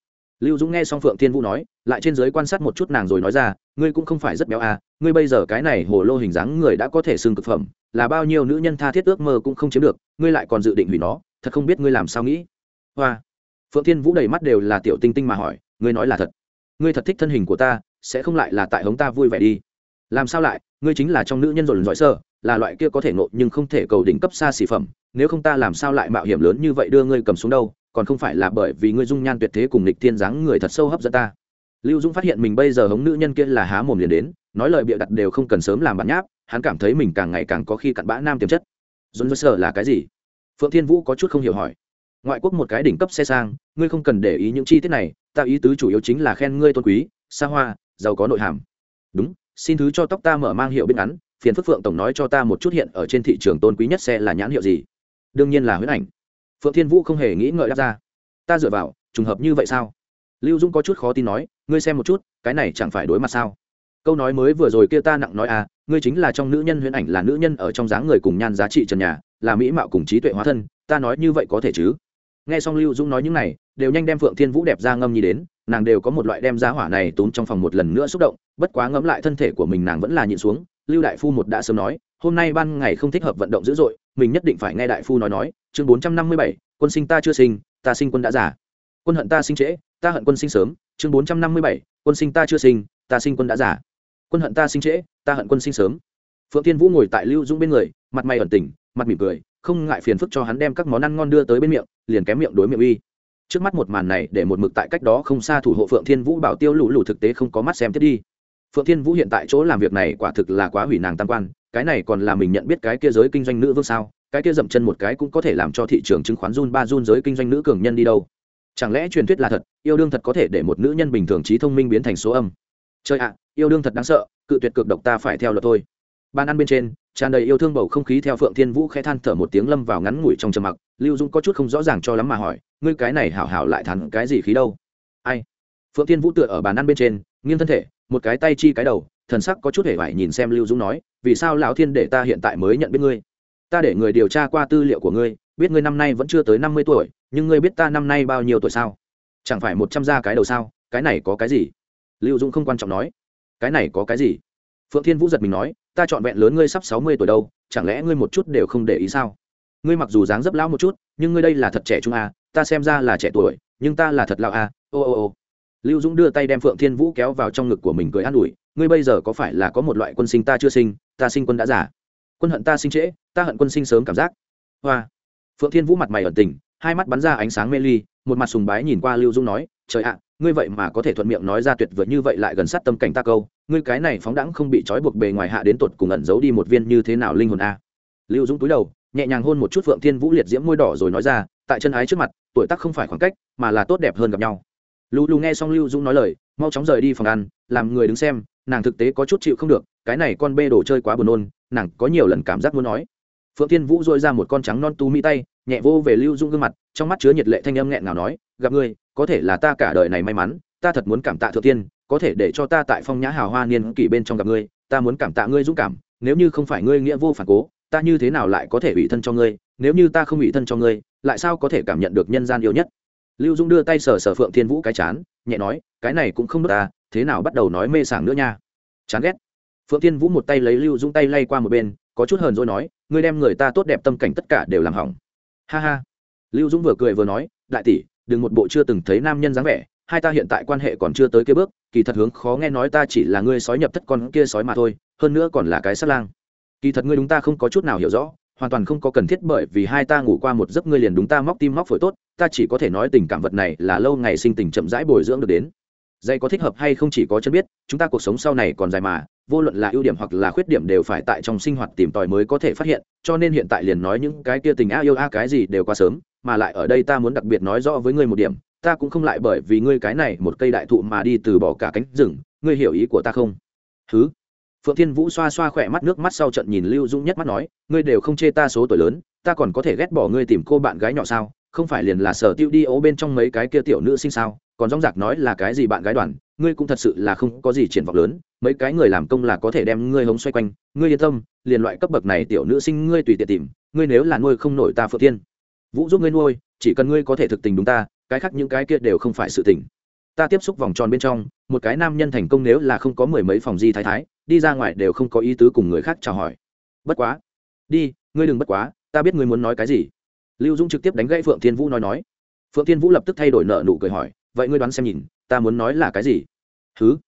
Lưu dũng nghe xong phượng tiên vũ nói, lại trên giới quan sát một chút nàng rồi nói ra, ngươi cũng không phải rất béo à ngươi bây giờ cái này hồ lô hình dáng người đã có thể xưng cực phẩm, là bao nhiêu nữ nhân tha thiết ước mơ cũng không chiếm được, ngươi lại còn dự định hủy nó, thật không biết ngươi làm sao nghĩ hoa. Phượng Thiên vũ đầy mắt đều là tiểu tinh tinh mà hỏi, ngươi nói là thật? Ngươi thật thích thân hình của ta, sẽ không lại là tại hống ta vui vẻ đi? Làm sao lại? Ngươi chính là trong nữ nhân rồi dọi sơ, là loại kia có thể nộ nhưng không thể cầu đỉnh cấp xa xỉ phẩm. Nếu không ta làm sao lại mạo hiểm lớn như vậy đưa ngươi cầm xuống đâu? Còn không phải là bởi vì ngươi dung nhan tuyệt thế cùng lịch thiên dáng người thật sâu hấp dẫn ta. Lưu dũng phát hiện mình bây giờ hống nữ nhân kia là há mồm liền đến, nói lời bịa đặt đều không cần sớm làm bản nháp, hắn cảm thấy mình càng ngày càng có khi cặn bã nam tiềm chất. Dồn sơ là cái gì? Phượng thiên vũ có chút không hiểu hỏi ngoại quốc một cái đỉnh cấp xe sang, ngươi không cần để ý những chi tiết này, ta ý tứ chủ yếu chính là khen ngươi tôn quý, xa hoa, giàu có nội hàm. Đúng, xin thứ cho tóc ta mở mang hiệu biết ngắn, phiền phức phượng tổng nói cho ta một chút hiện ở trên thị trường tôn quý nhất xe là nhãn hiệu gì. Đương nhiên là huyết ảnh. Phượng thiên vũ không hề nghĩ ngợi đáp ra. Ta dựa vào, trùng hợp như vậy sao? Lưu dũng có chút khó tin nói, ngươi xem một chút, cái này chẳng phải đối mặt sao? Câu nói mới vừa rồi kia ta nặng nói à ngươi chính là trong nữ nhân huyễn ảnh là nữ nhân ở trong dáng người cùng nhan giá trị trần nhà, là mỹ mạo cùng trí tuệ hóa thân, ta nói như vậy có thể chứ? Nghe xong lưu dũng nói những này, đều nhanh đem phượng thiên vũ đẹp ra ngâm nhi đến, nàng đều có một loại đem giá hỏa này tốn trong phòng một lần nữa xúc động, bất quá ngẫm lại thân thể của mình nàng vẫn là nhịn xuống, lưu đại phu một đã sớm nói, hôm nay ban ngày không thích hợp vận động dữ dội, mình nhất định phải nghe đại phu nói nói, chương bốn trăm năm mươi bảy, quân sinh ta chưa sinh, ta sinh quân đã già. Quân hận ta sinh trễ, ta hận quân sinh sớm, chương bốn trăm năm mươi bảy, quân sinh ta chưa sinh, ta sinh quân đã già. Quân hận ta sinh trễ, ta hận quân sinh sớm. Phượng Thiên vũ ngồi tại lưu dũng bên người, mặt mày ẩn tỉnh mặt mỉm cười không ngại phiền phức cho hắn đem các món ăn ngon đưa tới bên miệng, liền kém miệng đối miệng uy. Trước mắt một màn này, để một mực tại cách đó không xa thủ hộ phượng thiên vũ bảo tiêu lũ lũ thực tế không có mắt xem tiếp đi. Phượng thiên vũ hiện tại chỗ làm việc này quả thực là quá hủy nàng tam quan, cái này còn là mình nhận biết cái kia giới kinh doanh nữ vương sao? Cái kia dậm chân một cái cũng có thể làm cho thị trường chứng khoán run ba run giới kinh doanh nữ cường nhân đi đâu? Chẳng lẽ truyền thuyết là thật, yêu đương thật có thể để một nữ nhân bình thường trí thông minh biến thành số âm? Chơi ạ, yêu đương thật đáng sợ, cự tuyệt cực độc ta phải theo luật thôi. Ban ăn bên trên tràn đầy yêu thương bầu không khí theo phượng thiên vũ khẽ than thở một tiếng lâm vào ngắn ngủi trong trầm mặc, lưu dung có chút không rõ ràng cho lắm mà hỏi, ngươi cái này hảo hảo lại thẳng cái gì khí đâu? Ai? Phượng thiên vũ tựa ở bàn ăn bên trên, nghiêng thân thể, một cái tay chi cái đầu, thần sắc có chút hề vải nhìn xem lưu dũng nói, vì sao lão thiên để ta hiện tại mới nhận biết ngươi? Ta để người điều tra qua tư liệu của ngươi, biết ngươi năm nay vẫn chưa tới năm mươi tuổi, nhưng ngươi biết ta năm nay bao nhiêu tuổi sao? Chẳng phải một trăm gia cái đầu sao? Cái này có cái gì? Lưu dũng không quan trọng nói, cái này có cái gì? Phượng thiên vũ giật mình nói ta chọn vẹn lớn ngươi sắp sáu mươi tuổi đâu chẳng lẽ ngươi một chút đều không để ý sao? Ngươi mặc dù dáng dấp lão một chút nhưng ngươi đây là thật trẻ trung à, ta xem ra là trẻ tuổi nhưng ta là thật lão à, ô ô ô. Lưu dũng đưa tay đem phượng thiên vũ kéo vào trong ngực của mình cười an ủi ngươi bây giờ có phải là có một loại quân sinh ta chưa sinh ta sinh quân đã giả quân hận ta sinh trễ ta hận quân sinh sớm cảm giác. Hoa. Phượng thiên vũ mặt mày ẩn tình hai mắt bắn ra ánh sáng mê ly một mặt sùng bái nhìn qua lưu dũng nói trời ạ ngươi vậy mà có thể thuận miệng nói ra tuyệt vời như vậy lại gần sát tâm cảnh ta câu, ngươi cái này phóng đãng không bị trói buộc bề ngoài hạ đến tột cùng ẩn giấu đi một viên như thế nào linh hồn a? Lưu dũng túi đầu, nhẹ nhàng hôn một chút phượng thiên vũ liệt diễm môi đỏ rồi nói ra, tại chân ái trước mặt, tuổi tác không phải khoảng cách, mà là tốt đẹp hơn gặp nhau. Lù lù nghe xong lưu dũng nói lời, mau chóng rời đi phòng ăn, làm người đứng xem, nàng thực tế có chút chịu không được, cái này con bê đồ chơi quá buồn nôn, nàng có nhiều lần cảm giác muốn nói. Phượng thiên vũ dội ra một con trắng non tu mỹ tay, nhẹ vô về lưu dũng gương mặt, trong mắt chứa nhiệt lệ thanh âm nghẹn ngào nói, gặp ngươi có thể là ta cả đời này may mắn, ta thật muốn cảm tạ thượng tiên có thể để cho ta tại phong nhã hào hoa niên kỷ bên trong gặp ngươi, ta muốn cảm tạ ngươi dũng cảm, nếu như không phải ngươi nghĩa vô phản cố, ta như thế nào lại có thể ủy thân cho ngươi, nếu như ta không ủy thân cho ngươi, lại sao có thể cảm nhận được nhân gian yêu nhất? Lưu dũng đưa tay sờ sờ phượng thiên vũ cái chán, nhẹ nói, cái này cũng không đốt ta, thế nào bắt đầu nói mê sảng nữa nha? Chán ghét. Phượng thiên vũ một tay lấy lưu dũng tay lay qua một bên, có chút hờn rồi nói, ngươi đem người ta tốt đẹp tâm cảnh tất cả đều làm hỏng. Ha ha. Lưu dũng vừa cười vừa nói, đại tỷ đừng một bộ chưa từng thấy nam nhân dáng vẻ, hai ta hiện tại quan hệ còn chưa tới kia bước, kỳ thật hướng khó nghe nói ta chỉ là ngươi sói nhập thất con kia sói mà thôi, hơn nữa còn là cái sát lang. Kỳ thật ngươi đúng ta không có chút nào hiểu rõ, hoàn toàn không có cần thiết bởi vì hai ta ngủ qua một giấc ngươi liền đúng ta móc tim móc phổi tốt, ta chỉ có thể nói tình cảm vật này là lâu ngày sinh tình chậm rãi bồi dưỡng được đến. Dây có thích hợp hay không chỉ có chân biết, chúng ta cuộc sống sau này còn dài mà vô luận là ưu điểm hoặc là khuyết điểm đều phải tại trong sinh hoạt tìm tòi mới có thể phát hiện, cho nên hiện tại liền nói những cái kia tình a yêu a cái gì đều quá sớm, mà lại ở đây ta muốn đặc biệt nói rõ với ngươi một điểm, ta cũng không lại bởi vì ngươi cái này một cây đại thụ mà đi từ bỏ cả cánh rừng, ngươi hiểu ý của ta không? Thứ phượng thiên vũ xoa xoa khỏe mắt nước mắt sau trận nhìn lưu dũng nhất mắt nói, ngươi đều không chê ta số tuổi lớn, ta còn có thể ghét bỏ ngươi tìm cô bạn gái nhỏ sao? Không phải liền là sở tiêu đi ố bên trong mấy cái kia tiểu nữ sinh sao? Còn rong rạc nói là cái gì bạn gái đoàn, ngươi cũng thật sự là không có gì triển vọng lớn, mấy cái người làm công là có thể đem ngươi hống xoay quanh, ngươi yên tâm, liền loại cấp bậc này tiểu nữ sinh ngươi tùy tiện tìm, ngươi nếu là nuôi không nổi ta phượng thiên. Vũ giúp ngươi nuôi, chỉ cần ngươi có thể thực tình đúng ta, cái khác những cái kia đều không phải sự tình. Ta tiếp xúc vòng tròn bên trong, một cái nam nhân thành công nếu là không có mười mấy phòng di thái thái, đi ra ngoài đều không có ý tứ cùng người khác chào hỏi. Bất quá, đi, ngươi đừng bất quá, ta biết ngươi muốn nói cái gì. Lưu dũng trực tiếp đánh gãy phượng thiên vũ nói nói. Phượng thiên vũ lập tức thay đổi nợ nụ cười hỏi vậy ngươi đoán xem nhìn, ta muốn nói là cái gì? Thứ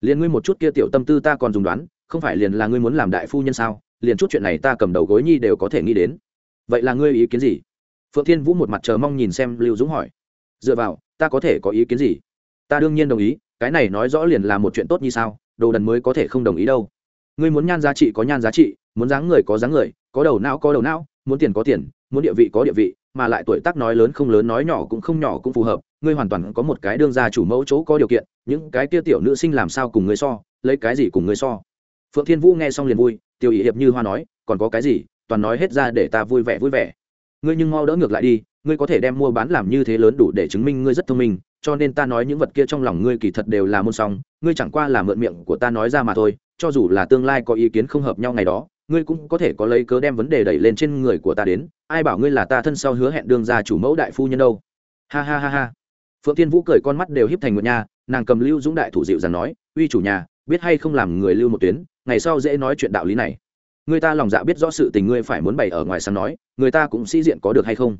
liền ngươi một chút kia tiểu tâm tư ta còn dùng đoán, không phải liền là ngươi muốn làm đại phu nhân sao? Liền chút chuyện này ta cầm đầu gối nhi đều có thể nghĩ đến. Vậy là ngươi ý kiến gì? Phượng thiên vũ một mặt chờ mong nhìn xem lưu dũng hỏi. Dựa vào, ta có thể có ý kiến gì? Ta đương nhiên đồng ý, cái này nói rõ liền là một chuyện tốt như sao, đồ đần mới có thể không đồng ý đâu. Ngươi muốn nhan giá trị có nhan giá trị, muốn dáng người có dáng người, có đầu não có đầu não, muốn tiền có tiền, muốn địa vị có địa vị, mà lại tuổi tác nói lớn không lớn nói nhỏ cũng không nhỏ cũng phù hợp ngươi hoàn toàn có một cái đương gia chủ mẫu chỗ có điều kiện, những cái kia tiểu nữ sinh làm sao cùng ngươi so, lấy cái gì cùng ngươi so? Phượng thiên vũ nghe xong liền vui tiêu ý hiệp như hoa nói, còn có cái gì, toàn nói hết ra để ta vui vẻ vui vẻ. Ngươi nhưng mau đỡ ngược lại đi, ngươi có thể đem mua bán làm như thế lớn đủ để chứng minh ngươi rất thông minh, cho nên ta nói những vật kia trong lòng ngươi kỳ thật đều là môn song, ngươi chẳng qua là mượn miệng của ta nói ra mà thôi, cho dù là tương lai có ý kiến không hợp nhau ngày đó, ngươi cũng có thể có lấy cớ đem vấn đề đẩy lên trên người của ta đến, ai bảo ngươi là ta thân sau hứa hẹn đương ra chủ mẫu đại phu nhân đâu? Ha ha ha ha phượng Thiên vũ cười con mắt đều híp thành một nhà nàng cầm lưu dũng đại thủ dịu dàng nói, uy chủ nhà, biết hay không làm người lưu một tuyến, ngày sau dễ nói chuyện đạo lý này. Người ta lòng dạ biết rõ sự tình ngươi phải muốn bày ở ngoài sáng nói, người ta cũng sĩ diện có được hay không?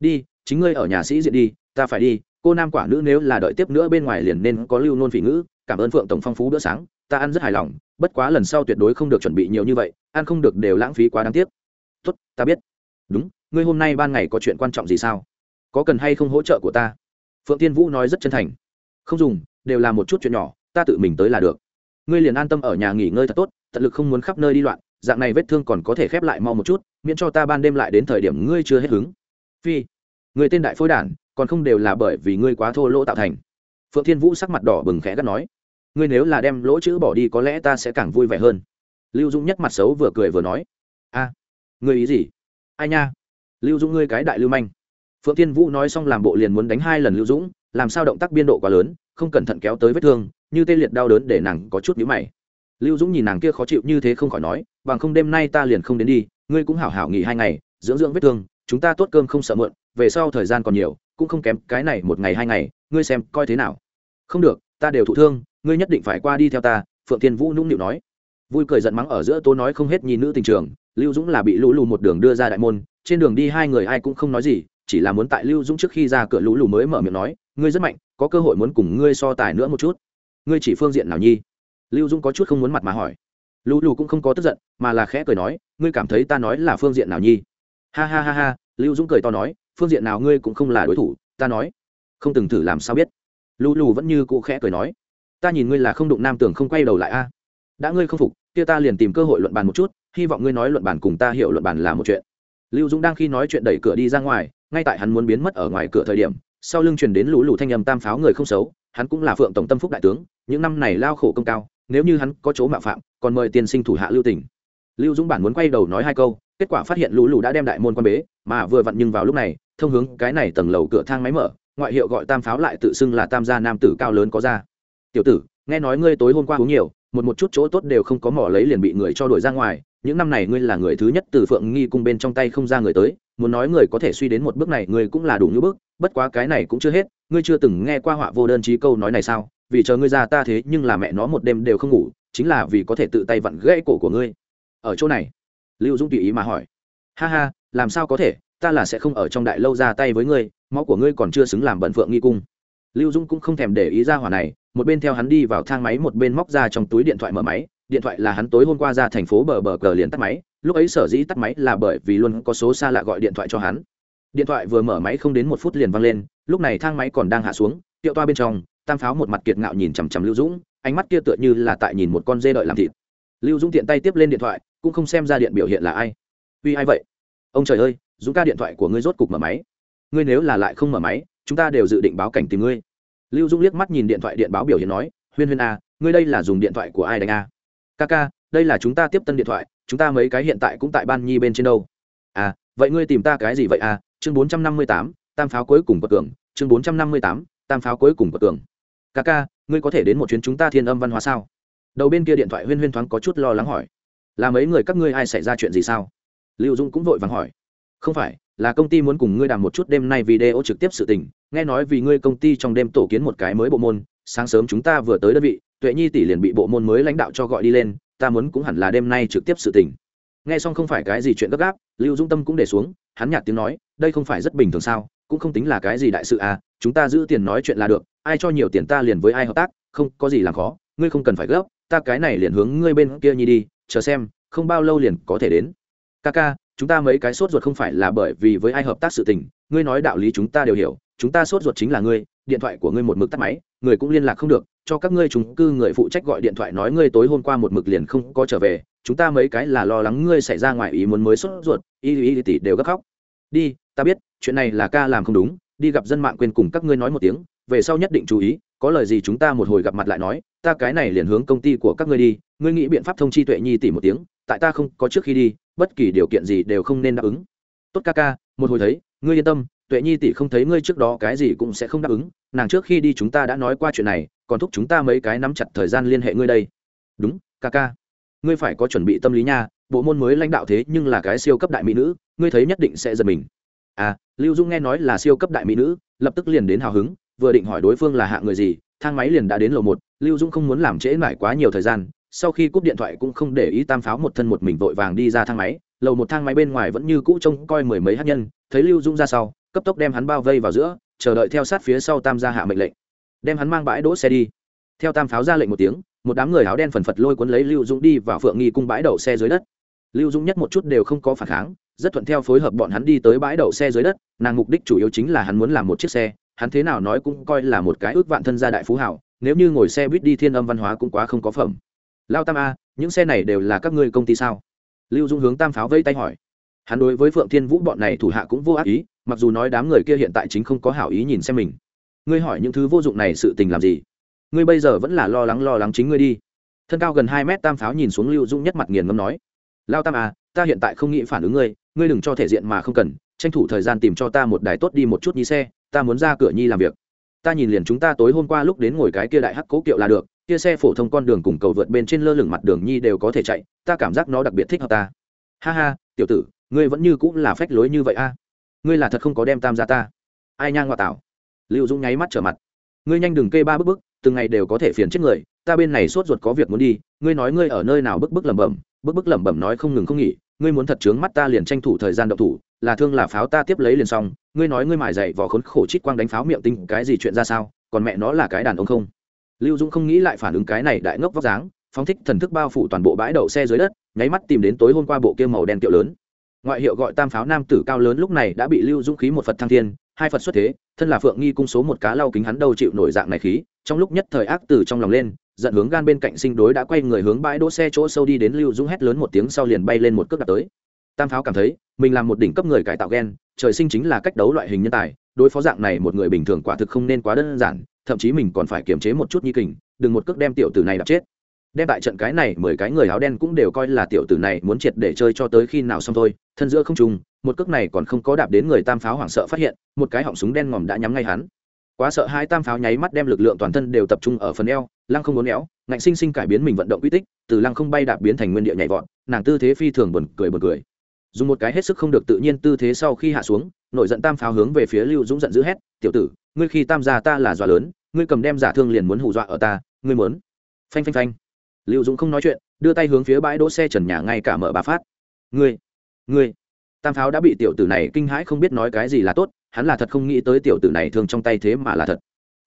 Đi, chính ngươi ở nhà sĩ diện đi, ta phải đi, cô nam quả nữ nếu là đợi tiếp nữa bên ngoài liền nên có lưu nôn phỉ ngữ, cảm ơn phượng tổng phong phú bữa sáng, ta ăn rất hài lòng, bất quá lần sau tuyệt đối không được chuẩn bị nhiều như vậy, ăn không được đều lãng phí quá đáng tiếc. Tốt, ta biết. Đúng, ngươi hôm nay ban ngày có chuyện quan trọng gì sao? Có cần hay không hỗ trợ của ta? Phượng tiên vũ nói rất chân thành. Không dùng, đều là một chút chuyện nhỏ, ta tự mình tới là được. Ngươi liền an tâm ở nhà nghỉ ngơi thật tốt, tận lực không muốn khắp nơi đi loạn, dạng này vết thương còn có thể khép lại mau một chút, miễn cho ta ban đêm lại đến thời điểm ngươi chưa hết hứng. Phi, người tên đại phôi đản, còn không đều là bởi vì ngươi quá thô lỗ tạo thành. Phượng thiên vũ sắc mặt đỏ bừng khẽ gắt nói, ngươi nếu là đem lỗ chữ bỏ đi có lẽ ta sẽ càng vui vẻ hơn. Lưu dũng nhất mặt xấu vừa cười vừa nói, a, ngươi ý gì? Ai nha? Lưu dũng ngươi cái đại lưu manh phượng thiên vũ nói xong làm bộ liền muốn đánh hai lần lưu dũng, làm sao động tác biên độ quá lớn, không cẩn thận kéo tới vết thương, như tê liệt đau đớn để nàng có chút nhíu mày. Lưu dũng nhìn nàng kia khó chịu như thế không khỏi nói, bằng không đêm nay ta liền không đến đi, ngươi cũng hảo hảo nghỉ hai ngày, dưỡng dưỡng vết thương, chúng ta tốt cơm không sợ mượn về sau thời gian còn nhiều, cũng không kém cái này một ngày hai ngày, ngươi xem coi thế nào. Không được, ta đều thụ thương, ngươi nhất định phải qua đi theo ta, phượng thiên vũ nũng nịu nói. Vui cười giận mắng ở giữa tố nói không hết nhìn nữ tình trường, lưu dũng là bị lũ lù một đường đưa ra đại môn, trên đường đi hai người ai cũng không nói gì chỉ là muốn tại lưu dũng trước khi ra cửa lũ lù mới mở miệng nói, ngươi rất mạnh, có cơ hội muốn cùng ngươi so tài nữa một chút. Ngươi chỉ phương diện nào nhi? Lưu dũng có chút không muốn mặt mà hỏi. Lũ lù cũng không có tức giận, mà là khẽ cười nói, ngươi cảm thấy ta nói là phương diện nào nhi? Ha ha ha ha, lưu dũng cười to nói, phương diện nào ngươi cũng không là đối thủ, ta nói. Không từng thử làm sao biết. Lũ lù vẫn như cụ khẽ cười nói, ta nhìn ngươi là không đụng nam tưởng không quay đầu lại a. Đã ngươi không phục, kia ta liền tìm cơ hội luận bàn một chút, hy vọng ngươi nói luận bàn cùng ta hiểu luận bàn là một chuyện. Lưu dũng đang khi nói chuyện đẩy cửa đi ra ngoài ngay tại hắn muốn biến mất ở ngoài cửa thời điểm, sau lưng truyền đến lũ lù thanh âm tam pháo người không xấu, hắn cũng là phượng tổng tâm phúc đại tướng, những năm này lao khổ công cao, nếu như hắn có chỗ mạo phạm, còn mời tiên sinh thủ hạ lưu tỉnh lưu dũng bản muốn quay đầu nói hai câu, kết quả phát hiện lũ lũ đã đem đại môn quan bế, mà vừa vặn nhưng vào lúc này, thông hướng cái này tầng lầu cửa thang máy mở, ngoại hiệu gọi tam pháo lại tự xưng là tam gia nam tử cao lớn có ra. Tiểu tử, nghe nói ngươi tối hôm qua uống nhiều, một một chút chỗ tốt đều không có mỏ lấy liền bị người cho đuổi ra ngoài, những năm này ngươi là người thứ nhất từ phượng nghi cung bên trong tay không ra người tới muốn nói người có thể suy đến một bước này, người cũng là đủ như bước, bất quá cái này cũng chưa hết, ngươi chưa từng nghe qua họa vô đơn trí câu nói này sao? Vì chờ ngươi ra ta thế, nhưng là mẹ nó một đêm đều không ngủ, chính là vì có thể tự tay vặn gãy cổ của ngươi. Ở chỗ này, lưu dũng tùy ý mà hỏi. Ha ha, làm sao có thể? Ta là sẽ không ở trong đại lâu ra tay với ngươi, máu của ngươi còn chưa xứng làm bận phượng nghi cung. Lưu dũng cũng không thèm để ý ra hỏa này, một bên theo hắn đi vào thang máy, một bên móc ra trong túi điện thoại mở máy, điện thoại là hắn tối hôm qua ra thành phố bờ bờ cờ liền tắt máy lúc ấy sở dĩ tắt máy là bởi vì luôn có số xa lạ gọi điện thoại cho hắn. Điện thoại vừa mở máy không đến một phút liền văng lên lúc này thang máy còn đang hạ xuống tiệu toa bên trong tam pháo một mặt kiệt ngạo nhìn chằm chằm lưu dũng ánh mắt kia tựa như là tại nhìn một con dê đợi làm thịt. Lưu dũng tiện tay tiếp lên điện thoại cũng không xem ra điện biểu hiện là ai. Uy ai vậy? Ông trời ơi dũng ca điện thoại của ngươi rốt cục mở máy. Ngươi nếu là lại không mở máy chúng ta đều dự định báo cảnh tìm ngươi. Lưu dũng liếc mắt nhìn điện thoại điện báo biểu hiện nói huyên huyên a à, ngươi đây là dùng điện thoại của ai đánh a? Ca ca đây là chúng ta tiếp tân điện thoại, chúng ta mấy cái hiện tại cũng tại ban nhi bên trên đâu. À vậy ngươi tìm ta cái gì vậy à? Chương bốn trăm năm mươi tám, tam pháo cuối cùng bậc cường chương bốn trăm năm mươi tám, tam pháo cuối cùng bậc cường ca ca, ngươi có thể đến một chuyến chúng ta thiên âm văn hóa sao? Đầu bên kia điện thoại huyên huyên thoáng có chút lo lắng hỏi. Là mấy người các ngươi ai xảy ra chuyện gì sao? Lưu dung cũng vội vàng hỏi. Không phải, là công ty muốn cùng ngươi đàm một chút đêm nay video trực tiếp sự tình. Nghe nói vì ngươi công ty trong đêm tổ kiến một cái mới bộ môn, sáng sớm chúng ta vừa tới đơn vị, tuệ nhi tỷ liền bị bộ môn mới lãnh đạo cho gọi đi lên ta muốn cũng hẳn là đêm nay trực tiếp sự tình. Nghe xong không phải cái gì chuyện gấp gáp, lưu dung tâm cũng để xuống, hắn nhạt tiếng nói, đây không phải rất bình thường sao, cũng không tính là cái gì đại sự à chúng ta giữ tiền nói chuyện là được, ai cho nhiều tiền ta liền với ai hợp tác, không có gì làm khó, ngươi không cần phải gấp, ta cái này liền hướng ngươi bên kia nhi đi, chờ xem, không bao lâu liền có thể đến. Ca ca, chúng ta mấy cái sốt ruột không phải là bởi vì với ai hợp tác sự tình, ngươi nói đạo lý chúng ta đều hiểu, chúng ta sốt ruột chính là ngươi, điện thoại của ngươi một mực tắt máy người cũng liên lạc không được, cho các ngươi chúng cư người phụ trách gọi điện thoại nói ngươi tối hôm qua một mực liền không có trở về, chúng ta mấy cái là lo lắng ngươi xảy ra ngoài ý muốn mới sốt ruột, y y tỷ đều gấp khóc. Đi, ta biết, chuyện này là ca làm không đúng, đi gặp dân mạng quên cùng các ngươi nói một tiếng, về sau nhất định chú ý, có lời gì chúng ta một hồi gặp mặt lại nói, ta cái này liền hướng công ty của các ngươi đi, ngươi nghĩ biện pháp thông chi tuệ nhi tỷ một tiếng, tại ta không có trước khi đi, bất kỳ điều kiện gì đều không nên đáp ứng. Tốt ca ca, một hồi thấy, ngươi yên tâm, tuệ nhi tỷ không thấy ngươi trước đó cái gì cũng sẽ không đáp ứng nàng trước khi đi chúng ta đã nói qua chuyện này, còn thúc chúng ta mấy cái nắm chặt thời gian liên hệ ngươi đây. Đúng, ca ca. Ngươi phải có chuẩn bị tâm lý nha, bộ môn mới lãnh đạo thế nhưng là cái siêu cấp đại mỹ nữ, ngươi thấy nhất định sẽ giật mình. À lưu dung nghe nói là siêu cấp đại mỹ nữ, lập tức liền đến hào hứng, vừa định hỏi đối phương là hạ người gì, thang máy liền đã đến lầu một, lưu dung không muốn làm trễ mãi quá nhiều thời gian, sau khi cúp điện thoại cũng không để ý tam pháo một thân một mình vội vàng đi ra thang máy, lầu một thang máy bên ngoài vẫn như cũ trông coi mười mấy hát nhân, thấy lưu dung ra sau, cấp tốc đem hắn bao vây vào giữa chờ đợi theo sát phía sau tam gia hạ mệnh lệnh, đem hắn mang bãi đỗ xe đi. Theo tam pháo ra lệnh một tiếng, một đám người áo đen phần phật lôi cuốn lấy lưu dũng đi vào phượng nghi cung bãi đậu xe dưới đất. Lưu dũng nhất một chút đều không có phản kháng, rất thuận theo phối hợp bọn hắn đi tới bãi đậu xe dưới đất, nàng mục đích chủ yếu chính là hắn muốn làm một chiếc xe, hắn thế nào nói cũng coi là một cái ước vạn thân gia đại phú hảo, nếu như ngồi xe buýt đi thiên âm văn hóa cũng quá không có phẩm. Lao tam a, những xe này đều là các ngươi công ty sao? Lưu dung hướng tam pháo vây tay hỏi. Hắn đối với phượng thiên vũ bọn này thủ hạ cũng vô ác ý mặc dù nói đám người kia hiện tại chính không có hảo ý nhìn xem mình. Ngươi hỏi những thứ vô dụng này sự tình làm gì? Ngươi bây giờ vẫn là lo lắng lo lắng chính ngươi đi. Thân cao gần hai mét tam pháo nhìn xuống lưu dung nhất mặt nghiền ngâm nói, lao tam à ta hiện tại không nghĩ phản ứng ngươi ngươi đừng cho thể diện mà không cần, tranh thủ thời gian tìm cho ta một đài tốt đi một chút nhi xe, ta muốn ra cửa nhi làm việc. Ta nhìn liền chúng ta tối hôm qua lúc đến ngồi cái kia đại hắc cố kiệu là được, kia xe phổ thông con đường cùng cầu vượt bên trên lơ lửng mặt đường nhi đều có thể chạy, ta cảm giác nó đặc biệt thích hợp ta. Ha ha, tiểu tử, ngươi vẫn như cũng là phách lối như vậy a ngươi là thật không có đem tam gia ta. Ai nhang ngoại tảo. Lưu dũng nháy mắt trở mặt. Ngươi nhanh đừng kê ba bức bức từng ngày đều có thể phiền chết người, ta bên này sốt ruột có việc muốn đi, ngươi nói ngươi ở nơi nào bức bức lẩm bẩm bức bức lẩm bẩm nói không ngừng không nghỉ, ngươi muốn thật trướng mắt ta liền tranh thủ thời gian động thủ, là thương là pháo ta tiếp lấy liền xong, ngươi nói ngươi mải dậy vỏ khốn khổ chít quang đánh pháo miệng tinh, cái gì chuyện ra sao, còn mẹ nó là cái đàn ông không? Lưu dũng không nghĩ lại phản ứng cái này đại ngốc vóc dáng, phóng thích thần thức bao phủ toàn bộ bãi đậu xe dưới đất, nháy mắt tìm đến tối hôm qua bộ kia màu đen kiệu lớn ngoại hiệu gọi tam pháo nam tử cao lớn lúc này đã bị lưu dũng khí một phật thăng thiên, hai phật xuất thế, thân là phượng nghi cung số một cá lau kính hắn đâu chịu nổi dạng này khí, trong lúc nhất thời ác từ trong lòng lên, giận hướng gan bên cạnh sinh đối đã quay người hướng bãi đỗ xe chỗ sâu đi đến lưu dũng hét lớn một tiếng sau liền bay lên một cước đặt tới. Tam pháo cảm thấy, mình làm một đỉnh cấp người cải tạo gen, trời sinh chính là cách đấu loại hình nhân tài, đối phó dạng này một người bình thường quả thực không nên quá đơn giản, thậm chí mình còn phải kiềm chế một chút nhi kình, đừng một cước đem tiểu tử này đạp chết đem tại trận cái này mười cái người áo đen cũng đều coi là tiểu tử này muốn triệt để chơi cho tới khi nào xong thôi, thân giữa không trùng một cước này còn không có đạp đến người tam pháo hoảng sợ phát hiện, một cái họng súng đen ngòm đã nhắm ngay hắn. Quá sợ hai tam pháo nháy mắt đem lực lượng toàn thân đều tập trung ở phần eo, lăng không muốn éo, ngạnh sinh sinh cải biến mình vận động uy tích, từ lăng không bay đạp biến thành nguyên địa nhảy vọt, nàng tư thế phi thường buồn cười buồn cười. Dùng một cái hết sức không được tự nhiên tư thế sau khi hạ xuống, nổi giận tam pháo hướng về phía lưu dũng giận dữ hét, tiểu tử, ngươi khi tam gia ta là dọa lớn, ngươi cầm đem giả thương liền muốn hù dọa ở ta, ngươi muốn. Phanh phanh phanh lưu dũng không nói chuyện, đưa tay hướng phía bãi đỗ xe trần nhà ngay cả mở bà phát. Ngươi ngươi, tam pháo đã bị tiểu tử này kinh hãi không biết nói cái gì là tốt, hắn là thật không nghĩ tới tiểu tử này thường trong tay thế mà là thật.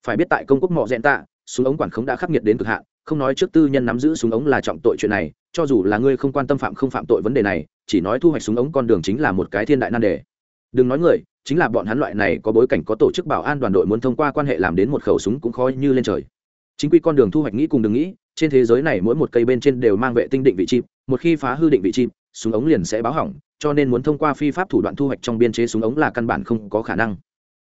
Phải biết tại công quốc mọ dẹn tạ, súng ống quản khống đã khắc nghiệt đến cực hạn, không nói trước tư nhân nắm giữ súng ống là trọng tội chuyện này, cho dù là ngươi không quan tâm phạm không phạm tội vấn đề này, chỉ nói thu hoạch súng ống con đường chính là một cái thiên đại nan đề. Đừng nói người, chính là bọn hắn loại này có bối cảnh có tổ chức bảo an đoàn đội muốn thông qua quan hệ làm đến một khẩu súng cũng khó như lên trời chính quy con đường thu hoạch nghĩ cùng đừng nghĩ, trên thế giới này mỗi một cây bên trên đều mang vệ tinh định vị chim một khi phá hư định vị chim súng ống liền sẽ báo hỏng, cho nên muốn thông qua phi pháp thủ đoạn thu hoạch trong biên chế súng ống là căn bản không có khả năng.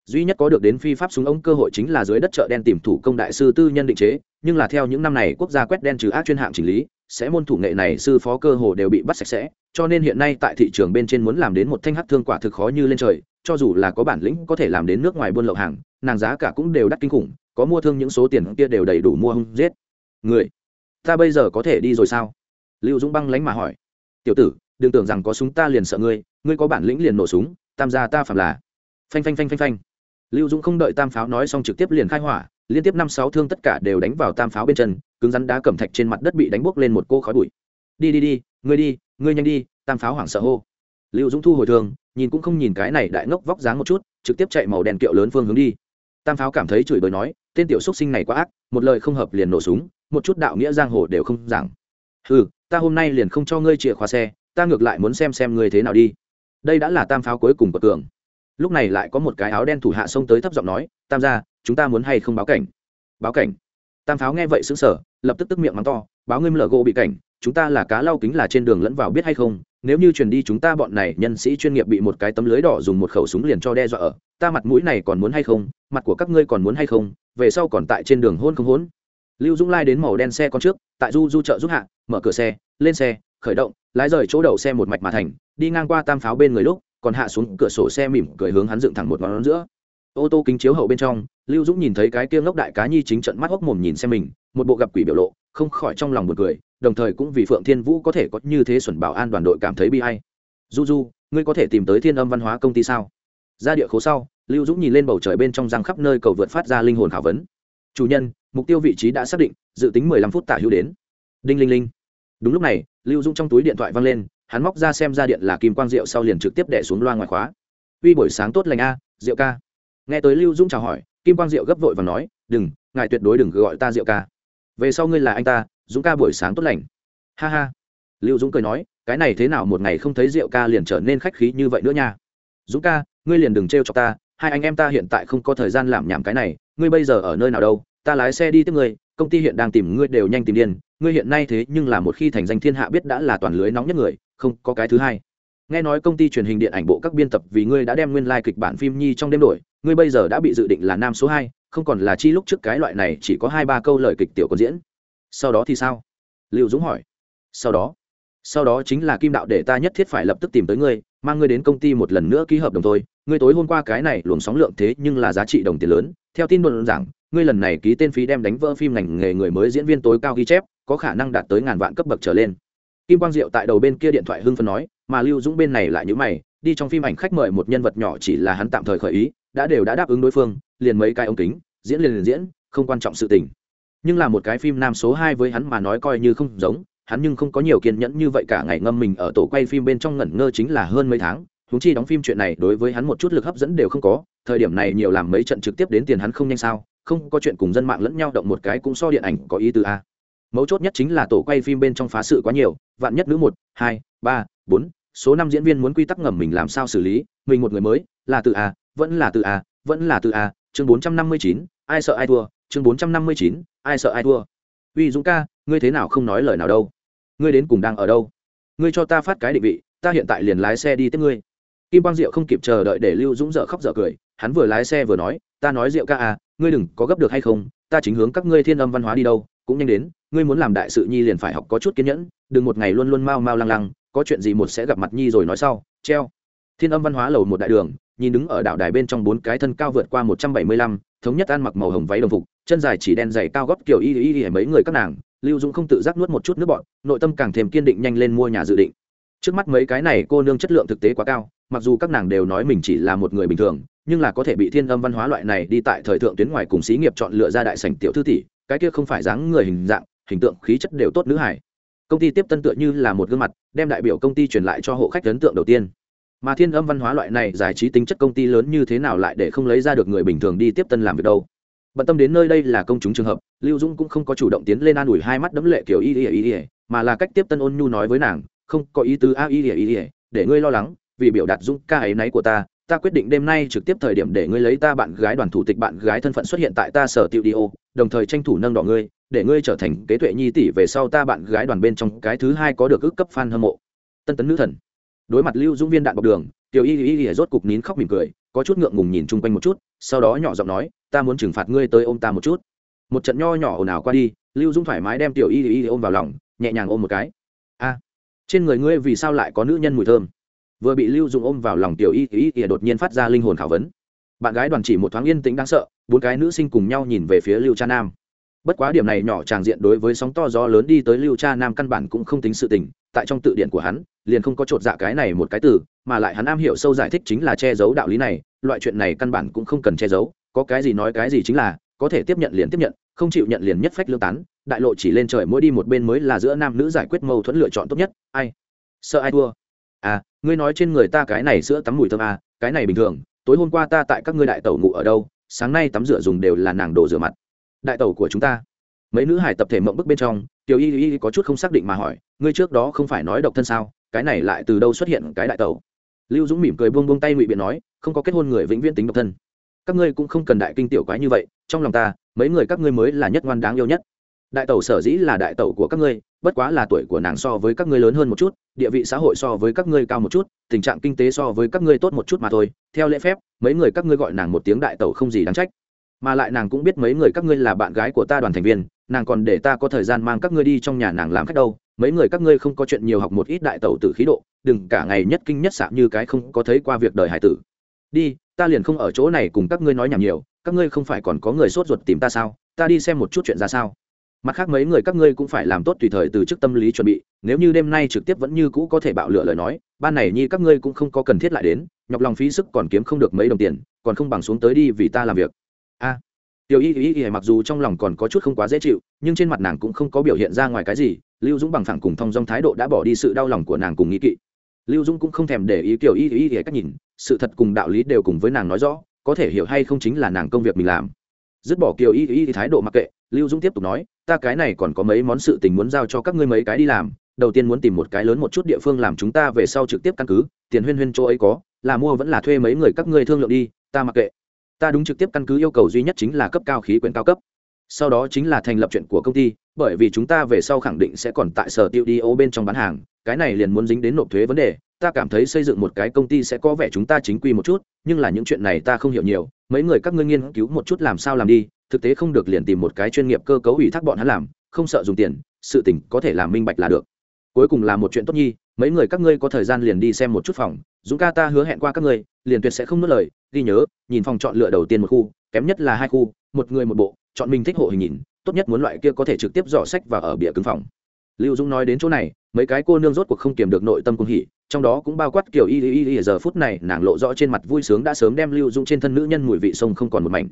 Duy nhất có được đến phi pháp súng ống cơ hội chính là dưới đất chợ đen tìm thủ công đại sư tư nhân định chế, nhưng là theo những năm này quốc gia quét đen trừ ác chuyên hạng chỉnh lý, sẽ môn thủ nghệ này sư phó cơ hồ đều bị bắt sạch sẽ, cho nên hiện nay tại thị trường bên trên muốn làm đến một thanh hắc thương quả thực khó như lên trời, cho dù là có bản lĩnh có thể làm đến nước ngoài buôn lậu hàng, nàng giá cả cũng đều đắt kinh khủng có mua thương những số tiền kia đều đầy đủ mua hung giết. Người, ta bây giờ có thể đi rồi sao? Lưu dũng băng lánh mà hỏi. Tiểu tử, đừng tưởng rằng có súng ta liền sợ ngươi ngươi có bản lĩnh liền nổ súng, tam gia ta phạm là. Phanh phanh phanh phanh phanh. Lưu dũng không đợi tam pháo nói xong trực tiếp liền khai hỏa, liên tiếp năm sáu thương tất cả đều đánh vào tam pháo bên chân, cứng rắn đá cẩm thạch trên mặt đất bị đánh bốc lên một cô khói bụi. Đi đi đi, ngươi đi, ngươi nhanh đi, tam pháo hoảng sợ hô. Lưu dũng thu hồi thường nhìn cũng không nhìn cái này đại ngốc vóc dáng một chút, trực tiếp chạy màu đèn kiệu lớn phương hướng đi tam pháo cảm thấy chửi bới nói, tên tiểu xúc sinh này quá ác, một lời không hợp liền nổ súng, một chút đạo nghĩa giang hồ đều không giảng. Ừ ta hôm nay liền không cho ngươi chìa khóa xe, ta ngược lại muốn xem xem ngươi thế nào đi. Đây đã là tam pháo cuối cùng của cường lúc này lại có một cái áo đen thủ hạ xông tới thấp giọng nói, tam gia, chúng ta muốn hay không báo cảnh? Báo cảnh? Tam pháo nghe vậy xứng sở lập tức tức miệng mắng to, báo ngươi lở gỗ bị cảnh chúng ta là cá lau kính là trên đường lẫn vào biết hay không, nếu như truyền đi chúng ta bọn này nhân sĩ chuyên nghiệp bị một cái tấm lưới đỏ dùng một khẩu súng liền cho đe dọa ở, ta mặt mũi này còn muốn hay không, mặt của các ngươi còn muốn hay không, về sau còn tại trên đường hôn không hôn. Lưu dũng lai đến màu đen xe con trước, tại du du chợ giúp hạ, mở cửa xe, lên xe, khởi động, lái rời chỗ đầu xe một mạch mà thành, đi ngang qua tam pháo bên người lúc, còn hạ xuống cửa sổ xe mỉm cười hướng hắn dựng thẳng một ngón giữa. Ô tô kính chiếu hậu bên trong, lưu dũng nhìn thấy cái kia ngốc đại cá nhi chính trận mắt hốc mồm nhìn xem mình, một bộ gặp quỷ biểu lộ không khỏi trong lòng một người, đồng thời cũng vì phượng thiên vũ có thể có như thế xuẩn bảo an đoàn đội cảm thấy bi hay du du ngươi có thể tìm tới thiên âm văn hóa công ty sao? Ra địa khố sau lưu dũng nhìn lên bầu trời bên trong răng khắp nơi cầu vượt phát ra linh hồn khảo vấn. Chủ nhân mục tiêu vị trí đã xác định dự tính mười lăm phút tả hữu đến. Đinh linh linh. Đúng lúc này lưu dũng trong túi điện thoại văng lên hắn móc ra xem ra điện là kim quang diệu sau liền trực tiếp đẻ xuống loa ngoài khóa. Uy buổi sáng tốt lành a diệu ca. Nghe tới lưu dũng chào hỏi kim quang diệu gấp vội và nói đừng ngài tuyệt đối đừng gọi ta diệu ca về sau ngươi là anh ta, dũng ca buổi sáng tốt lành. Ha ha. Lưu dũng cười nói, cái này thế nào một ngày không thấy rượu ca liền trở nên khách khí như vậy nữa nha. Dũng ca, ngươi liền đừng t r cho ta, hai anh em ta hiện tại không có thời gian làm nhảm cái này, ngươi bây giờ ở nơi nào đâu, ta lái xe đi tiếp ngươi, công ty hiện đang tìm ngươi đều nhanh tìm điên, ngươi hiện nay thế nhưng là một khi thành danh thiên hạ biết đã là toàn lưới nóng nhất người, không có cái thứ hai. Nghe nói công ty truyền hình điện ảnh bộ các biên tập vì ngươi đã đem nguyên lai、like、kịch bản phim nhi trong đêm đổi, ngươi bây giờ đã bị dự định là nam số hai không còn là chi lúc trước cái loại này chỉ có hai ba câu lời kịch tiểu còn diễn. Sau đó thì sao? Liệu dũng hỏi. Sau đó? Sau đó chính là kim đạo để ta nhất thiết phải lập tức tìm tới ngươi, mang ngươi đến công ty một lần nữa ký hợp đồng thôi. Ngươi tối hôm qua cái này luồng sóng lượng thế nhưng là giá trị đồng tiền lớn. Theo tin đồn rằng, ngươi lần này ký tên phí đem đánh vỡ phim ngành nghề người mới diễn viên tối cao ghi chép, có khả năng đạt tới ngàn vạn cấp bậc trở lên. Kim quang diệu tại đầu bên kia điện thoại hưng phân nói, mà lưu dũng bên này lại nhữ mày, đi trong phim ảnh khách mời một nhân vật nhỏ chỉ là hắn tạm thời khởi ý, đã đều đã đáp ứng đối phương liền mấy cái ống kính, diễn liền liền diễn, không quan trọng sự tình. Nhưng là một cái phim nam số hai với hắn mà nói coi như không giống, hắn nhưng không có nhiều kiên nhẫn như vậy cả ngày ngâm mình ở tổ quay phim bên trong ngẩn ngơ chính là hơn mấy tháng húng chi đóng phim chuyện này đối với hắn một chút lực hấp dẫn đều không có, thời điểm này nhiều làm mấy trận trực tiếp đến tiền hắn không nhanh sao, không có chuyện cùng dân mạng lẫn nhau động một cái cũng so điện ảnh có ý tứ a. Mấu chốt nhất chính là tổ quay phim bên trong phá sự quá nhiều, vạn nhất nữ một, hai, ba, bốn, số năm diễn viên muốn quy tắc ngầm mình làm sao xử lý, mình một người mới, là từ a, vẫn là từ a, vẫn là từ a chương bốn trăm năm mươi chín, ai sợ ai thua? chương bốn trăm năm mươi chín, ai sợ ai thua? Uy dũng ca, ngươi thế nào không nói lời nào đâu? Ngươi đến cùng đang ở đâu? Ngươi cho ta phát cái định vị, ta hiện tại liền lái xe đi tiếp ngươi. Kim quang diệu không kịp chờ đợi để lưu dũng dở khóc dở cười, hắn vừa lái xe vừa nói, ta nói diệu ca à ngươi đừng có gấp được hay không, ta chính hướng các ngươi thiên âm văn hóa đi đâu, cũng nhanh đến, ngươi muốn làm đại sự nhi liền phải học có chút kiên nhẫn, đừng một ngày luôn luôn mau mau lăng lăng, có chuyện gì một sẽ gặp mặt nhi rồi nói sau, treo. Thiên âm văn hóa lầu một đại đường nhìn đứng ở đảo đài bên trong bốn cái thân cao vượt qua một trăm bảy mươi lăm, thống nhất ăn mặc màu hồng váy đồng phục, chân dài chỉ đen dày cao gót kiểu y y y mấy người các nàng, lưu dũng không tự giác nuốt một chút nước bọn nội tâm càng thêm kiên định nhanh lên mua nhà dự định. Trước mắt mấy cái này cô nương chất lượng thực tế quá cao, mặc dù các nàng đều nói mình chỉ là một người bình thường, nhưng là có thể bị thiên âm văn hóa loại này đi tại thời thượng tuyến ngoài cùng xí nghiệp chọn lựa ra đại sảnh tiểu thư tỷ, cái kia không phải dáng người hình dạng, hình tượng, khí chất đều tốt nữ hải công ty tiếp tân tựa như là một gương mặt, đem đại biểu công ty truyền lại cho hộ khách ấn tượng đầu tiên mà thiên âm văn hóa loại này giải trí tính chất công ty lớn như thế nào lại để không lấy ra được người bình thường đi tiếp tân làm việc đâu? Bận tâm đến nơi đây là công chúng trường hợp, lưu dũng cũng không có chủ động tiến lên an ủi hai mắt đấm lệ kiểu y ỉa y ỉa mà là cách tiếp tân ôn nhu nói với nàng, không, có ý tứ a, y ỉa y ỉa để ngươi lo lắng, vì biểu đạt dũng ca ấy náy của ta ta quyết định đêm nay trực tiếp thời điểm để ngươi lấy ta bạn gái đoàn thủ tịch bạn gái thân phận xuất hiện tại ta sở tiệu đi ô, đồng thời tranh thủ nâng đỏ ngươi, để ngươi trở thành kế tuệ nhi tỷ về sau ta bạn gái đoàn bên trong cái thứ hai có được ước cấp fan hâm mộ. Tân tấn nữ thần đối mặt lưu dũng viên đạn bọc đường, tiểu y y y rốt cục nín khóc mỉm cười, có chút ngượng ngùng nhìn chung quanh một chút, sau đó nhỏ giọng nói, ta muốn trừng phạt ngươi tới ôm ta một chút. Một trận nho nhỏ ồn ào qua đi, lưu dũng thoải mái đem tiểu y y ôm vào lòng, nhẹ nhàng ôm một cái. A, trên người ngươi vì sao lại có nữ nhân mùi thơm? Vừa bị lưu dũng ôm vào lòng tiểu y y y đột nhiên phát ra linh hồn khảo vấn. Bạn gái đoàn chỉ một thoáng yên tĩnh đáng sợ, bốn cái nữ sinh cùng nhau nhìn về phía lưu cha nam bất quá điểm này nhỏ tràng diện đối với sóng to gió lớn đi tới lưu cha nam căn bản cũng không tính sự tình, tại trong tự điển của hắn, liền không có chột dạ cái này một cái từ, mà lại hắn am hiểu sâu giải thích chính là che giấu đạo lý này, loại chuyện này căn bản cũng không cần che giấu, có cái gì nói cái gì chính là, có thể tiếp nhận liền tiếp nhận, không chịu nhận liền nhất phách lương tán, đại lộ chỉ lên trời mỗi đi một bên mới là giữa nam nữ giải quyết mâu thuẫn lựa chọn tốt nhất, ai? Sợ ai thua? À ngươi nói trên người ta cái này sữa tắm mùi thơm à cái này bình thường, tối hôm qua ta tại các ngươi đại tẩu ngủ ở đâu, sáng nay tắm rửa dùng đều là nàng đồ rửa mặt đại tẩu của chúng ta. Mấy nữ hải tập thể mộng bức bên trong, tiểu y y có chút không xác định mà hỏi, ngươi trước đó không phải nói độc thân sao, cái này lại từ đâu xuất hiện cái đại tẩu? Lưu dũng mỉm cười buông buông tay ngụy biện nói, không có kết hôn người vĩnh viễn tính độc thân. Các ngươi cũng không cần đại kinh tiểu quái như vậy, trong lòng ta, mấy người các ngươi mới là nhất ngoan đáng yêu nhất. Đại tẩu sở dĩ là đại tẩu của các ngươi, bất quá là tuổi của nàng so với các ngươi lớn hơn một chút, địa vị xã hội so với các ngươi cao một chút, tình trạng kinh tế so với các ngươi tốt một chút mà thôi. Theo lễ phép, mấy người các ngươi gọi nàng một tiếng đại tẩu không gì đáng trách mà lại nàng cũng biết mấy người các ngươi là bạn gái của ta đoàn thành viên, nàng còn để ta có thời gian mang các ngươi đi trong nhà nàng làm khách đâu. Mấy người các ngươi không có chuyện nhiều học một ít đại tẩu tử khí độ, đừng cả ngày nhất kinh nhất sạm như cái không có thấy qua việc đời hải tử. Đi, ta liền không ở chỗ này cùng các ngươi nói nhảm nhiều, các ngươi không phải còn có người sốt ruột tìm ta sao? Ta đi xem một chút chuyện ra sao. Mặt khác mấy người các ngươi cũng phải làm tốt tùy thời từ chức tâm lý chuẩn bị, nếu như đêm nay trực tiếp vẫn như cũ có thể bạo lửa lời nói, ban này nhi các ngươi cũng không có cần thiết lại đến, nhọc lòng phí sức còn kiếm không được mấy đồng tiền, còn không bằng xuống tới đi vì ta làm việc a tiểu y y y, mặc dù trong lòng còn có chút không quá dễ chịu, nhưng trên mặt nàng cũng không có biểu hiện ra ngoài cái gì, lưu dũng bằng phẳng cùng thong dong thái độ đã bỏ đi sự đau lòng của nàng cùng nghĩ kỵ. Lưu dũng cũng không thèm để ý kiểu y y y cách nhìn, sự thật cùng đạo lý đều cùng với nàng nói rõ, có thể hiểu hay không chính là nàng công việc mình làm. Dứt bỏ kiểu y y thái độ mặc kệ, lưu dũng tiếp tục nói, ta cái này còn có mấy món sự tình muốn giao cho các ngươi mấy cái đi làm, đầu tiên muốn tìm một cái lớn một chút địa phương làm chúng ta về sau trực tiếp căn cứ, tiền huyên huyên chỗ ấy có, là mua vẫn là thuê mấy người các ngươi thương lượng đi, ta mặc kệ ta đúng trực tiếp căn cứ yêu cầu duy nhất chính là cấp cao khí quyển cao cấp. Sau đó chính là thành lập chuyện của công ty, bởi vì chúng ta về sau khẳng định sẽ còn tại sở tiêu đi ô bên trong bán hàng, cái này liền muốn dính đến nộp thuế vấn đề. Ta cảm thấy xây dựng một cái công ty sẽ có vẻ chúng ta chính quy một chút, nhưng là những chuyện này ta không hiểu nhiều, mấy người các ngươi nghiên cứu một chút làm sao làm đi, thực tế không được liền tìm một cái chuyên nghiệp cơ cấu ủy thác bọn hắn làm, không sợ dùng tiền, sự tỉnh có thể làm minh bạch là được. Cuối cùng là một chuyện tốt nhi, mấy người các ngươi có thời gian liền đi xem một chút phòng, dũng ca ta hứa hẹn qua các ngươi liền tuyệt sẽ không nuốt lời, ghi nhớ, nhìn phòng chọn lựa đầu tiên một khu, kém nhất là hai khu, một người một bộ, chọn mình thích hộ hình nhìn, tốt nhất muốn loại kia có thể trực tiếp dò sách và ở bìa cứng phòng. Lưu dũng nói đến chỗ này, mấy cái cô nương rốt cuộc không kiềm được nội tâm cung hỉ, trong đó cũng bao quát kiểu y y y giờ phút này, nàng lộ rõ trên mặt vui sướng đã sớm đem lưu dũng trên thân nữ nhân mùi vị sông không còn một mảnh.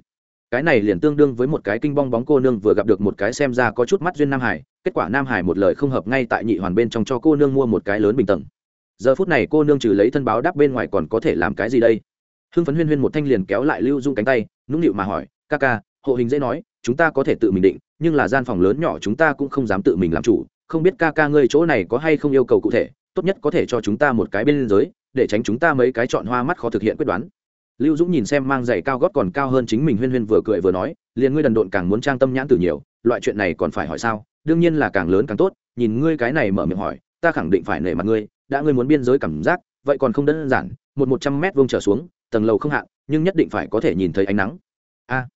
Cái này liền tương đương với một cái kinh bong bóng cô nương vừa gặp được một cái xem ra có chút mắt duyên nam hải, kết quả nam hải một lời không hợp ngay tại nhị hoàn bên trong cho cô nương mua một cái lớn bình tầng giờ phút này cô nương trừ lấy thân báo đáp bên ngoài còn có thể làm cái gì đây? Hưng phấn huyên huyên một thanh liền kéo lại lưu dung cánh tay, nũng nịu mà hỏi, ca ca, hộ hình dễ nói, chúng ta có thể tự mình định, nhưng là gian phòng lớn nhỏ chúng ta cũng không dám tự mình làm chủ, không biết ca ca ngươi chỗ này có hay không yêu cầu cụ thể, tốt nhất có thể cho chúng ta một cái bên giới để tránh chúng ta mấy cái chọn hoa mắt khó thực hiện quyết đoán. Lưu dũng nhìn xem mang giày cao gót còn cao hơn chính mình huyên huyên vừa cười vừa nói, liền ngươi đần độn càng muốn trang tâm nhãn tử nhiều, loại chuyện này còn phải hỏi sao? Đương nhiên là càng lớn càng tốt, nhìn ngươi cái này mở miệng hỏi, ta khẳng định phải nể mặt ngươi đã ngươi muốn biên giới cảm giác, vậy còn không đơn giản, một một trăm mét vuông trở xuống, tầng lầu không hạn, nhưng nhất định phải có thể nhìn thấy ánh nắng. A.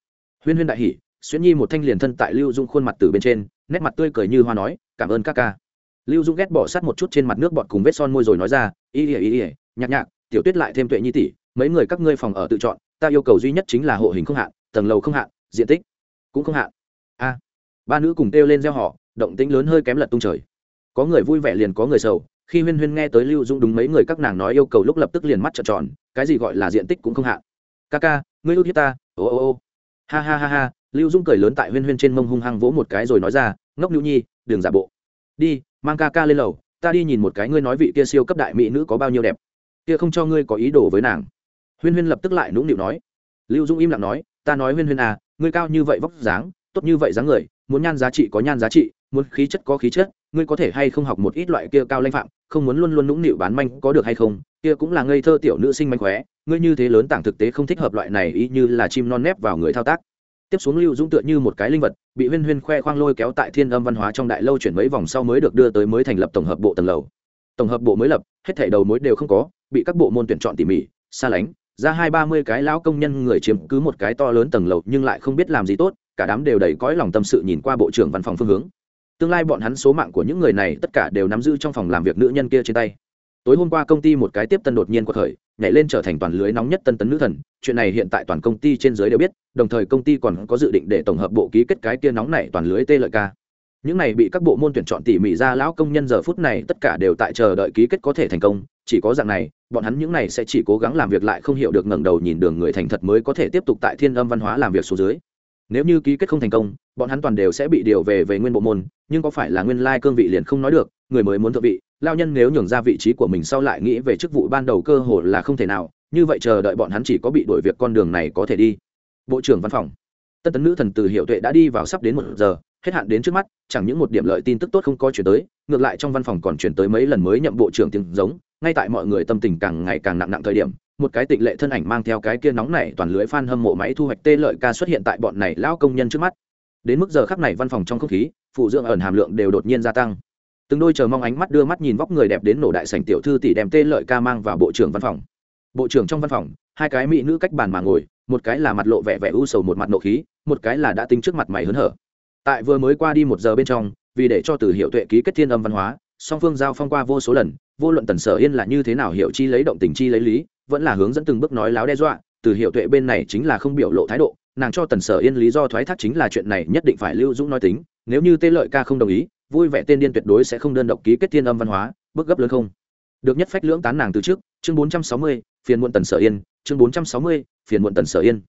Huyên huyên đại hỉ xuyên nhi một thanh liền thân tại lưu dung khuôn mặt từ bên trên, nét mặt tươi cười như hoa nói, cảm ơn các ca. Lưu dung ghét bỏ sát một chút trên mặt nước bọt cùng vết son môi rồi nói ra ý ỉa ý ỉa nhạc nhạc, tiểu tuyết lại thêm tuệ nhi tỷ, mấy người các ngươi phòng ở tự chọn, ta yêu cầu duy nhất chính là hộ hình không hạn, tầng lầu không hạn, diện tích cũng không hạn. A. Ba nữ cùng kêu lên gieo họ động tĩnh lớn hơi kém lật tung trời. Có người vui vẻ liền có người sầu khi huyên huyên nghe tới lưu dung đúng mấy người các nàng nói yêu cầu lúc lập tức liền mắt trợn tròn, cái gì gọi là diện tích cũng không hạ. ca ca, ngươi ưu hiếp ta, ô ô ô. Ha ha ha ha, lưu dung cười lớn tại huyên huyên trên mông hung hăng vỗ một cái rồi nói ra, ngốc nhu nhi, đừng giả bộ. Đi, mang ca ca lên lầu, ta đi nhìn một cái ngươi nói vị kia siêu cấp đại mỹ nữ có bao nhiêu đẹp. Kia không cho ngươi có ý đồ với nàng. Huyên huyên lập tức lại nũng nịu nói. Lưu dung im lặng nói, ta nói huyên huyên à ngươi cao như vậy vóc dáng, tốt như vậy dáng người, muốn nhan giá trị có nhan giá trị, muốn khí chất có khí chất, ngươi có thể hay không học một ít loại kia cao lanh phạm không muốn luôn luôn nũng nịu bán manh có được hay không, kia cũng là ngây thơ tiểu nữ sinh manh khóe, ngươi như thế lớn tảng thực tế không thích hợp loại này ý như là chim non nép vào người thao tác. Tiếp xuống lưu dũng tựa như một cái linh vật, bị huyên huyên khoe khoang lôi kéo tại thiên âm văn hóa trong đại lâu chuyển mấy vòng sau mới được đưa tới mới thành lập tổng hợp bộ tầng lầu. Tổng hợp bộ mới lập, hết thảy đầu mối đều không có, bị các bộ môn tuyển chọn tỉ mỉ, xa lánh, ra hai ba mươi cái lão công nhân người chiếm cứ một cái to lớn tầng lầu nhưng lại không biết làm gì tốt, cả đám đều đầy cõi lòng tâm sự nhìn qua bộ trưởng văn phòng phương hướng tương lai bọn hắn số mạng của những người này tất cả đều nắm giữ trong phòng làm việc nữ nhân kia trên tay. Tối hôm qua công ty một cái tiếp tân đột nhiên quật khởi, nhảy lên trở thành toàn lưới nóng nhất tân tấn nữ thần, chuyện này hiện tại toàn công ty trên giới đều biết, đồng thời công ty còn có dự định để tổng hợp bộ ký kết cái kia nóng này toàn lưới tê lợi ca. Những này bị các bộ môn tuyển chọn tỉ mỉ ra lão công nhân giờ phút này tất cả đều tại chờ đợi ký kết có thể thành công, chỉ có dạng này, bọn hắn những này sẽ chỉ cố gắng làm việc lại không hiểu được ngẩng đầu nhìn đường người thành thật mới có thể tiếp tục tại thiên âm văn hóa làm việc số dưới nếu như ký kết không thành công, bọn hắn toàn đều sẽ bị điều về về nguyên bộ môn, nhưng có phải là nguyên lai cương vị liền không nói được, người mới muốn thượng vị, lao nhân nếu nhường ra vị trí của mình sau lại nghĩ về chức vụ ban đầu cơ hội là không thể nào, như vậy chờ đợi bọn hắn chỉ có bị đuổi việc con đường này có thể đi. Bộ trưởng văn phòng. Tân tấn nữ thần từ hiệu tuệ đã đi vào sắp đến một giờ, hết hạn đến trước mắt, chẳng những một điểm lợi tin tức tốt không có chuyển tới, ngược lại trong văn phòng còn chuyển tới mấy lần mới nhậm bộ trưởng tiếng giống, ngay tại mọi người tâm tình càng ngày càng nặng nặng thời điểm một cái tịnh lệ thân ảnh mang theo cái kia nóng này toàn lưới fan hâm mộ máy thu hoạch tê lợi ca xuất hiện tại bọn này lão công nhân trước mắt. Đến mức giờ khắc này văn phòng trong không khí, phụ dưỡng ẩn hàm lượng đều đột nhiên gia tăng. Từng đôi chờ mong ánh mắt đưa mắt nhìn vóc người đẹp đến nổ đại sảnh tiểu thư tỷ đem tê lợi ca mang vào bộ trưởng văn phòng. Bộ trưởng trong văn phòng, hai cái mỹ nữ cách bàn mà ngồi, một cái là mặt lộ vẻ vẻ u sầu một mặt nộ khí, một cái là đã tính trước mặt mày hớn hở. Tại vừa mới qua đi một giờ bên trong, vì để cho từ hiệu tuệ ký kết thiên âm văn hóa, song phương giao phong qua vô số lần, vô luận tần sở yên là như thế nào hiệu chi lấy động tình chi lấy lý vẫn là hướng dẫn từng bước nói láo đe dọa, từ hiệu tuệ bên này chính là không biểu lộ thái độ, nàng cho tần sở yên lý do thoái thác chính là chuyện này nhất định phải lưu dũng nói tính, nếu như tê lợi ca không đồng ý, vui vẻ tên điên tuyệt đối sẽ không đơn độc ký kết thiên âm văn hóa, bước gấp lớn không? Được nhất phách lưỡng tán nàng từ trước, chương bốn trăm sáu mươi, phiền muộn tần sở yên, chương bốn trăm sáu mươi, phiền muộn tần sở yên.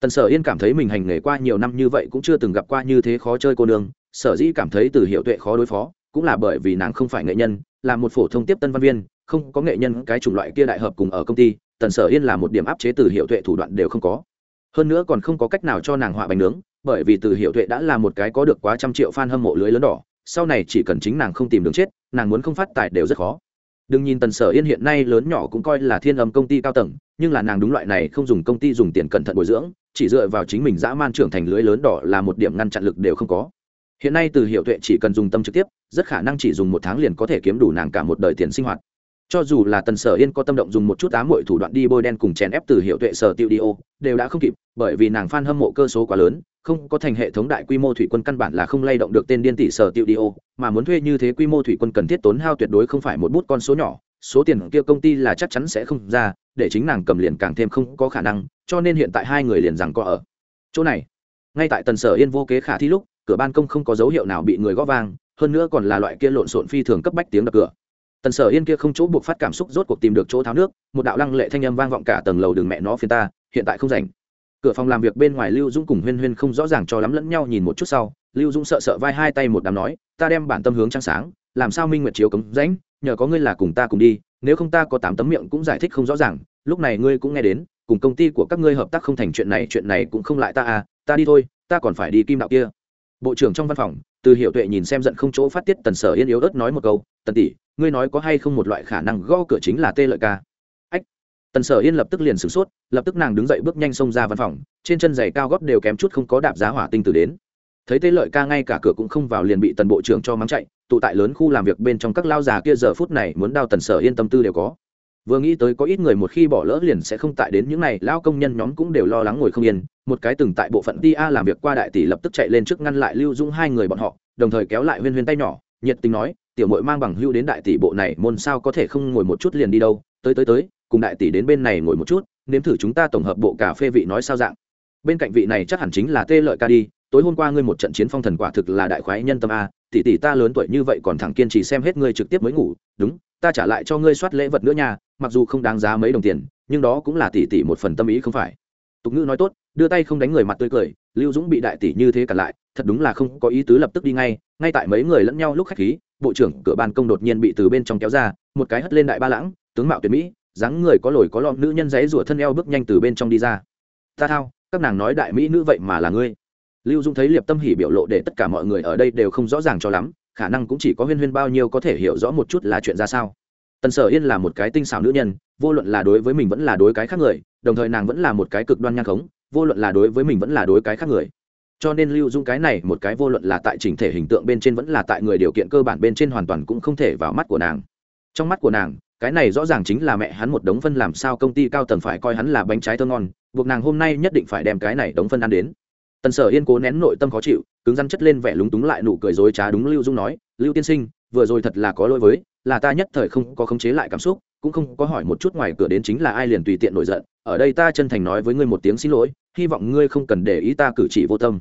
Tần sở yên cảm thấy mình hành nghề qua nhiều năm như vậy cũng chưa từng gặp qua như thế khó chơi cô nương, sở dĩ cảm thấy từ hiệu tuệ khó đối phó, cũng là bởi vì nàng không phải nghệ nhân, là một phổ thông tiếp tân văn viên, không có nghệ nhân cái chủng loại kia đại hợp cùng ở công ty tần sở yên là một điểm áp chế từ hiệu tuệ thủ đoạn đều không có. Hơn nữa còn không có cách nào cho nàng họa bánh nướng, bởi vì từ hiệu tuệ đã là một cái có được quá trăm triệu fan hâm mộ lưới lớn đỏ, sau này chỉ cần chính nàng không tìm đường chết, nàng muốn không phát tài đều rất khó. Đừng nhìn tần sở yên hiện nay lớn nhỏ cũng coi là thiên âm công ty cao tầng, nhưng là nàng đúng loại này không dùng công ty dùng tiền cẩn thận bồi dưỡng, chỉ dựa vào chính mình dã man trưởng thành lưới lớn đỏ là một điểm ngăn chặn lực đều không có. Hiện nay từ hiệu tuệ chỉ cần dùng tâm trực tiếp, rất khả năng chỉ dùng một tháng liền có thể kiếm đủ nàng cả một đời tiền sinh hoạt cho dù là tần sở yên có tâm động dùng một chút ám mọi thủ đoạn đi bôi đen cùng chèn ép từ hiệu tuệ sở tiêu đi ô, đều đã không kịp, bởi vì nàng f a n hâm mộ cơ số quá lớn, không có thành hệ thống đại quy mô thủy quân căn bản là không lay động được tên điên tỷ sở tiêu đi ô, mà muốn thuê như thế quy mô thủy quân cần thiết tốn hao tuyệt đối không phải một bút con số nhỏ, số tiền kia công ty là chắc chắn sẽ không ra, để chính nàng cầm liền càng thêm không có khả năng, cho nên hiện tại hai người liền rằng có ở chỗ này. Ngay tại tần sở yên vô kế khả thi lúc, cửa ban công không có dấu hiệu nào bị người gõ vang, hơn nữa còn là loại kia lộn xộn phi thường cấp bách tiếng đập cửa tần sở yên kia không chỗ buộc phát cảm xúc rốt cuộc tìm được chỗ tháo nước, một đạo lăng lệ thanh âm vang vọng cả tầng lầu đường mẹ nó phiền ta, hiện tại không rảnh. Cửa phòng làm việc bên ngoài lưu dũng cùng huyên huyên không rõ ràng cho lắm lẫn nhau nhìn một chút sau, lưu dũng sợ sợ vai hai tay một đám nói, ta đem bản tâm hướng trăng sáng, làm sao minh nguyệt chiếu cống rãnh, nhờ có ngươi là cùng ta cùng đi, nếu không ta có tám tấm miệng cũng giải thích không rõ ràng, lúc này ngươi cũng nghe đến, cùng công ty của các ngươi hợp tác không thành chuyện này chuyện này cũng không lại ta à ta đi thôi, ta còn phải đi kim đạo kia. Bộ trưởng trong văn phòng, từ hiệu tuệ nhìn xem giận không chỗ phát tiết tần sở yên yếu ớt nói một câu, tần tỷ ngươi nói có hay không một loại khả năng gõ cửa chính là tê lợi ca? Ách. Tần sở yên lập tức liền sửng sốt, lập tức nàng đứng dậy bước nhanh xông ra văn phòng, trên chân giày cao góp đều kém chút không có đạp giá hỏa tinh từ đến. Thấy tê lợi ca ngay cả cửa cũng không vào liền bị tần bộ trưởng cho mắng chạy, tụ tại lớn khu làm việc bên trong các lao già kia giờ phút này muốn đao tần sở yên tâm tư đều có. Vừa nghĩ tới có ít người một khi bỏ lỡ liền sẽ không tại đến những này lao công nhân nhóm cũng đều lo lắng ngồi không yên, một cái từng tại bộ phận ti a làm việc qua đại tỷ lập tức chạy lên trước ngăn lại lưu Dung hai người bọn họ, đồng thời kéo lại huyên huyên tay nhỏ, nhiệt tình nói tiểu mội mang bằng hưu đến đại tỷ bộ này, môn sao có thể không ngồi một chút liền đi đâu? Tới tới tới, cùng đại tỷ đến bên này ngồi một chút, nếm thử chúng ta tổng hợp bộ cà phê vị nói sao dạng. Bên cạnh vị này chắc hẳn chính là tê lợi ca đi, tối hôm qua ngươi một trận chiến phong thần quả thực là đại khoái nhân tâm a, tỷ tỷ ta lớn tuổi như vậy còn thẳng kiên trì xem hết ngươi trực tiếp mới ngủ, đúng, ta trả lại cho ngươi soát lễ vật nữa nha, mặc dù không đáng giá mấy đồng tiền, nhưng đó cũng là tỷ tỷ một phần tâm ý không phải. Tục ngữ nói tốt, đưa tay không đánh người mặt tươi cười, lưu dũng bị đại tỷ như thế cả lại, thật đúng là không có ý tứ lập tức đi ngay ngay tại mấy người lẫn nhau lúc khách khí bộ trưởng cửa ban công đột nhiên bị từ bên trong kéo ra, một cái hất lên đại ba lãng, tướng mạo tuyệt mỹ, dáng người có lồi có lõm nữ nhân giấy rủa thân eo bước nhanh từ bên trong đi ra. Ta thao, các nàng nói đại mỹ nữ vậy mà là ngươi. Lưu dung thấy liệp tâm hỉ biểu lộ để tất cả mọi người ở đây đều không rõ ràng cho lắm, khả năng cũng chỉ có huyên huyên bao nhiêu có thể hiểu rõ một chút là chuyện ra sao. Tần sở yên là một cái tinh xảo nữ nhân, vô luận là đối với mình vẫn là đối cái khác người, đồng thời nàng vẫn là một cái cực đoan nhan khống, vô luận là đối với mình vẫn là đối cái khác người cho nên lưu dung cái này một cái vô luận là tại chỉnh thể hình tượng bên trên vẫn là tại người điều kiện cơ bản bên trên hoàn toàn cũng không thể vào mắt của nàng. Trong mắt của nàng, cái này rõ ràng chính là mẹ hắn một đống phân làm sao công ty cao tầng phải coi hắn là bánh trái thơ ngon, buộc nàng hôm nay nhất định phải đem cái này đống phân ăn đến. Tần sở yên cố nén nội tâm khó chịu, cứng răn chất lên vẻ lúng túng lại nụ cười dối trá đúng lưu dung nói, lưu tiên sinh, vừa rồi thật là có lỗi với, là ta nhất thời không có khống chế lại cảm xúc cũng không có hỏi một chút ngoài cửa đến chính là ai liền tùy tiện nổi giận, ở đây ta chân thành nói với ngươi một tiếng xin lỗi, hy vọng ngươi không cần để ý ta cử chỉ vô tâm.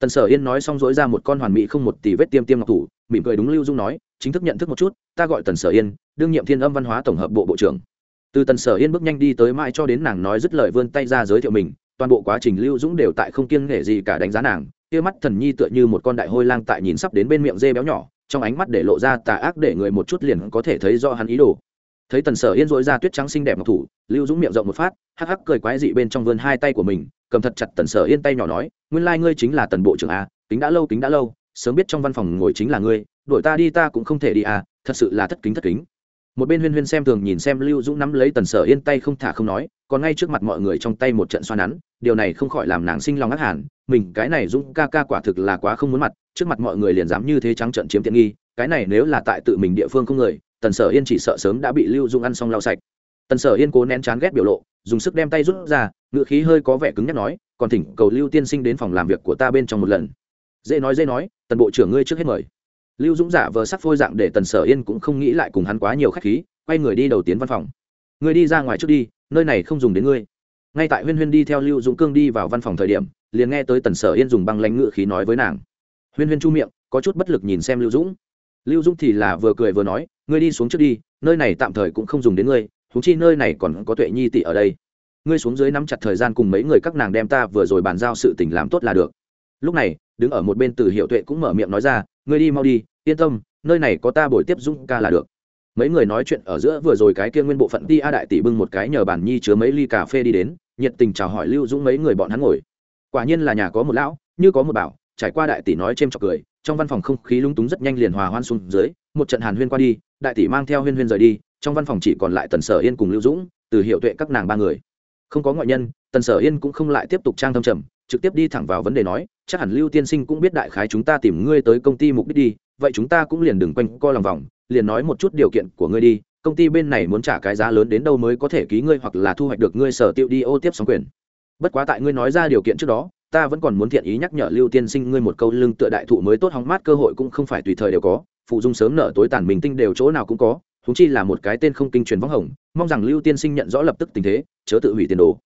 Tần sở yên nói xong dối ra một con hoàn mỹ không một tỷ vết tiêm tiêm ngọc thủ, mỉm cười đúng lưu dung nói, chính thức nhận thức một chút, ta gọi tần sở yên, đương nhiệm thiên âm văn hóa tổng hợp bộ bộ trưởng. Từ tần sở yên bước nhanh đi tới mãi cho đến nàng nói dứt lời vươn tay ra giới thiệu mình, toàn bộ quá trình lưu dũng đều tại không kiêng nể gì cả đánh giá nàng, kia mắt thần nhi tựa như một con đại hôi lang tại nhìn sắp đến bên miệng dê béo nhỏ, trong ánh mắt để lộ ra tà ác để người một chút liền có thể thấy do hắn ý đồ thấy tần sở yên dỗi ra tuyết trắng xinh đẹp ngọc thủ, lưu dũng miệng rộng một phát, hắc hắc cười quái dị bên trong vươn hai tay của mình, cầm thật chặt tần sở yên tay nhỏ nói, nguyên lai、like、ngươi chính là tần bộ trưởng a tính đã lâu tính đã lâu, sớm biết trong văn phòng ngồi chính là ngươi đội ta đi ta cũng không thể đi à thật sự là thất kính thất kính. Một bên huyên huyên xem thường nhìn xem lưu dũng nắm lấy tần sở yên tay không thả không nói, còn ngay trước mặt mọi người trong tay một trận xoa nắn, điều này không khỏi làm nàng sinh lòng ác hẳn, mình, cái này dũng ca ca quả thực là quá không muốn mặt, trước mặt mọi người liền dám như thế trắng trận chiếm tiện nghi, cái này nếu là tại tự mình địa phương không người tần sở yên chỉ sợ sớm đã bị lưu Dung ăn xong lau sạch tần sở yên cố nén chán ghét biểu lộ dùng sức đem tay rút ra ngựa khí hơi có vẻ cứng nhắc nói còn thỉnh cầu lưu tiên sinh đến phòng làm việc của ta bên trong một lần dễ nói dễ nói tần bộ trưởng ngươi trước hết mời lưu dũng giả vờ sắc phôi dạng để tần sở yên cũng không nghĩ lại cùng hắn quá nhiều khách khí quay người đi đầu tiến văn phòng ngươi đi ra ngoài trước đi nơi này không dùng đến ngươi ngay tại huyên huyên đi theo lưu dũng cương đi vào văn phòng thời điểm liền nghe tới tần sở yên dùng băng lãnh ngự khí nói với nàng huyên huyên chu miệng có chút bất lực nhìn xem lưu dũng lưu dũng thì là vừa cười vừa nói, ngươi đi xuống trước đi, nơi này tạm thời cũng không dùng đến ngươi húng chi nơi này còn có tuệ nhi tị ở đây. Ngươi xuống dưới nắm chặt thời gian cùng mấy người các nàng đem ta vừa rồi bàn giao sự tình làm tốt là được. Lúc này, đứng ở một bên từ hiệu tuệ cũng mở miệng nói ra, ngươi đi mau đi, yên tâm, nơi này có ta buổi tiếp dung ca là được. Mấy người nói chuyện ở giữa vừa rồi cái kia nguyên bộ phận ti a đại tỷ bưng một cái nhờ bàn nhi chứa mấy ly cà phê đi đến, nhiệt tình chào hỏi lưu dũng mấy người bọn hắn ngồi. Quả nhiên là nhà có một lão, như có một bảo, trải qua đại tỷ nói c h chọc cười trong văn phòng không khí lung túng rất nhanh liền hòa hoan xuống dưới, một trận hàn huyên qua đi, đại tỷ mang theo huyên huyên rời đi, trong văn phòng chỉ còn lại tần sở yên cùng lưu dũng, từ hiệu tuệ các nàng ba người. Không có ngoại nhân, tần sở yên cũng không lại tiếp tục trang thâm trầm, trực tiếp đi thẳng vào vấn đề nói, chắc hẳn lưu tiên sinh cũng biết đại khái chúng ta tìm ngươi tới công ty mục đích đi, vậy chúng ta cũng liền đừng quanh co lòng vòng, liền nói một chút điều kiện của ngươi đi, công ty bên này muốn trả cái giá lớn đến đâu mới có thể ký ngươi hoặc là thu hoạch được ngươi sở tiêu đi ô tiếp sóng quyền. Bất quá tại ngươi nói ra điều kiện trước đó ta vẫn còn muốn thiện ý nhắc nhở lưu tiên sinh ngươi một câu lưng tựa đại thụ mới tốt hóng mát cơ hội cũng không phải tùy thời đều có, phụ dung sớm nở tối tàn mình tinh đều chỗ nào cũng có thúng chi là một cái tên không kinh truyền võng hồng, mong rằng lưu tiên sinh nhận rõ lập tức tình thế, chớ tự hủy tiền đồ.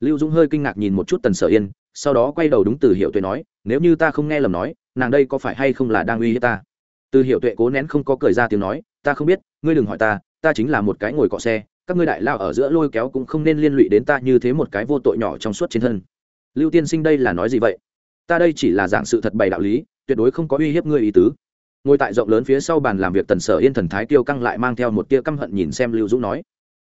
Lưu dũng hơi kinh ngạc nhìn một chút tần sở yên, sau đó quay đầu đúng từ hiệu tuệ nói, nếu như ta không nghe lầm nói, nàng đây có phải hay không là đang uy hiếp ta? Từ hiệu tuệ cố nén không có cười ra tiếng nói, ta không biết, ngươi đừng hỏi ta ta chính là một cái ngồi cọ xe, các ngươi đại lao ở giữa lôi kéo cũng không nên liên lụy đến ta như thế một cái vô tội nhỏ trong suốt trên thân lưu tiên sinh đây là nói gì vậy? Ta đây chỉ là dạng sự thật bày đạo lý, tuyệt đối không có uy hiếp ngươi ý tứ. Ngồi tại rộng lớn phía sau bàn làm việc tần sở yên thần thái tiêu căng lại mang theo một tia căm hận nhìn xem lưu dũng nói.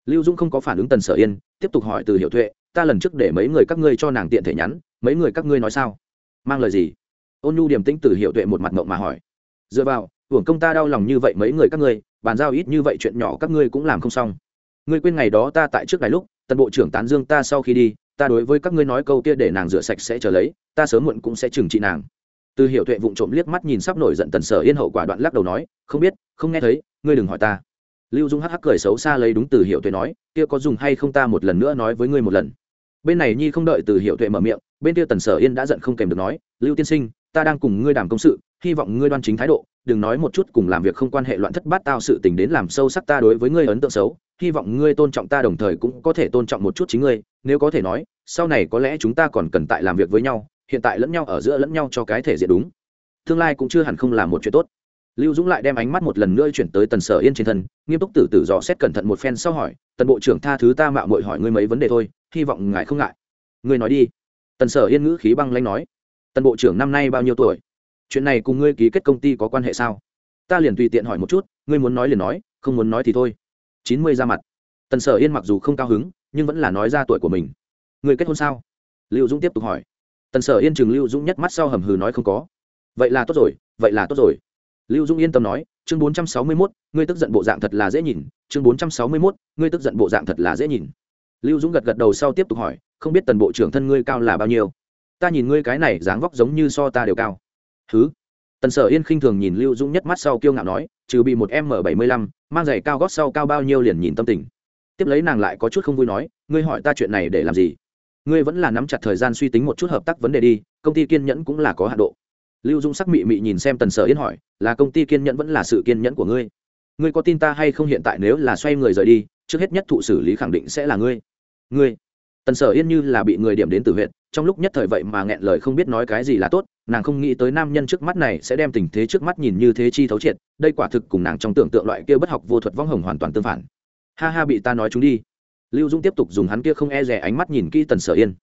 Lưu dũng không có phản ứng tần sở yên, tiếp tục hỏi từ hiệu thuệ ta lần trước để mấy người các ngươi cho nàng tiện thể nhắn, mấy người các ngươi nói sao? Mang lời gì? Ôn nhu điểm tĩnh từ hiệu tuệ một mặt ngộng mà hỏi. Dựa vào, hưởng công ta đau lòng như vậy mấy người các ngươi, bàn giao ít như vậy chuyện nhỏ các ngươi cũng làm không xong. Ngươi quên ngày đó ta tại trước đài lúc, tần bộ trưởng tán dương ta sau khi đi ta đối với các ngươi nói câu kia để nàng rửa sạch sẽ trở lấy, ta sớm muộn cũng sẽ trừng trị nàng. Từ hiệu tuệ vụng trộm liếc mắt nhìn sắp nổi giận tần sở yên hậu quả đoạn lắc đầu nói, không biết, không nghe thấy, ngươi đừng hỏi ta. Lưu dung hắc hắc cười xấu xa lấy đúng từ hiệu tuệ nói, kia có dùng hay không ta một lần nữa nói với ngươi một lần. Bên này nhi không đợi từ hiệu tuệ mở miệng, bên kia tần sở yên đã giận không kèm được nói, lưu tiên sinh, ta đang cùng ngươi đàm công sự, hy vọng ngươi đoan chính thái độ, đừng nói một chút cùng làm việc không quan hệ loạn thất bát tao sự tình đến làm sâu sắc ta đối với ngươi ấn tượng xấu hy vọng ngươi tôn trọng ta đồng thời cũng có thể tôn trọng một chút chính ngươi, nếu có thể nói, sau này có lẽ chúng ta còn cần tại làm việc với nhau, hiện tại lẫn nhau ở giữa lẫn nhau cho cái thể diện đúng. Tương lai cũng chưa hẳn không là một chuyện tốt. Lưu dũng lại đem ánh mắt một lần nữa chuyển tới tần sở yên trên thân, nghiêm túc tử tử dò xét cẩn thận một phen sau hỏi, tần bộ trưởng, tha thứ ta mạo mội hỏi ngươi mấy vấn đề thôi, hy vọng ngài không ngại. Ngươi nói đi. Tần sở yên ngữ khí băng lanh nói, tần bộ trưởng năm nay bao nhiêu tuổi? Chuyện này cùng ngươi ký kết công ty có quan hệ sao? Ta liền tùy tiện hỏi một chút, ngươi muốn nói liền nói, không muốn nói thì thôi chín mươi ra mặt. Tần sở yên mặc dù không cao hứng, nhưng vẫn là nói ra tuổi của mình. Người kết hôn sao? Lưu dũng tiếp tục hỏi. Tần sở yên chừng lưu dũng nhất mắt sau hầm hừ nói không có. Vậy là tốt rồi, vậy là tốt rồi. Lưu dũng yên tâm nói, chương bốn trăm sáu mươi mốt, ngươi tức giận bộ dạng thật là dễ nhìn. Chương bốn trăm sáu mươi mốt, ngươi tức giận bộ dạng thật là dễ nhìn. Lưu dũng gật gật đầu sau tiếp tục hỏi, không biết tần bộ trưởng thân ngươi cao là bao nhiêu? Ta nhìn ngươi cái này dáng vóc giống như so ta đều cao. Thứ tần sở yên khinh thường nhìn lưu dũng nhất mắt sau kiêu ngạo nói, trừ bị một m bảy mươi lăm mang giày cao gót sau cao bao nhiêu liền nhìn tâm tình. Tiếp lấy nàng lại có chút không vui nói, ngươi hỏi ta chuyện này để làm gì? Ngươi vẫn là nắm chặt thời gian suy tính một chút hợp tác vấn đề đi, công ty kiên nhẫn cũng là có hạ độ. Lưu dung sắc mị mị nhìn xem tần sở yên hỏi, là công ty kiên nhẫn vẫn là sự kiên nhẫn của ngươi? Ngươi có tin ta hay không hiện tại nếu là xoay người rời đi, trước hết nhất thụ xử lý khẳng định sẽ là ngươi. Ngươi? Tần sở yên như là bị người điểm đến từ huyện trong lúc nhất thời vậy mà nghẹn lời không biết nói cái gì là tốt, nàng không nghĩ tới nam nhân trước mắt này sẽ đem tình thế trước mắt nhìn như thế chi thấu triệt, đây quả thực cùng nàng trong tưởng tượng loại kia bất học vô thuật vong hồng hoàn toàn tương phản. Ha ha bị ta nói chúng đi. Lưu dung tiếp tục dùng hắn kia không e rè ánh mắt nhìn kỹ tần sở yên.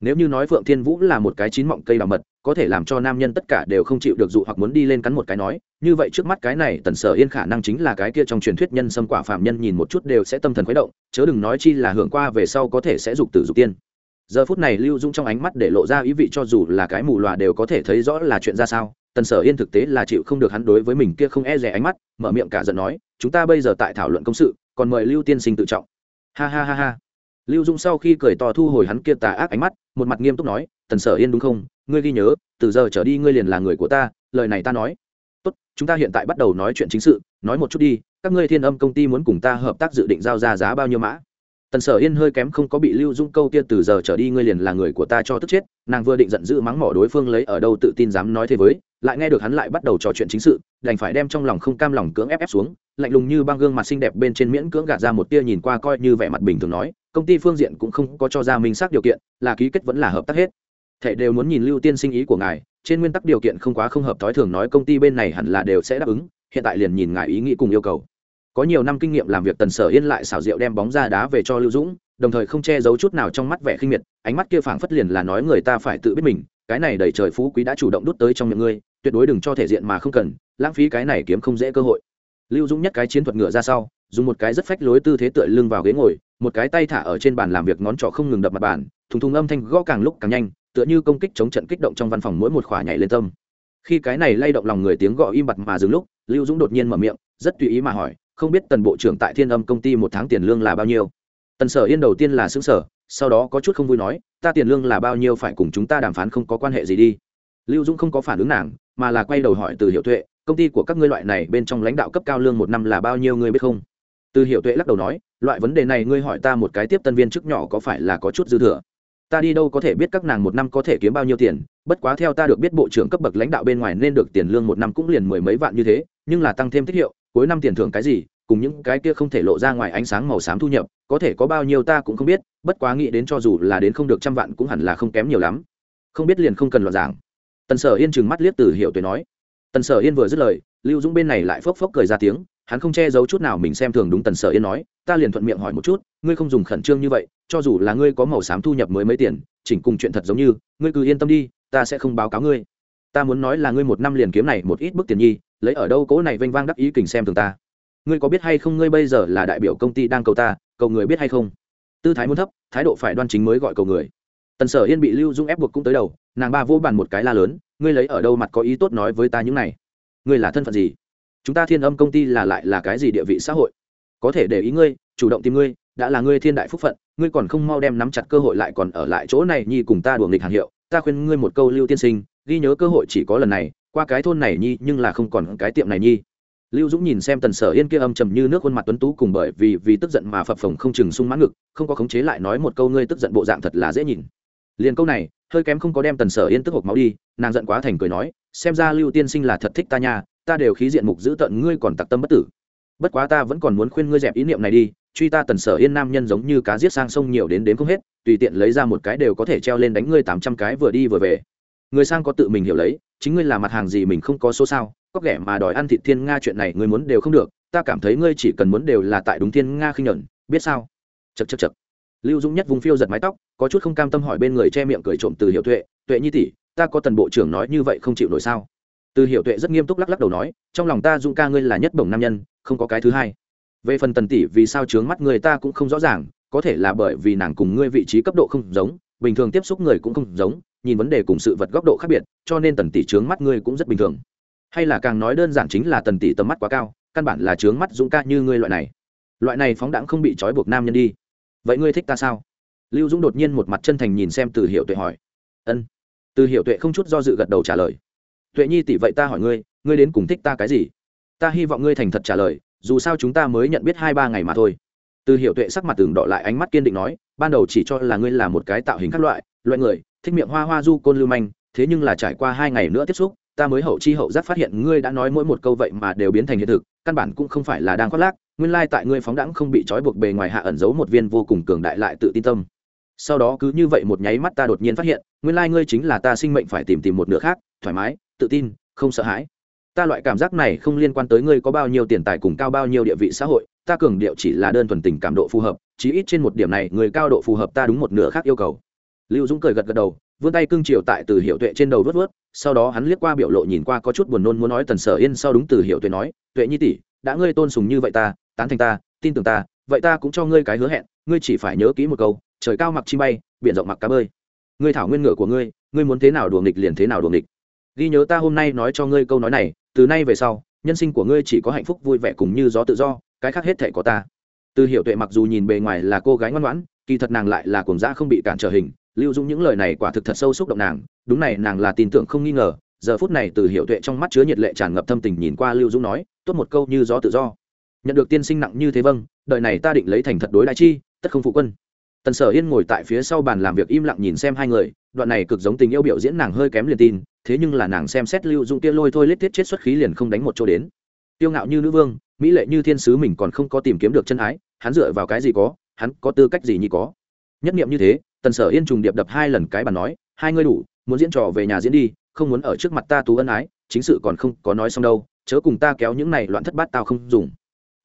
Nếu như nói phượng thiên vũ là một cái chín mọng cây đào mật, có thể làm cho nam nhân tất cả đều không chịu được dụ hoặc muốn đi lên cắn một cái nói, như vậy trước mắt cái này tần sở yên khả năng chính là cái kia trong truyền thuyết nhân xâm quả phạm nhân nhìn một chút đều sẽ tâm thần khuấy động, chớ đừng nói chi là hưởng qua về sau có thể sẽ dục tử dục tiên giờ phút này lưu dung trong ánh mắt để lộ ra ý vị cho dù là cái mù loà đều có thể thấy rõ là chuyện ra sao. Tần sở yên thực tế là chịu không được hắn đối với mình kia không e rẻ ánh mắt, mở miệng cả giận nói, chúng ta bây giờ tại thảo luận công sự, còn mời lưu tiên sinh tự trọng. Ha ha ha ha. Lưu dung sau khi cười to thu hồi hắn kia tà ác ánh mắt, một mặt nghiêm túc nói, tần sở yên đúng không? Ngươi ghi nhớ, từ giờ trở đi ngươi liền là người của ta, lời này ta nói. Tốt, chúng ta hiện tại bắt đầu nói chuyện chính sự, nói một chút đi, các ngươi thiên âm công ty muốn cùng ta hợp tác dự định giao ra giá bao nhiêu mã? Tần sở yên hơi kém không có bị lưu dung câu kia từ giờ trở đi ngươi liền là người của ta cho tức chết, nàng vừa định giận dữ mắng mỏ đối phương lấy ở đâu tự tin dám nói thế với, lại nghe được hắn lại bắt đầu trò chuyện chính sự, đành phải đem trong lòng không cam lòng cưỡng ép ép xuống, lạnh lùng như băng gương mặt xinh đẹp bên trên miễn cưỡng gạt ra một tia nhìn qua coi như vẻ mặt bình thường nói, công ty phương diện cũng không có cho ra minh xác điều kiện, là ký kết vẫn là hợp tác hết. Thệ đều muốn nhìn lưu tiên sinh ý của ngài, trên nguyên tắc điều kiện không quá không hợp thói thường nói công ty bên này hẳn là đều sẽ đáp ứng, hiện tại liền nhìn ngài ý nghĩ cùng yêu cầu có nhiều năm kinh nghiệm làm việc tần sở yên lại xảo diệu đem bóng ra đá về cho lưu dũng, đồng thời không che giấu chút nào trong mắt vẻ khinh miệt, ánh mắt kia phảng phất liền là nói người ta phải tự biết mình, cái này đầy trời phú quý đã chủ động đút tới trong miệng ngươi, tuyệt đối đừng cho thể diện mà không cần, lãng phí cái này kiếm không dễ cơ hội. Lưu dũng nhất cái chiến thuật ngựa ra sau, dùng một cái rất phách lối tư thế tựa lưng vào ghế ngồi, một cái tay thả ở trên bàn làm việc ngón trỏ không ngừng đập mặt bàn, thùng thùng âm thanh gõ càng lúc càng nhanh, tựa như công kích chống trận kích động trong văn phòng mỗi một khỏa nhảy lên tâm. Khi cái này lay động lòng người tiếng gõ im bặt mà dừng lúc, lưu dũng đột nhiên mở miệng, rất tùy ý mà hỏi không biết tần bộ trưởng tại thiên âm công ty một tháng tiền lương là bao nhiêu. Tần sở yên đầu tiên là xứng sở sau đó có chút không vui nói, ta tiền lương là bao nhiêu phải cùng chúng ta đàm phán không có quan hệ gì đi. Lưu dũng không có phản ứng nàng, mà là quay đầu hỏi từ hiệu tuệ, công ty của các ngươi loại này bên trong lãnh đạo cấp cao lương một năm là bao nhiêu ngươi biết không? Từ hiệu tuệ lắc đầu nói, loại vấn đề này ngươi hỏi ta một cái tiếp tân viên chức nhỏ có phải là có chút dư thừa? Ta đi đâu có thể biết các nàng một năm có thể kiếm bao nhiêu tiền, bất quá theo ta được biết bộ trưởng cấp bậc lãnh đạo bên ngoài nên được tiền lương một năm cũng liền mười mấy vạn như thế, nhưng là tăng thêm tiết hiệu cuối năm tiền thưởng cái gì, cùng những cái kia không thể lộ ra ngoài ánh sáng màu xám thu nhập, có thể có bao nhiêu ta cũng không biết, bất quá nghĩ đến cho dù là đến không được trăm vạn cũng hẳn là không kém nhiều lắm. Không biết liền không cần loạn giảng. Tần sở yên chừng mắt liếc từ hiệu tuệ nói. Tần sở yên vừa dứt lời, lưu dũng bên này lại phốc phốc cười ra tiếng, hắn không che giấu chút nào mình xem thường đúng tần sở yên nói, ta liền thuận miệng hỏi một chút, ngươi không dùng khẩn trương như vậy, cho dù là ngươi có màu xám thu nhập mới mấy tiền, chỉnh cùng chuyện thật giống như, ngươi cứ yên tâm đi, ta sẽ không báo cáo ngươi. Ta muốn nói là ngươi một năm liền kiếm này một ít bức tiền nhi lấy ở đâu cố này vênh vang đắc ý kình xem thường ta. Ngươi có biết hay không ngươi bây giờ là đại biểu công ty đang cầu ta, cầu người biết hay không? Tư thái muốn thấp, thái độ phải đoan chính mới gọi cầu người. Tần sở yên bị lưu dung ép buộc cũng tới đầu, nàng ba vô bàn một cái la lớn, ngươi lấy ở đâu mặt có ý tốt nói với ta những này? Ngươi là thân phận gì? Chúng ta thiên âm công ty là lại là cái gì địa vị xã hội? Có thể để ý ngươi, chủ động tìm ngươi, đã là ngươi thiên đại phúc phận, ngươi còn không mau đem nắm chặt cơ hội lại còn ở lại chỗ này nhi cùng ta đùa nghịch hàng hiệu, ta khuyên ngươi một câu lưu tiên sinh, ghi nhớ cơ hội chỉ có lần này qua cái thôn này nhi, nhưng là không còn cái tiệm này nhi. Lưu dũng nhìn xem tần sở yên kia âm trầm như nước khuôn mặt tuấn tú cùng bởi vì vì tức giận mà phập phồng không chừng sung mãn ngực, không có khống chế lại nói một câu ngươi tức giận bộ dạng thật là dễ nhìn. Liền câu này, hơi kém không có đem tần sở yên tức hộp máu đi, nàng giận quá thành cười nói, xem ra lưu tiên sinh là thật thích ta nha, ta đều khí diện mục giữ tận ngươi còn tặc tâm bất tử. Bất quá ta vẫn còn muốn khuyên ngươi dẹp ý niệm này đi, truy ta tần sở yên nam nhân giống như cá giết sang sông nhiều đến đến không hết, tùy tiện lấy ra một cái đều có thể treo lên đánh ngươi tám trăm cái vừa đi vừa về người sang có tự mình hiểu lấy, chính ngươi là mặt hàng gì mình không có số sao, có ghẻ mà đòi ăn thịt thiên nga chuyện này ngươi muốn đều không được, ta cảm thấy ngươi chỉ cần muốn đều là tại đúng thiên nga khinh nhẫn biết sao? Chật chật chật lưu dũng nhất vùng phiêu giật mái tóc, có chút không cam tâm hỏi bên người che miệng cười trộm từ hiệu tuệ tuệ nhi tỷ, ta có tần bộ trưởng nói như vậy không chịu nổi sao? Từ hiệu tuệ rất nghiêm túc lắc lắc đầu nói, trong lòng ta dũng ca ngươi là nhất bổng nam nhân, không có cái thứ hai. Về phần tần tỷ vì sao trướng mắt người ta cũng không rõ ràng, có thể là bởi vì nàng cùng ngươi vị trí cấp độ không giống, bình thường tiếp xúc người cũng không giống nhìn vấn đề cùng sự vật góc độ khác biệt, cho nên tần tỷ trướng mắt ngươi cũng rất bình thường. Hay là càng nói đơn giản chính là tần tỷ tầm mắt quá cao, căn bản là trướng mắt dũng ca như ngươi loại này. Loại này phóng đãng không bị trói buộc nam nhân đi. Vậy ngươi thích ta sao? Lưu dũng đột nhiên một mặt chân thành nhìn xem từ hiệu tuệ hỏi. Ân. Từ hiệu tuệ không chút do dự gật đầu trả lời. Tuệ nhi tỷ vậy ta hỏi ngươi ngươi đến cùng thích ta cái gì? Ta hy vọng ngươi thành thật trả lời, dù sao chúng ta mới nhận biết hai ba ngày mà thôi. Từ hiệu tuệ sắc mặt tường đỏ lại ánh mắt kiên định nói, ban đầu chỉ cho là ngươi là một cái tạo hình các loại loại người thích miệng hoa hoa du côn lưu manh, thế nhưng là trải qua hai ngày nữa tiếp xúc, ta mới hậu chi hậu giác phát hiện ngươi đã nói mỗi một câu vậy mà đều biến thành hiện thực, căn bản cũng không phải là đang khoác lác, nguyên lai tại ngươi phóng đẳng không bị trói buộc bề ngoài hạ ẩn giấu một viên vô cùng cường đại lại tự tin tâm. Sau đó cứ như vậy một nháy mắt ta đột nhiên phát hiện, nguyên lai ngươi chính là ta sinh mệnh phải tìm tìm một nửa khác, thoải mái, tự tin, không sợ hãi. Ta loại cảm giác này không liên quan tới ngươi có bao nhiêu tiền tài cùng cao bao nhiêu địa vị xã hội, ta cường điệu chỉ là đơn thuần tình cảm độ phù hợp, chí ít trên một điểm này người cao độ phù hợp ta đúng một nửa khác yêu cầu lưu dũng cười gật gật đầu, vươn tay cưng chiều tại từ hiệu tuệ trên đầu vớt vớt sau đó hắn liếc qua biểu lộ nhìn qua có chút buồn nôn muốn nói tần sở yên sau đúng từ hiệu tuệ nói, tuệ nhi tỷ, đã ngươi tôn sùng như vậy ta, tán thành ta, tin tưởng ta, vậy ta cũng cho ngươi cái hứa hẹn, ngươi chỉ phải nhớ kỹ một câu, trời cao mặc chi bay, biển rộng mặc cá bơi. Ngươi thảo nguyên ngựa của ngươi ngươi muốn thế nào đùa nghịch liền thế nào đùa nghịch. Ghi nhớ ta hôm nay nói cho ngươi câu nói này, từ nay về sau, nhân sinh của ngươi chỉ có hạnh phúc vui vẻ cùng như gió tự do, cái khác hết thể có ta. Từ Hiệu tuệ mặc dù nhìn bề ngoài là cô gái ngoan ngoãn, kỳ thật nàng lại là cuồng dã không bị cản trở hình lưu dung những lời này quả thực thật sâu xúc động nàng, đúng này, nàng là tin tưởng không nghi ngờ, giờ phút này từ hiệu tuệ trong mắt chứa nhiệt lệ tràn ngập thâm tình nhìn qua lưu dung nói, tốt một câu như gió tự do. Nhận được tiên sinh nặng như thế vâng đợi này ta định lấy thành thật đối đại chi, tất không phụ quân. Tần sở yên ngồi tại phía sau bàn làm việc im lặng nhìn xem hai người, đoạn này cực giống tình yêu biểu diễn nàng hơi kém liền tin, thế nhưng là nàng xem xét lưu dung kia lôi thôi lết tiết chết xuất khí liền không đánh một chỗ đến. Tiêu ngạo như nữ vương, mỹ lệ như thiên sứ mình còn không có tìm kiếm được chân ái, hắn dựa vào cái gì có, hắn có tư cách gì như có. Nhất nghiệm như thế tần sở yên trùng điệp đập hai lần cái bàn nói, hai ngươi đủ, muốn diễn trò về nhà diễn đi, không muốn ở trước mặt ta tú ân ái, chính sự còn không có nói xong đâu, chớ cùng ta kéo những này loạn thất bát tao không dùng.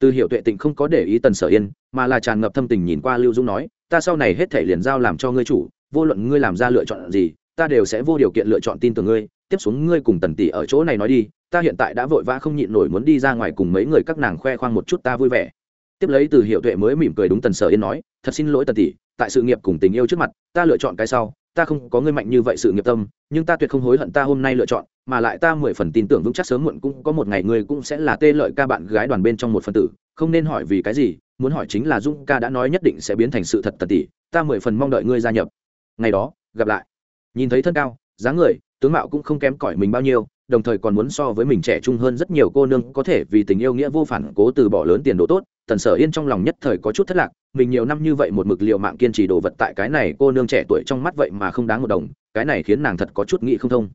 Từ hiệu tuệ tịnh không có để ý tần sở yên, mà là tràn ngập thâm tình nhìn qua lưu dung nói, ta sau này hết thể liền giao làm cho ngươi chủ, vô luận ngươi làm ra lựa chọn gì, ta đều sẽ vô điều kiện lựa chọn tin tưởng ngươi. Tiếp xuống ngươi cùng tần tỷ ở chỗ này nói đi, ta hiện tại đã vội vã không nhịn nổi muốn đi ra ngoài cùng mấy người các nàng khoe khoang một chút ta vui vẻ tiếp lấy từ hiệu tuệ mới mỉm cười đúng tần sở yên nói, thật xin lỗi tần tỷ, tại sự nghiệp cùng tình yêu trước mặt, ta lựa chọn cái sau, ta không có ngươi mạnh như vậy sự nghiệp tâm, nhưng ta tuyệt không hối hận ta hôm nay lựa chọn, mà lại ta mười phần tin tưởng vững chắc sớm muộn cũng có một ngày ngươi cũng sẽ là tê lợi ca bạn gái đoàn bên trong một phần tử, không nên hỏi vì cái gì, muốn hỏi chính là dung ca đã nói nhất định sẽ biến thành sự thật tần tỷ, ta mười phần mong đợi ngươi gia nhập. Ngày đó, gặp lại. Nhìn thấy thân cao, dáng người, tướng mạo cũng không kém cỏi mình bao nhiêu đồng thời còn muốn so với mình trẻ trung hơn rất nhiều cô nương có thể vì tình yêu nghĩa vô phản cố từ bỏ lớn tiền đồ tốt tần sở yên trong lòng nhất thời có chút thất lạc mình nhiều năm như vậy một mực liệu mạng kiên trì đồ vật tại cái này cô nương trẻ tuổi trong mắt vậy mà không đáng một đồng cái này khiến nàng thật có chút nghĩ không thông.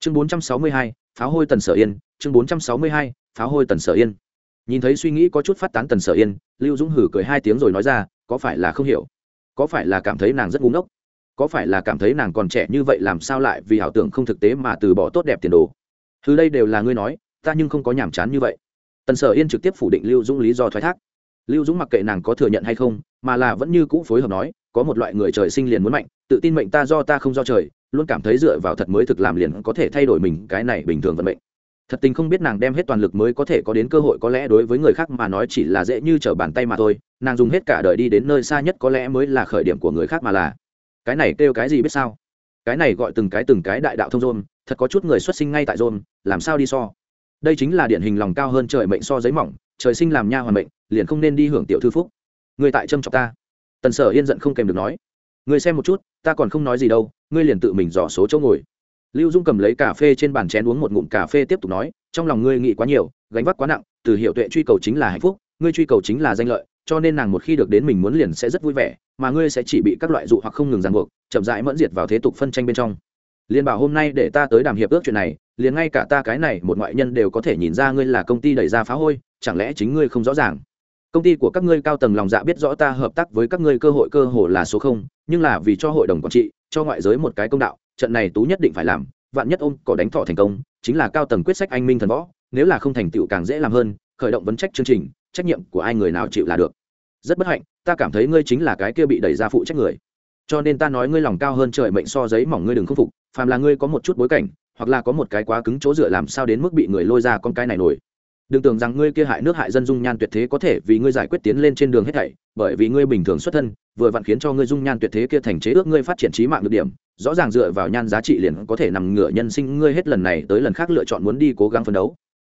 Chương 462, pháo hôi tần sở yên chương 462, pháo hôi tần sở yên. Nhìn thấy suy nghĩ có chút phát tán tần sở yên lưu dũng hử cười hai tiếng rồi nói ra có phải là không hiểu? Có phải là cảm thấy nàng rất ngu ngốc? Có phải là cảm thấy nàng còn trẻ như vậy làm sao lại vì ảo tưởng không thực tế mà từ bỏ tốt đẹp tiền đồ? Thứ đây đều là ngươi nói, ta nhưng không có nhàm chán như vậy. Tần sở yên trực tiếp phủ định lưu dũng lý do thoái thác. Lưu dũng mặc kệ nàng có thừa nhận hay không, mà là vẫn như cũ phối hợp nói, có một loại người trời sinh liền muốn mạnh, tự tin mệnh ta do ta không do trời, luôn cảm thấy dựa vào thật mới thực làm liền có thể thay đổi mình, cái này bình thường vận mệnh. Thật tình không biết nàng đem hết toàn lực mới có thể có đến cơ hội, có lẽ đối với người khác mà nói chỉ là dễ như trở bàn tay mà thôi, nàng dùng hết cả đời đi đến nơi xa nhất có lẽ mới là khởi điểm của người khác mà là. Cái này kêu cái gì biết sao? Cái này gọi từng cái từng cái đại đạo thông rôn thật có chút người xuất sinh ngay tại rôn làm sao đi so? Đây chính là điển hình lòng cao hơn trời mệnh so giấy mỏng, trời sinh làm nha hoàn mệnh, liền không nên đi hưởng tiểu thư phúc. Người tại trâm trọng ta. Tần sở yên giận không kèm được nói. Người xem một chút, ta còn không nói gì đâu, ngươi liền tự mình dò số chỗ ngồi. Lưu dung cầm lấy cà phê trên bàn chén uống một ngụm cà phê tiếp tục nói, trong lòng ngươi nghĩ quá nhiều, gánh vác quá nặng, từ hiệu tuệ truy cầu chính là hạnh phúc, ngươi truy cầu chính là danh lợi cho nên nàng một khi được đến mình muốn liền sẽ rất vui vẻ, mà ngươi sẽ chỉ bị các loại dụ hoặc không ngừng ràng buộc, chậm rãi mẫn diệt vào thế tục phân tranh bên trong. Liên bảo hôm nay để ta tới đàm hiệp ước chuyện này, liền ngay cả ta cái này một ngoại nhân đều có thể nhìn ra ngươi là công ty đẩy ra phá hôi, chẳng lẽ chính ngươi không rõ ràng? Công ty của các ngươi cao tầng lòng dạ biết rõ ta hợp tác với các ngươi cơ hội cơ hồ là số không, nhưng là vì cho hội đồng quản trị, cho ngoại giới một cái công đạo, trận này tú nhất định phải làm, vạn nhất ôm cỏ đánh thọ thành công, chính là cao tầng quyết sách anh minh thần võ, nếu là không thành tựu càng dễ làm hơn, khởi động vấn trách chương trình trách nhiệm của ai người nào chịu là được. Rất bất hạnh, ta cảm thấy ngươi chính là cái kia bị đẩy ra phụ trách người. Cho nên ta nói ngươi lòng cao hơn trời mệnh so giấy mỏng ngươi đừng khâm phục, phàm là ngươi có một chút bối cảnh, hoặc là có một cái quá cứng chỗ dựa làm sao đến mức bị người lôi ra con cái này nổi. Đừng tưởng rằng ngươi kia hại nước hại dân dung nhan tuyệt thế có thể vì ngươi giải quyết tiến lên trên đường hết thảy, bởi vì ngươi bình thường xuất thân, vừa vặn khiến cho ngươi dung nhan tuyệt thế kia thành chế ước ngươi phát triển trí mạng được điểm, rõ ràng dựa vào nhan giá trị liền có thể nằm ngửa nhân sinh ngươi hết lần này tới lần khác lựa chọn muốn đi cố gắng phấn đấu.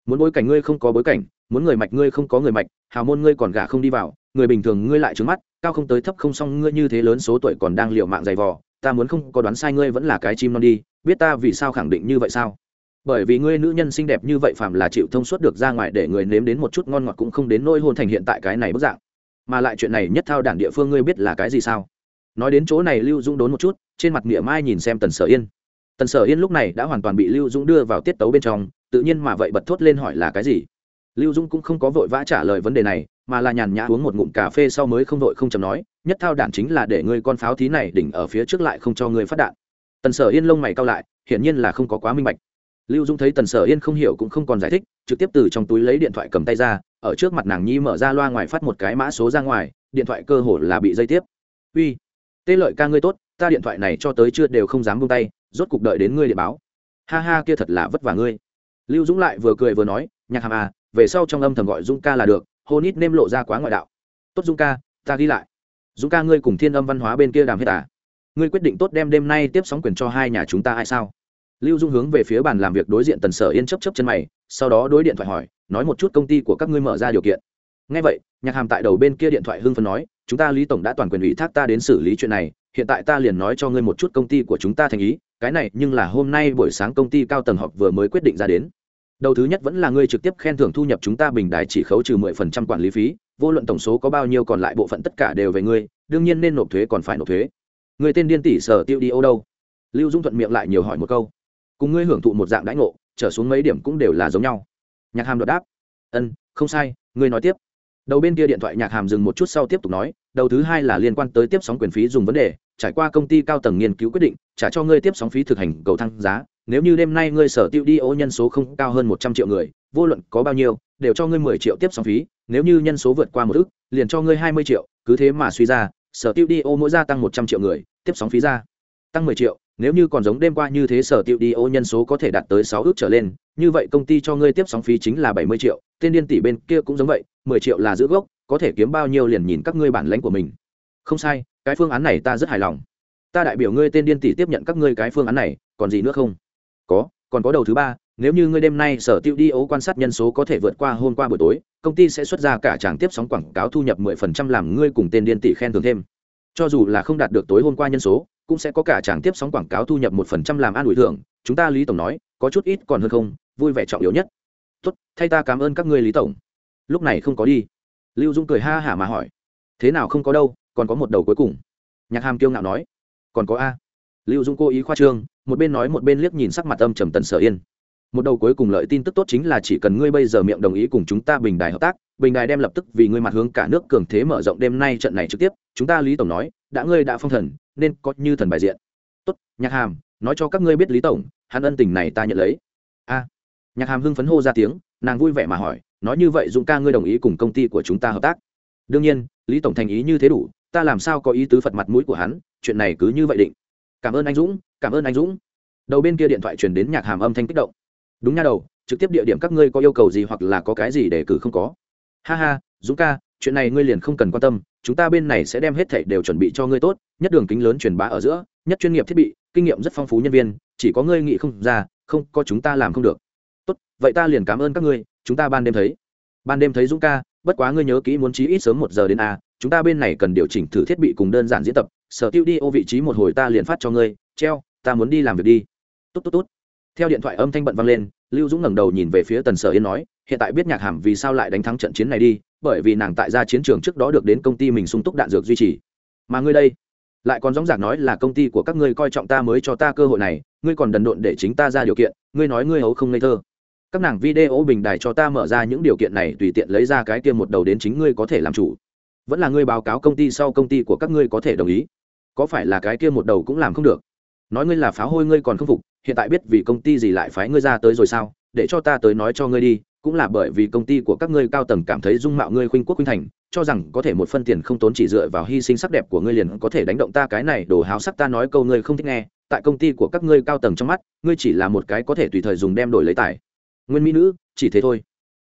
Muốn bối cảnh ngươi không có bối cảnh muốn người mạch ngươi không có người mạch, hào môn ngươi còn gả không đi vào, người bình thường ngươi lại trướng mắt, cao không tới thấp không xong ngươi như thế lớn số tuổi còn đang liệu mạng dày vò, ta muốn không có đoán sai ngươi vẫn là cái chim non đi, biết ta vì sao khẳng định như vậy sao? Bởi vì ngươi nữ nhân xinh đẹp như vậy phàm là chịu thông suốt được ra ngoài để người nếm đến một chút ngon ngọt cũng không đến nỗi hôn thành hiện tại cái này bức dạng. Mà lại chuyện này nhất thao đản địa phương ngươi biết là cái gì sao? Nói đến chỗ này lưu dũng đốn một chút, trên mặt nghĩa mai nhìn xem tần sở yên. Tần sở yên lúc này đã hoàn toàn bị lưu dũng đưa vào tiết tấu bên trong, tự nhiên mà vậy bật thốt lên hỏi là cái gì? Lưu Dung cũng không có vội vã trả lời vấn đề này, mà là nhàn nhã uống một ngụm cà phê sau mới không vội không chầm nói, nhất thao đản chính là để ngươi con pháo thí này đỉnh ở phía trước lại không cho ngươi phát đạn. Tần sở yên lông mày cao lại, hiển nhiên là không có quá minh bạch. Lưu dung thấy tần sở yên không hiểu cũng không còn giải thích, trực tiếp từ trong túi lấy điện thoại cầm tay ra, ở trước mặt nàng nhi mở ra loa ngoài phát một cái mã số ra ngoài, điện thoại cơ hồ là bị dây tiếp. Uy, tê lợi ca ngươi tốt, ta điện thoại này cho tới chưa đều không dám buông tay, rốt cục đợi đến ngươi để báo. Ha ha, kia thật là vất vả ngươi. Lưu dũng lại vừa cười vừa nói, nhạc hàm à về sau trong âm thầm gọi dũng ca là được hôn ít nêm lộ ra quá ngoại đạo. Tốt dũng ca, ta ghi lại. Dũng ca ngươi cùng thiên âm văn hóa bên kia đàm hết à? Ngươi quyết định tốt đem đêm nay tiếp sóng quyền cho hai nhà chúng ta ai sao? Lưu dung hướng về phía bàn làm việc đối diện tần sở yên chấp chấp chân mày, sau đó đối điện thoại hỏi, nói một chút công ty của các ngươi mở ra điều kiện. Ngay vậy, nhạc hàm tại đầu bên kia điện thoại hưng phấn nói, chúng ta lý tổng đã toàn quyền ủy thác ta đến xử lý chuyện này, hiện tại ta liền nói cho ngươi một chút công ty của chúng ta thành ý, cái này nhưng là hôm nay buổi sáng công ty cao tầng họp vừa mới quyết định ra đến đầu thứ nhất vẫn là ngươi trực tiếp khen thưởng thu nhập chúng ta bình đài chỉ khấu trừ mười phần trăm quản lý phí, vô luận tổng số có bao nhiêu còn lại bộ phận tất cả đều về ngươi, đương nhiên nên nộp thuế còn phải nộp thuế. Người tên điên tỷ sở tiêu đi ô đâu? Lưu dung thuận miệng lại nhiều hỏi một câu. Cùng ngươi hưởng thụ một dạng đãi ngộ, trở xuống mấy điểm cũng đều là giống nhau. Nhạc hàm đột đáp. Ân, không sai, ngươi nói tiếp. Đầu bên kia điện thoại nhạc hàm dừng một chút sau tiếp tục nói, đầu thứ hai là liên quan tới tiếp sóng quyền phí dùng vấn đề, trải qua công ty cao tầng nghiên cứu quyết định, trả cho ngươi tiếp sóng phí thực hành cầu thăng giá nếu như đêm nay ngươi sở tiêu đi ô nhân số không cao hơn một trăm triệu người, vô luận có bao nhiêu, đều cho ngươi mười triệu tiếp sóng phí, nếu như nhân số vượt qua một ước, liền cho ngươi hai mươi triệu, cứ thế mà suy ra, sở tiêu đi ô mỗi gia tăng một trăm triệu người, tiếp sóng phí ra, tăng mười triệu, nếu như còn giống đêm qua như thế sở tiêu đi ô nhân số có thể đạt tới sáu ước trở lên, như vậy công ty cho ngươi tiếp sóng phí chính là bảy mươi triệu, tên điên tỷ bên kia cũng giống vậy, mười triệu là giữ gốc, có thể kiếm bao nhiêu liền nhìn các ngươi bản lãnh của mình. Không sai, cái phương án này ta rất hài lòng. Ta đại biểu ngươi tên điên tỷ tiếp nhận các ngươi cái phương án này, còn gì nữa không? Có, còn có đầu thứ ba, nếu như ngươi đêm nay sở tiêu đi ấu quan sát nhân số có thể vượt qua hôm qua buổi tối, công ty sẽ xuất ra cả tràng tiếp sóng quảng cáo thu nhập mười phần trăm làm ngươi cùng tên điên tỷ khen thưởng thêm. Cho dù là không đạt được tối hôm qua nhân số, cũng sẽ có cả tràng tiếp sóng quảng cáo thu nhập một phần trăm làm an ủi thưởng. Chúng ta lý tổng nói, có chút ít còn hơn không, vui vẻ trọng yếu nhất. Tốt, thay ta cảm ơn các ngươi lý tổng. Lúc này không có đi. Lưu dung cười ha hả mà hỏi, thế nào không có đâu, còn có một đầu cuối cùng? Nhạc hàm kiêu ngạo nói, còn có a lưu dung cố ý khoa trương, một bên nói một bên liếc nhìn sắc mặt âm trầm tần sở yên. Một đầu cuối cùng lợi tin tức tốt chính là chỉ cần ngươi bây giờ miệng đồng ý cùng chúng ta bình đài hợp tác, bình đài đem lập tức vì ngươi mặt hướng cả nước cường thế mở rộng đêm nay trận này trực tiếp, chúng ta lý tổng nói, đã ngươi đã phong thần, nên có như thần bài diện. Tốt, nhạc hàm, nói cho các ngươi biết lý tổng, hắn ân tình này ta nhận lấy. A, nhạc hàm hưng phấn hô ra tiếng, nàng vui vẻ mà hỏi, nói như vậy dũng ca ngươi đồng ý cùng công ty của chúng ta hợp tác? Đương nhiên, lý tổng thành ý như thế đủ, ta làm sao có ý tứ phật mặt mũi của hắn, chuyện này cứ như vậy định cảm ơn anh dũng, cảm ơn anh dũng. Đầu bên kia điện thoại truyền đến nhạc hàm âm thanh kích động. Đúng nha đầu, trực tiếp địa điểm các ngươi có yêu cầu gì hoặc là có cái gì để cử không có. Ha ha, dũng ca, chuyện này ngươi liền không cần quan tâm, chúng ta bên này sẽ đem hết thảy đều chuẩn bị cho ngươi tốt, nhất đường kính lớn truyền bá ở giữa, nhất chuyên nghiệp thiết bị, kinh nghiệm rất phong phú nhân viên, chỉ có ngươi nghĩ không ra, không, có chúng ta làm không được. Tốt, vậy ta liền cảm ơn các ngươi, chúng ta ban đêm thấy. Ban đêm thấy dũng ca, bất quá ngươi nhớ kỹ muốn chí ít sớm một giờ đến a chúng ta bên này cần điều chỉnh thử thiết bị cùng đơn giản diễn tập sở tiêu đi ô vị trí một hồi ta liền phát cho ngươi, treo, ta muốn đi làm việc đi. Tốt tốt tốt. Theo điện thoại âm thanh bận vang lên, lưu dũng ngẩng đầu nhìn về phía tần sở yên nói, hiện tại biết nhạc hàm vì sao lại đánh thắng trận chiến này đi, bởi vì nàng tại ra chiến trường trước đó được đến công ty mình sung túc đạn dược duy trì. Mà ngươi đây, lại còn dõng dạc nói là công ty của các ngươi coi trọng ta mới cho ta cơ hội này, ngươi còn đần độn để chính ta ra điều kiện, ngươi nói ngươi hấu không ngây thơ. Các nàng video bình đài cho ta mở ra những điều kiện này tùy tiện lấy ra cái kia một đầu đến chính ngươi có thể làm chủ. Vẫn là ngươi báo cáo công ty sau công ty của các ngươi có thể đồng ý có phải là cái kia một đầu cũng làm không được? Nói ngươi là pháo hôi ngươi còn không phục, hiện tại biết vì công ty gì lại phái ngươi ra tới rồi sao? Để cho ta tới nói cho ngươi đi, cũng là bởi vì công ty của các ngươi cao tầng cảm thấy dung mạo ngươi khuynh quốc khuynh thành, cho rằng có thể một phân tiền không tốn chỉ dựa vào hy sinh sắc đẹp của ngươi liền có thể đánh động ta cái này đồ háo sắc ta nói câu ngươi không thích nghe, tại công ty của các ngươi cao tầng trong mắt, ngươi chỉ là một cái có thể tùy thời dùng đem đổi lấy tài. Nguyên mỹ nữ, chỉ thế thôi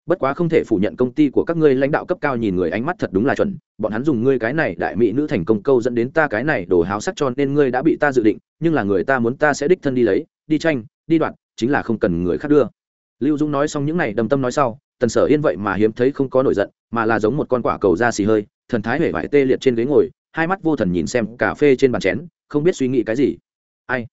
bất quá không thể phủ nhận công ty của các ngươi lãnh đạo cấp cao nhìn người ánh mắt thật đúng là chuẩn. Bọn hắn dùng ngươi cái này đại mỹ nữ thành công câu dẫn đến ta cái này đồ háo sắc cho nên ngươi đã bị ta dự định, nhưng là người ta muốn ta sẽ đích thân đi lấy, đi tranh, đi đoạn chính là không cần người khác đưa. Lưu dung nói xong những này đầm tâm nói sau, tần sở yên vậy mà hiếm thấy không có nổi giận, mà là giống một con quả cầu da xì hơi, thần thái hể vải tê liệt trên ghế ngồi, hai mắt vô thần nhìn xem cà phê trên bàn chén, không biết suy nghĩ cái gì. Ai?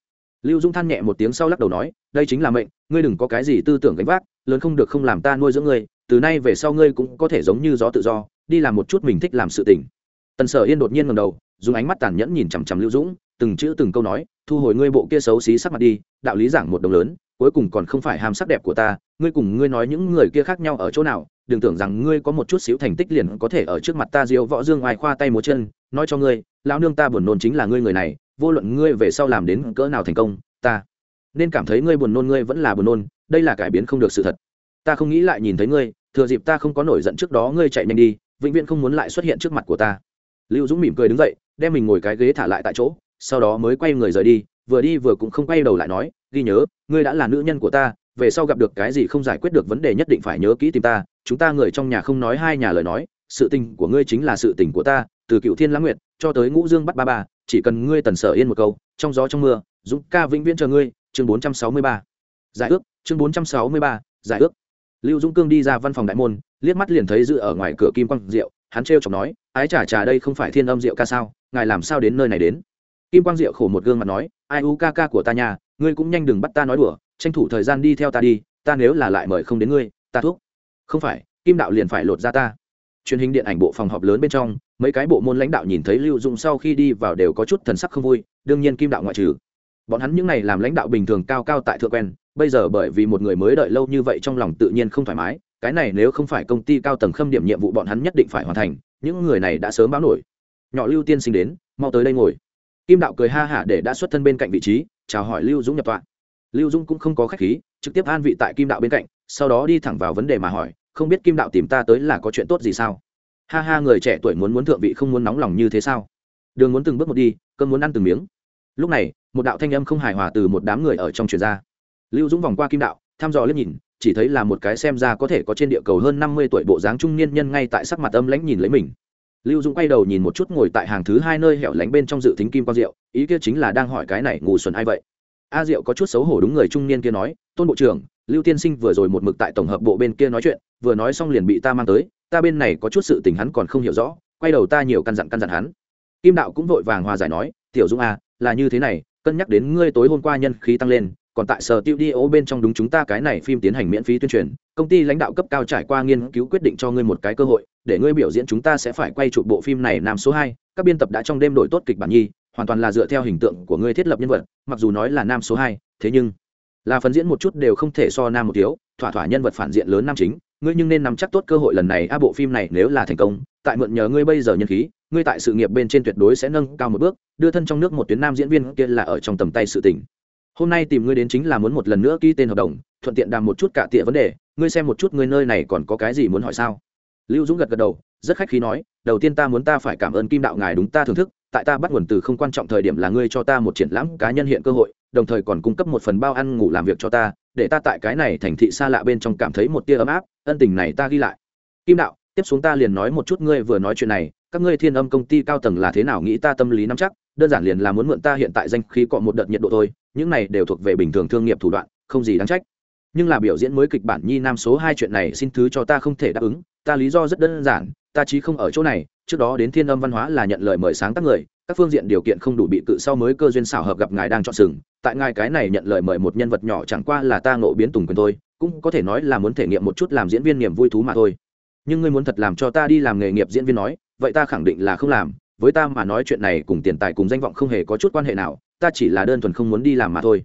Lưu dung than nhẹ một tiếng sau lắc đầu nói, đây chính là mệnh, ngươi đừng có cái gì tư tưởng gánh vác, lớn không được không làm ta nuôi dưỡng ngươi, từ nay về sau ngươi cũng có thể giống như gió tự do, đi làm một chút mình thích làm sự tình. Tần sở yên đột nhiên ngầm đầu, dùng ánh mắt tàn nhẫn nhìn chằm chằm lưu dũng, từng chữ từng câu nói, thu hồi ngươi bộ kia xấu xí sắc mặt đi, đạo lý giảng một đồng lớn, cuối cùng còn không phải ham sắc đẹp của ta, ngươi cùng ngươi nói những người kia khác nhau ở chỗ nào, đừng tưởng rằng ngươi có một chút xíu thành tích liền có thể ở trước mặt ta diêu võ dương ngoài khoa tay múa chân, nói cho ngươi, lão nương ta buồn nôn chính là ngươi người này vô luận ngươi về sau làm đến cỡ nào thành công, ta nên cảm thấy ngươi buồn nôn, ngươi vẫn là buồn nôn, đây là cải biến không được sự thật. Ta không nghĩ lại nhìn thấy ngươi, thừa dịp ta không có nổi giận trước đó, ngươi chạy nhanh đi, vĩnh viễn không muốn lại xuất hiện trước mặt của ta. Lưu dũng mỉm cười đứng dậy, đem mình ngồi cái ghế thả lại tại chỗ, sau đó mới quay người rời đi, vừa đi vừa cũng không quay đầu lại nói, ghi nhớ, ngươi đã là nữ nhân của ta, về sau gặp được cái gì không giải quyết được vấn đề nhất định phải nhớ kỹ tìm ta, chúng ta người trong nhà không nói hai nhà lời nói, sự tình của ngươi chính là sự tình của ta, từ cựu thiên lãng nguyệt cho tới ngũ dương bắt ba ba chỉ cần ngươi tần sở yên một câu, trong gió trong mưa, dũng ca vĩnh viễn chờ ngươi, chương bốn trăm sáu mươi ba. Giải ước, chương bốn trăm sáu mươi ba, giải ước. Lưu dũng cương đi ra văn phòng đại môn, liếc mắt liền thấy dự ở ngoài cửa kim quang diệu, hắn trêu chọc nói, ái chả trà đây không phải thiên âm diệu ca sao? Ngài làm sao đến nơi này đến? Kim quang diệu khổ một gương mặt nói, ai u ca ca của ta nhà ngươi cũng nhanh đừng bắt ta nói đùa, tranh thủ thời gian đi theo ta đi, ta nếu là lại mời không đến ngươi, ta thuốc không phải, kim đạo liền phải lột ra ta. Truyền hình điện ảnh bộ phòng họp lớn bên trong mấy cái bộ môn lãnh đạo nhìn thấy lưu dụng sau khi đi vào đều có chút thần sắc không vui, đương nhiên kim đạo ngoại trừ. Bọn hắn những n à y làm lãnh đạo bình thường cao cao tại thượng quen, bây giờ bởi vì một người mới đợi lâu như vậy trong lòng tự nhiên không thoải mái, cái này nếu không phải công ty cao tầng khâm điểm nhiệm vụ bọn hắn nhất định phải hoàn thành, những người này đã sớm báo nổi. Nhỏ lưu tiên sinh đến, mau tới đây ngồi. Kim đạo cười ha hả để đã xuất thân bên cạnh vị trí, chào hỏi lưu dũng nhập tọa. Lưu dũng cũng không có khách khí, trực tiếp an vị tại kim đạo bên cạnh, sau đó đi thẳng vào vấn đề mà hỏi, không biết kim đạo tìm ta tới là có chuyện tốt gì sao? Ha ha, người trẻ tuổi muốn muốn thượng vị không muốn nóng lòng như thế sao? Đường muốn từng bước một đi cơn muốn ăn từng miếng. Lúc này, một đạo thanh âm không hài hòa từ một đám người ở trong truyền ra. Lưu dũng vòng qua kim đạo, thăm dò liếc nhìn, chỉ thấy là một cái xem ra có thể có trên địa cầu hơn năm mươi tuổi bộ dáng trung niên nhân ngay tại sắc mặt âm lãnh nhìn lấy mình. Lưu dũng quay đầu nhìn một chút ngồi tại hàng thứ hai nơi hẻo lánh bên trong dự tính kim quang diệu, ý kia chính là đang hỏi cái này ngủ xuẩn ai vậy? A diệu có chút xấu hổ đúng người trung niên kia nói, tôn bộ trưởng, lưu tiên sinh vừa rồi một mực tại tổng hợp bộ bên kia nói chuyện, vừa nói xong liền bị ta mang tới ta bên này có chút sự tình hắn còn không hiểu rõ, quay đầu ta nhiều căn dặn căn dặn hắn. Kim đạo cũng vội vàng hòa giải nói, tiểu dung a là như thế này, cân nhắc đến ngươi tối hôm qua nhân khí tăng lên, còn tại sở tiêu đi ô bên trong đúng chúng ta cái này phim tiến hành miễn phí tuyên truyền, công ty lãnh đạo cấp cao trải qua nghiên cứu quyết định cho ngươi một cái cơ hội, để ngươi biểu diễn chúng ta sẽ phải quay chụp bộ phim này nam số hai, các biên tập đã trong đêm đổi tốt kịch bản nhi, hoàn toàn là dựa theo hình tượng của ngươi thiết lập nhân vật, mặc dù nói là nam số hai, thế nhưng là phần diễn một chút đều không thể so nam một thiếu, thỏa thỏa nhân vật phản diện lớn nam chính ngươi nhưng nên nắm chắc tốt cơ hội lần này. A, bộ phim này nếu là thành công, tại mượn nhờ ngươi bây giờ nhân khí, ngươi tại sự nghiệp bên trên tuyệt đối sẽ nâng cao một bước, đưa thân trong nước một tuyến nam diễn viên kia là ở trong tầm tay sự tình. Hôm nay tìm ngươi đến chính là muốn một lần nữa ký tên hợp đồng, thuận tiện đàm một chút cả tịa vấn đề, ngươi xem một chút ngươi nơi này còn có cái gì muốn hỏi sao? Lưu dũng gật gật đầu, rất khách khí nói, đầu tiên ta muốn ta phải cảm ơn kim đạo ngài đúng ta thưởng thức tại ta bắt nguồn từ không quan trọng thời điểm là ngươi cho ta một triển lãm cá nhân hiện cơ hội, đồng thời còn cung cấp một phần bao ăn ngủ làm việc cho ta, để ta tại cái này thành thị xa lạ bên trong cảm thấy một tia ấm áp, ân tình này ta ghi lại. Kim đạo, tiếp xuống ta liền nói một chút ngươi vừa nói chuyện này, các ngươi thiên âm công ty cao tầng là thế nào nghĩ ta tâm lý nắm chắc, đơn giản liền là muốn mượn ta hiện tại danh khí cọ một đợt nhiệt độ thôi, những này đều thuộc về bình thường thương nghiệp thủ đoạn, không gì đáng trách. Nhưng là biểu diễn mới kịch bản nhi nam số hai chuyện này xin thứ cho ta không thể đáp ứng, ta lý do rất đơn giản ta chí không ở chỗ này, trước đó đến thiên âm văn hóa là nhận lời mời sáng tác người, các phương diện điều kiện không đủ bị cự sau mới cơ duyên xảo hợp gặp ngài đang chọn sừng, tại ngài cái này nhận lời mời một nhân vật nhỏ chẳng qua là ta ngộ biến tùng quyền thôi, cũng có thể nói là muốn thể nghiệm một chút làm diễn viên niềm vui thú mà thôi. Nhưng ngươi muốn thật làm cho ta đi làm nghề nghiệp diễn viên nói, vậy ta khẳng định là không làm, với ta mà nói chuyện này cùng tiền tài cùng danh vọng không hề có chút quan hệ nào, ta chỉ là đơn thuần không muốn đi làm mà thôi.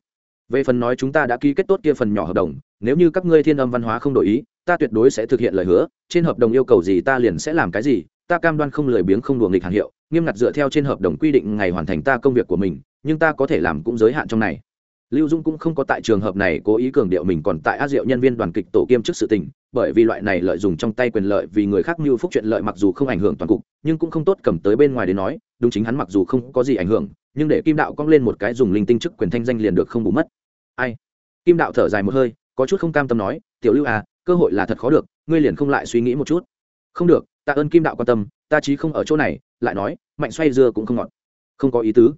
Về phần nói chúng ta đã ký kết tốt kia phần nhỏ hợp đồng, nếu như các ngươi thiên âm văn hóa không đổi ý ta tuyệt đối sẽ thực hiện lời hứa, trên hợp đồng yêu cầu gì ta liền sẽ làm cái gì, ta cam đoan không lười biếng không đùa nghịch hàng hiệu, nghiêm ngặt dựa theo trên hợp đồng quy định ngày hoàn thành ta công việc của mình, nhưng ta có thể làm cũng giới hạn trong này. Lưu dung cũng không có tại trường hợp này cố ý cường điệu mình còn tại á diệu nhân viên đoàn kịch tổ kiêm chức sự tình, bởi vì loại này lợi dụng trong tay quyền lợi vì người khác mưu phúc chuyện lợi mặc dù không ảnh hưởng toàn cục, nhưng cũng không tốt cầm tới bên ngoài đến nói, đúng chính hắn mặc dù không có gì ảnh hưởng, nhưng để kim đạo cong lên một cái dùng linh tinh chức quyền thanh danh liền được không bù mất. Ai? Kim đạo thở dài một hơi, có chút không cam tâm nói, tiểu lưu à cơ hội là thật khó được, ngươi liền không lại suy nghĩ một chút. Không được, tạ ơn kim đạo quan tâm, ta chí không ở chỗ này, lại nói, mạnh xoay dưa cũng không ngọt. Không có ý tứ.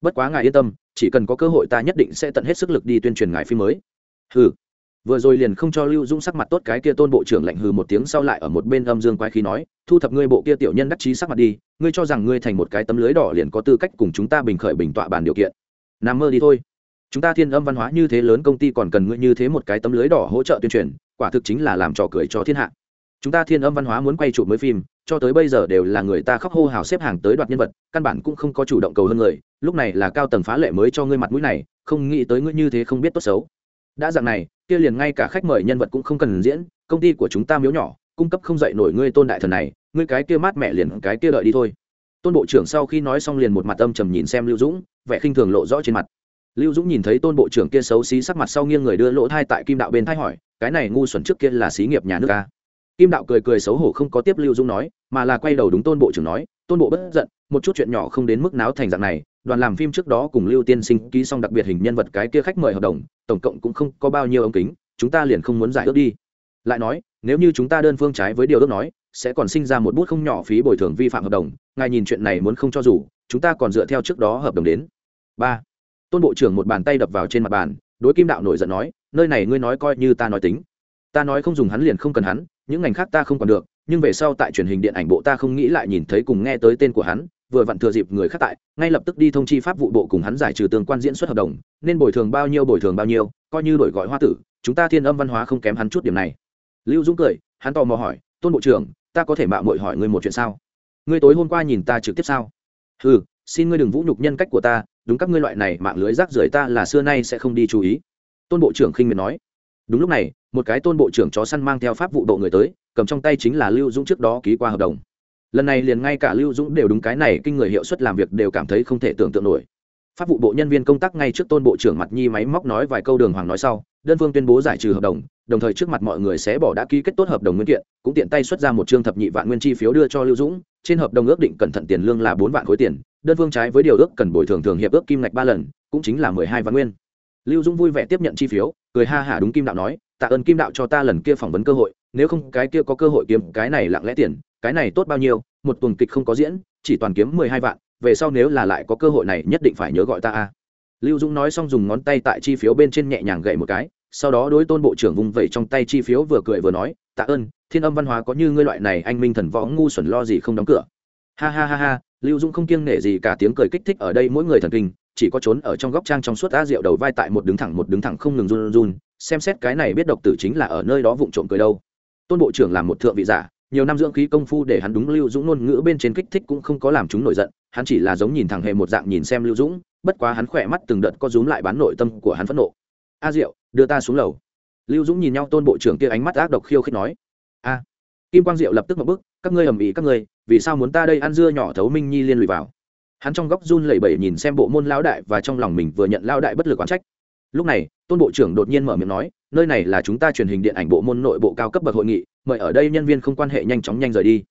Bất quá ngài yên tâm, chỉ cần có cơ hội ta nhất định sẽ tận hết sức lực đi tuyên truyền ngài phim mới. Hừ. Vừa rồi liền không cho lưu dũng sắc mặt tốt cái kia tôn bộ trưởng lạnh hừ một tiếng sau lại ở một bên âm dương quái khí nói, thu thập ngươi bộ kia tiểu nhân đắc chí sắc mặt đi, ngươi cho rằng ngươi thành một cái tấm lưới đỏ liền có tư cách cùng chúng ta bình khởi bình tọa bàn điều kiện. Nằm mơ đi thôi. Chúng ta thiên âm văn hóa như thế lớn công ty còn cần ngươi như thế một cái tấm lưới đỏ hỗ trợ tuyên truyền quả thực chính là làm trò cười cho thiên hạ. Chúng ta thiên âm văn hóa muốn quay chụp mới phim, cho tới bây giờ đều là người ta khóc hô hào xếp hàng tới đoạt nhân vật, căn bản cũng không có chủ động cầu hơn người, lúc này là cao tầng phá lệ mới cho ngươi mặt mũi này, không nghĩ tới ngươi như thế không biết tốt xấu. Đã dạng này, kia liền ngay cả khách mời nhân vật cũng không cần diễn, công ty của chúng ta miếu nhỏ, cung cấp không dạy nổi ngươi tôn đại thần này, ngươi cái kia mát mẹ liền cái kia đợi đi thôi. Tôn bộ trưởng sau khi nói xong liền một mặt âm trầm nhìn xem lưu dũng, vẻ khinh thường lộ rõ trên mặt. Lưu dũng nhìn thấy tôn bộ trưởng kia xấu xí sắc mặt sau nghiêng người đưa lỗ thai tại kim đạo bên thai hỏi cái này ngu xuẩn trước kia là xí nghiệp nhà nước ca kim đạo cười cười xấu hổ không có tiếp lưu Dung nói, mà là quay đầu đúng tôn bộ trưởng nói, tôn bộ bất giận, một chút chuyện nhỏ không đến mức náo thành dạng này, đoàn làm phim trước đó cùng lưu tiên sinh ký xong đặc biệt hình nhân vật cái kia khách mời hợp đồng, tổng cộng cũng không có bao nhiêu ống kính, chúng ta liền không muốn giải ước đi. Lại nói, nếu như chúng ta đơn phương trái với điều ước nói, sẽ còn sinh ra một bút không nhỏ phí bồi thường vi phạm hợp đồng, ngài nhìn chuyện này muốn không cho dù, chúng ta còn dựa theo trước đó hợp đồng đến. Ba. Tôn bộ trưởng một bàn tay đập vào trên mặt bàn, đối kim đạo nổi giận nói nơi này ngươi nói coi như ta nói tính. Ta nói không dùng hắn liền không cần hắn, những ngành khác ta không còn được, nhưng về sau tại truyền hình điện ảnh bộ ta không nghĩ lại nhìn thấy cùng nghe tới tên của hắn, vừa vặn thừa dịp người khác tại, ngay lập tức đi thông chi pháp vụ bộ cùng hắn giải trừ tương quan diễn xuất hợp đồng, nên bồi thường bao nhiêu bồi thường bao nhiêu, coi như đổi gọi hoa tử, chúng ta thiên âm văn hóa không kém hắn chút điểm này. Lưu dũng cười, hắn tò mò hỏi, tôn bộ trưởng, ta có thể mạo mội hỏi ngươi một chuyện sao? Ngươi tối hôm qua nhìn ta trực tiếp sao? Ừ xin ngươi đừng vũ nhục nhân cách của ta, đúng các ngươi loại này mạng lưới rác rưởi ta là xưa nay sẽ không đi chú ý tôn bộ trưởng khinh miệt nói. Đúng lúc này, một cái tôn bộ trưởng chó săn mang theo pháp vụ bộ người tới, cầm trong tay chính là lưu dũng trước đó ký qua hợp đồng. Lần này liền ngay cả lưu dũng đều đúng cái này, kinh người hiệu suất làm việc đều cảm thấy không thể tưởng tượng nổi. Pháp vụ bộ nhân viên công tác ngay trước tôn bộ trưởng mặt nhi máy móc nói vài câu đường hoàng nói sau, đơn phương tuyên bố giải trừ hợp đồng đồng thời trước mặt mọi người sẽ bỏ đã ký kết tốt hợp đồng nguyên kiện, cũng tiện tay xuất ra một chương thập nhị vạn nguyên chi phiếu đưa cho lưu dũng, trên hợp đồng ước định cẩn thận tiền lương là bốn vạn khối tiền, đơn phương trái với điều ước cần bồi thường thường hiệp ước kim ngạch ba lần, cũng chính là mười hai vạn nguyên lưu dũng vui vẻ tiếp nhận chi phiếu, cười ha hả đúng kim đạo nói, tạ ơn kim đạo cho ta lần kia phỏng vấn cơ hội, nếu không cái kia có cơ hội kiếm cái này lặng lẽ tiền, cái này tốt bao nhiêu, một tuần kịch không có diễn, chỉ toàn kiếm mười hai vạn, về sau nếu là lại có cơ hội này nhất định phải nhớ gọi ta a. Lưu dũng nói xong dùng ngón tay tại chi phiếu bên trên nhẹ nhàng gậy một cái, sau đó đối tôn bộ trưởng vùng vẩy trong tay chi phiếu vừa cười vừa nói, tạ ơn, thiên âm văn hóa có như ngươi loại này anh minh thần võ ngu xuẩn lo gì không đóng cửa. Ha ha ha ha, lưu dũng không kiêng nể gì cả, tiếng cười kích thích ở đây mỗi người thần kinh chỉ có trốn ở trong góc trang trong suốt a rượu đầu vai tại một đứng thẳng một đứng thẳng không ngừng run run xem xét cái này biết độc tử chính là ở nơi đó vụng trộm cười đâu. Tôn bộ trưởng làm một thượng vị giả, nhiều năm dưỡng khí công phu để hắn đúng lưu dũng ngôn ngữ bên trên kích thích cũng không có làm chúng nổi giận, hắn chỉ là giống nhìn thẳng hề một dạng nhìn xem lưu dũng, bất quá hắn khỏe mắt từng đợt có rúm lại bán nội tâm của hắn phẫn nộ. A diệu, đưa ta xuống lầu. Lưu dũng nhìn nhau tôn bộ trưởng kia ánh mắt ác độc khiêu khích nói. A. Kim quang diệu lập tức một bức các ngươi ầm ĩ các ngươi, vì sao muốn ta đây ăn dưa nhỏ thấu minh nhi liên lụy vào? Hắn trong góc run lẩy bẩy nhìn xem bộ môn lão đại và trong lòng mình vừa nhận lao đại bất lực oán trách. Lúc này, tôn bộ trưởng đột nhiên mở miệng nói, nơi này là chúng ta truyền hình điện ảnh bộ môn nội bộ cao cấp bậc hội nghị, mời ở đây nhân viên không quan hệ nhanh chóng nhanh rời đi.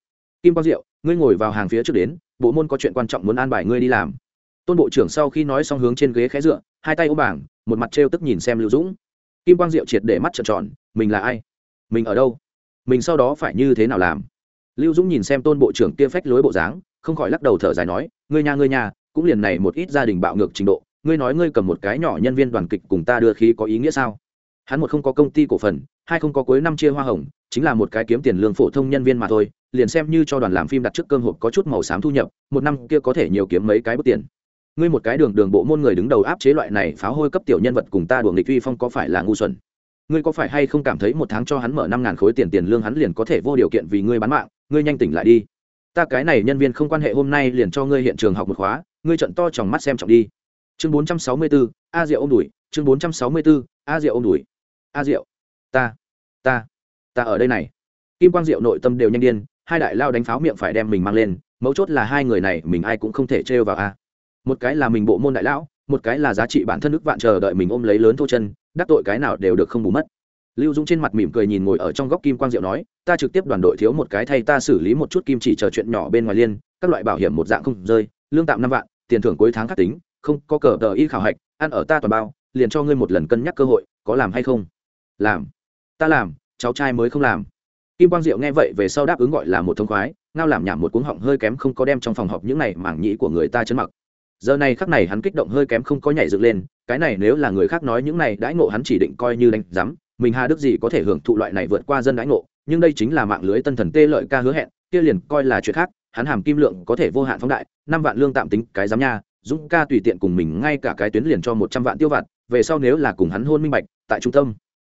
Kim quang diệu, ngươi ngồi vào hàng phía trước đến, bộ môn có chuyện quan trọng muốn an bài ngươi đi làm. Tôn bộ trưởng sau khi nói xong hướng trên ghế khé dựa, hai tay ôm bảng, một mặt trêu tức nhìn xem lưu dũng. Kim quang diệu triệt để mắt trợn tròn, mình là ai? Mình ở đâu? Mình sau đó phải như thế nào làm? Lưu dũng nhìn xem tôn bộ trưởng kia phách lối bộ dáng không khỏi lắc đầu thở dài nói, ngươi nhà ngươi nhà cũng liền này một ít gia đình bạo ngược trình độ, ngươi nói ngươi cầm một cái nhỏ nhân viên đoàn kịch cùng ta đưa khí có ý nghĩa sao? Hắn một không có công ty cổ phần, hai không có cuối năm chia hoa hồng, chính là một cái kiếm tiền lương phổ thông nhân viên mà thôi, liền xem như cho đoàn làm phim đặt trước cơm hộp có chút màu xám thu nhập, một năm kia có thể nhiều kiếm mấy cái bút tiền. Ngươi một cái đường đường bộ môn người đứng đầu áp chế loại này phá hôi cấp tiểu nhân vật cùng ta đuổi nghịch uy phong có phải là ngu xuẩn? Ngươi có phải hay không cảm thấy một tháng cho hắn mở năm ngàn khối tiền tiền lương hắn liền có thể vô điều kiện vì ngươi bán mạng, ngươi nhanh tỉnh lại đi ta cái này nhân viên không quan hệ hôm nay liền cho ngươi hiện trường học một khóa, ngươi trận to tròng mắt xem trọng đi. Chương bốn trăm sáu mươi bốn a diệu ô m đùi chương bốn trăm sáu mươi bốn a diệu ô m đùi a diệu, ta ta ta ở đây này. Kim quang diệu nội tâm đều nhanh điên, hai đại lao đánh pháo miệng phải đem mình mang lên, mấu chốt là hai người này mình ai cũng không thể trêu vào a. Một cái là mình bộ môn đại lão, một cái là giá trị bản thân ức vạn chờ đợi mình ôm lấy lớn thô chân, đắc tội cái nào đều được không bù mất lưu dũng trên mặt mỉm cười nhìn ngồi ở trong góc kim quang diệu nói, ta trực tiếp đoàn đội thiếu một cái thay ta xử lý một chút kim chỉ chờ chuyện nhỏ bên ngoài liên, các loại bảo hiểm một dạng không rơi, lương tạm năm vạn, tiền thưởng cuối tháng khắc tính, không có cờ tờ y khảo hạch, ăn ở ta toàn bao, liền cho ngươi một lần cân nhắc cơ hội, có làm hay không? Làm. Ta làm, cháu trai mới không làm. Kim quang diệu nghe vậy về sau đáp ứng gọi là một thông khoái, ngao làm nhảm một cuống họng hơi kém không có đem trong phòng họp những này mảng nhĩ của người ta chấn mặc. Giờ này khắc này hắn kích động hơi kém không có nhảy dựng lên, cái này nếu là người khác nói những này đãi ngộ hắn chỉ định coi như đánh rắm mình hà đức gì có thể hưởng thụ loại này vượt qua dân đãi ngộ, nhưng đây chính là mạng lưới tân thần tê lợi ca hứa hẹn, kia liền coi là chuyện khác, hắn hàm kim lượng có thể vô hạn phóng đại, năm vạn lương tạm tính, cái giám nha, dũng ca tùy tiện cùng mình ngay cả cái tuyến liền cho một trăm vạn tiêu vặt, về sau nếu là cùng hắn hôn minh bạch, tại trung tâm,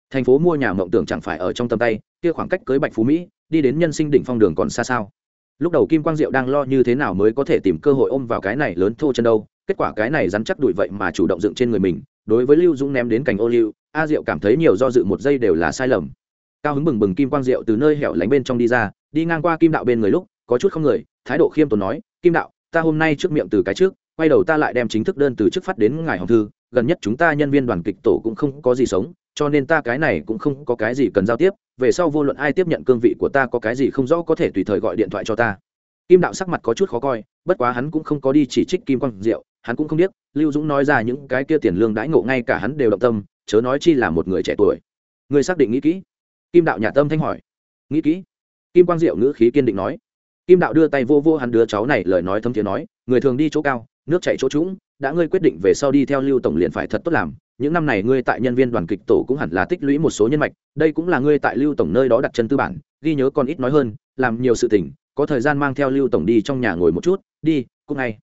thành phố mua nhà mộng tưởng chẳng phải ở trong tầm tay, kia khoảng cách cưới bạch phú mỹ, đi đến nhân sinh đỉnh phong đường còn xa sao? Lúc đầu kim quang diệu đang lo như thế nào mới có thể tìm cơ hội ôm vào cái này lớn thô chân đâu, kết quả cái này rắn chắc đuổi vậy mà chủ động dựng trên người mình đối với lưu dũng ném đến cành ô liu, a diệu cảm thấy nhiều do dự một giây đều là sai lầm. Cao hứng bừng bừng kim quang diệu từ nơi hẻo lánh bên trong đi ra, đi ngang qua kim đạo bên người lúc, có chút không người, thái độ khiêm tốn nói, kim đạo, ta hôm nay trước miệng từ cái trước, quay đầu ta lại đem chính thức đơn từ chức phát đến ngài hồng thư, gần nhất chúng ta nhân viên đoàn kịch tổ cũng không có gì sống, cho nên ta cái này cũng không có cái gì cần giao tiếp, về sau vô luận ai tiếp nhận cương vị của ta có cái gì không rõ có thể tùy thời gọi điện thoại cho ta. Kim đạo sắc mặt có chút khó coi, bất quá hắn cũng không có đi chỉ trích kim quang diệu hắn cũng không biết lưu dũng nói ra những cái kia tiền lương đãi ngộ ngay cả hắn đều động tâm, chớ nói chi là một người trẻ tuổi. Người xác định nghĩ kỹ. Kim đạo nhà tâm thanh hỏi. Nghĩ kỹ. Kim quang diệu ngữ khí kiên định nói. Kim đạo đưa tay vô vô hắn đứa cháu này, lời nói thấm thiế nói, người thường đi chỗ cao, nước chạy chỗ trũng, đã ngươi quyết định về sau đi theo lưu tổng liền phải thật tốt làm, những năm này ngươi tại nhân viên đoàn kịch tổ cũng hẳn là tích lũy một số nhân mạch, đây cũng là ngươi tại lưu tổng nơi đó đặt chân tư bản, ghi nhớ còn ít nói hơn, làm nhiều sự tình, có thời gian mang theo lưu tổng đi trong nhà ngồi một chút, đi, cũng ngay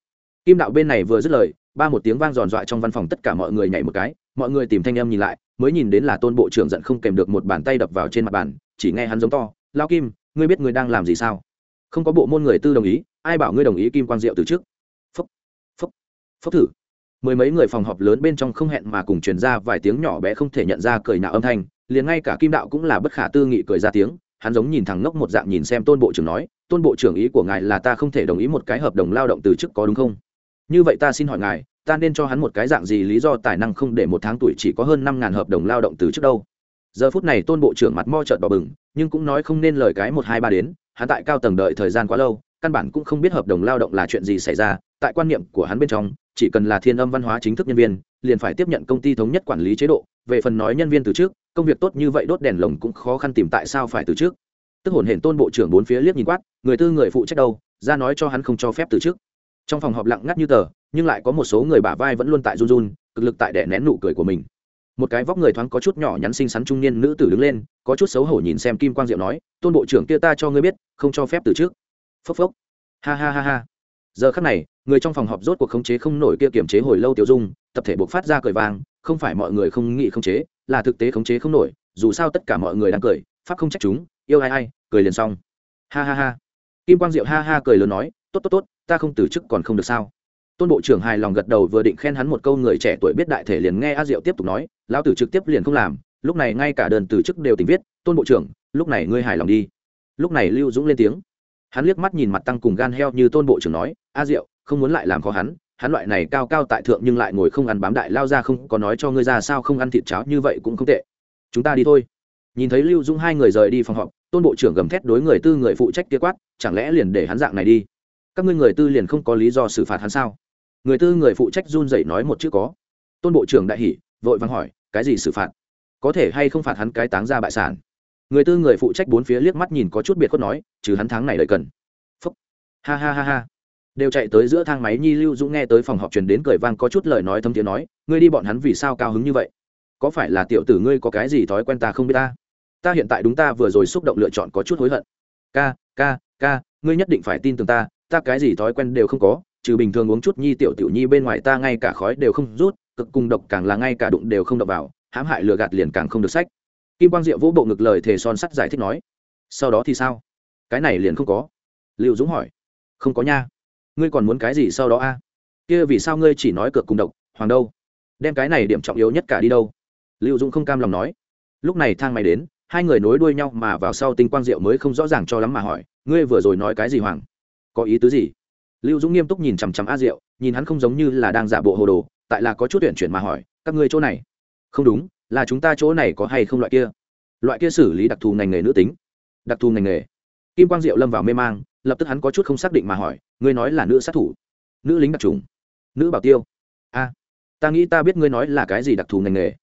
kim đạo bên này vừa dứt lời, ba một tiếng vang giòn dọa trong văn phòng tất cả mọi người nhảy một cái, mọi người tìm thanh âm nhìn lại, mới nhìn đến là tôn bộ trưởng giận không kèm được một bàn tay đập vào trên mặt bàn, chỉ nghe hắn giống to lao kim, ngươi biết ngươi đang làm gì sao? Không có bộ môn người tư đồng ý, ai bảo ngươi đồng ý kim quang diệu từ trước? Phúc phúc phúc thử. Mười mấy người phòng họp lớn bên trong không hẹn mà cùng truyền ra vài tiếng nhỏ bé không thể nhận ra cười nào âm thanh, liền ngay cả kim đạo cũng là bất khả tư nghị cười ra tiếng, hắn giống nhìn thẳng ngốc một dạng nhìn xem tôn bộ trưởng nói, tôn bộ trưởng, ý của ngài là ta không thể đồng ý một cái hợp đồng lao động từ chức có đúng không? Như vậy ta xin hỏi ngài, ta nên cho hắn một cái dạng gì lý do tài năng không để một tháng tuổi chỉ có hơn năm ngàn hợp đồng lao động từ trước đâu? Giờ phút này tôn bộ trưởng mặt mo trợn bỏ bừng, nhưng cũng nói không nên lời cái một hai ba đến, hắn tại cao tầng đợi thời gian quá lâu, căn bản cũng không biết hợp đồng lao động là chuyện gì xảy ra, tại quan niệm của hắn bên trong, chỉ cần là thiên âm văn hóa chính thức nhân viên, liền phải tiếp nhận công ty thống nhất quản lý chế độ, về phần nói nhân viên từ trước, công việc tốt như vậy đốt đèn lồng cũng khó khăn tìm tại sao phải từ trước. Tức hồn hển tôn bộ trưởng bốn phía liếc nhìn quát, người tư người phụ trách đâu, ra nói cho hắn không cho phép từ trước trong phòng họp lặng ngắt như tờ, nhưng lại có một số người bả vai vẫn luôn tại run run, cực lực tại đẻ nén nụ cười của mình. Một cái vóc người thoáng có chút nhỏ nhắn xinh xắn trung niên nữ tử đứng lên, có chút xấu hổ nhìn xem kim quang diệu nói, tôn bộ trưởng kia ta cho ngươi biết, không cho phép từ trước. Phốc phốc. Ha ha ha ha. Giờ khắc này, người trong phòng họp rốt cuộc khống chế không nổi kia kiểm chế hồi lâu tiểu dung, tập thể buộc phát ra cười vang, không phải mọi người không nghĩ khống chế, là thực tế khống chế không nổi, dù sao tất cả mọi người đang cười, pháp không trách chúng, yêu ai ai, cười liền xong. Ha ha ha. Kim quang diệu ha ha cười lớn nói, tốt tốt tốt ta không từ chức còn không được sao? Tôn bộ trưởng hài lòng gật đầu vừa định khen hắn một câu người trẻ tuổi biết đại thể liền nghe a diệu tiếp tục nói, lão tử trực tiếp liền không làm, lúc này ngay cả đơn từ chức đều tình viết, tôn bộ trưởng, lúc này ngươi hài lòng đi. Lúc này lưu dũng lên tiếng. Hắn liếc mắt nhìn mặt tăng cùng gan heo như tôn bộ trưởng nói, a diệu, không muốn lại làm khó hắn hắn loại này cao cao tại thượng nhưng lại ngồi không ăn bám đại lao ra không có nói cho ngươi ra sao không ăn thịt cháo như vậy cũng không tệ. Chúng ta đi thôi. Nhìn thấy lưu dũng hai người rời đi phòng họp, tôn bộ trưởng gầm thét đối người tư người phụ trách kia quát, chẳng lẽ liền để hắn dạng này đi? Các ngươi người tư liền không có lý do xử phạt hắn sao? Người tư người phụ trách run dậy nói một chữ có. Tôn bộ trưởng đại hỉ, vội vàng hỏi, cái gì xử phạt? Có thể hay không phạt hắn cái táng ra bại sản? Người tư người phụ trách bốn phía liếc mắt nhìn có chút biệt khuất nói, trừ hắn tháng này lời cần. Phúc. Ha ha ha ha. Đều chạy tới giữa thang máy, nhi lưu dũng nghe tới phòng họp truyền đến cười vang có chút lời nói thâm tiếng nói, ngươi đi bọn hắn vì sao cao hứng như vậy? Có phải là tiểu tử ngươi có cái gì thói quen ta không biết ta? Ta hiện tại đúng ta vừa rồi xúc động lựa chọn có chút hối hận. Ca ca ca, ngươi nhất định phải tin tưởng ta ta cái gì thói quen đều không có, trừ bình thường uống chút nhi tiểu tiểu nhi bên ngoài ta ngay cả khói đều không rút, cực cùng độc càng là ngay cả đụng đều không đập vào, hãm hại lừa gạt liền càng không được sách. Kim quang diệu vỗ bộ ngực lời thề son sắt giải thích nói, sau đó thì sao? Cái này liền không có. Liệu dũng hỏi, không có nha. Ngươi còn muốn cái gì sau đó a? Kia vì sao ngươi chỉ nói cược cùng độc, hoàng đâu? Đem cái này điểm trọng yếu nhất cả đi đâu? Liệu dũng không cam lòng nói. Lúc này thang mày đến, hai người nối đuôi nhau mà vào sau tinh quang diệu mới không rõ ràng cho lắm mà hỏi, ngươi vừa rồi nói cái gì hoàng? Có ý tứ gì? Lưu dũng nghiêm túc nhìn chằm chằm a diệu, nhìn hắn không giống như là đang giả bộ hồ đồ, tại là có chút tuyển chuyển mà hỏi, các ngươi chỗ này? Không đúng, là chúng ta chỗ này có hay không loại kia? Loại kia xử lý đặc thù ngành nghề nữ tính. Đặc thù ngành nghề? Kim quang diệu lâm vào mê mang, lập tức hắn có chút không xác định mà hỏi, ngươi nói là nữ sát thủ, nữ lính đặc trùng, nữ bảo tiêu? A, ta nghĩ ta biết ngươi nói là cái gì đặc thù ngành nghề.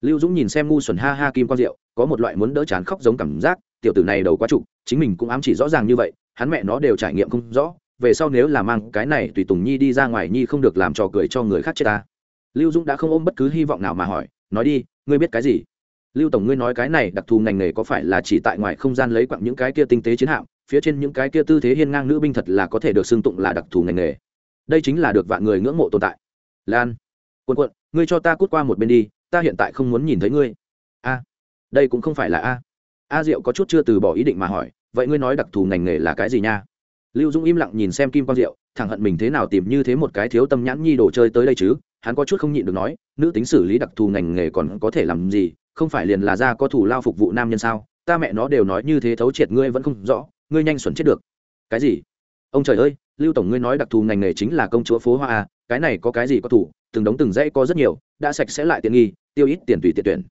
Lưu dũng nhìn xem ngu xuẩn ha ha kim quang diệu, có một loại muốn đỡ chán khóc giống cảm giác, tiểu tử này đầu quá trụ, chính mình cũng ám chỉ rõ ràng như vậy hắn mẹ nó đều trải nghiệm không rõ, về sau nếu là mang cái này tùy tùng nhi đi ra ngoài nhi không được làm trò cười cho người khác chết ta. Lưu dũng đã không ôm bất cứ hy vọng nào mà hỏi, nói đi, ngươi biết cái gì? Lưu tổng ngươi nói cái này đặc thù ngành nghề có phải là chỉ tại ngoài không gian lấy quặng những cái kia tinh tế chiến hạm, phía trên những cái kia tư thế hiên ngang nữ binh thật là có thể được xưng tụng là đặc thù ngành nghề. Đây chính là được vạn người ngưỡng mộ tồn tại. Lan quân quận, ngươi cho ta cút qua một bên đi, ta hiện tại không muốn nhìn thấy ngươi. A, đây cũng không phải là a. A diệu có chút chưa từ bỏ ý định mà hỏi vậy ngươi nói đặc thù ngành nghề là cái gì nha? Lưu dũng im lặng nhìn xem kim quang diệu, thẳng hận mình thế nào tìm như thế một cái thiếu tâm nhãn nhi đồ chơi tới đây chứ? Hắn có chút không nhịn được nói, nữ tính xử lý đặc thù ngành nghề còn có thể làm gì? Không phải liền là ra có thủ lao phục vụ nam nhân sao? Ta mẹ nó đều nói như thế thấu triệt ngươi vẫn không rõ, ngươi nhanh xuẩn chết được. Cái gì? Ông trời ơi, lưu tổng ngươi nói đặc thù ngành nghề chính là công chúa phố hoa à cái này có cái gì có thủ, từng đống từng dãy có rất nhiều, đã sạch sẽ lại tiện nghi, tiêu ít tiền tùy tiện tuyển.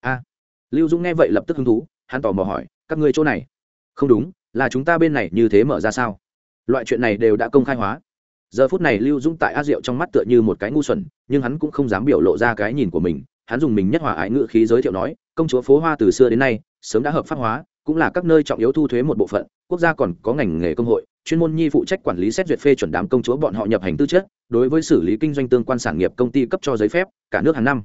A. Lưu dũng nghe vậy lập tức hứng thú, hắn tò mò hỏi, các ngươi chỗ này? Không đúng, là chúng ta bên này như thế mở ra sao? Loại chuyện này đều đã công khai hóa. Giờ phút này lưu dũng tại a diệu trong mắt tựa như một cái ngu xuẩn, nhưng hắn cũng không dám biểu lộ ra cái nhìn của mình. Hắn dùng mình nhất hòa ái ngữ khí giới thiệu nói, công chúa phố hoa từ xưa đến nay, sớm đã hợp pháp hóa, cũng là các nơi trọng yếu thu thuế một bộ phận, quốc gia còn có ngành nghề công hội, chuyên môn nhi phụ trách quản lý xét duyệt phê chuẩn đám công chúa bọn họ nhập hành tư chất, đối với xử lý kinh doanh tương quan sản nghiệp công ty cấp cho giấy phép, cả nước hàng năm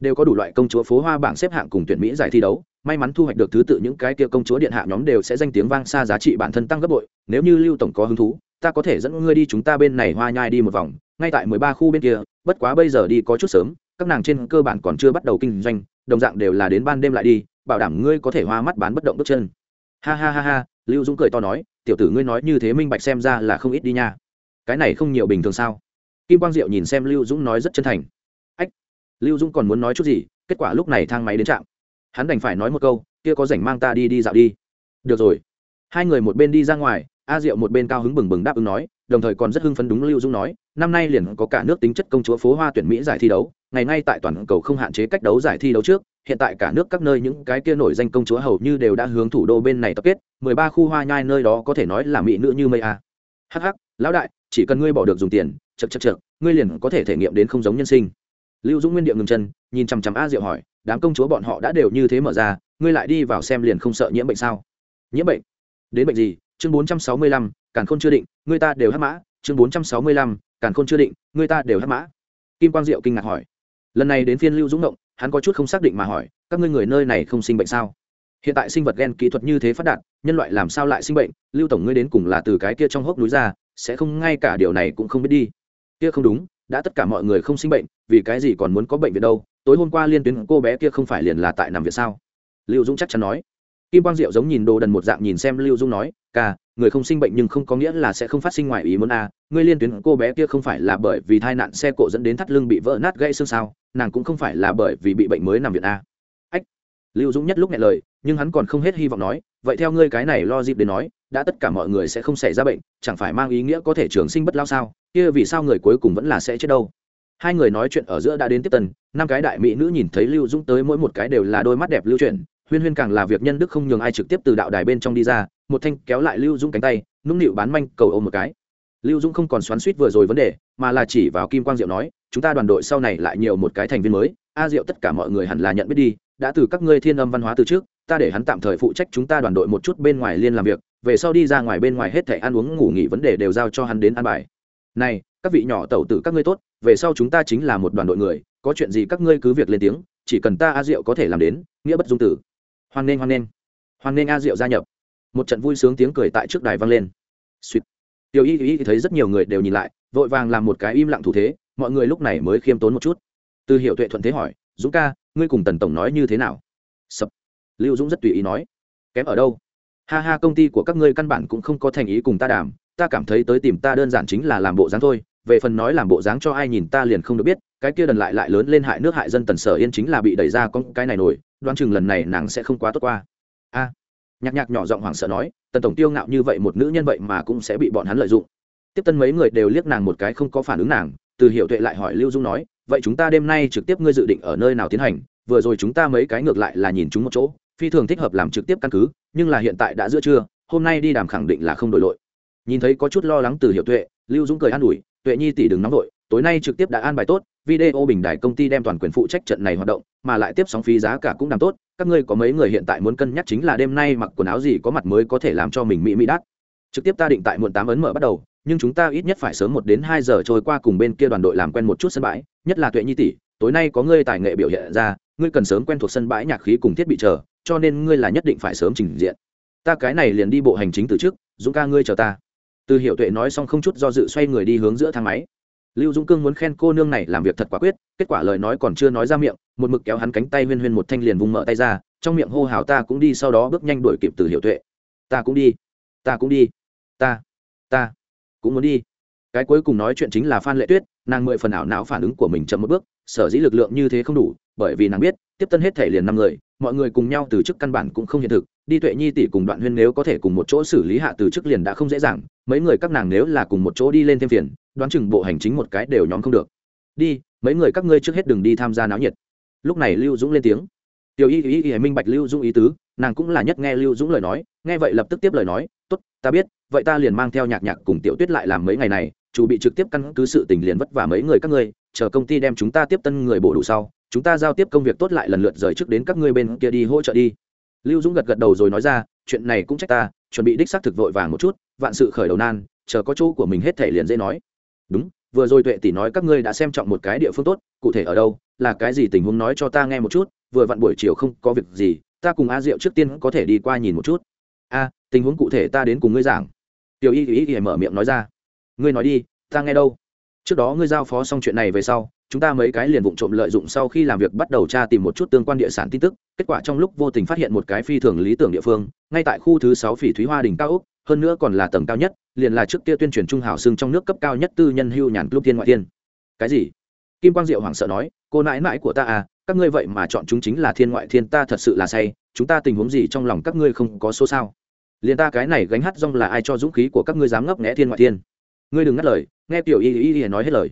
đều có đủ loại công chúa phố hoa bảng xếp hạng cùng tuyển mỹ giải thi đấu may mắn thu hoạch được thứ tự những cái kia công chúa điện hạ nhóm đều sẽ danh tiếng vang xa giá trị bản thân tăng gấp bội. Nếu như lưu tổng có hứng thú, ta có thể dẫn ngươi đi chúng ta bên này hoa nhai đi một vòng, ngay tại mười ba khu bên kia, bất quá bây giờ đi có chút sớm, các nàng trên cơ bản còn chưa bắt đầu kinh doanh, đồng dạng đều là đến ban đêm lại đi, bảo đảm ngươi có thể hoa mắt bán bất động bước chân. Ha ha ha ha, lưu dũng cười to nói, tiểu tử ngươi nói như thế minh bạch xem ra là không ít đi nha. Cái này không nhiều bình thường sao? Kim quang diệu nhìn xem lưu dũng nói rất chân thành. Ách, lưu dũng còn muốn nói chút gì, kết quả lúc này thang máy đến trạm hắn đành phải nói một câu, kia có rảnh mang ta đi đi dạo đi. Được rồi. Hai người một bên đi ra ngoài, a diệu một bên cao hứng bừng bừng đáp ứng nói, đồng thời còn rất hưng phấn đúng lưu dũng nói, năm nay liền có cả nước tính chất công chúa phố hoa tuyển mỹ giải thi đấu, ngày ngay tại toàn cầu không hạn chế cách đấu giải thi đấu trước, hiện tại cả nước các nơi những cái kia nổi danh công chúa hầu như đều đã hướng thủ đô bên này tập kết, mười ba khu hoa nhai nơi đó có thể nói là mỹ nữ như mây a. À. hắc hắc, lão đại, chỉ cần ngươi bỏ được dùng tiền chật chật chật ngươi liền có thể thể nghiệm đến không giống nhân sinh. Lưu dũng nguyên địa ngừng chân, nhìn chằm chằm a diệu hỏi đám công chúa bọn họ đã đều như thế mở ra, ngươi lại đi vào xem liền không sợ nhiễm bệnh sao? Nhiễm bệnh? Đến bệnh gì? Chương bốn trăm sáu mươi lăm, càn khôn chưa định người ta đều hắc mã. Chương bốn trăm sáu mươi lăm, càn khôn chưa định người ta đều hắc mã. Kim quang diệu kinh ngạc hỏi. Lần này đến phiên lưu dũng động hắn có chút không xác định mà hỏi, các ngươi người nơi này không sinh bệnh sao? Hiện tại sinh vật gen kỹ thuật như thế phát đạt, nhân loại làm sao lại sinh bệnh? Lưu tổng ngươi đến cùng là từ cái kia trong hốc núi ra, sẽ không ngay cả điều này cũng không biết đi. Kia không đúng, đã tất cả mọi người không sinh bệnh, vì cái gì còn muốn có bệnh viện đâu? Tối hôm qua liên tuyến cô bé kia không phải liền là tại nằm viện sao lưu dũng chắc chắn nói kim quang diệu giống nhìn đồ đần một dạng nhìn xem lưu dung nói, ca, người không sinh bệnh nhưng không có nghĩa là sẽ không phát sinh ngoài ý muốn a à. ngươi liên tuyến cô bé kia không phải là bởi vì tai nạn xe cộ dẫn đến thắt lưng bị vỡ nát gãy xương sao, nàng cũng không phải là bởi vì bị bệnh mới nằm viện a à. ách lưu dũng nhất lúc nghe lời, nhưng hắn còn không hết hy vọng nói, vậy theo ngươi cái này lo dịp đến nói, đã tất cả mọi người sẽ không xảy ra bệnh, chẳng phải mang ý nghĩa có thể trường sinh bất lao sao kia vì sao người cuối cùng vẫn là sẽ chết đâu hai người nói chuyện ở giữa đã đến tiếp tần năm cái đại mỹ nữ nhìn thấy lưu dũng tới mỗi một cái đều là đôi mắt đẹp lưu chuyển, huyên huyên càng là việc nhân đức không nhường ai trực tiếp từ đạo đài bên trong đi ra, một thanh kéo lại lưu dũng cánh tay, nũng nịu bán manh cầu ôm một cái. Lưu dũng không còn xoắn suýt vừa rồi vấn đề, mà là chỉ vào kim quang diệu nói, chúng ta đoàn đội sau này lại nhiều một cái thành viên mới, a diệu tất cả mọi người hẳn là nhận biết đi, đã từ các ngươi thiên âm văn hóa từ trước, ta để hắn tạm thời phụ trách chúng ta đoàn đội một chút bên ngoài liên làm việc, về sau đi ra ngoài bên ngoài hết thể ăn uống ngủ nghỉ vấn đề đều giao cho hắn đến ăn bài. Này, các vị nhỏ tẩu tử các ngươi tốt, về sau chúng ta chính là một đoàn đội người có chuyện gì các ngươi cứ việc lên tiếng, chỉ cần ta a diệu có thể làm đến, nghĩa bất dung tử. Hoan nghênh hoan nghênh. Hoan nghênh a diệu gia nhập. Một trận vui sướng tiếng cười tại trước đài vang lên. Suýt. Tiểu y y thấy rất nhiều người đều nhìn lại, vội vàng làm một cái im lặng thủ thế, mọi người lúc này mới khiêm tốn một chút. Từ hiệu tuệ thuận thế hỏi, dũng ca, ngươi cùng tần tổng nói như thế nào? Sập. Lưu dũng rất tùy ý nói, kém ở đâu? Ha ha, công ty của các ngươi căn bản cũng không có thành ý cùng ta đàm, ta cảm thấy tới tìm ta đơn giản chính là làm bộ dáng thôi về phần nói làm bộ dáng cho ai nhìn ta liền không được biết, cái kia đần lại lại lớn lên hại nước hại dân tần sở yên chính là bị đẩy ra con cái này nổi, đoán chừng lần này nàng sẽ không quá tốt qua. A. Nhạc nhạc nhỏ giọng hoảng sợ nói, tần tổng tiêu ngạo như vậy một nữ nhân vậy mà cũng sẽ bị bọn hắn lợi dụng. Tiếp tân mấy người đều liếc nàng một cái không có phản ứng nàng, từ hiệu tuệ lại hỏi lưu dung nói, vậy chúng ta đêm nay trực tiếp ngươi dự định ở nơi nào tiến hành? Vừa rồi chúng ta mấy cái ngược lại là nhìn chúng một chỗ, phi thường thích hợp làm trực tiếp căn cứ, nhưng là hiện tại đã giữa trưa, hôm nay đi đàm khẳng định là không đổi lội. Nhìn thấy có chút lo lắng từ hiệu tuệ, lưu dũng cười an ủi tuệ nhi tỷ đừng nóng vội, tối nay trực tiếp đã an bài tốt, video bình đại công ty đem toàn quyền phụ trách trận này hoạt động, mà lại tiếp sóng phí giá cả cũng đảm tốt, các ngươi có mấy người hiện tại muốn cân nhắc chính là đêm nay mặc quần áo gì có mặt mới có thể làm cho mình mỹ mỹ đắt. Trực tiếp ta định tại muộn tám ấn mở bắt đầu, nhưng chúng ta ít nhất phải sớm một đến hai giờ trôi qua cùng bên kia đoàn đội làm quen một chút sân bãi, nhất là tuệ nhi tỷ, tối nay có ngươi tài nghệ biểu hiện ra, ngươi cần sớm quen thuộc sân bãi nhạc khí cùng thiết bị chờ, cho nên ngươi là nhất định phải sớm trình diện. Ta cái này liền đi bộ hành chính từ trước, dũng ca ngươi chờ ta từ hiệu tuệ nói xong không chút do dự xoay người đi hướng giữa thang máy. Lưu dũng cương muốn khen cô nương này làm việc thật quả quyết, kết quả lời nói còn chưa nói ra miệng, một mực kéo hắn cánh tay huyên huyên một thanh liền vùng mở tay ra, trong miệng hô hào ta cũng đi sau đó bước nhanh đuổi kịp từ hiệu tuệ. Ta cũng đi, ta cũng đi, ta ta cũng muốn đi. Cái cuối cùng nói chuyện chính là phan lệ tuyết, nàng mười phần ảo não phản ứng của mình chậm một bước, sở dĩ lực lượng như thế không đủ, bởi vì nàng biết, tiếp tân hết thể liền năm người mọi người cùng nhau từ chức căn bản cũng không hiện thực, đi tuệ nhi tỷ cùng đoạn huyên nếu có thể cùng một chỗ xử lý hạ từ chức liền đã không dễ dàng, mấy người các nàng nếu là cùng một chỗ đi lên thêm phiền, đoán chừng bộ hành chính một cái đều nhóm không được. Đi, mấy người các ngươi trước hết đừng đi tham gia náo nhiệt. Lúc này lưu dũng lên tiếng. Tiểu y y y minh bạch lưu dũng ý tứ, nàng cũng là nhất nghe lưu dũng lời nói, nghe vậy lập tức tiếp lời nói, tốt, ta biết, vậy ta liền mang theo nhạc nhạc cùng tiểu tuyết lại làm mấy ngày này, chủ bị trực tiếp căn cứ sự tình liền vất vả mấy người các ngươi, chờ công ty đem chúng ta tiếp tân người bổ đủ sau chúng ta giao tiếp công việc tốt lại lần lượt rời trước đến các ngươi bên kia đi hỗ trợ đi. Lưu dũng gật gật đầu rồi nói ra, chuyện này cũng trách ta, chuẩn bị đích xác thực vội vàng một chút, vạn sự khởi đầu nan, chờ có chỗ của mình hết thể liền dễ nói. Đúng, vừa rồi tuệ tỷ nói các ngươi đã xem trọng một cái địa phương tốt, cụ thể ở đâu, là cái gì tình huống nói cho ta nghe một chút, vừa vặn buổi chiều không có việc gì, ta cùng a diệu trước tiên có thể đi qua nhìn một chút. A, tình huống cụ thể ta đến cùng ngươi giảng. Tiểu y y y mở miệng nói ra. Ngươi nói đi, ta nghe đâu? Trước đó ngươi giao phó xong chuyện này về sau, chúng ta mấy cái liền vụng trộm lợi dụng sau khi làm việc bắt đầu tra tìm một chút tương quan địa sản tin tức, kết quả trong lúc vô tình phát hiện một cái phi thường lý tưởng địa phương, ngay tại khu thứ sáu phỉ thúy hoa đình cao úc, hơn nữa còn là tầng cao nhất, liền là trước kia tuyên truyền trung hào xưng trong nước cấp cao nhất tư nhân hưu nhàn club thiên ngoại thiên. Cái gì? Kim quang diệu hoảng sợ nói, cô nãi nãi của ta à các ngươi vậy mà chọn chúng chính là thiên ngoại thiên, ta thật sự là say, chúng ta tình huống gì trong lòng các ngươi không có số sao? Liền ta cái này gánh hát rong là ai cho dũng khí của các ngươi dám ngấp nghẽ thiên ngoại thiên? Ngươi đừng ngắt lời nghe tiểu y y y nói hết lời.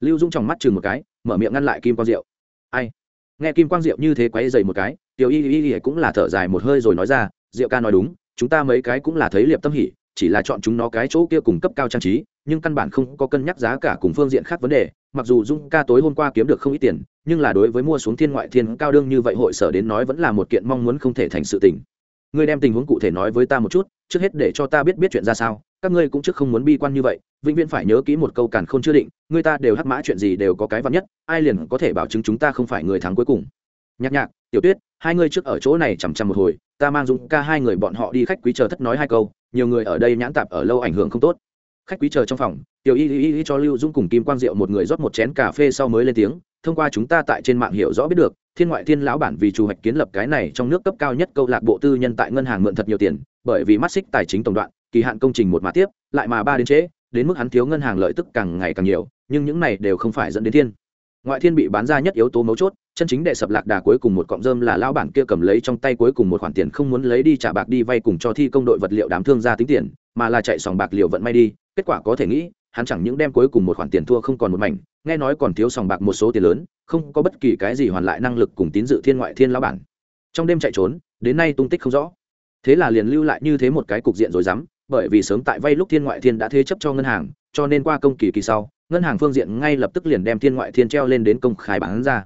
Lưu dũng trong mắt chừng một cái, mở miệng ngăn lại kim quang diệu. Ai? Nghe kim quang diệu như thế quấy dày một cái, tiểu y y y cũng là thở dài một hơi rồi nói ra, diệu ca nói đúng, chúng ta mấy cái cũng là thấy liệp tâm hỉ, chỉ là chọn chúng nó cái chỗ kia cùng cấp cao trang trí, nhưng căn bản không có cân nhắc giá cả cùng phương diện khác vấn đề. Mặc dù dung ca tối hôm qua kiếm được không ít tiền, nhưng là đối với mua xuống thiên ngoại thiên cao đương như vậy hội sở đến nói vẫn là một kiện mong muốn không thể thành sự tình. Ngươi đem tình huống cụ thể nói với ta một chút, trước hết để cho ta biết biết chuyện ra sao các ngươi cũng trước không muốn bi quan như vậy, vĩnh viễn phải nhớ kỹ một câu càn khôn chưa định người ta đều hắc mã chuyện gì đều có cái vắn nhất, ai liền có thể bảo chứng chúng ta không phải người thắng cuối cùng. Nhạc nhạc, tiểu tuyết, hai ngươi trước ở chỗ này chằm chằm một hồi, ta mang dũng ca hai người bọn họ đi khách quý chờ thất nói hai câu, nhiều người ở đây nhãn tạp ở lâu ảnh hưởng không tốt. Khách quý chờ trong phòng, tiểu y y y cho lưu dũng cùng kim quang diệu một người rót một chén cà phê sau mới lên tiếng, thông qua chúng ta tại trên mạng hiểu rõ biết được, thiên ngoại thiên lão bản vì chủ hoạch kiến lập cái này trong nước cấp cao nhất câu lạc bộ tư nhân tại ngân hàng mượn thật nhiều tiền, bởi vì mắt xích tài chính tổng đoạn kỳ hạn công trình một mà tiếp, lại mà ba đến trễ, đến mức hắn thiếu ngân hàng lợi tức càng ngày càng nhiều, nhưng những này đều không phải dẫn đến thiên. Ngoại thiên bị bán ra nhất yếu tố mấu chốt, chân chính đệ sập lạc đà cuối cùng một cọng rơm là lao bản kia cầm lấy trong tay cuối cùng một khoản tiền không muốn lấy đi trả bạc đi vay cùng cho thi công đội vật liệu đám thương ra tính tiền, mà là chạy sòng bạc liệu vận may đi, kết quả có thể nghĩ, hắn chẳng những đem cuối cùng một khoản tiền thua không còn một mảnh, nghe nói còn thiếu sòng bạc một số tiền lớn, không có bất kỳ cái gì hoàn lại năng lực cùng tín dự thiên ngoại thiên lao bản. Trong đêm chạy trốn, đến nay tung tích không rõ. Thế là liền lưu lại như thế một cái cục diện rồi dám bởi vì sớm tại vay lúc thiên ngoại thiên đã thế chấp cho ngân hàng, cho nên qua công kỳ kỳ sau, ngân hàng phương diện ngay lập tức liền đem thiên ngoại thiên treo lên đến công khai bán ra.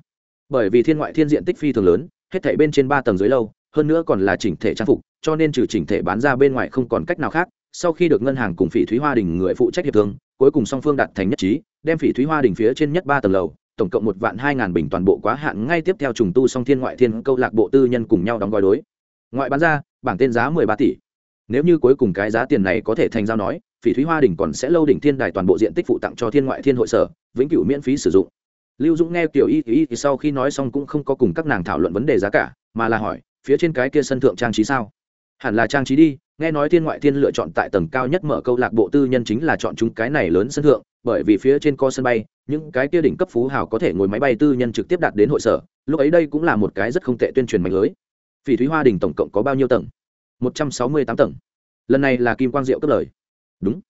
Bởi vì thiên ngoại thiên diện tích phi thường lớn, hết thảy bên trên ba tầng dưới lâu, hơn nữa còn là chỉnh thể trang phục, cho nên trừ chỉnh thể bán ra bên ngoài không còn cách nào khác, sau khi được ngân hàng cùng phỉ thúy hoa đình người phụ trách hiệp thương, cuối cùng song phương đặt thành nhất trí, đem phỉ thúy hoa đình phía trên nhất ba tầng lầu, tổng cộng một vạn hai ngàn bình toàn bộ quá hạn ngay tiếp theo trùng tu song thiên ngoại thiên câu lạc bộ tư nhân cùng nhau đóng gói đối. Ngoại bán ra, bảng tên giá mười ba tỷ nếu như cuối cùng cái giá tiền này có thể thành giao nói, phỉ thúy hoa đình còn sẽ lâu đỉnh thiên đài toàn bộ diện tích phụ tặng cho thiên ngoại thiên hội sở, vĩnh cửu miễn phí sử dụng. Lưu dũng nghe kiểu y y thì sau khi nói xong cũng không có cùng các nàng thảo luận vấn đề giá cả, mà là hỏi, phía trên cái kia sân thượng trang trí sao? Hẳn là trang trí đi, nghe nói thiên ngoại thiên lựa chọn tại tầng cao nhất mở câu lạc bộ tư nhân chính là chọn chúng cái này lớn sân thượng, bởi vì phía trên co sân bay, những cái kia đỉnh cấp phú hào có thể ngồi máy bay tư nhân trực tiếp đạt đến hội sở, lúc ấy đây cũng là một cái rất không tệ tuyên truyền mạnh lưới. Phỉ thúy hoa đình tổng cộng có bao nhiêu tầng? Một trăm sáu mươi tám tầng. Lần này là kim quang diệu cấp lời. Đúng.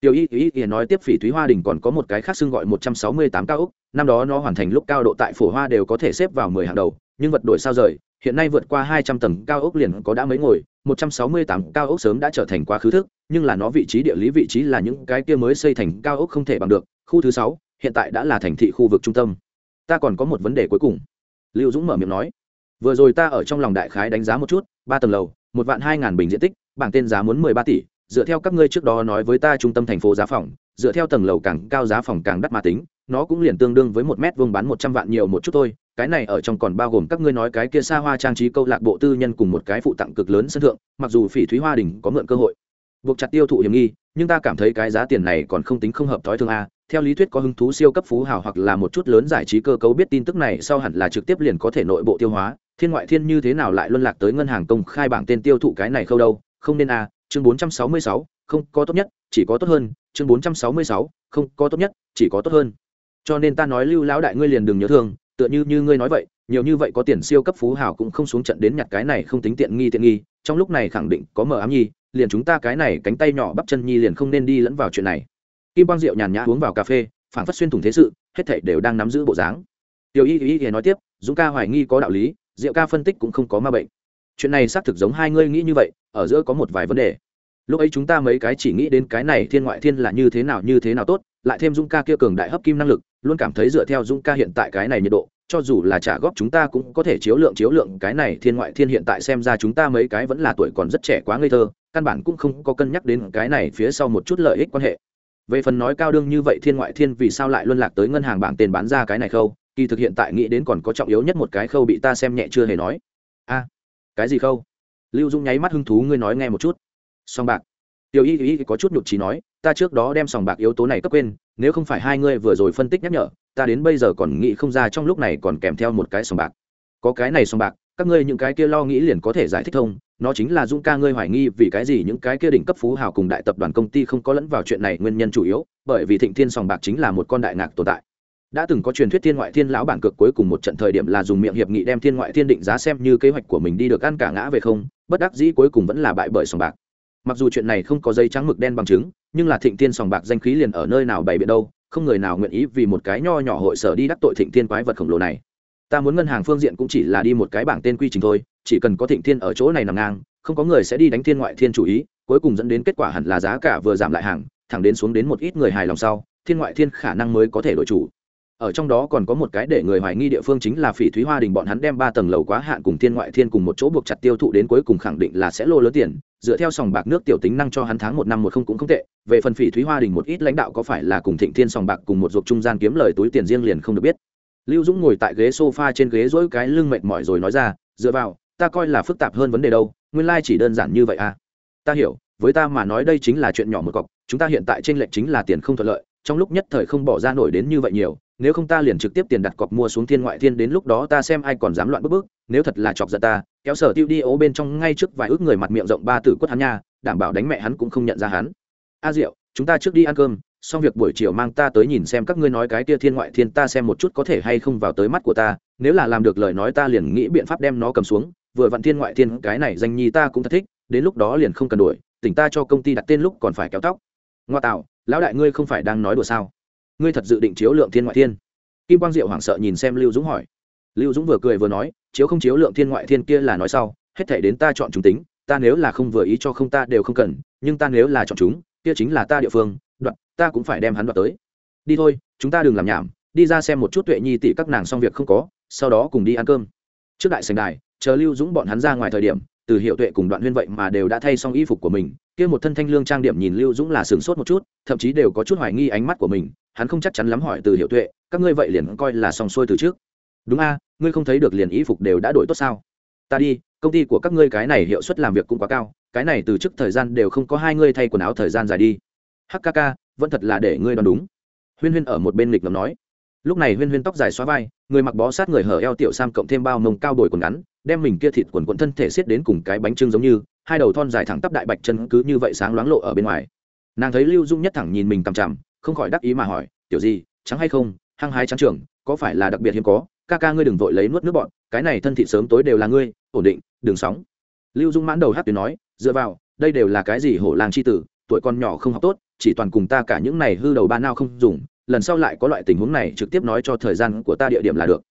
Tiểu y y y nói tiếp phỉ thúy hoa đình còn có một cái khác xưng gọi một trăm sáu mươi tám cao ốc. Năm đó nó hoàn thành lúc cao độ tại phổ hoa đều có thể xếp vào mười hàng đầu, nhưng vật đổi sao rời, hiện nay vượt qua hai trăm tầng cao ốc liền có đã mấy ngồi. một trăm sáu mươi tám cao ốc sớm đã trở thành quá khứ thức, nhưng là nó vị trí địa lý vị trí là những cái kia mới xây thành cao ốc không thể bằng được. Khu thứ sáu, hiện tại đã là thành thị khu vực trung tâm. Ta còn có một vấn đề cuối cùng. Lưu dũng mở miệng nói. Vừa rồi ta ở trong lòng đại khái đánh giá một chút, ba tầng lầu một vạn hai ngàn bình diện tích, bảng tên giá muốn mười ba tỷ, dựa theo các ngươi trước đó nói với ta trung tâm thành phố giá phòng, dựa theo tầng lầu càng cao giá phòng càng đắt mà tính, nó cũng liền tương đương với một mét vuông bán một trăm vạn nhiều một chút thôi. Cái này ở trong còn bao gồm các ngươi nói cái kia xa hoa trang trí câu lạc bộ tư nhân cùng một cái phụ tặng cực lớn sân thượng, mặc dù phỉ thúy hoa đình có mượn cơ hội. Buộc chặt tiêu thụ hiểm nghi, nhưng ta cảm thấy cái giá tiền này còn không tính không hợp thói thường a. Theo lý thuyết có hứng thú siêu cấp phú hào hoặc là một chút lớn giải trí cơ cấu biết tin tức này sau hẳn là trực tiếp liền có thể nội bộ tiêu hóa thiên ngoại thiên như thế nào lại luân lạc tới ngân hàng công khai bảng tên tiêu thụ cái này khâu đâu? Không nên a chương bốn trăm sáu mươi sáu, không có tốt nhất, chỉ có tốt hơn. Chương bốn trăm sáu mươi sáu, không có tốt nhất, chỉ có tốt hơn. Cho nên ta nói lưu lão đại ngươi liền đừng nhớ thương, tựa như như ngươi nói vậy, nhiều như vậy có tiền siêu cấp phú hào cũng không xuống trận đến nhặt cái này không tính tiện nghi tiện nghi, trong lúc này khẳng định có mờ ám nhi, liền chúng ta cái này cánh tay nhỏ bắp chân nhi liền không nên đi lẫn vào chuyện này. Kim quang diệu nhàn nhã uống vào cà phê phản phát xuyên thủng thế sự, hết thảy đều đang nắm giữ bộ dáng. Tiểu y y y nói tiếp, dũng ca hoài nghi có đạo lý diệu ca phân tích cũng không có ma bệnh. Chuyện này xác thực giống hai ngươi nghĩ như vậy, ở giữa có một vài vấn đề. Lúc ấy chúng ta mấy cái chỉ nghĩ đến cái này thiên ngoại thiên là như thế nào như thế nào tốt, lại thêm dung ca kia cường đại hấp kim năng lực, luôn cảm thấy dựa theo dung ca hiện tại cái này nhiệt độ, cho dù là trả góp chúng ta cũng có thể chiếu lượng chiếu lượng cái này thiên ngoại thiên hiện tại xem ra chúng ta mấy cái vẫn là tuổi còn rất trẻ quá ngây thơ, căn bản cũng không có cân nhắc đến cái này phía sau một chút lợi ích quan hệ. Về phần nói cao đương như vậy thiên ngoại thiên vì sao lại luân lạc tới ngân hàng bảng tiền bán ra cái này khâu kỳ thực hiện tại nghĩ đến còn có trọng yếu nhất một cái khâu bị ta xem nhẹ chưa hề nói. A, cái gì khâu? Lưu dung nháy mắt hứng thú ngươi nói nghe một chút. Song bạc. Tiểu y y có chút nhục trí nói, ta trước đó đem sòng bạc yếu tố này cấp quên, nếu không phải hai ngươi vừa rồi phân tích nhắc nhở, ta đến bây giờ còn nghĩ không ra trong lúc này còn kèm theo một cái sòng bạc. Có cái này sòng bạc, các ngươi những cái kia lo nghĩ liền có thể giải thích thông, nó chính là dung ca ngươi hoài nghi vì cái gì những cái kia đỉnh cấp phú hào cùng đại tập đoàn công ty không có lẫn vào chuyện này nguyên nhân chủ yếu, bởi vì thịnh thiên sòng bạc chính là một con đại ngạc tồn tại đã từng có truyền thuyết thiên ngoại thiên lão bản cực cuối cùng một trận thời điểm là dùng miệng hiệp nghị đem thiên ngoại thiên định giá xem như kế hoạch của mình đi được ăn cả ngã về không, bất đắc dĩ cuối cùng vẫn là bại bởi sòng bạc. Mặc dù chuyện này không có dây trắng mực đen bằng chứng, nhưng là thịnh tiên sòng bạc danh khí liền ở nơi nào bày biện đâu, không người nào nguyện ý vì một cái nho nhỏ hội sở đi đắc tội thịnh tiên quái vật khổng lồ này. Ta muốn ngân hàng phương diện cũng chỉ là đi một cái bảng tên quy trình thôi, chỉ cần có thịnh thiên ở chỗ này nằm ngang, không có người sẽ đi đánh thiên ngoại thiên chủ ý, cuối cùng dẫn đến kết quả hẳn là giá cả vừa giảm lại hàng, thẳng đến xuống đến một ít người hài lòng sau, thiên ngoại thiên khả năng mới có thể đổi chủ ở trong đó còn có một cái để người hoài nghi địa phương chính là phỉ thúy hoa đình bọn hắn đem ba tầng lầu quá hạn cùng thiên ngoại thiên cùng một chỗ buộc chặt tiêu thụ đến cuối cùng khẳng định là sẽ lô lớn tiền, dựa theo sòng bạc nước tiểu tính năng cho hắn tháng một năm một không cũng không tệ, về phần phỉ thúy hoa đình một ít lãnh đạo có phải là cùng thịnh thiên sòng bạc cùng một ruột trung gian kiếm lời túi tiền riêng liền không được biết. Lưu dũng ngồi tại ghế sofa trên ghế dỗi cái lưng mệt mỏi rồi nói ra, dựa vào, ta coi là phức tạp hơn vấn đề đâu, nguyên lai chỉ đơn giản như vậy à? Ta hiểu, với ta mà nói đây chính là chuyện nhỏ một cọc, chúng ta hiện tại trên lệnh chính là tiền không thuận lợi trong lúc nhất thời không bỏ ra nổi đến như vậy nhiều nếu không ta liền trực tiếp tiền đặt cọc mua xuống thiên ngoại thiên đến lúc đó ta xem ai còn dám loạn bước bước, nếu thật là chọc giận ta kéo sở tiêu đi ố bên trong ngay trước vài ước người mặt miệng rộng ba tử quất hắn nha đảm bảo đánh mẹ hắn cũng không nhận ra hắn. A diệu chúng ta trước đi ăn cơm xong việc buổi chiều mang ta tới nhìn xem các ngươi nói cái tia thiên ngoại thiên ta xem một chút có thể hay không vào tới mắt của ta nếu là làm được lời nói ta liền nghĩ biện pháp đem nó cầm xuống vừa vặn thiên ngoại thiên cái này danh nhi ta cũng thật thích đến lúc đó liền không cần đuổi, tỉnh ta cho công ty đặt tên lúc còn phải kéo tóc. Ngoa tạo lão đại ngươi không phải đang nói đùa sao? Ngươi thật dự định chiếu lượng thiên ngoại thiên? Kim quang diệu hoảng sợ nhìn xem lưu dũng hỏi. Lưu dũng vừa cười vừa nói, chiếu không chiếu lượng thiên ngoại thiên kia là nói sau, hết thể đến ta chọn chúng tính, ta nếu là không vừa ý cho không ta đều không cần, nhưng ta nếu là chọn chúng, kia chính là ta địa phương đoạn ta cũng phải đem hắn đoạt tới. Đi thôi, chúng ta đừng làm nhảm, đi ra xem một chút tuệ nhi tỷ các nàng xong việc không có, sau đó cùng đi ăn cơm. Trước đại sành đài, chờ lưu dũng bọn hắn ra ngoài thời điểm từ hiệu tuệ cùng đoạn huyên vậy mà đều đã thay xong y phục của mình, kia một thân thanh lương trang điểm nhìn lưu dũng là sửng sốt một chút, thậm chí đều có chút hoài nghi ánh mắt của mình, hắn không chắc chắn lắm hỏi từ hiệu tuệ, các ngươi vậy liền coi là xong xuôi từ trước. Đúng a, ngươi không thấy được liền y phục đều đã đổi tốt sao? Ta đi, công ty của các ngươi cái này hiệu suất làm việc cũng quá cao, cái này từ trước thời gian đều không có hai ngươi thay quần áo thời gian dài đi. Hkk vẫn thật là để ngươi đoán đúng. Huyên huyên ở một bên lịch ngầm nói. Lúc này huyên huyên tóc dài xóa vai, người mặc bó sát người hở eo tiểu sam cộng thêm bao mông cao bồi quần ngắn đem mình kia thịt quần quần thân thể xiết đến cùng cái bánh trưng giống như, hai đầu thon dài thẳng tắp đại bạch chân cứ như vậy sáng loáng lộ ở bên ngoài. Nàng thấy lưu dung nhất thẳng nhìn mình cằm chằm, không khỏi đắc ý mà hỏi, tiểu gì trắng hay không? Hăng hái trắng trưởng, có phải là đặc biệt hiếm có? Ca ca ngươi đừng vội lấy nuốt nước bọn, cái này thân thị sớm tối đều là ngươi, ổn định, đừng sóng. Lưu dung mãn đầu hát tuyến nói, dựa vào, đây đều là cái gì hổ làng c h i tử, tuổi con nhỏ không học tốt, chỉ toàn cùng ta cả những này hư đầu ba nao không dùng, lần sau lại có loại tình huống này trực tiếp nói cho thời gian của ta địa điểm là được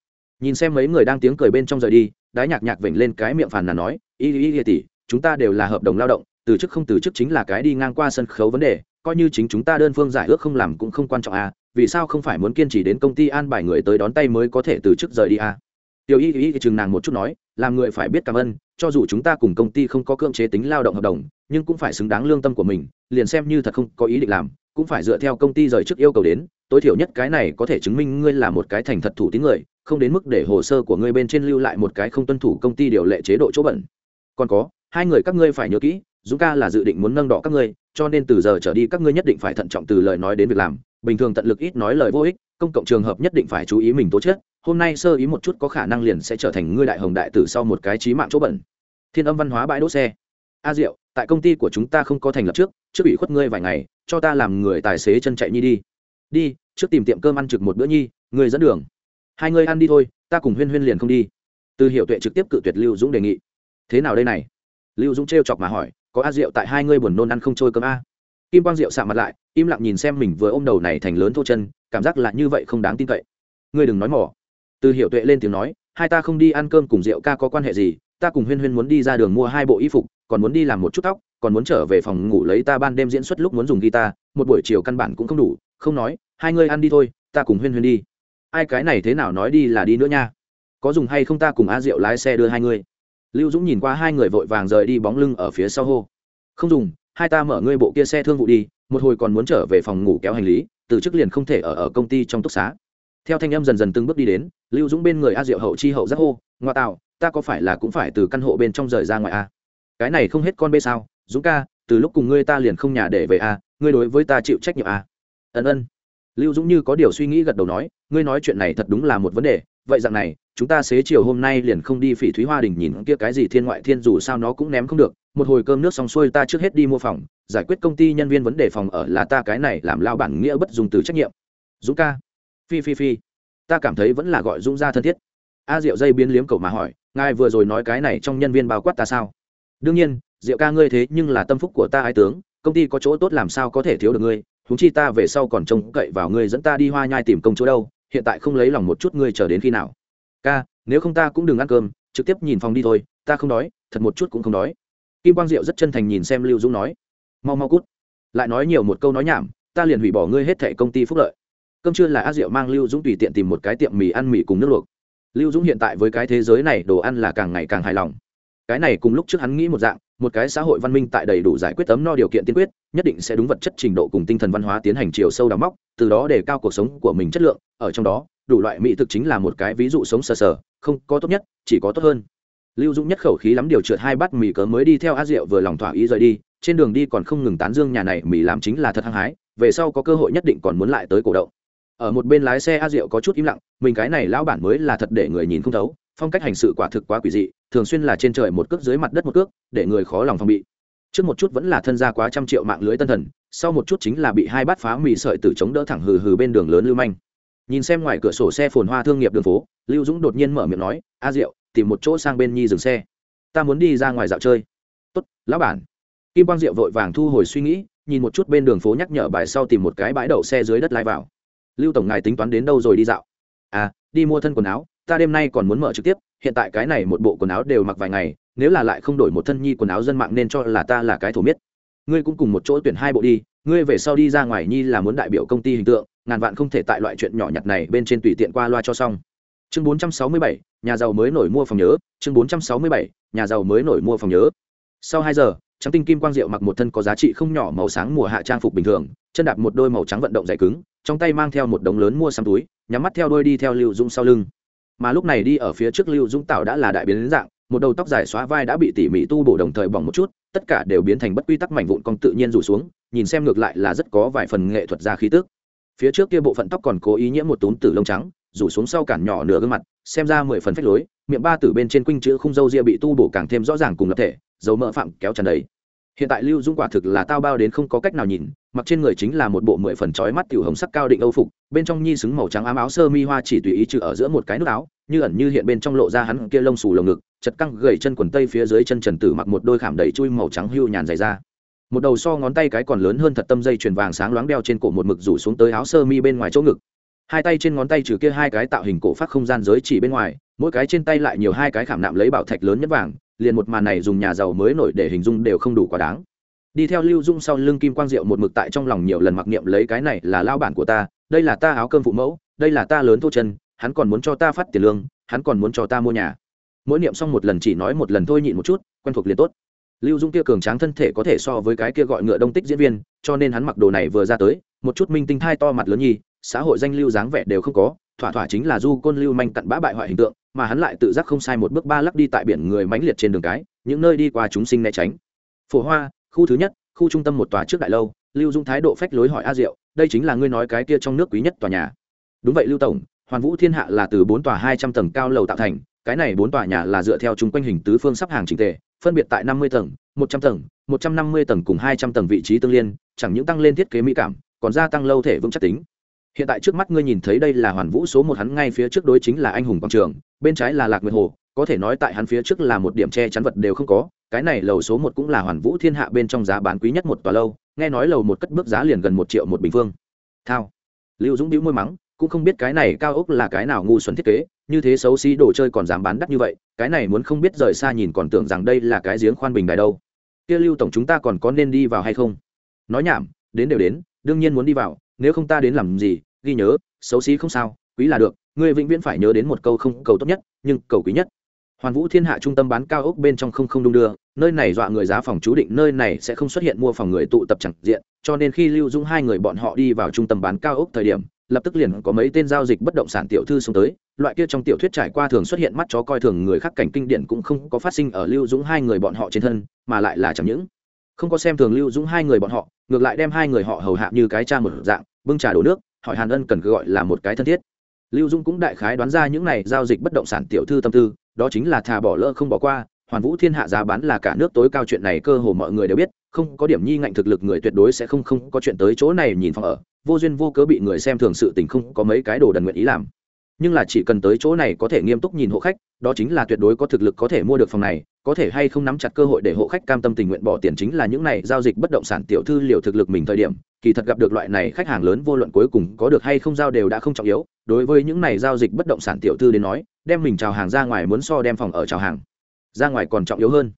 nhìn xem mấy người đang tiếng cười bên trong rời đi, đái nhạc nhạc vểnh lên cái miệng phàn nàn nói, y y y, tỷ, chúng ta đều là hợp đồng lao động, từ chức không từ chức chính là cái đi ngang qua sân khấu vấn đề, coi như chính chúng ta đơn phương giải ước không làm cũng không quan trọng à vì sao không phải muốn kiên trì đến công ty an bài người tới đón tay mới có thể từ chức rời đi à? Tiểu y y chừng nàng một chút nói, làm người phải biết cảm ơn, cho dù chúng ta cùng công ty không có cưỡng chế tính lao động hợp đồng, nhưng cũng phải xứng đáng lương tâm của mình, liền xem như thật không có ý định làm, cũng phải dựa theo công ty rời chức yêu cầu đến tối thiểu nhất cái này có thể chứng minh ngươi là một cái thành thật thủ tín người, không đến mức để hồ sơ của ngươi bên trên lưu lại một cái không tuân thủ công ty điều lệ chế độ chỗ bẩn. Còn có, hai người các ngươi phải nhớ kỹ, dũng ca là dự định muốn nâng đỏ các ngươi, cho nên từ giờ trở đi các ngươi nhất định phải thận trọng từ lời nói đến việc làm, bình thường tận lực ít nói lời vô ích, công cộng trường hợp nhất định phải chú ý mình tố chất, hôm nay sơ ý một chút có khả năng liền sẽ trở thành ngươi đại hồng đại tử sau một cái trí mạng chỗ bẩn. Thiên âm văn hóa bãi đỗ xe. A diệu, tại công ty của chúng ta không có thành lập trước trước bị khuất ngươi vài ngày, cho ta làm người tài xế chân chạy nhi đi đi, trước tìm tiệm cơm ăn trực một bữa nhi, Người dẫn đường. Hai người ăn đi thôi, ta cùng huyên huyên liền không đi. Từ hiệu tuệ trực tiếp cự tuyệt lưu dũng đề nghị. Thế nào đây này? Lưu dũng t chọc mà hỏi, có a rượu tại hai ngươi buồn nôn ăn không trôi cơm a? Kim quang rượu sạ mặt lại, im lặng nhìn xem mình vừa ôm đầu này thành lớn thô chân, cảm giác là như vậy không đáng tin cậy. Ngươi đừng nói mỏ. Từ hiệu tuệ lên tiếng nói, hai ta không đi ăn cơm cùng rượu ca có quan hệ gì? Ta cùng huyên huyên muốn đi ra đường mua hai bộ y phục, còn muốn đi làm một chút tóc, còn muốn trở về phòng ngủ lấy ta ban đêm diễn xuất lúc muốn dùng guitar, một buổi chiều căn bản cũng không đủ không nói, hai ngươi ăn đi thôi, ta cùng huyên huyên đi. Ai cái này thế nào nói đi là đi nữa nha. Có dùng hay không ta cùng a diệu lái xe đưa hai ngươi lưu dũng nhìn qua hai người vội vàng rời đi bóng lưng ở phía sau hô. Không dùng, hai ta mở ngươi bộ kia xe thương vụ đi, một hồi còn muốn trở về phòng ngủ kéo hành lý, từ chức liền không thể ở ở công ty trong túc xá. Theo thanh em dần dần từng bước đi đến, lưu dũng bên người a diệu hậu chi hậu giác hô, ngoa tạo, ta có phải là cũng phải từ căn hộ bên trong rời ra ngoài a? Cái này không hết con bê sao, dũng ca, từ lúc cùng ngươi ta liền không nhà để về a, ngươi đối với ta chịu trách nhiệm a ân ân. Lưu dũng như có điều suy nghĩ gật đầu nói, ngươi nói chuyện này thật đúng là một vấn đề, vậy dạng này, chúng ta xế chiều hôm nay liền không đi phỉ thúy hoa đình nhìn kia cái gì thiên ngoại thiên dù sao nó cũng ném không được, một hồi cơm nước xong xuôi ta trước hết đi mua phòng, giải quyết công ty nhân viên vấn đề phòng ở là ta cái này làm lao bản nghĩa bất dùng từ trách nhiệm. Dũng ca. Phi phi phi. Ta cảm thấy vẫn là gọi dũng ra thân thiết. A diệu dây biến liếm cầu mà hỏi, ngài vừa rồi nói cái này trong nhân viên bao quát ta sao? Đương nhiên, diệu ca ngươi thế nhưng là tâm phúc của ta ái tướng, công ty có chỗ tốt làm sao có thể thiếu được ngươi huống chi ta về sau còn trông cậy vào ngươi dẫn ta đi hoa nhai tìm công chỗ đâu, hiện tại không lấy lòng một chút ngươi chờ đến khi nào. Ca, nếu không ta cũng đừng ăn cơm, trực tiếp nhìn phòng đi thôi, ta không đói, thật một chút cũng không đói. Kim quang diệu rất chân thành nhìn xem lưu dũng nói, mau mau cút. Lại nói nhiều một câu nói nhảm, ta liền hủy bỏ ngươi hết thẻ công ty phúc lợi. Cơm trưa là a diệu mang lưu dũng tùy tiện tìm một cái tiệm mì ăn mì cùng nước luộc. Lưu dũng hiện tại với cái thế giới này đồ ăn là càng ngày càng hài lòng. Cái này cùng lúc trước hắn nghĩ một dạng một cái xã hội văn minh tại đầy đủ giải quyết tấm no điều kiện tiên quyết, nhất định sẽ đúng vật chất trình độ cùng tinh thần văn hóa tiến hành chiều sâu đào móc, từ đó để cao cuộc sống của mình chất lượng. Ở trong đó, đủ loại mỹ thực chính là một cái ví dụ sống sờ sờ, không có tốt nhất, chỉ có tốt hơn. Lưu dũng nhất khẩu khí lắm điều trượt hai bát mì cớ mới đi theo a diệu vừa lòng thỏa ý rời đi, trên đường đi còn không ngừng tán dương nhà này mì làm chính là thật hăng hái, về sau có cơ hội nhất định còn muốn lại tới cổ động. Ở một bên lái xe a diệu có chút im lặng, mình cái này lão bản mới là thật để người nhìn không thấu phong cách hành sự quả thực quá quỷ dị, thường xuyên là trên trời một cước, dưới mặt đất một cước, để người khó lòng phòng bị. Trước một chút vẫn là thân gia quá trăm triệu mạng lưới tân thần, sau một chút chính là bị hai bát phá mì sợi tử chống đỡ thẳng hừ hừ bên đường lớn lưu manh. Nhìn xem ngoài cửa sổ xe phồn hoa thương nghiệp đường phố, lưu dũng đột nhiên mở miệng nói, a diệu, tìm một chỗ sang bên nhi dừng xe. Ta muốn đi ra ngoài dạo chơi. Tốt, lão bản. Kim quang diệu vội vàng thu hồi suy nghĩ, nhìn một chút bên đường phố nhắc nhở bài sau tìm một cái bãi đậu xe dưới đất lái vào. Lưu tổng ngài tính toán đến đâu rồi đi dạo? À đi mua thân quần áo ta đêm nay còn muốn mở trực tiếp hiện tại cái này một bộ quần áo đều mặc vài ngày nếu là lại không đổi một thân nhi quần áo dân mạng nên cho là ta là cái thổ miết. Ngươi cũng cùng một chỗ tuyển hai bộ đi ngươi về sau đi ra ngoài nhi là muốn đại biểu công ty hình tượng ngàn vạn không thể tại loại chuyện nhỏ nhặt này bên trên tùy tiện qua loa cho xong. Chương 467, nhà giàu mới nổi mua phòng nhớ chương 467, nhà giàu mới nổi mua phòng nhớ. Sau hai giờ trắng tinh kim quang diệu mặc một thân có giá trị không nhỏ màu sáng mùa hạ trang phục bình thường chân đạp một đôi màu trắng vận động dày cứng trong tay mang theo một đống lớn mua sắm túi nhắm mắt theo đôi đi theo lưu dũng sau lưng mà lúc này đi ở phía trước lưu dũng tạo đã là đại biến dạng, một đầu tóc dài xóa vai đã bị tỉ mỉ tu bổ đồng thời bỏng một chút, tất cả đều biến thành bất quy tắc mảnh vụn cong tự nhiên rủ xuống, nhìn xem ngược lại là rất có vài phần nghệ thuật ra khí tức. Phía trước kia bộ phận tóc còn cố ý nhiễm một túm tử lông trắng, rủ xuống sau cản nhỏ nửa gương mặt, xem ra mười phần phách lối, miệng ba tử bên trên quinh chữ không dâu ria bị tu bổ càng thêm rõ ràng cùng lập thể, dấu mỡ phạm kéo tràn đầy hiện tại lưu dung quả thực là tao bao đến không có cách nào nhìn, mặc trên người chính là một bộ mười phần trói mắt tiểu hồng sắc cao định âu phục, bên trong nhi xứng màu trắng ám áo sơ mi hoa chỉ tùy ý trừ ở giữa một cái nút áo, như ẩn như hiện bên trong lộ ra hắn kia lông xù lồng ngực, chật căng gầy chân quần tây phía dưới chân trần tử mặc một đôi khảm đầy chui màu trắng hưu nhàn dày ra một đầu so ngón tay cái còn lớn hơn thật tâm dây chuyền vàng sáng loáng đeo trên cổ một mực rủ xuống tới áo sơ mi bên ngoài chỗ ngực. Hai tay trên ngón tay trừ kia hai cái tạo hình cổ phát không gian giới chỉ bên ngoài, mỗi cái trên tay lại nhiều hai cái khảm nạm lấy bảo thạch lớn nhất vàng liền một màn này dùng nhà giàu mới nổi để hình dung đều không đủ quá đáng. Đi theo lưu dung sau lưng kim quang diệu một mực tại trong lòng nhiều lần mặc niệm lấy cái này là lao bản của ta, đây là ta áo cơm phụ mẫu, đây là ta lớn thô chân, hắn còn muốn cho ta phát tiền lương, hắn còn muốn cho ta mua nhà. Mỗi niệm xong một lần chỉ nói một lần thôi nhịn một chút, quen thuộc liền tốt. Lưu dung kia cường tráng thân thể có thể so với cái kia gọi ngựa đông tích diễn viên, cho nên hắn mặc đồ này vừa ra tới, một chút minh tinh thai to mặt lớn nhi xã hội danh lưu dáng vẻ đều không có, thỏa thỏa chính là du côn lưu manh cặn bã bại hoại hình tượng mà hắn lại tự giác không sai một bước ba lắc đi tại biển người mãnh liệt trên đường cái, những nơi đi qua chúng sinh né tránh. Phổ hoa, khu thứ nhất, khu trung tâm một tòa trước đại lâu, lưu dung thái độ phách lối hỏi a diệu, đây chính là ngươi nói cái kia trong nước quý nhất tòa nhà. Đúng vậy lưu tổng, hoàn vũ thiên hạ là từ bốn tòa hai trăm tầng cao lầu tạo thành, cái này bốn tòa nhà là dựa theo chung quanh hình tứ phương sắp hàng trình tề, phân biệt tại năm mươi tầng, một trăm tầng, một trăm năm mươi tầng cùng hai trăm tầng vị trí tương liên, chẳng những tăng lên thiết kế mỹ cảm, còn gia tăng lâu thể vững chắc tính hiện tại trước mắt ngươi nhìn thấy đây là hoàn vũ số một hắn ngay phía trước đối chính là anh hùng quảng trường, bên trái là lạc nguyệt hồ, có thể nói tại hắn phía trước là một điểm che chắn vật đều không có, cái này lầu số một cũng là hoàn vũ thiên hạ bên trong giá bán quý nhất một tòa lâu, nghe nói lầu một cất bước giá liền gần một triệu một bình phương. Thao. Lưu dũng đĩu môi mắng, cũng không biết cái này cao ốc là cái nào ngu xuẩn thiết kế, như thế xấu xí đồ chơi còn dám bán đắt như vậy, cái này muốn không biết rời xa nhìn còn tưởng rằng đây là cái giếng khoan bình đài đâu. Kia lưu tổng chúng ta còn có nên đi vào hay không? Nói nhảm, đến đều đến, đương nhiên muốn đi vào, nếu không ta đến làm gì ghi nhớ, xấu xí không sao, quý là được, ngươi vĩnh viễn phải nhớ đến một câu không cầu tốt nhất, nhưng cầu quý nhất. Hoàn vũ thiên hạ trung tâm bán cao ốc bên trong không không đung đưa, nơi này dọa người giá phòng chú định nơi này sẽ không xuất hiện mua phòng người tụ tập chẳng diện, cho nên khi lưu dung hai người bọn họ đi vào trung tâm bán cao ốc thời điểm, lập tức liền có mấy tên giao dịch bất động sản tiểu thư xông tới, loại kia trong tiểu thuyết trải qua thường xuất hiện mắt chó coi thường người khác cảnh kinh điển cũng không có phát sinh ở lưu dũng hai người bọn họ trên thân, mà lại là chẳng những. Không có xem thường lưu dũng hai người bọn họ, ngược lại đem hai người họ hầu hạ như cái cha một dạng, bưng trà đổ nước hỏi hàn ân cần cứ gọi là một cái thân thiết. Lưu dũng cũng đại khái đoán ra những này giao dịch bất động sản tiểu thư tâm tư, đó chính là thà bỏ lỡ không bỏ qua, hoàn vũ thiên hạ giá bán là cả nước tối cao chuyện này cơ hồ mọi người đều biết, không có điểm nhi ngạnh thực lực người tuyệt đối sẽ không không có chuyện tới chỗ này nhìn phòng ở, vô duyên vô cớ bị người xem thường sự tình không có mấy cái đồ đần nguyện ý làm. Nhưng là chỉ cần tới chỗ này có thể nghiêm túc nhìn hộ khách, đó chính là tuyệt đối có thực lực có thể mua được phòng này có thể hay không nắm chặt cơ hội để hộ khách cam tâm tình nguyện bỏ tiền chính là những này giao dịch bất động sản tiểu thư liều thực lực mình thời điểm, kỳ thật gặp được loại này khách hàng lớn vô luận cuối cùng có được hay không giao đều đã không trọng yếu, đối với những này giao dịch bất động sản tiểu thư đến nói, đem mình chào hàng ra ngoài muốn so đem phòng ở chào hàng, ra ngoài còn trọng yếu hơn.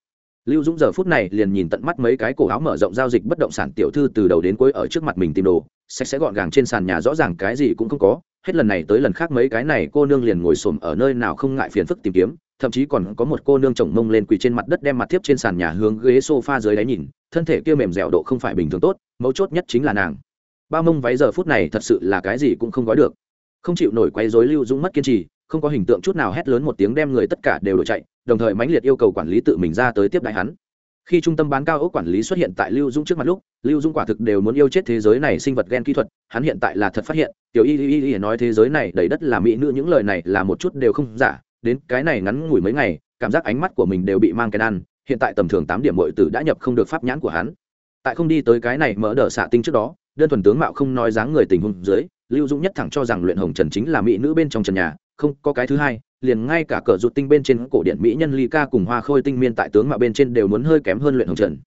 Lưu dũng giờ phút này liền nhìn tận mắt mấy cái cổ áo mở rộng giao dịch bất động sản tiểu thư từ đầu đến cuối ở trước mặt mình tìm đồ sạch sẽ gọn gàng trên sàn nhà rõ ràng cái gì cũng không có, hết lần này tới lần khác mấy cái này cô nương liền ngồi xổm ở nơi nào không ngại phiền phức tìm kiếm thậm chí còn có một cô nương chồng mông lên quỳ trên mặt đất đem mặt tiếp trên sàn nhà hướng ghế sofa dưới đáy nhìn, thân thể kia mềm dẻo độ không phải bình thường tốt, mấu chốt nhất chính là nàng. Bao mông váy giờ phút này thật sự là cái gì cũng không gói được. Không chịu nổi quấy rối lưu dũng mất kiên trì, không có hình tượng chút nào hét lớn một tiếng đem người tất cả đều đuổi chạy, đồng thời mãnh liệt yêu cầu quản lý tự mình ra tới tiếp đại hắn. Khi trung tâm bán cao ốc quản lý xuất hiện tại lưu dung trước mặt lúc, lưu dung quả thực đều muốn yêu chết thế giới này sinh vật gen kỹ thuật, hắn hiện tại là thật phát hiện, tiểu y y y nói thế giới này đầy đất là mỹ nữ, những lời này là một chút đều không giả đến cái này ngắn ngủi mấy ngày, cảm giác ánh mắt của mình đều bị mang cái ăn hiện tại tầm thường tám điểm mọi tử đã nhập không được pháp nhãn của hắn. Tại không đi tới cái này mở đờ xạ tinh trước đó, đơn thuần tướng mạo không nói dáng người tình huống dưới, lưu dũng nhất thẳng cho rằng luyện hồng trần chính là mỹ nữ bên trong trần nhà, không có cái thứ hai, liền ngay cả cờ rụt tinh bên trên cổ điện mỹ nhân ly ca cùng hoa khôi tinh miên tại tướng mạo bên trên đều muốn hơi kém hơn luyện hồng trần.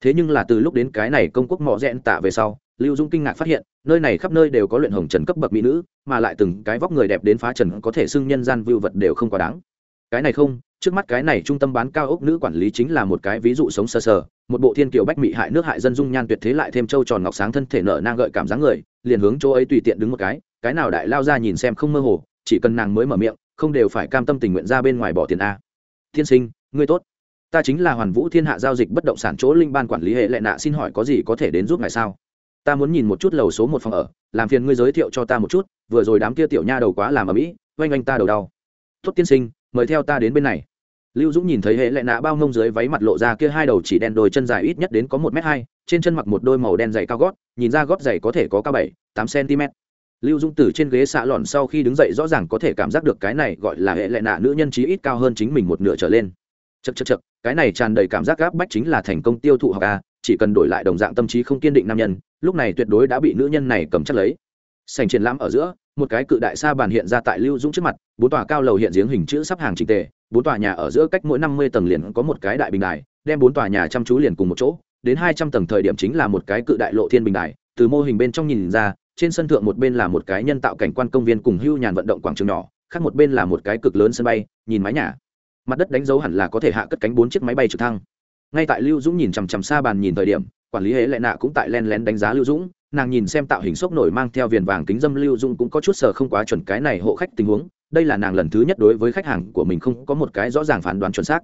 Thế nhưng là từ lúc đến cái này công quốc mọ rẽn tạ về sau lưu dung kinh ngạc phát hiện nơi này khắp nơi đều có luyện hồng trần cấp bậc mỹ nữ mà lại từng cái vóc người đẹp đến phá trần có thể xưng nhân gian vưu vật đều không quá đáng. Cái này không trước mắt cái này trung tâm bán cao ốc nữ quản lý chính là một cái ví dụ sống sơ sờ, sờ một bộ thiên kiều bách mỹ hại nước hại dân dung nhan tuyệt thế lại thêm trâu tròn ngọc sáng thân thể nở nang gợi cảm giác người liền hướng chỗ ấy tùy tiện đứng một cái cái nào đại lao ra nhìn xem không mơ hồ chỉ cần nàng mới mở miệng không đều phải cam tâm tình nguyện ra bên ngoài bỏ tiền a. Thiên sinh ngươi tốt. Ta chính là hoàn vũ thiên hạ giao dịch bất động sản chỗ linh ban quản lý hệ lệ nạ xin hỏi có gì có thể đến giúp ngài sao? Ta muốn nhìn một chút lầu số một phòng ở, làm phiền ngươi giới thiệu cho ta một chút, vừa rồi đám kia tiểu nha đầu quá làm ở mỹ oanh oanh ta đầu đau. Tốt tiên sinh, mời theo ta đến bên này. Lưu dũng nhìn thấy hệ lệ nạ bao ngông dưới váy mặt lộ ra kia hai đầu chỉ đen đôi chân dài ít nhất đến có một m hai, trên chân mặc một đôi màu đen dày cao gót, nhìn ra gót dày có thể có cao bảy, tám cm lưu dũng từ trên ghế xạ lòn sau khi đứng dậy rõ ràng có thể cảm giác được cái này gọi là hệ lệ nạ nữ nhân trí ít cao hơn chính mình một nửa trở lên. Chật chật chật cái này tràn đầy cảm giác gáp bách chính là thành công tiêu thụ học a chỉ cần đổi lại đồng dạng tâm trí không kiên định nam nhân, lúc này tuyệt đối đã bị nữ nhân này cầm chắc lấy. Sành triển lãm ở giữa, một cái cự đại sa bàn hiện ra tại lưu dũng trước mặt, bốn tòa cao lầu hiện giếng hình chữ sắp hàng trình tề, bốn tòa nhà ở giữa cách mỗi năm mươi tầng liền có một cái đại bình đài, đem bốn tòa nhà chăm chú liền cùng một chỗ, đến hai trăm tầng thời điểm chính là một cái cự đại lộ thiên bình đài, từ mô hình bên trong nhìn ra, trên sân thượng một bên là một cái nhân tạo cảnh quan công viên cùng hưu nhàn vận động quảng trường nhỏ, khác một bên là một cái cực lớn sân bay, nhìn mái nhà. Mặt đất đánh dấu hẳn là có thể hạ cất cánh bốn chiếc máy bay trực thăng ngay tại lưu dũng nhìn chằm chằm xa bàn nhìn thời điểm, quản lý hễ lại nạ cũng tại len lén đánh giá lưu dũng, nàng nhìn xem tạo hình sốc nổi mang theo viền vàng kính dâm lưu dũng cũng có chút sờ không quá chuẩn cái này hộ khách tình huống, đây là nàng lần thứ nhất đối với khách hàng của mình không có một cái rõ ràng phán đoán chuẩn xác.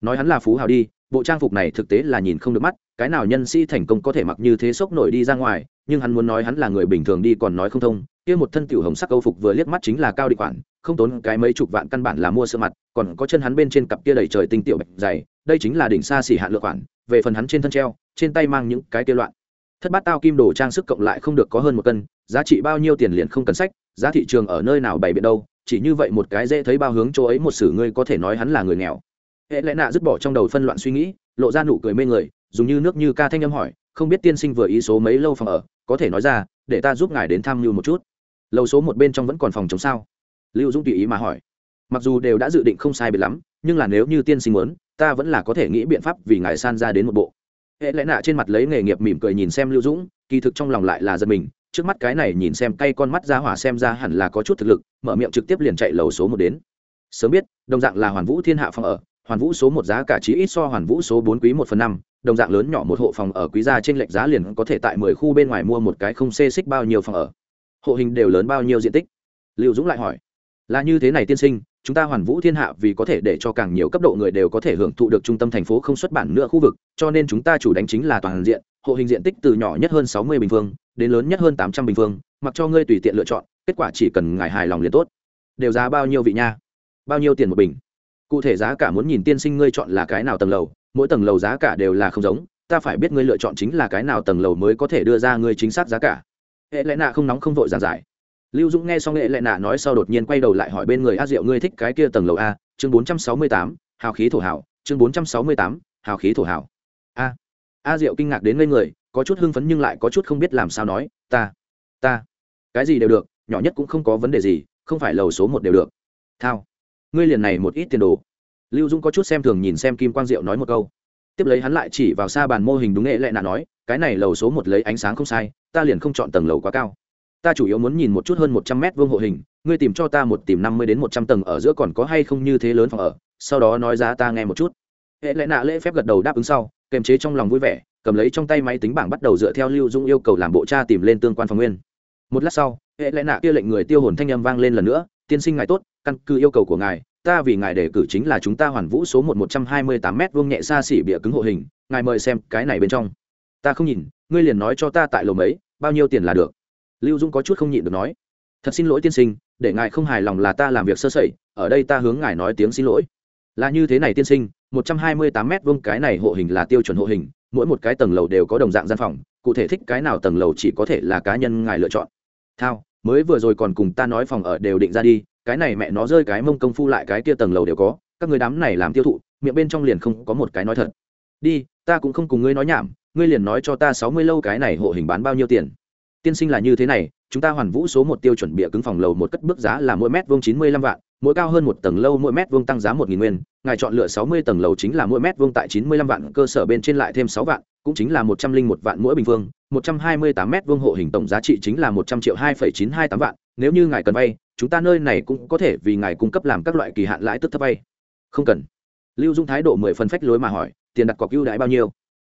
Nói hắn là phú hào đi, bộ trang phục này thực tế là nhìn không được mắt, cái nào nhân sĩ thành công có thể mặc như thế sốc nổi đi ra ngoài, nhưng hắn muốn nói hắn là người bình thường đi còn nói không thông, kia một thân tiểu hồng sắc câu phục vừa liếc mắt chính là cao địch khoản không tốn cái mấy chục vạn căn bản là mua sữa mặt, còn có chân hắn bên trên cặp kia đầy trời tinh tiểu bạch dày, đây chính là đỉnh xa xỉ hạn lượng khoản, về phần hắn trên thân treo, trên tay mang những cái kia loạn. Thất bát tao kim đồ trang sức cộng lại không được có hơn một cân, giá trị bao nhiêu tiền liền không cần sách, giá thị trường ở nơi nào bày biện đâu, chỉ như vậy một cái dễ thấy bao hướng chỗ ấy một sử ngươi có thể nói hắn là người nghèo. Hệ lẽ nạ dứt bỏ trong đầu phân loạn suy nghĩ, lộ ra nụ cười mê người, dùng như nước như ca thanh âm hỏi, không biết tiên sinh vừa ý số mấy lâu phòng ở, có thể nói ra, để ta giúp ngài đến tham mưu một chút. Lâu số một bên trong vẫn còn phòng chống sao? Lưu dũng tùy ý mà hỏi. Mặc dù đều đã dự định không sai biệt lắm, nhưng là nếu như tiên sinh muốn, ta vẫn là có thể nghĩ biện pháp vì ngài san ra đến một bộ. Hệ lẽ nạ trên mặt lấy nghề nghiệp mỉm cười nhìn xem lưu dũng, kỳ thực trong lòng lại là giật mình, trước mắt cái này nhìn xem cay con mắt ra hỏa xem ra hẳn là có chút thực lực, mở miệng trực tiếp liền chạy lầu số một đến. Sớm biết, đồng dạng là hoàn vũ thiên hạ phòng ở, hoàn vũ số một giá cả chí ít so hoàn vũ số bốn quý một phần năm, đồng dạng lớn nhỏ một hộ phòng ở quý gia trên lệch giá liền có thể tại mười khu bên ngoài mua một cái không xê xích bao nhiêu phòng ở. Hộ hình đều lớn bao nhiêu diện tích? Lưu dũng lại hỏi là như thế này tiên sinh, chúng ta hoàn vũ thiên hạ vì có thể để cho càng nhiều cấp độ người đều có thể hưởng thụ được trung tâm thành phố không xuất bản nữa khu vực, cho nên chúng ta chủ đánh chính là toàn diện, hộ hình diện tích từ nhỏ nhất hơn sáu mươi bình phương, đến lớn nhất hơn tám trăm bình phương, mặc cho ngươi tùy tiện lựa chọn, kết quả chỉ cần ngài hài lòng liền tốt. Đều giá bao nhiêu vị nha? Bao nhiêu tiền một bình? Cụ thể giá cả muốn nhìn tiên sinh ngươi chọn là cái nào tầng lầu, mỗi tầng lầu giá cả đều là không giống, ta phải biết ngươi lựa chọn chính là cái nào tầng lầu mới có thể đưa ra ngươi chính xác giá cả. Hệ lẽ nạ không nóng không vội giảng giải lưu dũng nghe xong nghệ lệ nạ nói sau đột nhiên quay đầu lại hỏi bên người, a diệu, ngươi thích cái kia tầng lầu a, chương bốn trăm sáu mươi tám, hào khí thổ hào, chương bốn trăm sáu mươi tám, hào khí thổ hào. A a diệu kinh ngạc đến ngây người, có chút hưng phấn nhưng lại có chút không biết làm sao nói, ta ta, cái gì đều được, nhỏ nhất cũng không có vấn đề gì, không phải lầu số một đều được. Thao, ngươi liền này một ít tiền đồ. Lưu dũng có chút xem thường nhìn xem kim quang diệu nói một câu. Tiếp lấy hắn lại chỉ vào xa bàn mô hình đúng nghệ lệ nạ nói, cái này lầu số một lấy ánh sáng không sai, ta liền không chọn tầng lầu quá cao ta chủ yếu muốn nhìn một chút hơn một trăm mét vuông hộ hình, ngươi tìm cho ta một tìm năm mươi đến một trăm tầng ở giữa còn có hay không như thế lớn phòng ở, sau đó nói giá ta nghe một chút. Hệ lệ nạ lễ phép gật đầu đáp ứng sau, kềm chế trong lòng vui vẻ, cầm lấy trong tay máy tính bảng bắt đầu dựa theo lưu Dung yêu cầu làm bộ cha tìm lên tương quan phòng nguyên. Một lát sau, hệ lệ nạ kia lệnh người tiêu hồn thanh âm vang lên lần nữa, tiên sinh ngài tốt, căn cứ yêu cầu của ngài, ta vì ngài đề cử chính là chúng ta hoàn vũ số một một trăm hai mươi tám m vuông nhẹ xa xỉ bịa cứng hộ hình, ngài mời xem cái này bên trong. Ta không nhìn, ngươi liền nói cho ta tại lầu mấy, bao nhiêu tiền là được? Lưu dung có chút không nhịn được nói, thật xin lỗi tiên sinh, để ngài không hài lòng là ta làm việc sơ sẩy, ở đây ta hướng ngài nói tiếng xin lỗi. Là như thế này tiên sinh, một trăm hai mươi tám m vuông cái này hộ hình là tiêu chuẩn hộ hình, mỗi một cái tầng lầu đều có đồng dạng gian phòng, cụ thể thích cái nào tầng lầu chỉ có thể là cá nhân ngài lựa chọn. Thao, mới vừa rồi còn cùng ta nói phòng ở đều định ra đi, cái này mẹ nó rơi cái mông công phu lại cái kia tầng lầu đều có, các người đám này làm tiêu thụ, miệng bên trong liền không có một cái nói thật. Đi, ta cũng không cùng ngươi nói nhảm, ngươi liền nói cho ta sáu mươi lâu cái này hộ hình bán bao nhiêu tiền tiên sinh là như thế này, chúng ta hoàn vũ số một tiêu chuẩn bịa cứng phòng lầu một cất bước giá là mỗi mét vuông chín mươi lăm vạn, mỗi cao hơn một tầng lâu mỗi mét vuông tăng giá một nghìn nguyên, ngài chọn lựa sáu mươi tầng lầu chính là mỗi mét vuông tại chín mươi lăm vạn, cơ sở bên trên lại thêm sáu vạn, cũng chính là một trăm linh một vạn mỗi bình phương, một trăm hai mươi tám mét vuông hộ hình tổng giá trị chính là một trăm triệu hai phẩy chín hai tám vạn, nếu như ngài cần vay, chúng ta nơi này cũng có thể vì ngài cung cấp làm các loại kỳ hạn lãi tức thấp vay. Không cần. Lưu dung thái độ mười phần phách lối mà hỏi, tiền đặt cọc ưu đãi bao nhiêu?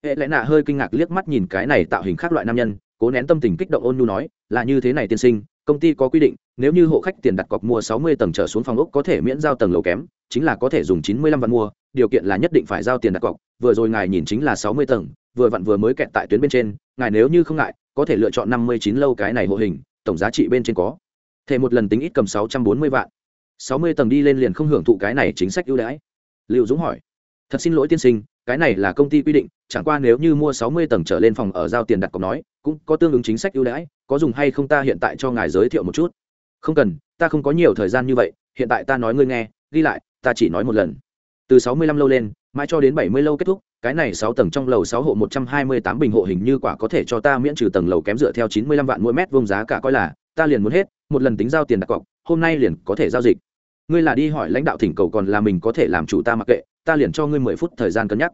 Hệ lẽ nạ hơi kinh ngạc liếc mắt nhìn cái này tạo hình khác loại nam nhân cố nén tâm tình kích động ôn nhu nói, là như thế này tiên sinh, công ty có quy định, nếu như hộ khách tiền đặt cọc mua sáu mươi tầng trở xuống phòng ốc có thể miễn giao tầng lầu kém, chính là có thể dùng chín mươi lăm vạn mua, điều kiện là nhất định phải giao tiền đặt cọc, vừa rồi ngài nhìn chính là sáu mươi tầng, vừa vặn vừa mới kẹt tại tuyến bên trên, ngài nếu như không ngại, có thể lựa chọn năm mươi chín lâu cái này hộ hình, tổng giá trị bên trên có thể một lần tính ít cầm sáu trăm bốn mươi vạn. sáu mươi tầng đi lên liền không hưởng thụ cái này chính sách ưu đãi. Liệu dũng hỏi, thật xin lỗi tiên sinh, cái này là công ty quy định chẳng qua nếu như mua sáu mươi tầng trở lên phòng ở giao tiền đặt cọc nói, cũng có tương ứng chính sách ưu đãi, có dùng hay không ta hiện tại cho ngài giới thiệu một chút. Không cần, ta không có nhiều thời gian như vậy, hiện tại ta nói ngươi nghe đi lại, ta chỉ nói một lần. Từ sáu mươi lăm lâu lên, mãi cho đến bảy mươi lâu kết thúc, cái này sáu tầng trong lầu sáu hộ một trăm hai mươi tám bình hộ hình như quả có thể cho ta miễn trừ tầng lầu kém dựa theo chín mươi lăm vạn mỗi mét vuông giá cả coi là, ta liền muốn hết, một lần tính giao tiền đặt cọc, hôm nay liền có thể giao dịch. Ngươi là đi hỏi lãnh đạo thỉnh cầu còn là mình có thể làm chủ ta mặc kệ, ta liền cho ngươi mười phút thời gian cân nhắc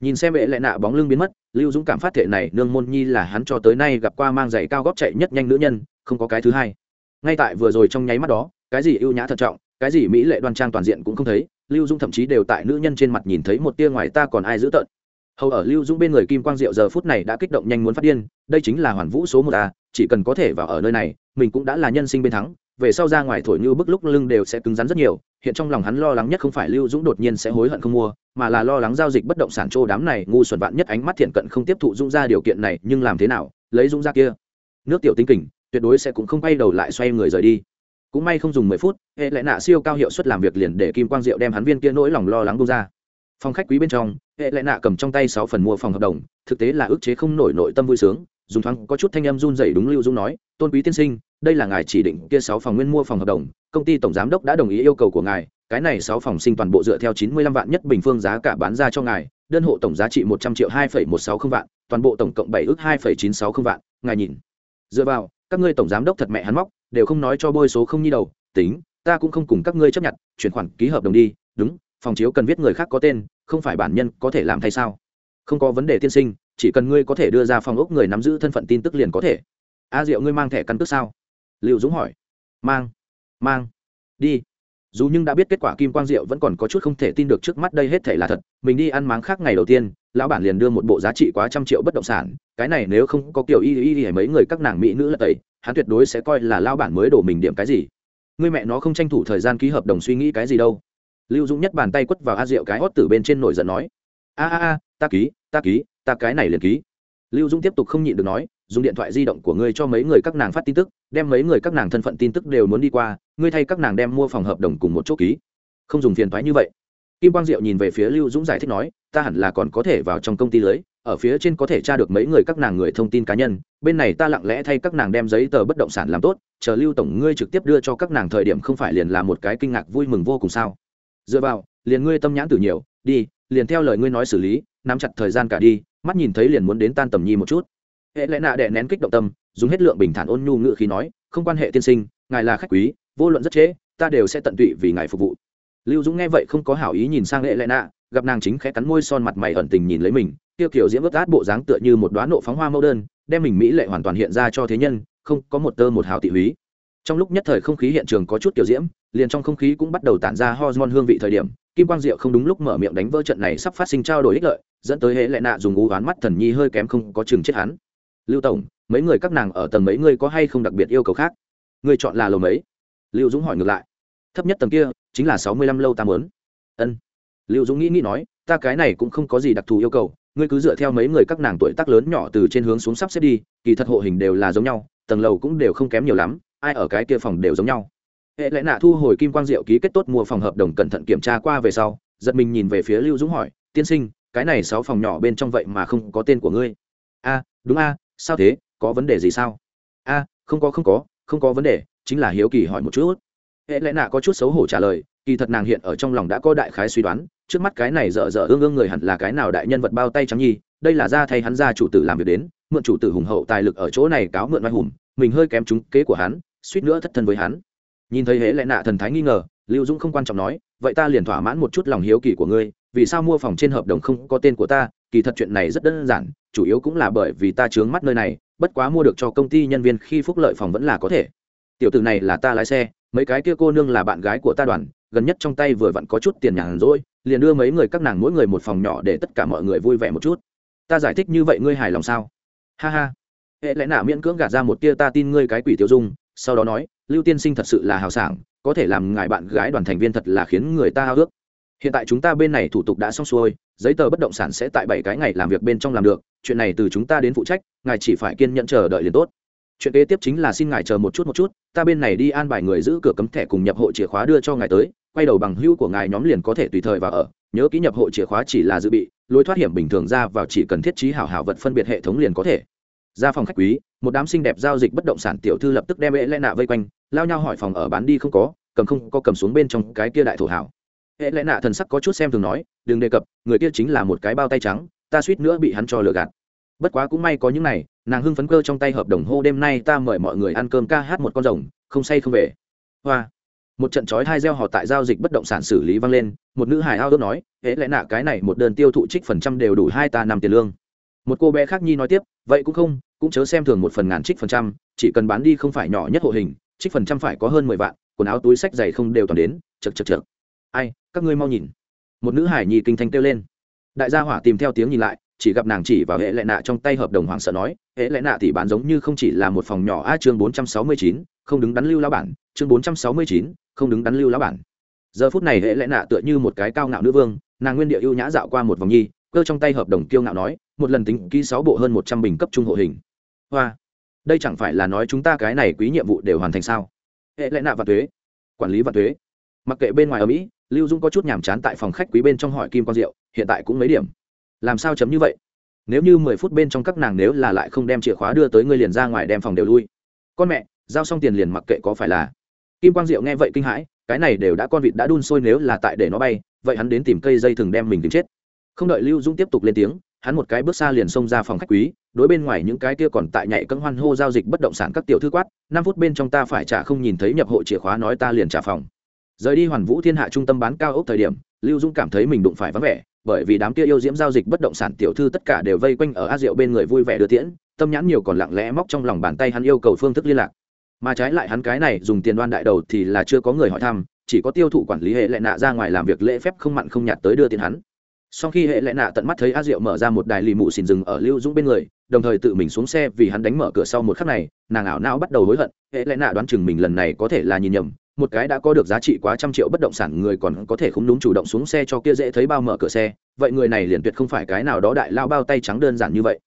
nhìn xem vệ lại nạ bóng lưng biến mất, lưu dũng cảm phát thể này, nương môn nhi là hắn cho tới nay gặp qua mang giày cao góp chạy nhất nhanh nữ nhân, không có cái thứ hai. Ngay tại vừa rồi trong nháy mắt đó, cái gì ưu nhã thận trọng, cái gì mỹ lệ đoan trang toàn diện cũng không thấy, lưu dũng thậm chí đều tại nữ nhân trên mặt nhìn thấy một tia ngoài ta còn ai giữ tợn. Hầu ở lưu dũng bên người kim quang diệu giờ phút này đã kích động nhanh muốn phát điên, đây chính là hoàn vũ số một a, chỉ cần có thể vào ở nơi này, mình cũng đã là nhân sinh bên thắng về sau ra ngoài thổi như bức lúc lưng đều sẽ cứng rắn rất nhiều, hiện trong lòng hắn lo lắng nhất không phải lưu dũng đột nhiên sẽ hối hận không mua, mà là lo lắng giao dịch bất động sản châu đám này ngu xuẩn vạn nhất ánh mắt thiện cận không tiếp thụ dũng ra điều kiện này, nhưng làm thế nào, lấy dũng ra kia. Nước tiểu tinh kình, tuyệt đối sẽ cũng không quay đầu lại xoay người rời đi. Cũng may không dùng mười phút, hệ lại nạ siêu cao hiệu suất làm việc liền để kim quang diệu đem hắn viên kia nỗi lòng lo lắng bông ra. Phòng khách quý bên trong, hệ lại nạ cầm trong tay sáu phần mua phòng hợp đồng, thực tế là ức chế không nổi nội tâm vui sướng, dùng thoáng có chút thanh em run dày đúng lưu dũng nói, tôn quý tiên sinh đây là ngài chỉ định kia sáu phòng nguyên mua phòng hợp đồng, công ty tổng giám đốc đã đồng ý yêu cầu của ngài, cái này sáu phòng sinh toàn bộ dựa theo chín mươi lăm vạn nhất bình phương giá cả bán ra cho ngài, đơn hộ tổng giá trị một trăm triệu hai phẩy một sáu không vạn, toàn bộ tổng cộng bảy ước hai phẩy chín sáu không vạn, ngài nhìn. Dựa vào, các ngươi tổng giám đốc thật mẹ hắn móc, đều không nói cho bôi số không nhi đầu, tính, ta cũng không cùng các ngươi chấp nhận, chuyển khoản ký hợp đồng đi, đúng, phòng chiếu cần viết người khác có tên, không phải bản nhân có thể làm thay sao? Không có vấn đề tiên sinh, chỉ cần ngươi có thể đưa ra phòng ốc người nắm giữ thân phận tin tức liền có thể. A diệu, ngươi mang thẻ căn cước sao? Liệu dũng hỏi. Mang mang. Đi. Dù nhưng đã biết kết quả kim quang diệu vẫn còn có chút không thể tin được trước mắt đây hết thể là thật. Mình đi ăn máng khác ngày đầu tiên, lão bản liền đưa một bộ giá trị quá trăm triệu bất động sản. Cái này nếu không có kiểu y y y mấy người các nàng mỹ nữ là tẩy, hắn tuyệt đối sẽ coi là lão bản mới đổ mình điểm cái gì. Người mẹ nó không tranh thủ thời gian ký hợp đồng suy nghĩ cái gì đâu. Lưu dũng nhất bàn tay quất vào a diệu cái hót từ bên trên nổi giận nói. A a a, ta ký ta ký, ta cái này liền ký. Lưu dũng tiếp tục không nhịn được nói dùng điện thoại di động của ngươi cho mấy người các nàng phát tin tức, đem mấy người các nàng thân phận tin tức đều muốn đi qua, ngươi thay các nàng đem mua phòng hợp đồng cùng một chỗ ký. Không dùng phiền thoái như vậy. Kim quang diệu nhìn về phía lưu dũng giải thích nói, ta hẳn là còn có thể vào trong công ty lưới, ở phía trên có thể tra được mấy người các nàng người thông tin cá nhân, bên này ta lặng lẽ thay các nàng đem giấy tờ bất động sản làm tốt, chờ lưu tổng ngươi trực tiếp đưa cho các nàng thời điểm không phải liền là một cái kinh ngạc vui mừng vô cùng sao? Dựa vào, liền ngươi tâm nhãn tử nhiều, đi, liền theo lời ngươi nói xử lý, nắm chặt thời gian cả đi, mắt nhìn thấy liền muốn đến tan tầm nhi một chút hệ lẽ nạ đè nén kích động tâm, dùng hết lượng bình thản ôn nhu ngự khí nói, không quan hệ tiên sinh, ngài là khách quý, vô luận rất trễ, ta đều sẽ tận tụy vì ngài phục vụ. Lưu dũng nghe vậy không có hảo ý nhìn sang hệ lẽ nạ, gặp nàng chính khẽ cắn môi son mặt mày ẩn tình nhìn lấy mình, tiêu kiểu diễm ướt át bộ dáng tựa như một đoán nộ phóng hoa mẫu đơn, đem mình mỹ lệ hoàn toàn hiện ra cho thế nhân, không có một tơ một hào tị húy. Trong lúc nhất thời không khí hiện trường có chút kiểu diễm, liền trong không khí cũng bắt đầu tản ra hormone hương vị thời điểm, kim quang diệu không đúng lúc mở miệng đánh vỡ trận này sắp phát sinh trao đổi ích lợi, dẫn tới hệ lệ nạ dùng ú oán mắt thần nhi hơi kém không có chừng chết hắn lưu tổng, mấy người các nàng ở tầng mấy người có hay không đặc biệt yêu cầu khác? Người chọn là lầu mấy? Lưu dũng hỏi ngược lại. Thấp nhất tầng kia chính là sáu mươi lăm lâu ta mớn ân. Lưu dũng nghĩ nghĩ nói, ta cái này cũng không có gì đặc thù yêu cầu, ngươi cứ dựa theo mấy người các nàng tuổi tác lớn nhỏ từ trên hướng xuống sắp xếp đi, kỳ thật hộ hình đều là giống nhau, tầng lầu cũng đều không kém nhiều lắm, ai ở cái kia phòng đều giống nhau. Hệ lẽ nạ thu hồi kim quang diệu ký kết tốt mua phòng hợp đồng cẩn thận kiểm tra qua về sau, giật mình nhìn về phía lưu dũng hỏi, tiên sinh, cái này sáu phòng nhỏ bên trong vậy mà không có tên của ngươi? A, đúng a sao thế, có vấn đề gì sao? A, không có không có không có vấn đề, chính là hiếu kỳ hỏi một chút. Hệ lẽ nạ có chút xấu hổ trả lời, kỳ thật nàng hiện ở trong lòng đã có đại khái suy đoán, trước mắt cái này dở dở ương ương người hẳn là cái nào đại nhân vật bao tay trắng nhi, đây là ra thay hắn ra chủ tử làm việc đến, mượn chủ tử hùng hậu tài lực ở chỗ này cáo mượn oai hùng, mình hơi kém trúng kế của hắn, suýt nữa thất thân với hắn. Nhìn thấy hễ lẽ nạ thần thái nghi ngờ, lưu dũng không quan trọng nói, vậy ta liền thỏa mãn một chút lòng hiếu kỳ của ngươi, vì sao mua phòng trên hợp đồng không có tên của ta kỳ thật chuyện này rất đơn giản, chủ yếu cũng là bởi vì ta chướng mắt nơi này, bất quá mua được cho công ty nhân viên khi phúc lợi phòng vẫn là có thể. Tiểu tử này là ta lái xe, mấy cái kia cô nương là bạn gái của ta đoàn, gần nhất trong tay vừa vặn có chút tiền nhàn rỗi, liền đưa mấy người các nàng mỗi người một phòng nhỏ để tất cả mọi người vui vẻ một chút. Ta giải thích như vậy ngươi hài lòng sao? Ha ha. Hệ lẽ nạ miễn cưỡng gạt ra một tia ta tin ngươi cái quỷ tiêu dung, sau đó nói, lưu tiên sinh thật sự là hào sảng, có thể làm ngài bạn gái đoàn thành viên thật là khiến người ta hao ước hiện tại chúng ta bên này thủ tục đã xong xuôi, giấy tờ bất động sản sẽ tại bảy cái ngày làm việc bên trong làm được, chuyện này từ chúng ta đến phụ trách, ngài chỉ phải kiên nhẫn chờ đợi liền tốt. Chuyện kế tiếp chính là xin ngài chờ một chút một chút, ta bên này đi an bài người giữ cửa cấm thẻ cùng nhập hộ chìa khóa đưa cho ngài tới, quay đầu bằng hữu của ngài nhóm liền có thể tùy thời và ở, nhớ ký nhập hộ chìa khóa chỉ là dự bị, lối thoát hiểm bình thường ra vào chỉ cần thiết trí hảo hảo vật phân biệt hệ thống liền có thể. Ra phòng khách quý, một đám xinh đẹp giao dịch bất động sản tiểu thư lập tức đem ế lẽ nạ vây quanh, lao nhau hỏi phòng ở bán đi không có, cầm không có cầm xuống bên trong cái kia đại thổ hảo hệ lẽ nạ thần sắc có chút xem thường nói, đừng đề cập, người kia chính là một cái bao tay trắng, ta suýt nữa bị hắn cho lừa gạt. Bất quá cũng may có những này, nàng hưng phấn cơ trong tay hợp đồng hô đêm nay ta mời mọi người ăn cơm ca hát một con rồng, không say không về. Hoa. Một trận chói hai gieo họ tại giao dịch bất động sản xử lý vang lên, một nữ hài ao đốt nói hễ lẽ nạ, cái này một đơn tiêu thụ trích phần trăm đều đủ hai ta năm tiền lương. Một cô bé khác nhi nói tiếp, vậy cũng không, cũng chớ xem thường một phần ngàn trích phần trăm, chỉ cần bán đi không phải nhỏ nhất hộ hình, trích phần trăm phải có hơn mười vạn, quần áo, túi, sách giày không đều toàn đến, chật chật chật ai, các ngươi mau nhìn. Một nữ hải nhi kinh thanh kêu lên. Đại gia hỏa tìm theo tiếng nhìn lại, chỉ gặp nàng chỉ vào hệ lệ nạ trong tay hợp đồng hoàng sợ nói, hệ lệ nạ thì bán giống như không chỉ là một phòng nhỏ a chương bốn trăm sáu mươi chín, không đứng đắn lưu lá bản, chương bốn trăm sáu mươi chín, không đứng đắn lưu lá bản. Giờ phút này hệ lệ nạ tựa như một cái cao ngạo nữ vương, nàng nguyên địa ưu nhã dạo qua một vòng nhi, cơ trong tay hợp đồng kiêu ngạo nói, một lần tính ký sáu bộ hơn một trăm bình cấp trung hộ hình. Hoa, đây chẳng phải là nói chúng ta cái này quý nhiệm vụ đều hoàn thành sao? Hệ lệ nạ và thuế, quản lý và thuế. Mặc kệ bên ngoài ở mỹ lưu dung có chút nhàm chán tại phòng khách quý bên trong hỏi kim quang diệu, hiện tại cũng mấy điểm? Làm sao chấm như vậy? Nếu như mười phút bên trong các nàng nếu là lại không đem chìa khóa đưa tới ngươi liền ra ngoài đem phòng đều lui. Con mẹ, giao xong tiền liền mặc kệ có phải là. Kim quang diệu nghe vậy kinh hãi, cái này đều đã con vịt đã đun sôi nếu là tại để nó bay, vậy hắn đến tìm cây dây thừng đem mình tìm chết. Không đợi lưu dung tiếp tục lên tiếng, hắn một cái bước xa liền xông ra phòng khách quý, đối bên ngoài những cái kia còn tại nhạy cân hoan hô giao dịch bất động sản các tiểu thư quát, năm phút bên trong ta phải trả không nhìn thấy nhập hộ chìa khóa nói ta liền trả phòng rời đi hoàn vũ thiên hạ trung tâm bán cao ốc thời điểm, lưu dũng cảm thấy mình đụng phải vắng vẻ, bởi vì đám kia yêu diễm giao dịch bất động sản tiểu thư tất cả đều vây quanh ở a diệu bên người vui vẻ đưa tiễn, tâm nhãn nhiều còn lặng lẽ móc trong lòng bàn tay hắn yêu cầu phương thức liên lạc. Mà trái lại hắn cái này dùng tiền đoan đại đầu thì là chưa có người hỏi thăm, chỉ có tiêu thụ quản lý hệ lệ nạ ra ngoài làm việc lễ phép không mặn không nhạt tới đưa tiền hắn. Sau khi hệ lệ nạ tận mắt thấy a diệu mở ra một đài lì mụ xìn rừng ở lưu dũng bên người, đồng thời tự mình xuống xe vì hắn đánh mở cửa sau một khắc này, nàng ảo não bắt đầu hối hận, hệ lệ nạ đoán chừng mình lần này có thể là nhìn nhầm một cái đã có được giá trị quá trăm triệu bất động sản người còn có thể không đúng chủ động xuống xe cho kia dễ thấy bao mở cửa xe, vậy người này liền tuyệt không phải cái nào đó đại lao bao tay trắng đơn giản như vậy.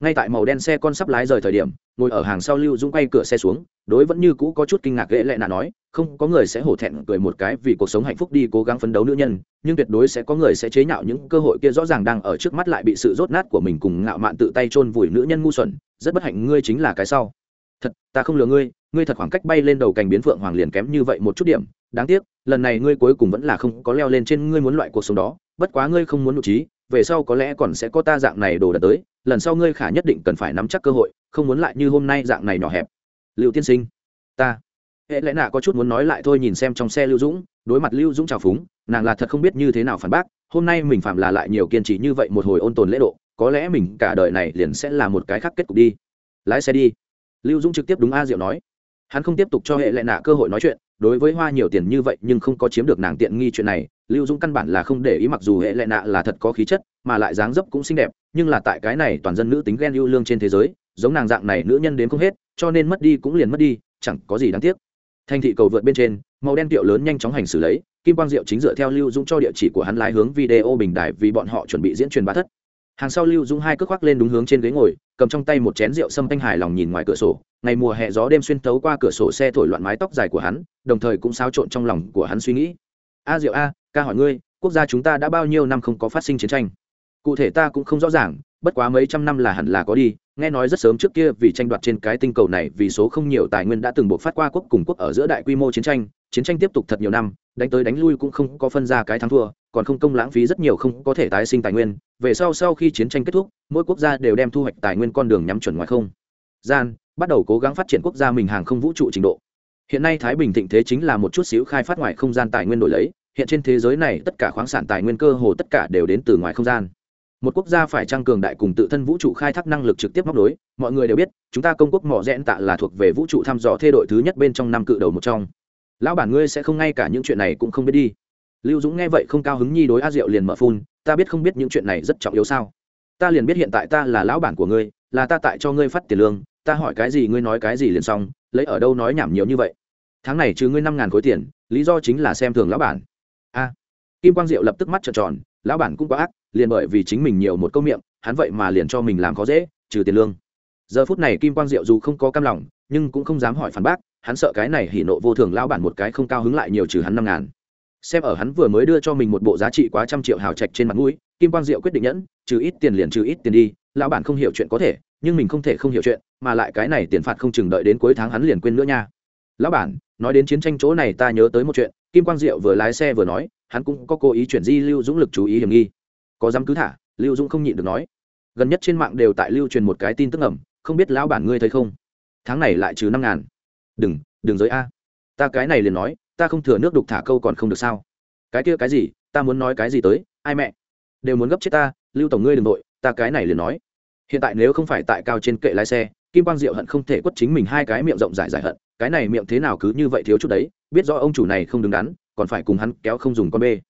Ngay tại màu đen xe con sắp lái rời thời điểm, ngồi ở hàng sau lưu dũng quay cửa xe xuống, đối vẫn như cũ có chút kinh ngạc ghệ lệ nạ nói, không, có người sẽ hổ thẹn cười một cái vì cuộc sống hạnh phúc đi cố gắng phấn đấu nữ nhân, nhưng tuyệt đối sẽ có người sẽ chế nhạo những cơ hội kia rõ ràng đang ở trước mắt lại bị sự rốt nát của mình cùng ngạo mạn tự tay chôn vùi nữ nhân ngu xuẩn, rất bất hạnh ngươi chính là cái sau thật, ta không lừa ngươi ngươi thật khoảng cách bay lên đầu cành biến phượng hoàng liền kém như vậy một chút điểm. Đáng tiếc, lần này ngươi cuối cùng vẫn là không có leo lên trên ngươi muốn loại cuộc sống đó. Bất quá ngươi không muốn nụ trí, về sau có lẽ còn sẽ có ta dạng này đồ đợt tới. Lần sau ngươi khả nhất định cần phải nắm chắc cơ hội, không muốn lại như hôm nay dạng này nhỏ hẹp. Liệu tiên sinh, ta. Hệ lẽ nạ có chút muốn nói lại thôi nhìn xem trong xe lưu dũng, đối mặt lưu dũng trào phúng, nàng là thật không biết như thế nào phản bác. Hôm nay mình phạm là lại nhiều kiên trì như vậy một hồi ôn tồn lễ độ, có lẽ mình cả đời này liền sẽ là một cái khác kết cục đi. Lái xe đi lưu dũng trực tiếp đúng a diệu nói. Hắn không tiếp tục cho hệ lệ nạ cơ hội nói chuyện, đối với hoa nhiều tiền như vậy nhưng không có chiếm được nàng tiện nghi chuyện này, lưu dũng căn bản là không để ý mặc dù hệ lệ nạ là thật có khí chất, mà lại dáng dấp cũng xinh đẹp, nhưng là tại cái này toàn dân nữ tính ghen yêu lương trên thế giới, giống nàng dạng này nữ nhân đến không hết, cho nên mất đi cũng liền mất đi, chẳng có gì đáng tiếc. Thành thị cầu vượt bên trên, màu đen tiệu lớn nhanh chóng hành xử lấy, kim quang diệu chính dựa theo lưu dũng cho địa chỉ của hắn lái hướng video bình đài vì bọn họ chuẩn bị diễn truyền bá thất hàng sau lưu dũng hai cước khoác lên đúng hướng trên ghế ngồi, cầm trong tay một chén rượu sâm thanh hài lòng nhìn ngoài cửa sổ. Ngày mùa hè gió đêm xuyên tấu qua cửa sổ xe thổi loạn mái tóc dài của hắn, đồng thời cũng xáo trộn trong lòng của hắn suy nghĩ. A rượu a, ca hỏi ngươi, quốc gia chúng ta đã bao nhiêu năm không có phát sinh chiến tranh? Cụ thể ta cũng không rõ ràng, bất quá mấy trăm năm là hẳn là có đi. Nghe nói rất sớm trước kia vì tranh đoạt trên cái tinh cầu này vì số không nhiều tài nguyên đã từng buộc phát qua quốc cùng quốc ở giữa đại quy mô chiến tranh chiến tranh tiếp tục thật nhiều năm, đánh tới đánh lui cũng không có phân ra cái thắng thua, còn không công lãng phí rất nhiều không có thể tái sinh tài nguyên về sau sau khi chiến tranh kết thúc, mỗi quốc gia đều đem thu hoạch tài nguyên con đường nhắm chuẩn ngoài không. Gian, bắt đầu cố gắng phát triển quốc gia mình hàng không vũ trụ trình độ. Hiện nay thái bình thịnh thế chính là một chút xíu khai phát ngoài không gian tài nguyên đổi lấy, hiện trên thế giới này tất cả khoáng sản tài nguyên cơ hồ tất cả đều đến từ ngoài không gian. Một quốc gia phải tăng cường đại cùng tự thân vũ trụ khai thác năng lực trực tiếp móc nối, mọi người đều biết, chúng ta công quốc mỏ rẽn tạ là thuộc về vũ trụ thăm dò thê đội thứ nhất bên trong năm cự đầu một trong. Lão bản ngươi sẽ không ngay cả những chuyện này cũng không biết đi lưu dũng nghe vậy không cao hứng, nhi đối a diệu liền mở phun, ta biết không biết những chuyện này rất trọng yếu sao? Ta liền biết hiện tại ta là lão bản của ngươi, là ta tại cho ngươi phát tiền lương, ta hỏi cái gì ngươi nói cái gì liền xong, lấy ở đâu nói nhảm nhiều như vậy? Tháng này trừ ngươi năm ngàn khối tiền, lý do chính là xem thường lão bản. A kim quang diệu lập tức mắt trợn tròn, lão bản cũng quá ác, liền bởi vì chính mình nhiều một câu miệng, hắn vậy mà liền cho mình làm khó dễ, trừ tiền lương. Giờ phút này kim quang diệu dù không có cam lòng, nhưng cũng không dám hỏi phản bác, hắn sợ cái này hỉ nộ vô thường lão bản một cái không cao hứng lại nhiều trừ hắn năm ngàn xem ở hắn vừa mới đưa cho mình một bộ giá trị quá trăm triệu hào trạch trên mặt mũi, kim quang diệu quyết định nhẫn, trừ ít tiền liền trừ ít tiền đi, lão bản không hiểu chuyện có thể, nhưng mình không thể không hiểu chuyện, mà lại cái này tiền phạt không chừng đợi đến cuối tháng hắn liền quên nữa nha. Lão bản, nói đến chiến tranh chỗ này ta nhớ tới một chuyện, kim quang diệu vừa lái xe vừa nói, hắn cũng có cố ý chuyển di lưu dũng lực chú ý hiểm nghi. Có dám cứ thả, lưu dũng không nhịn được nói. Gần nhất trên mạng đều tại lưu truyền một cái tin tức ẩm không biết lão bản ngươi thấy không? Tháng này lại trừ năm ngàn. Đừng đừng giới a. Ta cái này liền nói ta không thừa nước đục thả câu còn không được sao? Cái kia cái gì? Ta muốn nói cái gì tới? Ai mẹ? Đều muốn gấp chết ta, lưu tổng ngươi đ ừ n g nội ta cái này liền nói. Hiện tại nếu không phải tại cao trên kệ lái xe, kim quang diệu hận không thể quất chính mình hai cái miệng rộng dài dài hận, cái này miệng thế nào cứ như vậy thiếu chút đấy, biết rõ ông chủ này không đứng đắn, còn phải cùng hắn kéo không dùng con bê.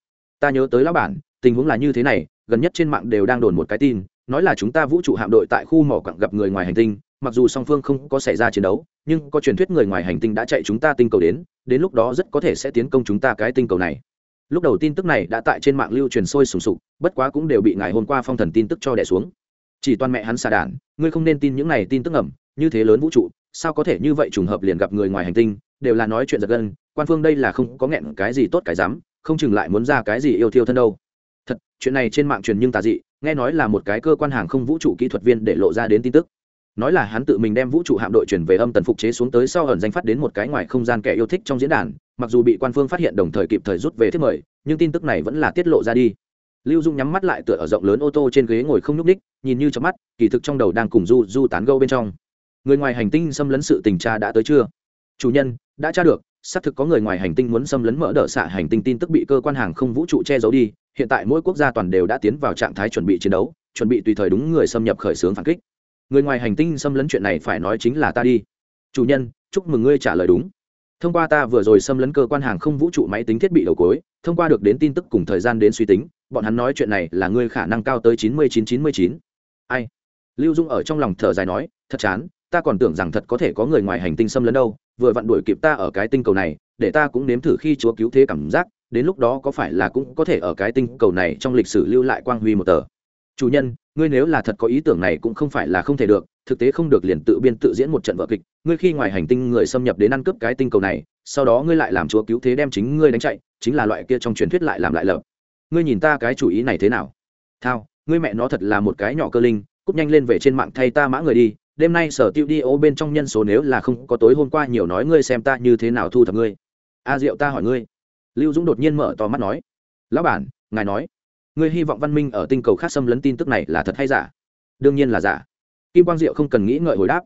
Ta nhớ tới lão bản, tình huống là như thế này, gần nhất trên mạng đều đang đồn một cái tin, nói là chúng ta vũ trụ hạm đội tại khu mỏ quặng gặp người ngoài hành tinh, mặc dù song phương không có xảy ra chiến đấu nhưng có truyền thuyết người ngoài hành tinh đã chạy chúng ta tinh cầu đến đến lúc đó rất có thể sẽ tiến công chúng ta cái tinh cầu này. Lúc đầu tin tức này đã tại trên mạng lưu truyền sôi sùng sục, bất quá cũng đều bị ngày hôm qua phong thần tin tức cho đẻ xuống. Chỉ toàn mẹ hắn xà đản, ngươi không nên tin những này tin tức ẩm như thế lớn vũ trụ, sao có thể như vậy trùng hợp liền gặp người ngoài hành tinh, đều là nói chuyện giật gân, quan phương đây là không có nghẹn cái gì tốt cái dám, không chừng lại muốn ra cái gì yêu thiêu thân đâu. Thật, chuyện này trên mạng truyền nhưng tà dị, nghe nói là một cái cơ quan hàng không vũ trụ kỹ thuật viên để lộ ra đến tin tức nói là hắn tự mình đem vũ trụ hạm đội chuyển về âm tần phục chế xuống tới sau ẩn danh phát đến một cái ngoài không gian kẻ yêu thích trong diễn đàn, mặc dù bị quan phương phát hiện đồng thời kịp thời rút về thiết mời, nhưng tin tức này vẫn là tiết lộ ra đi. Lưu dung nhắm mắt lại tựa ở rộng lớn ô tô trên ghế ngồi không nhúc ních nhìn như chớp mắt, kỳ thực trong đầu đang cùng du du tán gâu bên trong. Người ngoài hành tinh xâm lấn sự tình tra đã tới chưa? Chủ nhân, đã tra được, xác thực có người ngoài hành tinh muốn xâm lấn mỡ đỡ xạ hành tinh tin tức bị cơ quan hàng không vũ trụ che giấu đi, hiện tại mỗi quốc gia toàn đều đã tiến vào trạng thái chuẩn bị chiến đấu, chuẩn bị tùy thời đúng người xâm nhập khởi xướng phản kích người ngoài hành tinh xâm lấn chuyện này phải nói chính là ta đi. Chủ nhân, chúc mừng ngươi trả lời đúng. Thông qua ta vừa rồi xâm lấn cơ quan hàng không vũ trụ máy tính thiết bị đầu cối, thông qua được đến tin tức cùng thời gian đến suy tính, bọn hắn nói chuyện này là ngươi khả năng cao tới chín mươi chín chín mươi chín. Ai? Lưu dung ở trong lòng thở dài nói, thật chán, ta còn tưởng rằng thật có thể có người ngoài hành tinh xâm lấn đâu, vừa vặn đuổi kịp ta ở cái tinh cầu này, để ta cũng nếm thử khi chúa cứu thế cảm giác, đến lúc đó có phải là cũng có thể ở cái tinh cầu này trong lịch sử lưu lại quang huy một tờ chủ nhân, ngươi nếu là thật có ý tưởng này cũng không phải là không thể được, thực tế không được liền tự biên tự diễn một trận vở kịch. Ngươi khi ngoài hành tinh người xâm nhập đến ăn cướp cái tinh cầu này, sau đó ngươi lại làm chúa cứu thế đem chính ngươi đánh chạy, chính là loại kia trong truyền thuyết lại làm lại lợp ngươi nhìn ta cái chủ ý này thế nào? Thao, ngươi mẹ nó thật là một cái nhỏ cơ linh cúp nhanh lên về trên mạng thay ta mã người đi. Đêm nay sở tiêu đi ô bên trong nhân số nếu là không có tối hôm qua nhiều nói ngươi xem ta như thế nào thu thập ngươi. A diệu ta hỏi ngươi. Lưu dũng đột nhiên mở to mắt nói. Lão bản, ngài nói ngươi hy vọng văn minh ở tinh cầu khác xâm lấn tin tức này là thật hay giả? Đương nhiên là giả. Kim quang diệu không cần nghĩ ngợi hồi đáp.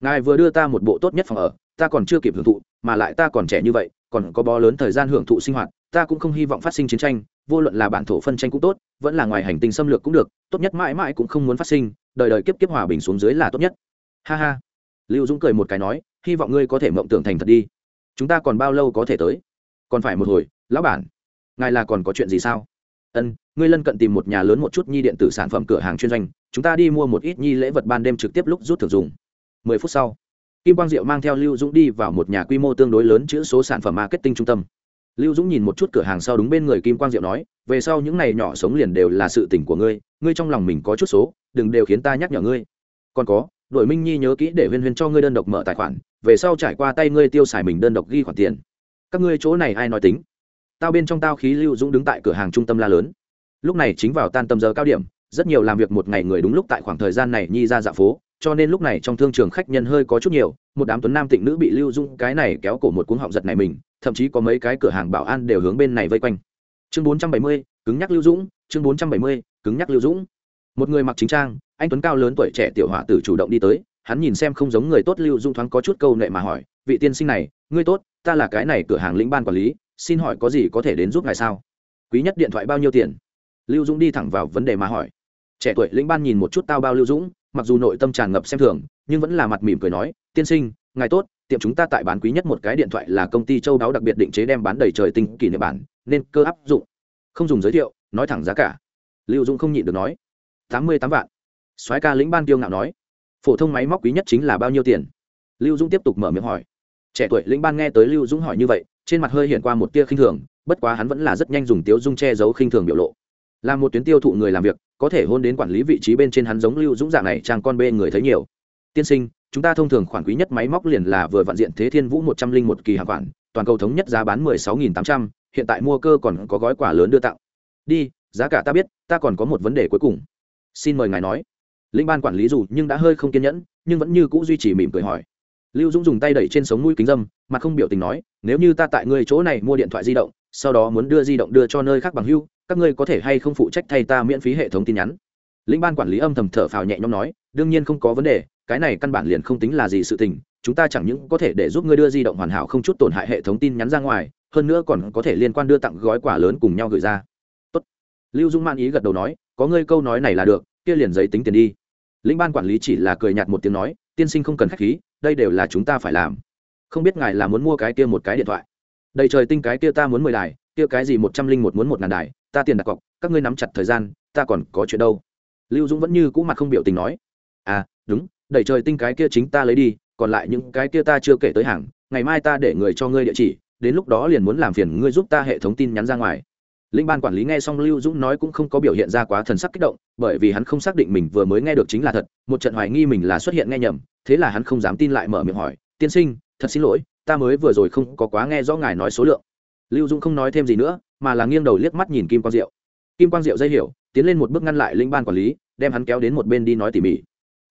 Ngài vừa đưa ta một bộ tốt nhất phòng ở, ta còn chưa kịp hưởng thụ, mà lại ta còn trẻ như vậy, còn có bó lớn thời gian hưởng thụ sinh hoạt, ta cũng không hy vọng phát sinh chiến tranh, vô luận là bản thổ phân tranh cũng tốt, vẫn là ngoài hành tinh xâm lược cũng được, tốt nhất mãi mãi cũng không muốn phát sinh, đời đời kiếp kiếp hòa bình xuống dưới là tốt nhất. Ha ha. Lưu dũng cười một cái nói, hy vọng ngươi có thể mộng tưởng thành thật đi. Chúng ta còn bao lâu có thể tới? Còn phải một hồi, lão bản. Ngài là còn có chuyện gì sao? Ân, ngươi lân cận tìm một nhà lớn một chút nhi điện tử sản phẩm cửa hàng chuyên doanh, chúng ta đi mua một ít nhi lễ vật ban đêm trực tiếp lúc rút thường dùng. Mười phút sau, kim quang diệu mang theo lưu dũng đi vào một nhà quy mô tương đối lớn chữ số sản phẩm marketing trung tâm. Lưu dũng nhìn một chút cửa hàng sau đúng bên người kim quang diệu nói, về sau những này nhỏ sống liền đều là sự tỉnh của ngươi ngươi trong lòng mình có chút số, đừng đều khiến ta nhắc nhở ngươi. Còn có, đội minh nhi nhớ kỹ để huyên huyên cho ngươi đơn độc mở tài khoản, về sau trải qua tay ngươi tiêu xài mình đơn độc ghi khoản tiền. Các ngươi chỗ này ai nói tính? Tao bên trong tao khí lưu dũng đứng tại cửa hàng trung tâm la lớn. Lúc này chính vào tan tầm giờ cao điểm rất nhiều làm việc một ngày người đúng lúc tại khoảng thời gian này nhi ra dạ phố cho nên lúc này trong thương trường khách nhân hơi có chút nhiều một đám tuấn nam tịnh nữ bị lưu dung cái này kéo cổ một cuống họng giật này mình thậm chí có mấy cái cửa hàng bảo an đều hướng bên này vây quanh. Chương 470, cứng nhắc lưu dũng chương 470, cứng nhắc lưu dũng. Một người mặc chính trang anh tuấn cao lớn tuổi trẻ tiểu họa tử chủ động đi tới hắn nhìn xem không giống người tốt lưu dung thoáng có chút câu nệ mà hỏi vị tiên sinh này ngươi tốt ta là cái này cửa hàng lĩnh ban quản lý xin hỏi có gì có thể đến giúp ngài sao? Quý nhất điện thoại bao nhiêu tiền? Lưu dũng đi thẳng vào vấn đề mà hỏi. Trẻ tuổi lĩnh ban nhìn một chút tao bao lưu dũng, mặc dù nội tâm tràn ngập xem thường, nhưng vẫn là mặt mỉm cười nói, tiên sinh, ngài tốt, tiệm chúng ta tại bán quý nhất một cái điện thoại là công ty châu đáo đặc biệt định chế đem bán đầy trời tinh kỷ niệm bản, nên cơ áp dụng. Không dùng giới thiệu, nói thẳng giá cả. Lưu dũng không nhịn được nói, tám mươi tám vạn. Soái ca lĩnh ban kiêu ngạo nói, phổ thông máy móc quý nhất chính là bao nhiêu tiền? Lưu dũng tiếp tục mở miệng hỏi. Trẻ tuổi lĩnh ban nghe tới lưu dũng hỏi như vậy trên mặt hơi hiện qua một tia khinh thường, bất quá hắn vẫn là rất nhanh dùng tiếu dung che giấu khinh thường biểu lộ. Là một tuyến tiêu thụ người làm việc, có thể hôn đến quản lý vị trí bên trên hắn giống lưu dũng dạng này trang con bê người thấy nhiều. Tiên sinh, chúng ta thông thường khoản quý nhất máy móc liền là vừa vạn diện thế thiên vũ một trăm linh một kỳ hàng khoản, toàn cầu thống nhất giá bán mười sáu nghìn tám trăm, hiện tại mua cơ còn có gói quà lớn đưa tặng. Đi, giá cả ta biết, ta còn có một vấn đề cuối cùng. Xin mời ngài nói. Linh ban quản lý dù nhưng đã hơi không kiên nhẫn, nhưng vẫn như c ũ duy trì mỉm cười hỏi lưu dũng dùng tay đẩy trên sống mũi kính dâm mà không biểu tình nói, nếu như ta tại ngươi chỗ này mua điện thoại di động, sau đó muốn đưa di động đưa cho nơi khác bằng hưu, các ngươi có thể hay không phụ trách thay ta miễn phí hệ thống tin nhắn? Linh ban quản lý âm thầm thở phào nhẹ nhõm nói, đương nhiên không có vấn đề, cái này căn bản liền không tính là gì sự tình, chúng ta chẳng những có thể để giúp ngươi đưa di động hoàn hảo không chút tổn hại hệ thống tin nhắn ra ngoài, hơn nữa còn có thể liên quan đưa tặng gói quà lớn cùng nhau gửi ra. Tốt. lưu dung man ý gật đầu nói, có ngươi câu nói này là được, kia liền giấy tính tiền đi. Lĩnh ban quản lý chỉ là cười nhạt một tiếng nói, tiên sinh không cần khách khí đây đều là chúng ta phải làm. Không biết ngài là muốn mua cái kia một cái điện thoại. Đầy trời tinh cái kia ta muốn mười đài, kia cái gì một trăm linh một muốn một ngàn đài, ta tiền đặt cọc, các ngươi nắm chặt thời gian, ta còn có chuyện đâu. Lưu dũng vẫn như cũ mặt không biểu tình nói. À đúng đẩy trời tinh cái kia chính ta lấy đi, còn lại những cái kia ta chưa kể tới hàng, ngày mai ta để người cho ngươi địa chỉ, đến lúc đó liền muốn làm phiền ngươi giúp ta hệ thống tin nhắn ra ngoài linh ban quản lý nghe xong lưu dũng nói cũng không có biểu hiện ra quá thần sắc kích động, bởi vì hắn không xác định mình vừa mới nghe được chính là thật, một trận hoài nghi mình là xuất hiện nghe nhầm, thế là hắn không dám tin lại mở miệng hỏi, tiên sinh, thật xin lỗi, ta mới vừa rồi không có quá nghe rõ ngài nói số lượng. Lưu dũng không nói thêm gì nữa, mà là nghiêng đầu liếc mắt nhìn kim quang diệu. Kim quang diệu dây hiểu, tiến lên một bước ngăn lại linh ban quản lý, đem hắn kéo đến một bên đi nói tỉ mỉ.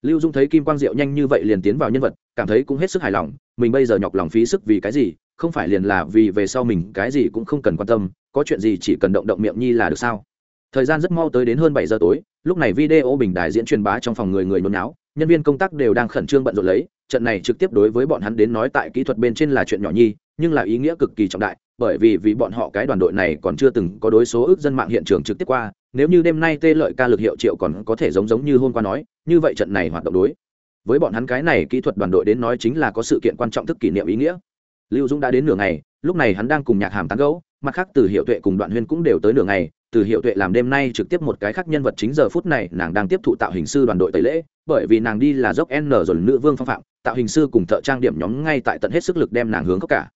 Lưu dung thấy kim quang diệu nhanh như vậy liền tiến vào nhân vật, cảm thấy cũng hết sức hài lòng, mình bây giờ nhọc lòng phí sức vì cái gì, không phải liền là vì về sau mình cái gì cũng không cần quan tâm có chuyện gì chỉ cần động động miệng nhi là được sao? Thời gian rất mau tới đến hơn bảy giờ tối, lúc này video bình đài diễn truyền bá trong phòng người người nôn náo, nhân viên công tác đều đang khẩn trương bận rộn lấy, trận này trực tiếp đối với bọn hắn đến nói tại kỹ thuật bên trên là chuyện nhỏ nhi, nhưng là ý nghĩa cực kỳ trọng đại, bởi vì vì bọn họ cái đoàn đội này còn chưa từng có đối số ước dân mạng hiện trường trực tiếp qua, nếu như đêm nay tê lợi ca lực hiệu triệu còn có thể giống giống như hôm qua nói, như vậy trận này hoạt động đối với bọn hắn cái này kỹ thuật đoàn đội đến nói chính là có sự kiện quan trọng thức kỷ niệm ý nghĩa. Lưu dũng đã đến nửa ngày, lúc này hắn đang cùng nhạc hàm tán gấu mặt khác, từ hiệu tuệ cùng đoạn huyên cũng đều tới nửa ngày. Từ hiệu tuệ làm đêm nay trực tiếp một cái khác nhân vật chính giờ phút này, nàng đang tiếp thụ tạo hình sư đoàn đội tẩy lễ. Bởi vì nàng đi là dốc n rồi nữ vương phong phạm, tạo hình sư cùng thợ trang điểm nhóm ngay tại tận hết sức lực đem nàng hướng khóc cả.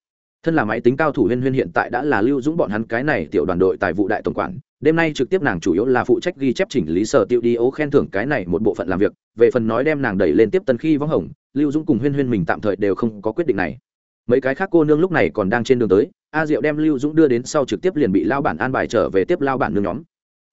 Thân là máy tính cao thủ huyên huyên hiện tại đã là lưu dũng bọn hắn cái này tiểu đoàn đội tài vụ đại tổng quản. Đêm nay trực tiếp nàng chủ yếu là phụ trách ghi chép chỉnh lý sở tiêu đi ố khen thưởng cái này một bộ phận làm việc. Về phần nói đem nàng đẩy lên tiếp tân khi vắng hồng, lưu dũng cùng huyên huyên mình tạm thời đều không có quyết định này. Mấy cái khác cô nương lúc này còn đang trên đường tới a diệu đem lưu dũng đưa đến sau trực tiếp liền bị lao bản an bài trở về tiếp lao bản nương nhóm.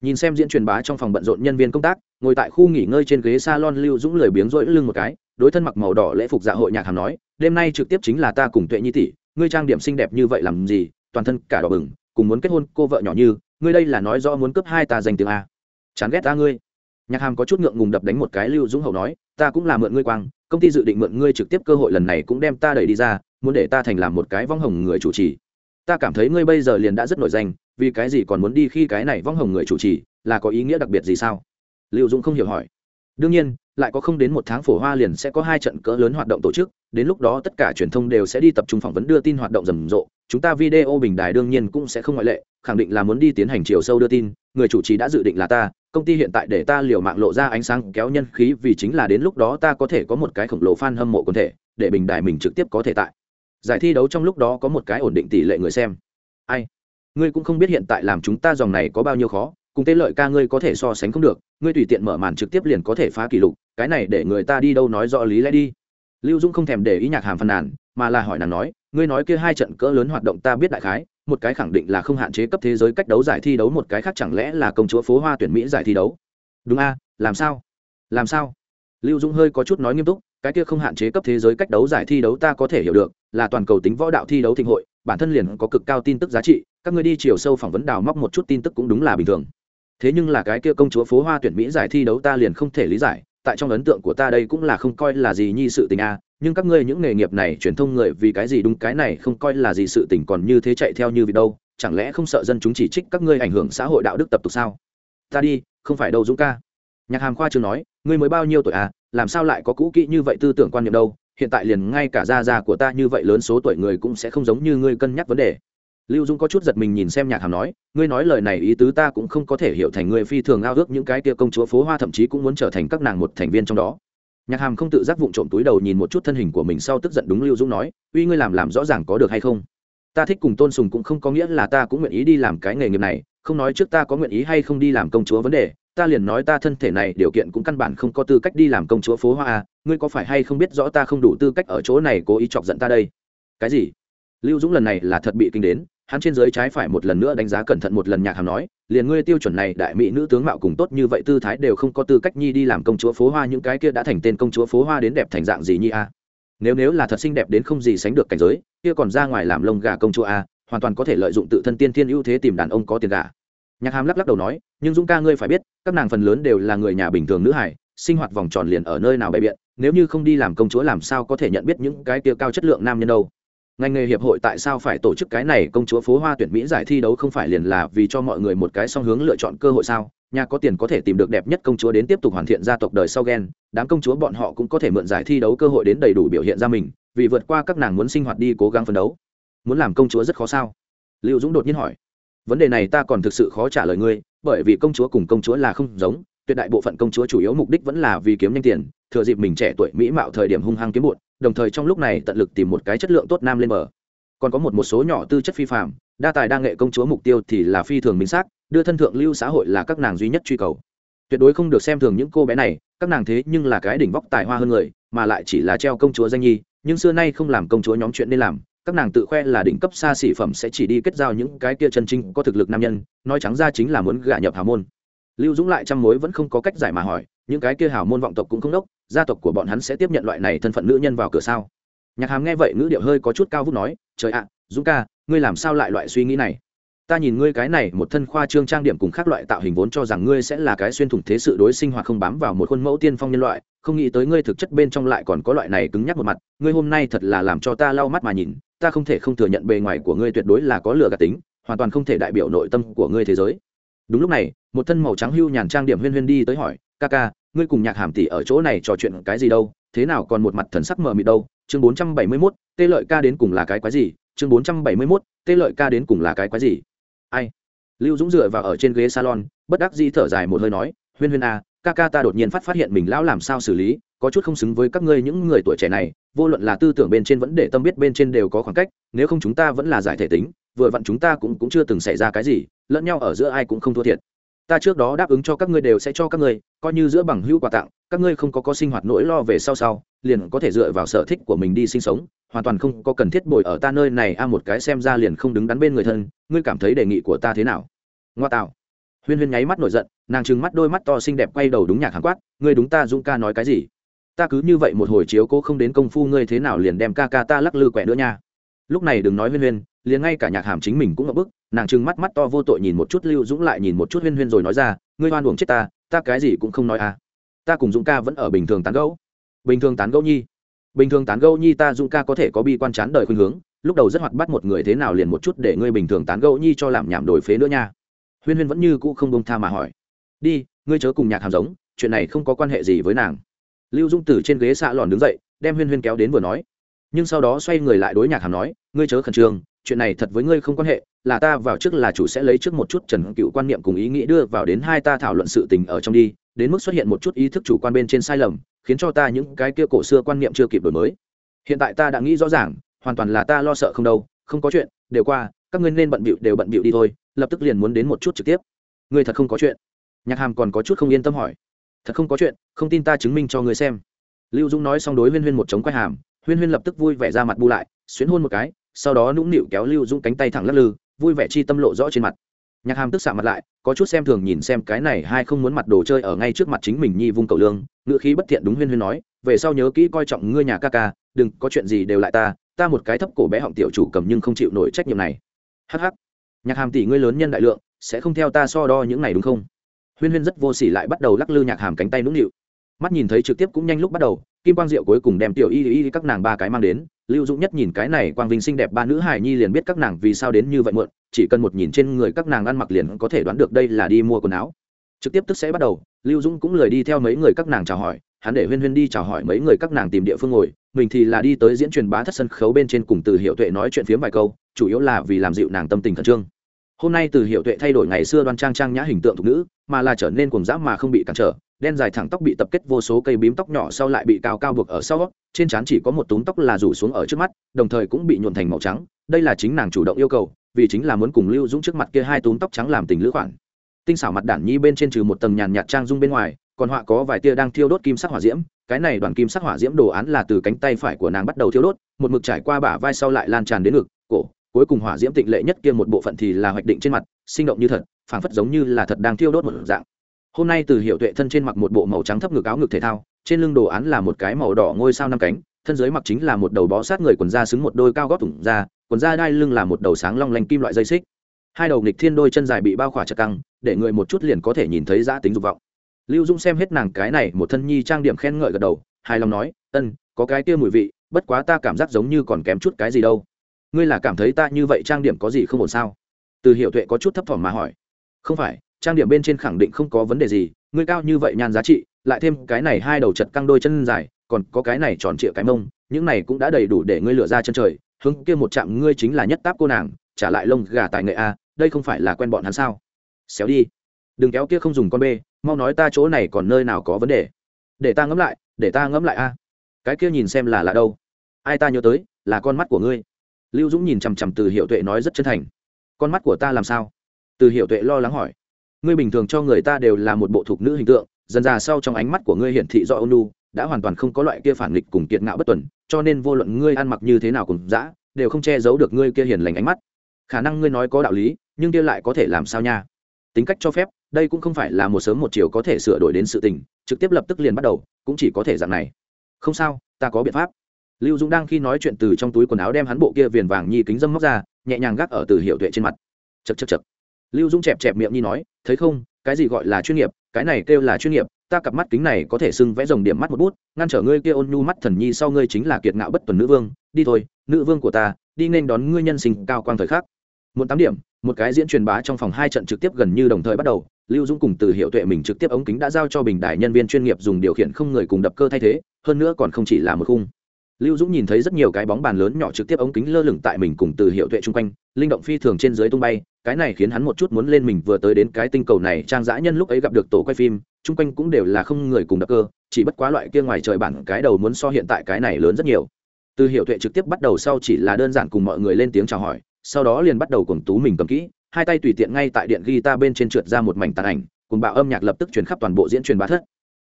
Nhìn xem diễn truyền bá trong phòng bận rộn nhân viên công tác, ngồi tại khu nghỉ ngơi trên ghế salon lưu dũng lười biếng rỗi lưng một cái, đối thân mặc màu đỏ lễ phục dạ hội nhạc hàm nói, đêm nay trực tiếp chính là ta cùng tuệ nhi tỷ, ngươi trang điểm xinh đẹp như vậy làm gì, toàn thân cả đỏ bừng, cùng muốn kết hôn cô vợ nhỏ như, ngươi đây là nói rõ muốn cướp hai ta dành tiếng a. Chán ghét ta ngươi. Nhạc hàm có chút ngượng ngùng đập đánh một cái lưu dũng hậu nói, ta cũng là mượn ngươi quang, công ty dự định mượn ngươi trực tiếp cơ hội lần này cũng đem ta đẩy đi ra, muốn để ta thành làm một cái vong hồng người chủ trì ta cảm thấy ngươi bây giờ liền đã rất nổi danh, vì cái gì còn muốn đi khi cái này vong hồng người chủ trì, là có ý nghĩa đặc biệt gì sao? Liệu dũng không hiểu hỏi. Đương nhiên, lại có không đến một tháng phổ hoa liền sẽ có hai trận cỡ lớn hoạt động tổ chức, đến lúc đó tất cả truyền thông đều sẽ đi tập trung phỏng vấn đưa tin hoạt động rầm rộ. Chúng ta video bình đài đương nhiên cũng sẽ không ngoại lệ, khẳng định là muốn đi tiến hành chiều sâu đưa tin, người chủ trì đã dự định là ta, công ty hiện tại để ta liều mạng lộ ra ánh sáng kéo nhân khí vì chính là đến lúc đó ta có thể có một cái khổng lồ fan hâm mộ quần thể, để bình đài mình trực tiếp có thể tại giải thi đấu trong lúc đó có một cái ổn định tỷ lệ người xem. Ai? Ngươi cũng không biết hiện tại làm chúng ta dòng này có bao nhiêu khó, cùng tên lợi ca ngươi có thể so sánh không được, ngươi tùy tiện mở màn trực tiếp liền có thể phá kỷ lục, cái này để người ta đi đâu nói rõ lý lẽ đi. Lưu dung không thèm để ý nhạc hàm phàn nàn, mà là hỏi nàng nói, ngươi nói kia hai trận cỡ lớn hoạt động ta biết đại khái, một cái khẳng định là không hạn chế cấp thế giới cách đấu giải thi đấu, một cái khác chẳng lẽ là công chúa phố hoa tuyển mỹ giải thi đấu? Đúng a, làm sao? Làm sao? Lưu dung hơi có chút nói nghiêm túc, cái kia không hạn chế cấp thế giới cách đấu giải thi đấu ta có thể hiểu được là toàn cầu tính võ đạo thi đấu thịnh hội, bản thân liền có cực cao tin tức giá trị, các ngươi đi chiều sâu phỏng vấn đào móc một chút tin tức cũng đúng là bình thường. Thế nhưng là cái kia công chúa phố hoa tuyển mỹ giải thi đấu ta liền không thể lý giải, tại trong ấn tượng của ta đây cũng là không coi là gì nhi sự tình a, nhưng các ngươi những nghề nghiệp này truyền thông người vì cái gì đúng, cái này không coi là gì sự tình còn như thế chạy theo như vì đâu, chẳng lẽ không sợ dân chúng chỉ trích các ngươi ảnh hưởng xã hội đạo đức tập tục sao? Ta đi, không phải đâu dũng ca. Nhạc hàm khoa chưa nói, ngươi mới bao nhiêu tuổi à làm sao lại có cũ kỹ như vậy tư tưởng quan niệm đâu hiện tại liền ngay cả gia gia của ta như vậy lớn số tuổi người cũng sẽ không giống như ngươi cân nhắc vấn đề. Lưu dung có chút giật mình nhìn xem nhạc hàm nói, ngươi nói lời này ý tứ ta cũng không có thể hiểu thành người phi thường ao ước những cái kia công chúa phố hoa thậm chí cũng muốn trở thành các nàng một thành viên trong đó. Nhạc hàm không tự giác vụng trộm túi đầu nhìn một chút thân hình của mình sau tức giận đúng lưu dung nói, uy ngươi làm làm rõ ràng có được hay không? Ta thích cùng tôn sùng cũng không có nghĩa là ta cũng nguyện ý đi làm cái nghề nghiệp này, không nói trước ta có nguyện ý hay không đi làm công chúa vấn đề ta liền nói ta thân thể này điều kiện cũng căn bản không có tư cách đi làm công chúa phố hoa à ngươi có phải hay không biết rõ ta không đủ tư cách ở chỗ này cố ý chọc giận ta đây? Cái gì? Lưu dũng lần này là thật bị kinh đến, hắn trên dưới trái phải một lần nữa đánh giá cẩn thận một lần nhạc hàm nói, liền ngươi tiêu chuẩn này đại mỹ nữ tướng mạo cùng tốt như vậy tư thái đều không có tư cách nhi đi làm công chúa phố hoa, những cái kia đã thành tên công chúa phố hoa đến đẹp thành dạng gì nhi a nếu nếu là thật xinh đẹp đến không gì sánh được cảnh giới, kia còn ra ngoài làm lông gà công chúa a hoàn toàn có thể lợi dụng tự thân tiên thiên ưu thế tìm đàn ông có tiền gà nhạc hàm lắc lắc đầu nói, nhưng dũng ca ngươi phải biết, các nàng phần lớn đều là người nhà bình thường nữ hải sinh hoạt vòng tròn liền ở nơi nào bày biện, nếu như không đi làm công chúa làm sao có thể nhận biết những cái kia cao chất lượng nam nhân đâu. Ngành nghề hiệp hội tại sao phải tổ chức cái này, công chúa phố hoa tuyển mỹ giải thi đấu không phải liền là vì cho mọi người một cái song hướng lựa chọn cơ hội sao? Nhà có tiền có thể tìm được đẹp nhất công chúa đến tiếp tục hoàn thiện gia tộc đời sau ghen đám công chúa bọn họ cũng có thể mượn giải thi đấu cơ hội đến đầy đủ biểu hiện ra mình, vì vượt qua các nàng muốn sinh hoạt đi cố gắng phấn đấu. Muốn làm công chúa rất khó sao? Liệu dũng đột nhiên hỏi vấn đề này ta còn thực sự khó trả lời ngươi, bởi vì công chúa cùng công chúa là không giống, tuyệt đại bộ phận công chúa chủ yếu mục đích vẫn là vì kiếm nhanh tiền, thừa dịp mình trẻ tuổi mỹ mạo thời điểm hung hăng kiếm bụn đồng thời trong lúc này tận lực tìm một cái chất lượng tốt nam lên bờ. Còn có một một số nhỏ tư chất phi phạm đa tài đa nghệ công chúa mục tiêu thì là phi thường minh xác, đưa thân thượng lưu xã hội là các nàng duy nhất truy cầu. Tuyệt đối không được xem thường những cô bé này, các nàng thế nhưng là cái đỉnh vóc tài hoa hơn người, mà lại chỉ là treo công chúa danh nhi, nhưng xưa nay không làm công chúa nhóm chuyện nên làm các nàng tự khoe là đỉnh cấp xa xỉ phẩm sẽ chỉ đi kết giao những cái kia chân chính có thực lực nam nhân, nói trắng ra chính là muốn gả nhập hào môn. Lưu dũng lại trăm mối vẫn không có cách giải mà hỏi, những cái kia hào môn vọng tộc cũng không đốc, gia tộc của bọn hắn sẽ tiếp nhận loại này thân phận nữ nhân vào cửa sao? Nhạc hàm nghe vậy, ngữ điệu hơi có chút cao vút nói, trời ạ, dũng ca, ngươi làm sao lại loại suy nghĩ này? Ta nhìn ngươi cái này một thân khoa trương trang điểm cùng các loại tạo hình vốn cho rằng ngươi sẽ là cái xuyên thủng thế sự đối sinh hoạt không bám vào một khuôn mẫu tiên phong nhân loại, không nghĩ tới ngươi thực chất bên trong lại còn có loại này cứng nhắc một mặt, ngươi hôm nay thật là làm cho ta lau mắt mà nhìn, ta không thể không thừa nhận bề ngoài của ngươi tuyệt đối là có lừa gạt tính, hoàn toàn không thể đại biểu nội tâm của ngươi thế giới. Đúng lúc này, một thân màu trắng hưu nhàn trang điểm huyên huyên đi tới hỏi, ca ca, ngươi cùng nhạc hàm tỷ ở chỗ này trò chuyện cái gì đâu? Thế nào còn một mặt thần sắc mờ mịt đâu? Chương bốn trăm bảy mươi mốt, tê lợi ca đến cùng là cái quái gì? Chương bốn trăm bảy mươi mốt, tê lợi ca đến cùng là cái quái gì? Ai? Lưu dũng dựa vào ở trên ghế salon, bất đắc dĩ thở dài một hơi nói, huyên huyên a ca ca ta đột nhiên phát phát hiện mình lão làm sao xử lý, có chút không xứng với các ngươi những người tuổi trẻ này, vô luận là tư tưởng bên trên vẫn để tâm biết bên trên đều có khoảng cách, nếu không chúng ta vẫn là giải thể tính, vừa vặn chúng ta cũng cũng chưa từng xảy ra cái gì, lẫn nhau ở giữa ai cũng không thua thiệt. Ta trước đó đáp ứng cho các ngươi đều sẽ cho các ngươi, coi như giữa bằng hữu quà tặng, các ngươi không có có sinh hoạt nỗi lo về sau sau liền có thể dựa vào sở thích của mình đi sinh sống, hoàn toàn không có cần thiết bồi ở ta nơi này, a, một cái xem ra liền không đứng đắn bên người thân, ngươi cảm thấy đề nghị của ta thế nào? Ngoa tạo. Huyên huyên nháy mắt nổi giận, nàng trừng mắt đôi mắt to xinh đẹp quay đầu đúng nhạc hàng quát, ngươi đúng ta dũng ca nói cái gì? Ta cứ như vậy một hồi chiếu cố không đến công phu ngươi thế nào liền đem ca ca ta lắc lư quẹ nữa nha. Lúc này đừng nói huyên huyên, liền ngay cả nhạc hàm chính mình cũng ngập bức, nàng trừng mắt mắt to vô tội nhìn một chút lưu dũng lại nhìn một chút huyên huyên rồi nói ra, ngươi hoan uổng chết ta ta cái gì cũng không nói à. Ta cùng dũng ca vẫn ở bình thường tán gẫu bình thường tán gẫu nhi. Bình thường tán gẫu nhi ta dũng ca có thể có bi quan chán đời khuynh hướng, lúc đầu rất hoạt bắt một người thế nào liền một chút để ngươi bình thường tán gẫu nhi cho làm nhảm đổi phế nữa nha. Huyên huyên vẫn như cũ không bông tha mà hỏi. Đi, ngươi chớ cùng nhạc hàm giống, chuyện này không có quan hệ gì với nàng. Lưu dung từ trên ghế xạ lòn đứng dậy, đem huyên huyên kéo đến vừa nói. Nhưng sau đó xoay người lại đối nhạc hàm nói, ngươi chớ khẩn trương, chuyện này thật với ngươi không quan hệ, là ta vào trước là chủ sẽ lấy trước một chút trần cựu quan niệm cùng ý nghĩ đưa vào đến hai ta thảo luận sự tình ở trong đi, đến mức xuất hiện một chút ý thức chủ quan bên trên sai lầm khiến cho ta những cái kia cổ xưa quan niệm chưa kịp đổi mới. Hiện tại ta đã nghĩ rõ ràng, hoàn toàn là ta lo sợ không đâu, không có chuyện, đều qua, các ngươi nên bận bịu, đều bận bịu đi thôi, lập tức liền muốn đến một chút trực tiếp. Ngươi thật không có chuyện. Nhạc hàm còn có chút không yên tâm hỏi. Thật không có chuyện, không tin ta chứng minh cho ngươi xem. Lưu dũng nói xong đối huyên huyên một chống quay hàm, huyên huyên lập tức vui vẻ ra mặt bu lại, xuyến hôn một cái, sau đó nũng nịu kéo lưu dũng cánh tay thẳng lắc lư, vui vẻ chi tâm lộ rõ trên mặt nhạc hàm tức xạ mặt lại, có chút xem thường nhìn xem cái này hai không muốn mặt đồ chơi ở ngay trước mặt chính mình nhi vung cầu lương ngựa khí bất thiện đúng huyên huyên nói, về sau nhớ kỹ coi trọng ngươi nhà ca ca, đừng có chuyện gì đều lại ta ta một cái thấp cổ bé họng tiểu chủ cầm nhưng không chịu nổi trách nhiệm này. Hh nhạc hàm tỷ ngươi lớn nhân đại lượng, sẽ không theo ta so đo những này đúng không? Huyên huyên rất vô s ỉ lại bắt đầu lắc lư nhạc hàm cánh tay nũng nịu. Mắt nhìn thấy trực tiếp cũng nhanh lúc bắt đầu, kim quang diệu cuối cùng đem tiểu y y các nàng ba cái mang đến lưu dũng nhất nhìn cái này quang vinh xinh đẹp ba nữ hải nhi liền biết các nàng vì sao đến như vậy muộn, chỉ cần một nhìn trên người các nàng ăn mặc liền có thể đoán được đây là đi mua quần áo. Trực tiếp tức sẽ bắt đầu, lưu dũng cũng lười đi theo mấy người các nàng chào hỏi, hắn để huyên huyên đi chào hỏi mấy người các nàng tìm địa phương ngồi, mình thì là đi tới diễn truyền bá thất sân khấu bên trên cùng từ hiệu tuệ nói chuyện phiếm vài câu, chủ yếu là vì làm dịu nàng tâm tình khẩn trương hôm nay từ hiệu tuệ thay đổi ngày xưa đoan trang trang nhã hình tượng thục nữ, mà là trở nên cuồng dã mà không bị cản trở, đen dài thẳng tóc bị tập kết vô số cây bím tóc nhỏ sau lại bị cao cao buộc ở sau trên trán chỉ có một túm tóc là rủ xuống ở trước mắt, đồng thời cũng bị nhuộn thành màu trắng, đây là chính nàng chủ động yêu cầu, vì chính là muốn cùng lưu dũng trước mặt kia hai túm tóc trắng làm tình lữ khoản. Tinh xảo mặt đản nhi bên trên trừ một tầng nhàn nhạt trang dung bên ngoài, còn họa có vài tia đang thiêu đốt kim sắc hỏa diễm, cái này đoàn kim sắc hỏa diễm đồ án là từ cánh tay phải của nàng bắt đầu thiêu đốt, một mực trải qua bả vai sau lại lan tràn đến ngực cuối cùng hỏa diễm tịnh lệ nhất kia một bộ phận thì là hoạch định trên mặt, sinh động như thật, phảng phất giống như là thật đang thiêu đốt một dạng. Hôm nay từ hiệu tuệ thân trên mặc một bộ màu trắng thấp ngực áo ngực thể thao, trên lưng đồ án là một cái màu đỏ ngôi sao năm cánh, thân dưới mặc chính là một đầu bó sát người quần da xứng một đôi cao gót thủng da, quần da đai lưng là một đầu sáng long lanh kim loại dây xích. Hai đầu nghịch thiên đôi chân dài bị bao khỏa chặt căng, để người một chút liền có thể nhìn thấy giã tính dục vọng. Lưu dung xem hết nàng cái này, một thân nhi trang điểm khen ngợi gật đầu, hài lòng nói, ân, có cái kia mùi vị, bất quá ta cảm giác giống như còn kém chút cái gì đâu ngươi là cảm thấy ta như vậy trang điểm có gì không ổn sao? Từ hiệu tuệ có chút thấp thỏm mà hỏi. Không phải, trang điểm bên trên khẳng định không có vấn đề gì, ngươi cao như vậy nhan giá trị, lại thêm cái này hai đầu chật căng đôi chân dài, còn có cái này tròn trịa cái mông, những này cũng đã đầy đủ để ngươi lựa ra chân trời, hướng kia một chạm ngươi chính là nhất táp cô nàng, trả lại lông gà tài nghệ a, đây không phải là quen bọn hắn sao? Xéo đi. Đừng kéo kia không dùng con bê, mau nói ta chỗ này còn nơi nào có vấn đề. Để ta ngẫm lại, để ta ngẫm lại a. Cái kia nhìn xem là là đâu. Ai ta nhớ tới, là con mắt của ngươi lưu dũng nhìn chằm chằm từ hiệu tuệ nói rất chân thành. Con mắt của ta làm sao? Từ hiệu tuệ lo lắng hỏi. Ngươi bình thường cho người ta đều là một bộ thục nữ hình tượng, dần dà sau trong ánh mắt của ngươi hiển thị do ônu đã hoàn toàn không có loại kia phản nghịch cùng kiệt ngạo bất tuần, cho nên vô luận ngươi ăn mặc như thế nào cùng dã, đều không che giấu được ngươi kia hiền lành ánh mắt. Khả năng ngươi nói có đạo lý, nhưng kia lại có thể làm sao nha? Tính cách cho phép, đây cũng không phải là một sớm một chiều có thể sửa đổi đến sự tình, trực tiếp lập tức liền bắt đầu, cũng chỉ có thể dạng này. Không sao, ta có biện pháp lưu dũng đang khi nói chuyện từ trong túi quần áo đem hắn bộ kia viền vàng nhi kính dâm móc ra, nhẹ nhàng gác ở từ hiệu tuệ trên mặt. Chật chật chật lưu dũng chẹp chẹp miệng nhi nói, thấy không, cái gì gọi là chuyên nghiệp, cái này kêu là chuyên nghiệp, ta cặp mắt kính này có thể sưng vẽ rồng điểm mắt một bút, ngăn trở ngươi kia ôn nhu mắt thần nhi sau ngươi chính là kiệt ngạo bất tuần nữ vương, đi thôi, nữ vương của ta, đi nên đón ngươi nhân sinh cao quang thời khắc. Một tám điểm, một cái diễn truyền bá trong phòng hai trận trực tiếp gần như đồng thời bắt đầu, lưu dũng cùng từ hiệu tuệ mình trực tiếp ống kính đã giao cho bình đại nhân viên chuyên nghiệp dùng điều khiển không người cùng đập cơ thay thế, hơn nữa còn không chỉ là một khung lưu dũng nhìn thấy rất nhiều cái bóng bàn lớn nhỏ trực tiếp ống kính lơ lửng tại mình cùng từ hiệu tuệ chung quanh, linh động phi thường trên dưới tung bay, cái này khiến hắn một chút muốn lên mình vừa tới đến cái tinh cầu này, trang dã nhân lúc ấy gặp được tổ quay phim, chung quanh cũng đều là không người cùng đập cơ, chỉ bất quá loại kia ngoài trời bản cái đầu muốn so hiện tại cái này lớn rất nhiều. Từ hiệu tuệ trực tiếp bắt đầu sau chỉ là đơn giản cùng mọi người lên tiếng chào hỏi, sau đó liền bắt đầu cùng tú mình cầm kỹ, hai tay tùy tiện ngay tại điện guitar bên trên trượt ra một mảnh tàn ảnh cùng bạo âm nhạc lập tức truyền khắp toàn bộ diễn truyền bá thất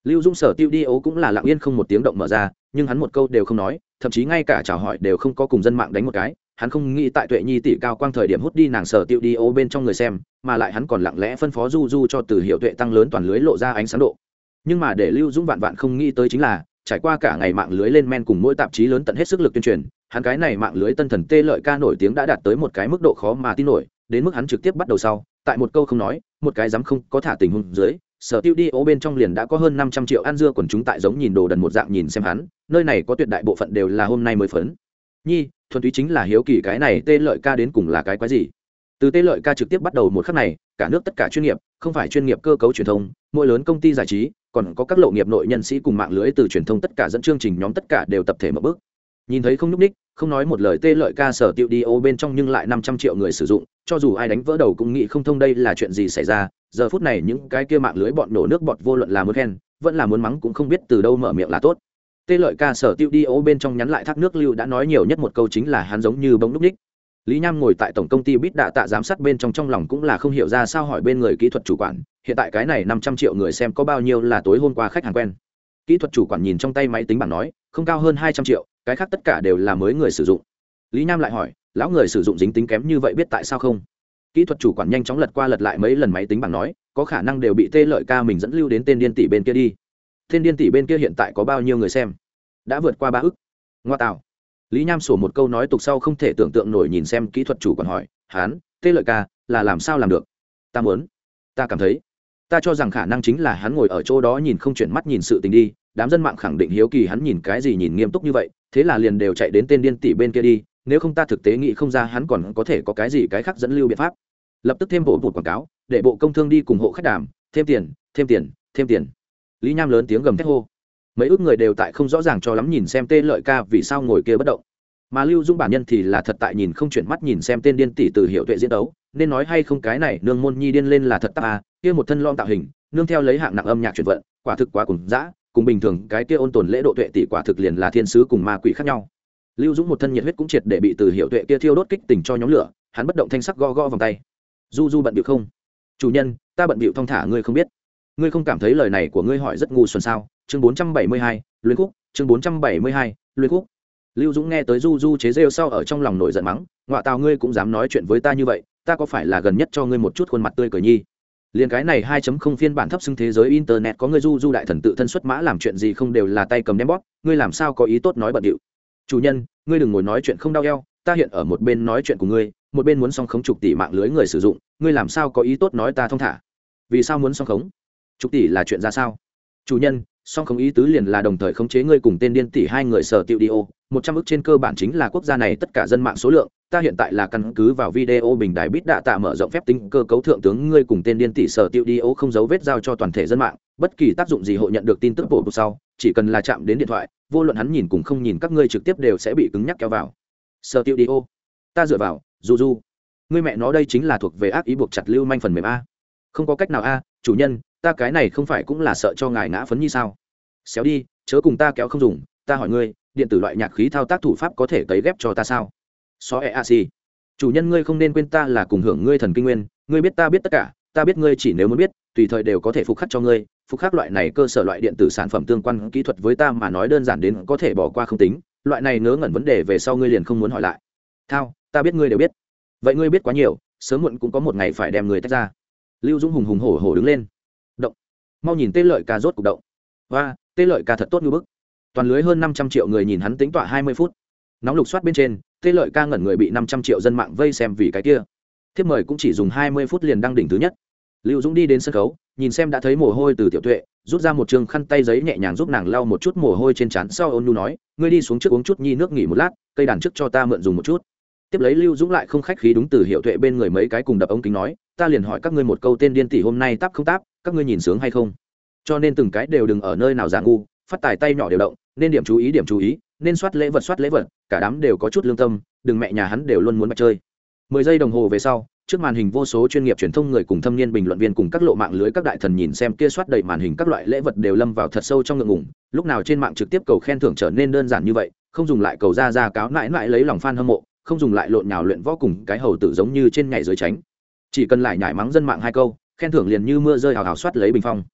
lưu dung sở tiêu đi ấu cũng là lặng yên không một tiếng động mở ra, nhưng hắn một câu đều không nói, thậm chí ngay cả chào hỏi đều không có cùng dân mạng đánh một cái. Hắn không nghĩ tại tuệ nhi tỷ cao quang thời điểm hút đi nàng sở tiêu đi ấu bên trong người xem, mà lại hắn còn lặng lẽ phân phó du du cho từ hiệu tuệ tăng lớn toàn lưới lộ ra ánh sáng độ. Nhưng mà để lưu dũng vạn vạn không nghĩ tới chính là, trải qua cả ngày mạng lưới lên men cùng mỗi tạp chí lớn tận hết sức lực tuyên truyền, hắn cái này mạng lưới tân thần tê lợi ca nổi tiếng đã đạt tới một cái mức độ khó mà tin nổi, đến mức hắn trực tiếp bắt đầu sau, tại một câu không nói, một cái dám không có thả tình huống dưới sở tiêu đi ô bên trong liền đã có hơn năm trăm triệu ăn dưa quần chúng tại giống nhìn đồ đần một dạng nhìn xem hắn, nơi này có tuyệt đại bộ phận đều là hôm nay mới phấn. Nhi, thuần túy chính là hiếu kỳ cái này tê lợi ca đến cùng là cái quái gì? Từ tê lợi ca trực tiếp bắt đầu một khắc này, cả nước tất cả chuyên nghiệp, không phải chuyên nghiệp cơ cấu truyền thông, mỗi lớn công ty giải trí, còn có các lộ nghiệp nội nhân sĩ cùng mạng lưới từ truyền thông tất cả dẫn chương trình nhóm tất cả đều tập thể mở bước. Nhìn thấy không nhúc ních không nói một lời tê lợi ca sở tiêu đi ô bên trong nhưng lại năm trăm triệu người sử dụng, cho dù ai đánh vỡ đầu cũng nghĩ không thông đây là chuyện gì xảy ra giờ phút này những cái kia mạng lưới bọn nổ nước bọt vô luận là muốn khen, vẫn là muốn mắng cũng không biết từ đâu mở miệng là tốt. Tê lợi ca sở tiêu đi ô bên trong nhắn lại thác nước lưu đã nói nhiều nhất một câu chính là hắn giống như bóng núc ních lý nham ngồi tại tổng công ty bít đạ tạ giám sát bên trong trong lòng cũng là không hiểu ra sao hỏi bên người kỹ thuật chủ quản, hiện tại cái này năm trăm triệu người xem có bao nhiêu là tối hôm qua khách hàng quen. Kỹ thuật chủ quản nhìn trong tay máy tính bảng nói, không cao hơn hai trăm triệu, cái khác tất cả đều là mới người sử dụng. Lý nham lại hỏi, lão người sử dụng dính tính kém như vậy biết tại sao không? Kỹ thuật chủ quản nhanh chóng lật qua lật lại mấy lần máy tính bảng nói, có khả năng đều bị tê lợi ca mình dẫn lưu đến tên điên tỷ bên kia đi. Tên điên tỷ bên kia hiện tại có bao nhiêu người xem? Đã vượt qua ba ức. Ngoa tạo. Lý nham sổ một câu nói tục sau không thể tưởng tượng nổi nhìn xem kỹ thuật chủ còn hỏi, hán, tê lợi ca, là làm sao làm được? Ta muốn. Ta cảm thấy. Ta cho rằng khả năng chính là hắn ngồi ở chỗ đó nhìn không chuyển mắt nhìn sự tình đi, đám dân mạng khẳng định hiếu kỳ hắn nhìn cái gì nhìn nghiêm túc như vậy, thế là liền đều chạy đến tên điên tỷ bên kia đi, nếu không ta thực tế nghĩ không ra hắn còn có thể có cái gì cái khác dẫn lưu biện pháp lập tức thêm bộ một quảng cáo, để bộ công thương đi cùng hộ khách đàm, thêm tiền thêm tiền thêm tiền. Lý nham lớn tiếng gầm thét hô. Mấy ước người đều tại không rõ ràng cho lắm nhìn xem tên lợi ca vì sao ngồi kia bất động. Mà lưu dung bản nhân thì là thật tại nhìn không chuyển mắt nhìn xem tên điên tỷ từ hiệu tuệ diễn đấu, nên nói hay không cái này, nương môn nhi điên lên là thật ta à kia một thân lon tạo hình, nương theo lấy hạng nặng âm nhạc chuyển vận, quả thực quá cùng dã, cùng bình thường cái kia ôn tồn lễ độ tuệ tỷ quả thực liền là thiên sứ cùng ma quỷ khác nhau. Lưu dũng một thân nhiệt huyết cũng triệt để bị từ hiệu tuệ kia thiêu đốt kích tình cho nhóm lửa, hắn bất động thanh sắc go go vòng tay du du bận bịu không? Chủ nhân, ta bận bịu thong thả ngươi không biết. Ngươi không cảm thấy lời này của ngươi hỏi rất ngu xuẩn sao? Chương bốn trăm bảy mươi hai luyến khúc, chương bốn trăm bảy mươi hai luyến khúc. Lưu dũng nghe tới du du chế rêu sau ở trong lòng nổi giận mắng ngoạ tào ngươi cũng dám nói chuyện với ta như vậy, ta có phải là gần nhất cho ngươi một chút khuôn mặt tươi cười nhi? Liền cái này 2.0 phiên bản thấp xưng thế giới internet có ngươi du du đại thần tự thân xuất mã làm chuyện gì không đều là tay cầm đem bóp, ngươi làm sao có ý tốt nói bận điệu. Chủ nhân, ngươi đừng ngồi nói chuyện không đau eo, ta hiện ở một bên nói chuyện của ngươi một bên muốn song khống chục tỷ mạng lưới người sử dụng, ngươi làm sao có ý tốt nói ta thông thả? Vì sao muốn song khống? Chục tỷ là chuyện ra sao? Chủ nhân, song khống ý tứ liền là đồng thời khống chế ngươi cùng tên điên tỷ hai người sở tiệu đi ô. Một trăm ức trên cơ bản chính là quốc gia này tất cả dân mạng số lượng. Ta hiện tại là căn cứ vào video bình đài bít đạ tạ mở rộng phép tính cơ cấu thượng tướng ngươi cùng tên điên tỷ sở tiệu đi ô không dấu vết giao cho toàn thể dân mạng. Bất kỳ tác dụng gì hộ nhận được tin tức bộ sau, chỉ cần là chạm đến điện thoại, vô luận hắn nhìn cùng không nhìn các ngươi trực tiếp đều sẽ bị cứng nhắc kéo vào. Sở tiệu đi ô. Ta dựa vào du du ngươi mẹ nó đây chính là thuộc về ác ý buộc chặt lưu manh phần mềm a. Không có cách nào a, chủ nhân, ta cái này không phải cũng là sợ cho ngài ngã phấn như sao? Xéo đi, chớ cùng ta kéo không dùng, ta hỏi ngươi, điện tử loại nhạc khí thao tác thủ pháp có thể cấy ghép cho ta sao? So e a si chủ nhân ngươi không nên quên ta là cùng hưởng ngươi thần kinh nguyên, ngươi biết ta biết tất cả, ta biết ngươi chỉ nếu muốn biết, tùy thời đều có thể phục khắc cho ngươi, phục khắc loại này cơ sở loại điện tử sản phẩm tương quan kỹ thuật với ta mà nói đơn giản đến có thể bỏ qua không tính, loại này ngớ ngẩn vấn đề về sau ngươi liền không muốn hỏi lại. Thao ta biết ngươi đều biết. Vậy ngươi biết quá nhiều, sớm muộn cũng có một ngày phải đem người tách ra. Lưu dũng hùng hùng hổ hổ đứng lên. Động. Mau nhìn tê lợi ca rốt cục động. Và tê lợi ca thật tốt như bức. Toàn lưới hơn năm trăm triệu người nhìn hắn tính tọa hai mươi phút. Nóng lục soát bên trên, tê lợi ca ngẩn người bị năm trăm triệu dân mạng vây xem vì cái kia. Thiếp mời cũng chỉ dùng hai mươi phút liền đăng đỉnh thứ nhất. Lưu dũng đi đến sân khấu, nhìn xem đã thấy mồ hôi từ tiểu tuệ, rút ra một trường khăn tay giấy nhẹ nhàng giúp nàng lau một chút mồ hôi trên trán sau ôn nhu nói, ngươi đi xuống trước uống chút nhi nước nghỉ một lát, cây đàn trước cho ta mượn dùng một chút tiếp lấy lưu dũng lại không khách khí đúng từ hiệu tuệ bên người mấy cái cùng đập ống kính nói, ta liền hỏi các ngươi một câu tên điên tỷ hôm nay táp không táp các ngươi nhìn sướng hay không? Cho nên từng cái đều đừng ở nơi nào giả ngu, phát tài tay nhỏ đều động, nên điểm chú ý, điểm chú ý, nên soát lễ vật soát lễ vật, cả đám đều có chút lương tâm, đừng mẹ nhà hắn đều luôn muốn mặt chơi. Mười giây đồng hồ về sau, trước màn hình vô số chuyên nghiệp truyền thông người cùng thâm niên bình luận viên cùng các lộ mạng lưới các đại thần nhìn xem kia soát đầy màn hình các loại lễ vật đều lâm vào thật sâu trong ngượng ngùng, lúc nào trên mạng trực tiếp cầu khen thưởng trở nên đơn giản như vậy, không dùng lại cầu ra ra cáo mãi mãi lấy lòng fan hâm mộ không dùng lại lộn nhào luyện võ cùng cái hầu tử giống như trên nhảy dưới tránh. Chỉ cần lại nhải mắng dân mạng hai câu, khen thưởng liền như mưa rơi hào hào soát lấy bình phong.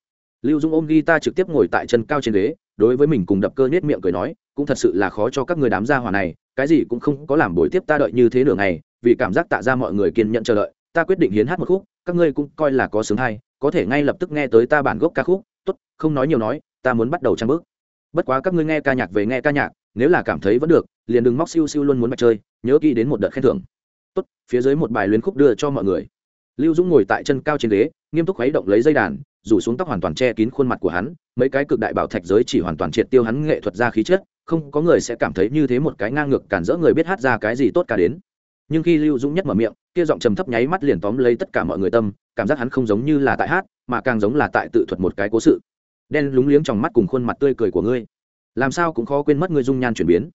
Lưu dung ôm ghi ta trực tiếp ngồi tại chân cao trên ghế, đối với mình cùng đập cơ nhét miệng cười nói, cũng thật sự là khó cho các người đám gia hỏa này, cái gì cũng không có làm buổi tiếp ta đợi như thế nửa ngày, vì cảm giác tạ ra mọi người kiên nhận chờ đợi, ta quyết định hiến hát một khúc, các ngươi cũng coi là có sướng hay, có thể ngay lập tức nghe tới ta bản gốc ca khúc, tốt, không nói nhiều nói, ta muốn bắt đầu trang bước. Bất quá các ngươi nghe ca nhạc về nghe ca nhạc, nếu là cảm thấy vẫn được, liền đừng móc siêu siêu luôn muốn mặt chơi nhớ kỹ đến một đợt khen thưởng. Tốt, phía dưới một bài luyến khúc đưa cho mọi người. Lưu dũng ngồi tại chân cao trên ghế, nghiêm túc khuấy động lấy dây đàn, rủ xuống tóc hoàn toàn che kín khuôn mặt của hắn, mấy cái cực đại bảo thạch giới chỉ hoàn toàn triệt tiêu hắn nghệ thuật ra khí chất, không có người sẽ cảm thấy như thế một cái ngang ngược cản rỡ người biết hát ra cái gì tốt cả đến. Nhưng khi lưu dũng nhất mở miệng, kia giọng trầm thấp nháy mắt liền tóm lấy tất cả mọi người tâm, cảm giác hắn không giống như là tại hát, mà càng giống là tại tự thuật một cái cố sự. Đen lúng liếng trong mắt cùng khuôn mặt tươi cười của ngươi. Làm sao cũng khó quên mất ngươi dung nhan chuyển biến.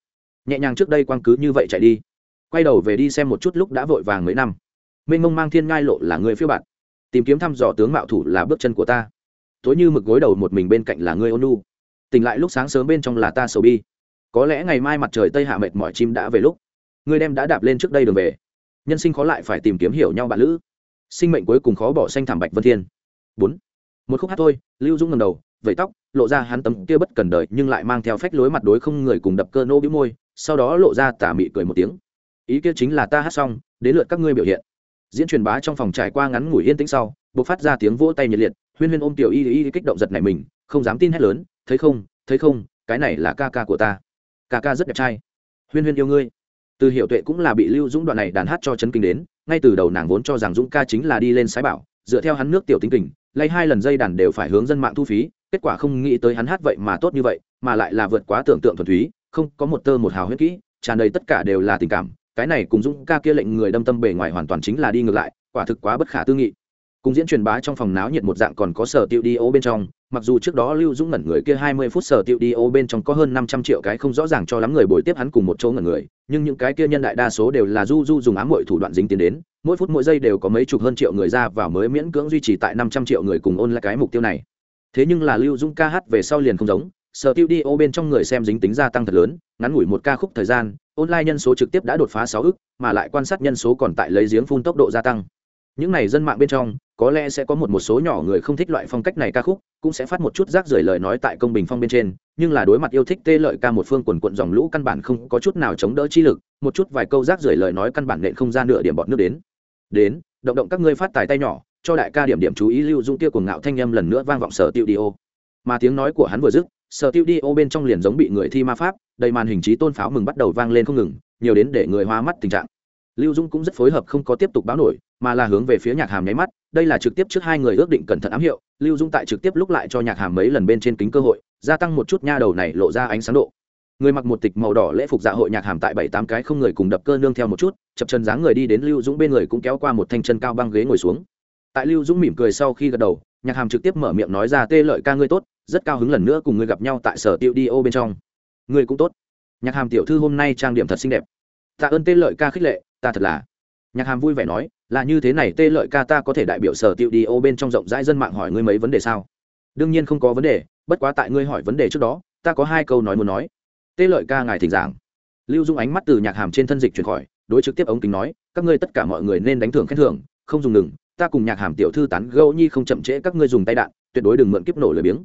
Nhẹ nhàng trước đây quang cứ như vậy chạy đi quay đầu về đi xem một chút lúc đã vội vàng mấy năm. Mênh mông mang thiên ngai lộ là người phiêu bạn. tìm kiếm thăm dò tướng mạo thủ là bước chân của ta. Tối như mực gối đầu một mình bên cạnh là người ôn nu tỉnh lại lúc sáng sớm bên trong là ta sầu bi. Có lẽ ngày mai mặt trời tây hạ mệt mỏi chim đã về lúc. Người đem đã đạp lên trước đây đường về. Nhân sinh khó lại phải tìm kiếm hiểu nhau bạn lữ. Sinh mệnh cuối cùng khó bỏ xanh thảm bạch vân thiên. Bốn. Một khúc hát thôi, lưu dũng ngầm đầu, vẫy tóc, lộ ra hắn tấm kia bất cần đời nhưng lại mang theo phách lối mặt đối không người cùng đập cơ nô bĩu môi, sau đó lộ ra tà mị cười một tiếng ý kia chính là ta hát xong, đến lượt các ngươi biểu hiện. Diễn truyền bá trong phòng trải qua ngắn ngủi yên tĩnh sau buộc phát ra tiếng vỗ tay nhiệt liệt, huyên huyên ôm tiểu y y kích động giật này mình, không dám tin hét lớn, thấy không thấy không, cái này là ca ca của ta. Ca ca rất đẹp trai. Huyên huyên yêu ngươi. Từ hiệu tuệ cũng là bị lưu dũng đoạn này đàn hát cho chấn kinh đến, ngay từ đầu nàng vốn cho rằng dũng ca chính là đi lên sái bảo, dựa theo hắn nước tiểu tính tình, lấy hai lần dây đàn đều phải hướng dân mạng thu phí, kết quả không nghĩ tới hắn hát vậy mà tốt như vậy, mà lại là vượt quá tưởng tượng thuần túy, không có một tơ một hào huyết kỹ, tràn đầy tất cả đều là tình cảm cái này cùng dũng ca kia lệnh người đâm tâm bề ngoài hoàn toàn chính là đi ngược lại, quả thực quá bất khả tư nghị. Cùng diễn truyền bá trong phòng náo nhiệt một dạng còn có sở tiêu đi ô bên trong, mặc dù trước đó lưu dũng ngẩn người kia hai mươi phút sở tiêu đi ô bên trong có hơn năm trăm triệu cái không rõ ràng cho lắm người bồi tiếp hắn cùng một chỗ ngẩn người, nhưng những cái kia nhân đại đa số đều là du du dùng ám mọi thủ đoạn dính tiến đến, mỗi phút mỗi giây đều có mấy chục hơn triệu người ra vào mới miễn cưỡng duy trì tại năm trăm triệu người cùng ôn lại cái mục tiêu này. Thế nhưng là lưu dũng ca hát về sau liền không giống, sở tiêu đi ô bên trong người xem dính tính gia tăng thật lớn, ngắn ngủi một ca khúc thời gian online nhân số trực tiếp đã đột phá sáu ức, mà lại quan sát nhân số còn tại lấy giếng phun tốc độ gia tăng. Những này dân mạng bên trong, có lẽ sẽ có một một số nhỏ người không thích loại phong cách này ca khúc, cũng sẽ phát một chút rác rưởi lời nói tại công bình phong bên trên, nhưng là đối mặt yêu thích tê lợi ca một phương quần quần dòng lũ căn bản không có chút nào chống đỡ chi lực, một chút vài câu rác rưởi lời nói căn bản nện không ra nửa điểm bọn nước đến. Đến, động động các ngươi phát tài tay nhỏ, cho đại ca điểm điểm chú ý lưu dung kia cuồng ngạo thanh âm lần nữa vang vọng sở tiêu đi ô mà tiếng nói của hắn vừa dứt sở tiêu đi ô bên trong liền giống bị người thi ma pháp, đầy màn hình trí tôn pháo mừng bắt đầu vang lên không ngừng, nhiều đến để người hoa mắt tình trạng. Lưu dung cũng rất phối hợp không có tiếp tục báo nổi, mà là hướng về phía nhạc hàm nháy mắt, đây là trực tiếp trước hai người ước định cẩn thận ám hiệu, lưu dung tại trực tiếp lúc lại cho nhạc hàm mấy lần bên trên kính cơ hội, gia tăng một chút nha đầu này lộ ra ánh sáng độ. Người mặc một tịch màu đỏ lễ phục dạ hội nhạc hàm tại bảy tám cái không người cùng đập cơ nương theo một chút, chập chân dáng người đi đến lưu dũng bên người cũng kéo qua một thanh chân cao băng ghế ngồi xuống. Tại lưu dũng mỉm cười sau khi gật đầu nhạc hàm trực tiếp mở miệng nói ra, tê lợi ca ngươi tốt, rất cao hứng lần nữa cùng ngươi gặp nhau tại sở tiêu đi ô bên trong. Ngươi cũng tốt. Nhạc hàm tiểu thư hôm nay trang điểm thật xinh đẹp. Tạ ơn tê lợi ca khích lệ, ta thật là. Nhạc hàm vui vẻ nói, là như thế này, tê lợi ca ta có thể đại biểu sở tiêu đi ô bên trong rộng rãi dân mạng hỏi ngươi mấy vấn đề sao? Đương nhiên không có vấn đề, bất quá tại ngươi hỏi vấn đề trước đó, ta có hai câu nói muốn nói. Tê lợi ca ngài thỉnh giảng. Lưu dung ánh mắt từ nhạc hàm trên thân dịch chuyển khỏi, đối trực tiếp ống kính nói, các ngươi tất cả mọi người nên đánh thưởng khen thưởng, không dùng ngừng ta cùng nhạc hàm tiểu thư tán gẫu nhi không chậm trễ các ngươi dùng tay đạn, tuyệt đối đừng mượn kiếp nổ lười biếng.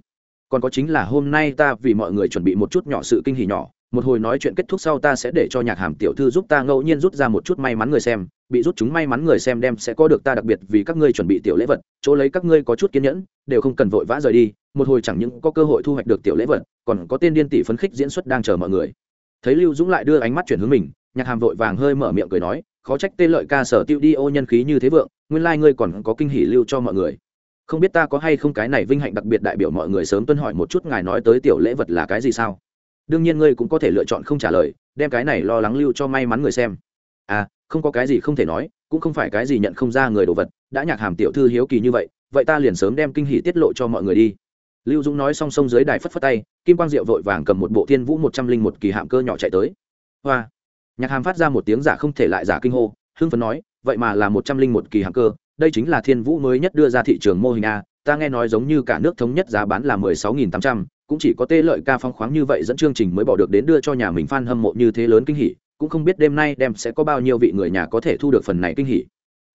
Còn có chính là hôm nay ta vì mọi người chuẩn bị một chút nhỏ sự kinh hỉ nhỏ, một hồi nói chuyện kết thúc sau ta sẽ để cho nhạc hàm tiểu thư giúp ta ngẫu nhiên rút ra một chút may mắn người xem, bị rút chúng may mắn người xem đem sẽ có được ta đặc biệt vì các ngươi chuẩn bị tiểu lễ vật, chỗ lấy các ngươi có chút kiên nhẫn, đều không cần vội vã rời đi, một hồi chẳng những có cơ hội thu hoạch được tiểu lễ vật, còn có tên điên tỷ phấn khích diễn xuất đang chờ mọi người. Thấy lưu dũng lại đưa ánh mắt chuyển hướng mình, nhạc hàm vội vàng hơi mở miệng cười nói, khó trách tên lợi ca sở tiêu đi ô nhân khí như thế vượng nguyên lai、like、ngươi còn có kinh hỉ lưu cho mọi người. Không biết ta có hay không cái này vinh hạnh đặc biệt đại biểu mọi người sớm tuân hỏi một chút ngài nói tới tiểu lễ vật là cái gì sao? Đương nhiên ngươi cũng có thể lựa chọn không trả lời, đem cái này lo lắng lưu cho may mắn người xem. À không có cái gì không thể nói, cũng không phải cái gì nhận không ra người đồ vật, đã nhạc hàm tiểu thư hiếu kỳ như vậy vậy ta liền sớm đem kinh hỷ tiết lộ cho mọi người đi. Lưu dũng nói song song dưới đài phất phất tay, kim quang diệu vội vàng cầm một bộ thiên vũ một trăm linh một kỳ hạm cơ nhỏ chạy tới. Hoa. Nhạc hàm phát ra một tiếng giả không thể lại giả kinh hô, hưng phấn nói vậy mà là một trăm linh một kỳ hạng cơ, đây chính là thiên vũ mới nhất đưa ra thị trường mô hình a, ta nghe nói giống như cả nước thống nhất giá bán là mười sáu nghìn tám trăm, cũng chỉ có tê lợi ca phong khoáng như vậy dẫn chương trình mới bỏ được đến đưa cho nhà mình f a n hâm mộ như thế lớn kinh hỉ, cũng không biết đêm nay đem sẽ có bao nhiêu vị người nhà có thể thu được phần này kinh hỉ.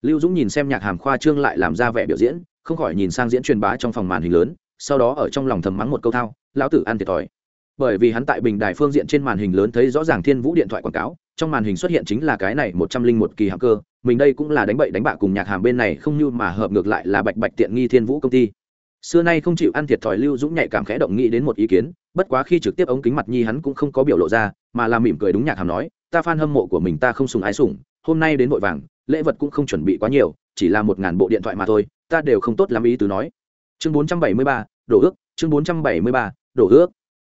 Lưu dũng nhìn xem nhạc hàm khoa trương lại làm ra vẻ biểu diễn, không khỏi nhìn sang diễn truyền bá trong phòng màn hình lớn, sau đó ở trong lòng thầm mắng một câu thao, lão tử ăn thiệt thòi. Bởi vì hắn tại bình đài phương diện trên màn hình lớn thấy rõ ràng thiên vũ điện thoại quảng cáo, trong màn hình xuất hiện chính là cái này một trăm linh một kỳ hạng cơ mình đây cũng là đánh bậy đánh bạ cùng nhạc hàm bên này không như mà hợp ngược lại là bạch bạch tiện nghi thiên vũ công ty. Xưa nay không chịu ăn thiệt thòi lưu dũng nhạy cảm khẽ động nghĩ đến một ý kiến bất quá khi trực tiếp ống kính mặt nhi hắn cũng không có biểu lộ ra mà là mỉm cười đúng nhạc hàm nói ta f hâm mộ của mình ta không sùng ái sùng, hôm nay đến vội vàng lễ vật cũng không chuẩn bị quá nhiều chỉ là một ngàn bộ điện thoại mà thôi ta đều không tốt lắm ý tứ nói. Chương bốn trăm bảy mươi ba đổ ước chương bốn trăm bảy mươi ba đổ ước.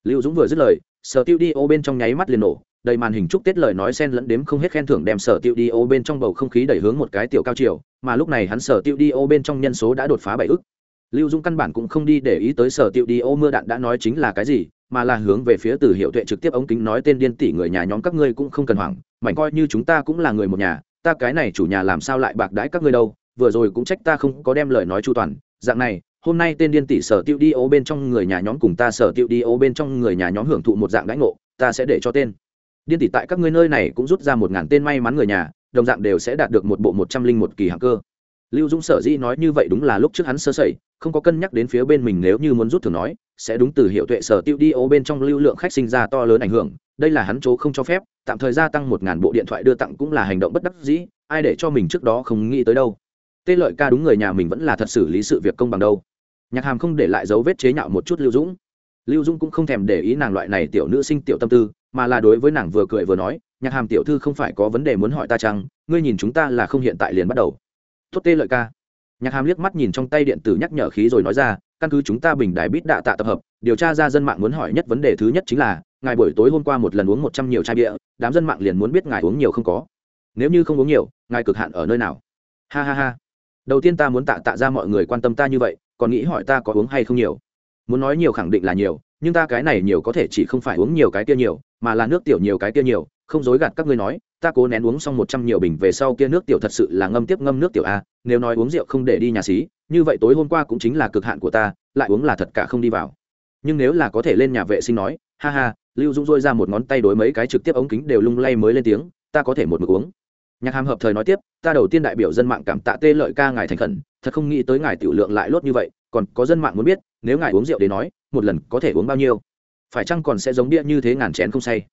Lưu dũng vừa dứt lời sở tiêu đi ô bên trong nháy mắt liền nổ đầy màn hình chúc tết lời nói xen lẫn đếm không hết khen thưởng đem sở tiêu đi ô bên trong bầu không khí đẩy hướng một cái tiểu cao chiều, mà lúc này hắn sở tiêu đi ô bên trong nhân số đã đột phá bảy ức. Lưu dung căn bản cũng không đi để ý tới sở tiêu đi ô mưa đạn đã nói chính là cái gì, mà là hướng về phía từ hiệu tuệ trực tiếp ống kính nói tên điên tỷ người nhà nhóm các ngươi cũng không cần hoảng, mảnh coi như chúng ta cũng là người một nhà, ta cái này chủ nhà làm sao lại bạc đãi các ngươi đâu, vừa rồi cũng trách ta không có đem lời nói chu toàn. Dạng này, hôm nay tên điên tỷ sở tiêu đi ô bên trong người nhà nhóm cùng ta sở tiêu đi ô bên trong người nhà nhóm hưởng thụ một dạng đãi ngộ, ta sẽ để cho tên điên tỷ tại các ngươi nơi này cũng rút ra một ngàn tên may mắn người nhà, đồng dạng đều sẽ đạt được một bộ một trăm linh một kỳ hạng cơ. Lưu dũng sở dĩ nói như vậy đúng là lúc trước hắn sơ sẩy, không có cân nhắc đến phía bên mình nếu như muốn rút thường nói, sẽ đúng từ hiệu tuệ sở tiêu đi ô bên trong lưu lượng khách sinh ra to lớn ảnh hưởng, đây là hắn chỗ không cho phép, tạm thời gia tăng một ngàn bộ điện thoại đưa tặng cũng là hành động bất đắc dĩ, ai để cho mình trước đó không nghĩ tới đâu. Tê lợi ca đúng người nhà mình vẫn là thật xử lý sự việc công bằng đâu. Nhạc hàm không để lại dấu vết chế nhạo một chút lưu dũng. Lưu dũng cũng không thèm để ý nàng loại này tiểu nữ sinh tiểu tâm tư mà là đối với nàng vừa cười vừa nói, nhạc hàm tiểu thư không phải có vấn đề muốn hỏi ta chăng? Ngươi nhìn chúng ta là không hiện tại liền bắt đầu. Tốt tê lợi ca. Nhạc hàm liếc mắt nhìn trong tay điện tử nhắc nhở khí rồi nói ra, căn cứ chúng ta bình đài bít đạ tạ tập hợp, điều tra ra dân mạng muốn hỏi nhất vấn đề thứ nhất chính là, ngài buổi tối hôm qua một lần uống một trăm nhiều chai bia, đám dân mạng liền muốn biết ngài uống nhiều không có. Nếu như không uống nhiều, ngài cực hạn ở nơi nào? Ha ha ha. Đầu tiên ta muốn tạ tạ ra mọi người quan tâm ta như vậy, còn nghĩ hỏi ta có uống hay không nhiều. Muốn nói nhiều khẳng định là nhiều, nhưng ta cái này nhiều có thể chỉ không phải uống nhiều cái kia nhiều mà là nước tiểu nhiều cái kia nhiều, không dối gạt các ngươi nói, ta cố nén uống xong một trăm nhiều bình về sau kia nước tiểu thật sự là ngâm tiếp ngâm nước tiểu a, nếu nói uống rượu không để đi nhà xí, như vậy tối hôm qua cũng chính là cực hạn của ta, lại uống là thật cả không đi vào. Nhưng nếu là có thể lên nhà vệ sinh nói, ha ha, lưu dũng dôi ra một ngón tay đối mấy cái trực tiếp ống kính đều lung lay mới lên tiếng, ta có thể một mực uống. Nhạc hàm hợp thời nói tiếp, ta đầu tiên đại biểu dân mạng cảm tạ tê lợi ca ngài thành khẩn, thật không nghĩ tới ngài tiểu lượng lại lốt như vậy, còn có dân mạng muốn biết, nếu ngài uống rượu để nói, một lần có thể uống bao nhiêu? Phải chăng còn sẽ giống đĩa như thế ngàn chén không say?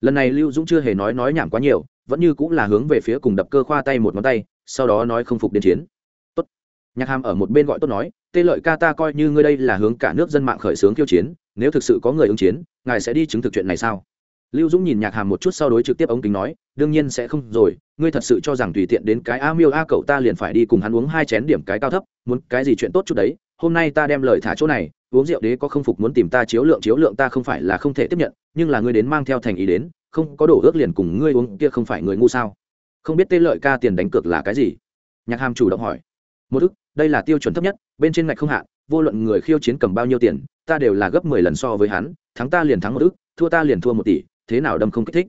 Lần này lưu dũng chưa hề nói nói nhảm quá nhiều, vẫn như cũng là hướng về phía cùng đập cơ khoa tay một ngón tay, sau đó nói không phục đến chiến. Tốt. Nhạc hàm ở một bên gọi tốt nói, tê lợi ca ta coi như ngươi đây là hướng cả nước dân mạng khởi xướng khiêu chiến, nếu thực sự có người ứng chiến, ngài sẽ đi chứng thực chuyện này sao? Lưu dũng nhìn nhạc hàm một chút sau đối trực tiếp ống kính nói, đương nhiên sẽ không rồi, ngươi thật sự cho rằng tùy tiện đến cái a miêu a cậu ta liền phải đi cùng hắn uống hai chén điểm cái cao thấp, muốn cái gì chuyện tốt chút đấy, hôm nay ta đem lời thả chỗ này uống rượu đế có không phục muốn tìm ta chiếu lượng chiếu lượng ta không phải là không thể tiếp nhận, nhưng là ngươi đến mang theo thành ý đến, không có đổ ước liền cùng ngươi uống, kia không phải người ngu sao? Không biết tê lợi ca tiền đánh cược là cái gì? Nhạc hàm chủ động hỏi. Một ức, đây là tiêu chuẩn thấp nhất, bên trên ngạch không hạn vô luận người khiêu chiến cầm bao nhiêu tiền, ta đều là gấp mười lần so với hắn, thắng ta liền thắng một ức, thua ta liền thua một tỷ, thế nào đâm không kích thích?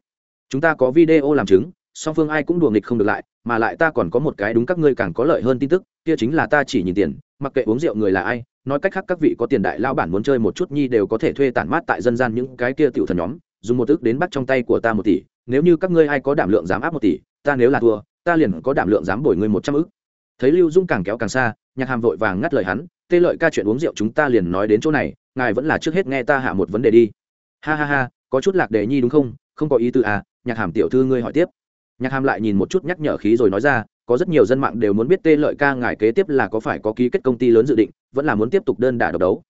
Chúng ta có video làm chứng, song phương ai cũng đùa nghịch không được lại, mà lại ta còn có một cái đúng các ngươi càng có lợi hơn tin tức, kia chính là ta chỉ nhìn tiền, mặc kệ uống rượu người là ai nói cách khác các vị có tiền đại lao bản muốn chơi một chút nhi đều có thể thuê tản mát tại dân gian những cái kia tiểu thần nhóm, dùng một ức đến bắt trong tay của ta một tỷ, nếu như các ngươi ai có đảm lượng dám áp một tỷ, ta nếu là thua, ta liền có đảm lượng dám bồi ngươi một trăm ức thấy lưu dung càng kéo càng xa, nhạc hàm vội vàng ngắt lời hắn, tê lợi ca chuyện uống rượu chúng ta liền nói đến chỗ này, ngài vẫn là trước hết nghe ta hạ một vấn đề đi. Ha ha ha, có chút lạc đề nhi đúng không? Không có ý tư à nhạc hàm tiểu thư ngươi hỏi tiếp nhạc hàm lại nhìn một chút nhắc nhở khí rồi nói ra, có rất nhiều dân mạng đều muốn biết tê lợi ca ngài kế tiếp là có phải có ký kết công ty lớn dự định, vẫn là muốn tiếp tục đơn đả độc đấu.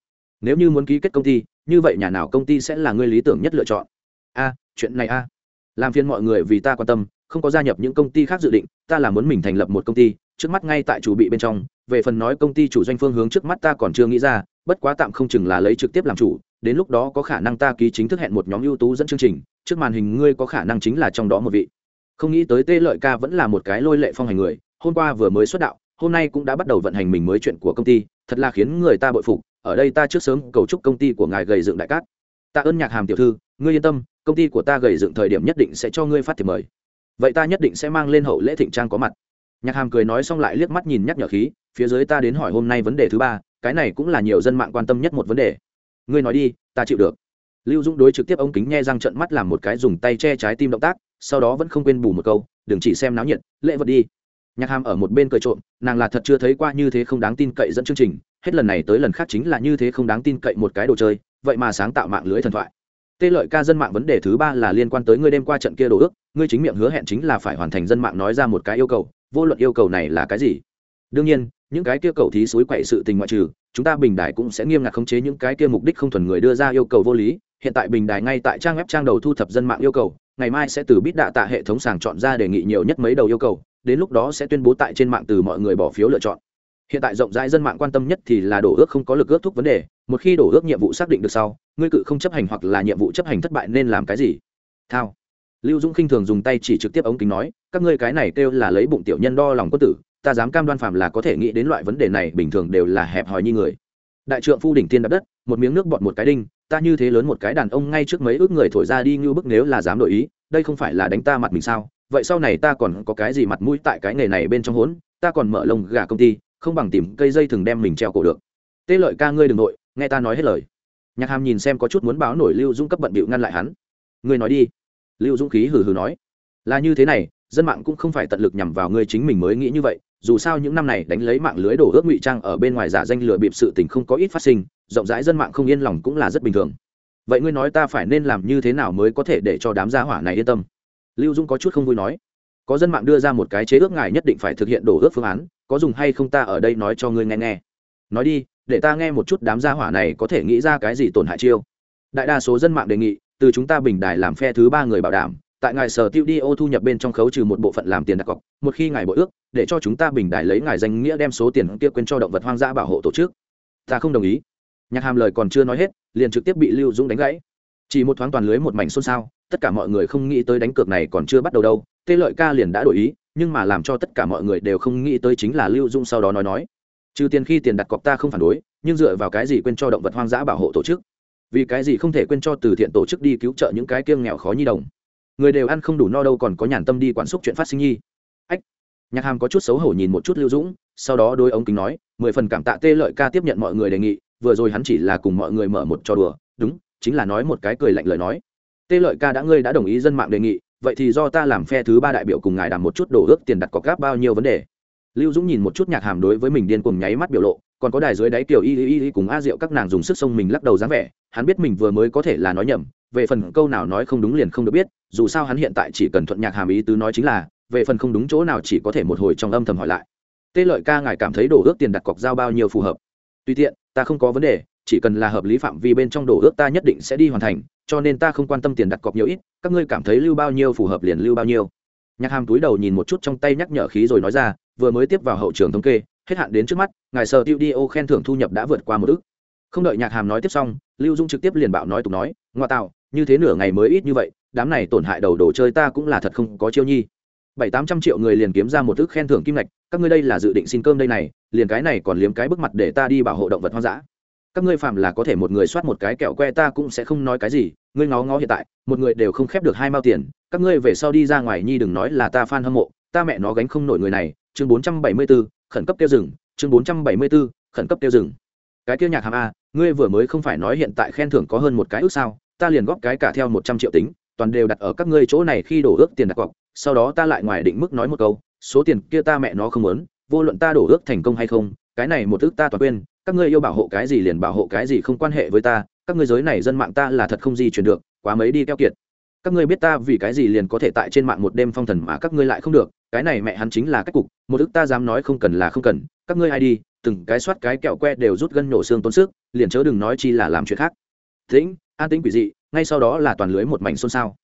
Nếu như muốn ký kết công ty, như vậy nhà nào công ty sẽ là người lý tưởng nhất lựa chọn? A, chuyện này a. Làm phiền mọi người vì ta quan tâm, không có gia nhập những công ty khác dự định, ta là muốn mình thành lập một công ty, trước mắt ngay tại chủ bị bên trong. Về phần nói công ty chủ doanh phương hướng trước mắt ta còn chưa nghĩ ra, bất quá tạm không chừng là lấy trực tiếp làm chủ, đến lúc đó có khả năng ta ký chính thức hẹn một nhóm ưu tú dẫn chương trình, trước màn hình ngươi có khả năng chính là trong đó một vị không nghĩ tới tê lợi ca vẫn là một cái lôi lệ phong hành người, hôm qua vừa mới xuất đạo, hôm nay cũng đã bắt đầu vận hành mình mới chuyện của công ty, thật là khiến người ta bội phục, ở đây ta trước sớm cầu chúc công ty của ngài gầy dựng đại cát. Ta ơn nhạc hàm tiểu thư, ngươi yên tâm, công ty của ta gầy dựng thời điểm nhất định sẽ cho ngươi phát thiệp mời. Vậy ta nhất định sẽ mang lên hậu lễ thịnh trang có mặt. Nhạc hàm cười nói xong lại liếc mắt nhìn nhắc nhở khí, phía dưới ta đến hỏi hôm nay vấn đề thứ ba, cái này cũng là nhiều dân mạng quan tâm nhất một vấn đề. Ngươi nói đi, ta chịu được. Lưu dũng đối trực tiếp ống kính nghe răng trận mắt làm một cái dùng tay che trái tim động tác sau đó vẫn không quên bù một câu, đừng chỉ xem náo nhiệt, lễ vật đi. Nhạc hàm ở một bên cười trộm, nàng là thật chưa thấy qua như thế không đáng tin cậy dẫn chương trình, hết lần này tới lần khác chính là như thế không đáng tin cậy một cái đồ chơi, vậy mà sáng tạo mạng lưới thần thoại. Tê lợi ca dân mạng vấn đề thứ ba là liên quan tới ngươi đêm qua trận kia đồ ước, ngươi chính miệng hứa hẹn chính là phải hoàn thành dân mạng nói ra một cái yêu cầu, vô luận yêu cầu này là cái gì. Đương nhiên, những cái kia cầu thí suối quậy sự tình ngoại trừ, chúng ta bình đài cũng sẽ nghiêm ngặt khống chế những cái kia mục đích không thuần người đưa ra yêu cầu vô lý, hiện tại bình đài ngay tại trang web trang đầu thu thập dân mạng yêu cầu ngày mai sẽ từ bít đạ tạ hệ thống sàng chọn ra đề nghị nhiều nhất mấy đầu yêu cầu, đến lúc đó sẽ tuyên bố tại trên mạng từ mọi người bỏ phiếu lựa chọn. Hiện tại rộng rãi dân mạng quan tâm nhất thì là đổ ước không có lực ước thúc vấn đề, một khi đổ ước nhiệm vụ xác định được sau, ngươi cự không chấp hành hoặc là nhiệm vụ chấp hành thất bại nên làm cái gì? Thao. Lưu dũng khinh thường dùng tay chỉ trực tiếp ống kính nói, các ngươi cái này kêu là lấy bụng tiểu nhân đo lòng quân tử, ta dám cam đoan phàm là có thể nghĩ đến loại vấn đề này, bình thường đều là hẹp hòi như người đại trượng phu đỉnh tiên đập đất, một miếng nước bọt một cái đinh, ta như thế lớn một cái đàn ông ngay trước mấy ước người thổi ra đi như bức nếu là dám đổi ý, đây không phải là đánh ta mặt mình sao? Vậy sau này ta còn có cái gì mặt mũi tại cái nghề này bên trong hốn? Ta còn mở lông gà công ty, không bằng tìm cây dây thừng đem mình treo cổ được. Tê lợi ca ngươi đ ừ n g nội, nghe ta nói hết lời. Nhạc hàm nhìn xem có chút muốn báo nổi lưu dũng cấp bận bịu ngăn lại hắn. Ngươi nói đi. Lưu dũng khí hừ hừ nói. Là như thế này, dân mạng cũng không phải tận lực nhằm vào ngươi chính mình mới nghĩ như vậy dù sao những năm này đánh lấy mạng lưới đổ ước ngụy trang ở bên ngoài giả danh lừa bịp sự tình không có ít phát sinh, rộng rãi dân mạng không yên lòng cũng là rất bình thường. Vậy ngươi nói ta phải nên làm như thế nào mới có thể để cho đám gia hỏa này yên tâm? Lưu dung có chút không vui nói. Có dân mạng đưa ra một cái chế ước ngài nhất định phải thực hiện đổ ước phương án, có dùng hay không ta ở đây nói cho ngươi nghe nghe. Nói đi, để ta nghe một chút đám gia hỏa này có thể nghĩ ra cái gì tổn hại chiêu. Đại đa số dân mạng đề nghị, từ chúng ta bình đài làm phe thứ ba người bảo đảm tại ngài sở tiêu đi ô thu nhập bên trong khấu trừ một bộ phận làm tiền đặt cọc, một khi ngài bội ước, để cho chúng ta bình đài lấy ngài danh nghĩa đem số tiền kia quên cho động vật hoang dã bảo hộ tổ chức. Ta không đồng ý. Nhạc hàm lời còn chưa nói hết, liền trực tiếp bị lưu dũng đánh gãy. Chỉ một thoáng toàn lưới một mảnh xôn xao, tất cả mọi người không nghĩ tới đánh cược này còn chưa bắt đầu đâu, tê lợi ca liền đã đổi ý, nhưng mà làm cho tất cả mọi người đều không nghĩ tới chính là lưu dung sau đó nói nói. Trừ tiền khi tiền đặt cọc ta không phản đối, nhưng dựa vào cái gì quên cho động vật hoang dã bảo hộ tổ chức? Vì cái gì không thể quên cho từ thiện tổ chức đi cứu trợ những cái kiêng nghèo khó nhi đồng? Người đều ăn không đủ no đâu còn có nhàn tâm đi quản xúc chuyện phát sinh nhi. Ách, nhạc hàm có chút xấu hổ nhìn một chút lưu dũng, sau đó đôi ống kính nói, mười phần cảm tạ tê lợi ca tiếp nhận mọi người đề nghị, vừa rồi hắn chỉ là cùng mọi người mở một trò đùa, đúng, chính là nói một cái cười lạnh lời nói. Tê lợi ca đã ngươi đã đồng ý dân mạng đề nghị, vậy thì do ta làm phe thứ ba đại biểu cùng ngài đàm một chút đổ ước tiền đặt cọc gáp bao nhiêu vấn đề. Lưu dũng nhìn một chút nhạc hàm đối với mình điên cuồng nháy mắt biểu lộ, còn có đài dưới đáy kiểu y y y cùng a diệu các nàng dùng sức sông mình lắc đầu dáng vẻ, hắn biết mình vừa mới có thể là nói nhầm về phần câu nào nói không đúng liền không được biết, dù sao hắn hiện tại chỉ cần thuận nhạc hàm ý tứ nói chính là, về phần không đúng chỗ nào chỉ có thể một hồi trong âm thầm hỏi lại. Tê lợi ca ngài cảm thấy đổ ước tiền đặt cọc giao bao nhiêu phù hợp? Tùy tiện, ta không có vấn đề, chỉ cần là hợp lý phạm vi bên trong đổ ước ta nhất định sẽ đi hoàn thành, cho nên ta không quan tâm tiền đặt cọc nhiều ít, các ngươi cảm thấy lưu bao nhiêu phù hợp liền lưu bao nhiêu. Nhạc hàm túi đầu nhìn một chút trong tay nhắc nhở khí rồi nói ra, vừa mới tiếp vào hậu trường thống kê, hết hạn đến trước mắt, ngài sở tiêu đi ô khen thưởng thu nhập đã vượt qua một ước không đợi nhạc hàm nói tiếp xong, lưu dung trực tiếp liền bạo nói tục nói, ngoa tạo, như thế nửa ngày mới ít như vậy, đám này tổn hại đầu đồ chơi ta cũng là thật không có chiêu nhi. Bảy tám trăm triệu người liền kiếm ra một ước khen thưởng kim ngạch, các ngươi đây là dự định xin cơm đây này, liền cái này còn liếm cái bức mặt để ta đi bảo hộ động vật hoang dã. Các ngươi phạm là có thể một người soát một cái kẹo que ta cũng sẽ không nói cái gì, ngươi ngó ngó hiện tại, một người đều không khép được hai mao tiền, các ngươi về sau đi ra ngoài nhi đừng nói là ta f a n hâm mộ, ta mẹ nó gánh không nổi người này. Chương bốn trăm bảy mươi b ố khẩn cấp tiêu rừng chương bốn trăm bảy mươi b ố khẩn cấp tiêu rừng cái kia nhạc hàm a, ngươi vừa mới không phải nói hiện tại khen thưởng có hơn một cái ước sao, ta liền góp cái cả theo một trăm triệu tính, toàn đều đặt ở các ngươi chỗ này khi đổ ước tiền đặt cọc, sau đó ta lại ngoài định mức nói một câu, số tiền kia ta mẹ nó không muốn, vô luận ta đổ ước thành công hay không, cái này một ước ta toàn quên, các ngươi yêu bảo hộ cái gì liền bảo hộ cái gì không quan hệ với ta, các ngươi giới này dân mạng ta là thật không gì truyền được, quá mấy đi keo kiệt. Các ngươi biết ta vì cái gì liền có thể tại trên mạng một đêm phong thần mà các ngươi lại không được, cái này mẹ hắn chính là cách cục, một ước ta dám nói không cần là không cần, các ngươi ai đi từng cái soát cái kẹo que đều rút gân nổ xương tốn sức, liền chớ đừng nói chi là làm chuyện khác. Tĩnh, an tĩnh quỷ dị, ngay sau đó là toàn lưới một mảnh xôn xao.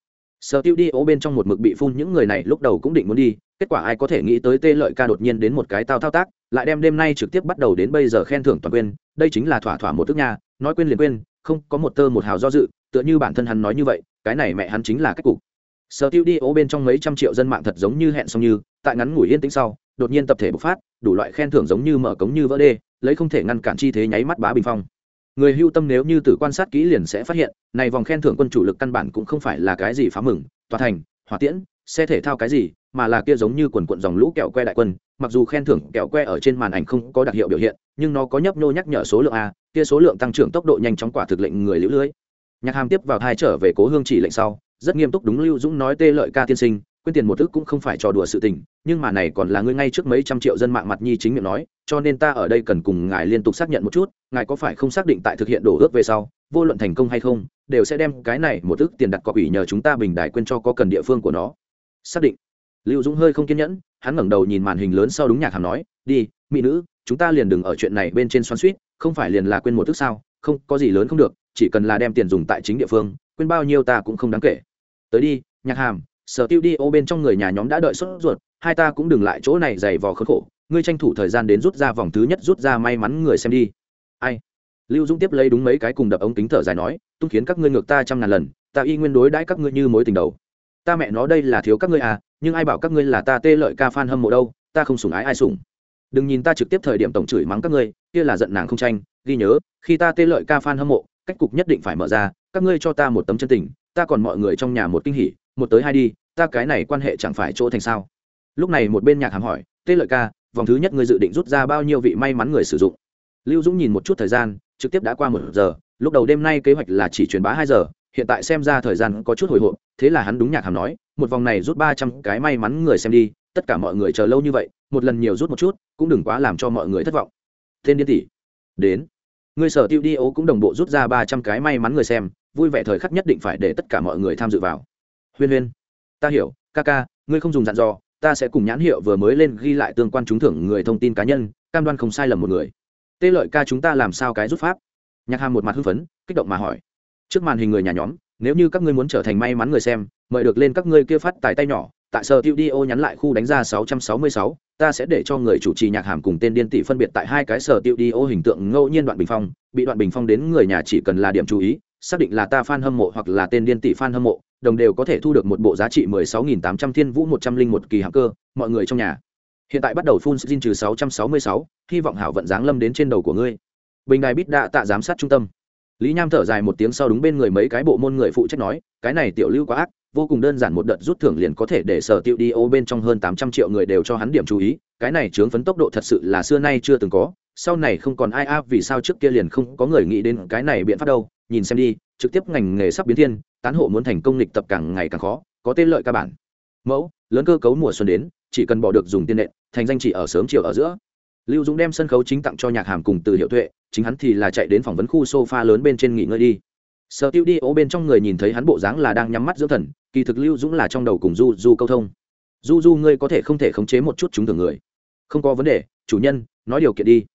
Sở tiêu đi ố bên trong một mực bị phun những người này lúc đầu cũng định muốn đi, kết quả ai có thể nghĩ tới tê lợi ca đột nhiên đến một cái tao thao tác, lại đem đêm nay trực tiếp bắt đầu đến bây giờ khen thưởng toàn quên, đây chính là thỏa thỏa một thức nha, nói quên liền quên, không có một tơ một hào do dự, tựa như bản thân hắn nói như vậy, cái này mẹ hắn chính là cách cục. Sở tiêu đi ố bên trong mấy trăm triệu dân mạng thật giống như hẹn xong như, tại ngắn ngủi yên tĩnh sau đột nhiên tập thể bộc phát, đủ loại khen thưởng giống như mở cống như vỡ đê, lấy không thể ngăn cản chi thế nháy mắt bá bình phong. Người hưu tâm nếu như tự quan sát kỹ liền sẽ phát hiện, này vòng khen thưởng quân chủ lực căn bản cũng không phải là cái gì phá mừng, tòa thành, hỏa tiễn, xe thể thao cái gì, mà là kia giống như quần quận dòng lũ kẹo que đại quân. Mặc dù khen thưởng kẹo que ở trên màn ảnh không có đặc hiệu biểu hiện, nhưng nó có nhấp nhô nhắc nhở số lượng a, kia số lượng tăng trưởng tốc độ nhanh chóng quả thực lệnh người lũ lưới. Nhạc hàm tiếp vào thai trở về cố hương chỉ lệnh sau, rất nghiêm túc đúng lưu dũng nói tê lợi ca tiên sinh quyên tiền một ức cũng không phải trò đùa sự tình, nhưng mà này còn là ngươi ngay trước mấy trăm triệu dân mạng mặt nhi chính miệng nói, cho nên ta ở đây cần cùng ngài liên tục xác nhận một chút, ngài có phải không xác định tại thực hiện đổ ước về sau, vô luận thành công hay không, đều sẽ đem cái này một ức tiền đặt cọc ủy nhờ chúng ta bình đài quên cho có cần địa phương của nó. Xác định. Lưu dũng hơi không kiên nhẫn, hắn ngẩng đầu nhìn màn hình lớn sau đúng nhạc hàm nói, đi, mỹ nữ, chúng ta liền đừng ở chuyện này bên trên xoắn suýt không phải liền là quên một ức sao? Không, có gì lớn không được, chỉ cần là đem tiền dùng tại chính địa phương, quên bao nhiêu ta cũng không đáng kể. Tới đi, nhạc hàm sở tiêu đi ô bên trong người nhà nhóm đã đợi sốt ruột, hai ta cũng đừng lại chỗ này dày vò khốn khổ, ngươi tranh thủ thời gian đến rút ra vòng thứ nhất, rút ra may mắn người xem đi. Ai? Lưu dũng tiếp lấy đúng mấy cái cùng đập ống kính thở dài nói, tung khiến các ngươi ngược ta trăm ngàn lần, ta y nguyên đối đãi các ngươi như mối tình đầu. Ta mẹ nó đây là thiếu các ngươi à nhưng ai bảo các ngươi là ta tê lợi ca fan hâm mộ đâu, ta không sủng ái ai sủng. Đừng nhìn ta trực tiếp thời điểm tổng chửi mắng các ngươi, kia là giận nàng không tranh, ghi nhớ, khi ta tê lợi ca fan hâm mộ, cách cục nhất định phải mở ra, các ngươi cho ta một tấm chân tình, ta còn mọi người trong nhà một kinh hỉ một tới hai đi, ta cái này quan hệ chẳng phải chỗ thành sao? Lúc này một bên nhạc hàm hỏi, tê lợi ca, vòng thứ nhất ngươi dự định rút ra bao nhiêu vị may mắn người sử dụng? Lưu dũng nhìn một chút thời gian, trực tiếp đã qua một giờ, lúc đầu đêm nay kế hoạch là chỉ truyền bá hai giờ, hiện tại xem ra thời gian có chút hồi hộp, thế là hắn đúng nhạc hàm nói, một vòng này rút ba trăm cái may mắn người xem đi, tất cả mọi người chờ lâu như vậy, một lần nhiều rút một chút, cũng đừng quá làm cho mọi người thất vọng. Tên điên tỷ, đến. Người sở tiêu đi ấu cũng đồng bộ rút ra ba trăm cái may mắn người xem, vui vẻ thời khắc nhất định phải để tất cả mọi người tham dự vào huyên huyên. Ta hiểu ca ca ngươi không dùng dặn dò ta sẽ cùng nhãn hiệu vừa mới lên ghi lại tương quan trúng thưởng người thông tin cá nhân cam đoan không sai lầm một người. Tê lợi ca chúng ta làm sao cái rút pháp? Nhạc hàm một mặt hưng phấn kích động mà hỏi. Trước màn hình người nhà nhóm nếu như các ngươi muốn trở thành may mắn người xem mời được lên các ngươi kia phát tài tay nhỏ tại sở tiêu đi ô nhắn lại khu đánh ra 666, ta sẽ để cho người chủ trì nhạc hàm cùng tên điên tỷ phân biệt tại hai cái sở tiêu đi ô hình tượng ngẫu nhiên đoạn bình phong bị đoạn bình phong đến người nhà chỉ cần là điểm chú ý xác định là ta fan hâm mộ hoặc là tên điên tỷ fan hâm mộ đồng đều có thể thu được một bộ giá trị 16.800 thiên vũ 101 kỳ hạng cơ mọi người trong nhà. Hiện tại bắt đầu phun xin trừ 666, hy vọng hảo vận dáng lâm đến trên đầu của ngươi. Bình đài bít đạ tạ giám sát trung tâm. Lý nham thở dài một tiếng sau đúng bên người mấy cái bộ môn người phụ trách nói cái này tiểu lưu quá ác vô cùng đơn giản một đợt rút thưởng liền có thể để sở tiêu đi ô bên trong hơn tám trăm triệu người đều cho hắn điểm chú ý cái này chướng phấn tốc độ thật sự là xưa nay chưa từng có sau này không còn ai áp vì sao trước kia liền không có người nghĩ đến cái này biện pháp đâu nhìn xem đi trực tiếp ngành nghề sắp biến thiên, tán hộ muốn thành công lịch tập càng ngày càng khó, có tên lợi ca bản. Mẫu, lớn cơ cấu mùa xuân đến, chỉ cần bỏ được dùng tiên nện, thành danh chỉ ở sớm chiều ở giữa. Lưu dũng đem sân khấu chính tặng cho nhạc hàm cùng từ hiệu tuệ, chính hắn thì là chạy đến phỏng vấn khu sofa lớn bên trên nghỉ ngơi đi. Sở tiêu đi ô bên trong người nhìn thấy hắn bộ dáng là đang nhắm mắt dưỡng thần, kỳ thực lưu dũng là trong đầu cùng du du câu thông. Du du ngươi có thể không thể khống chế một chút chúng thường người. Không có vấn đề, chủ nhân, nói điều kiện đi.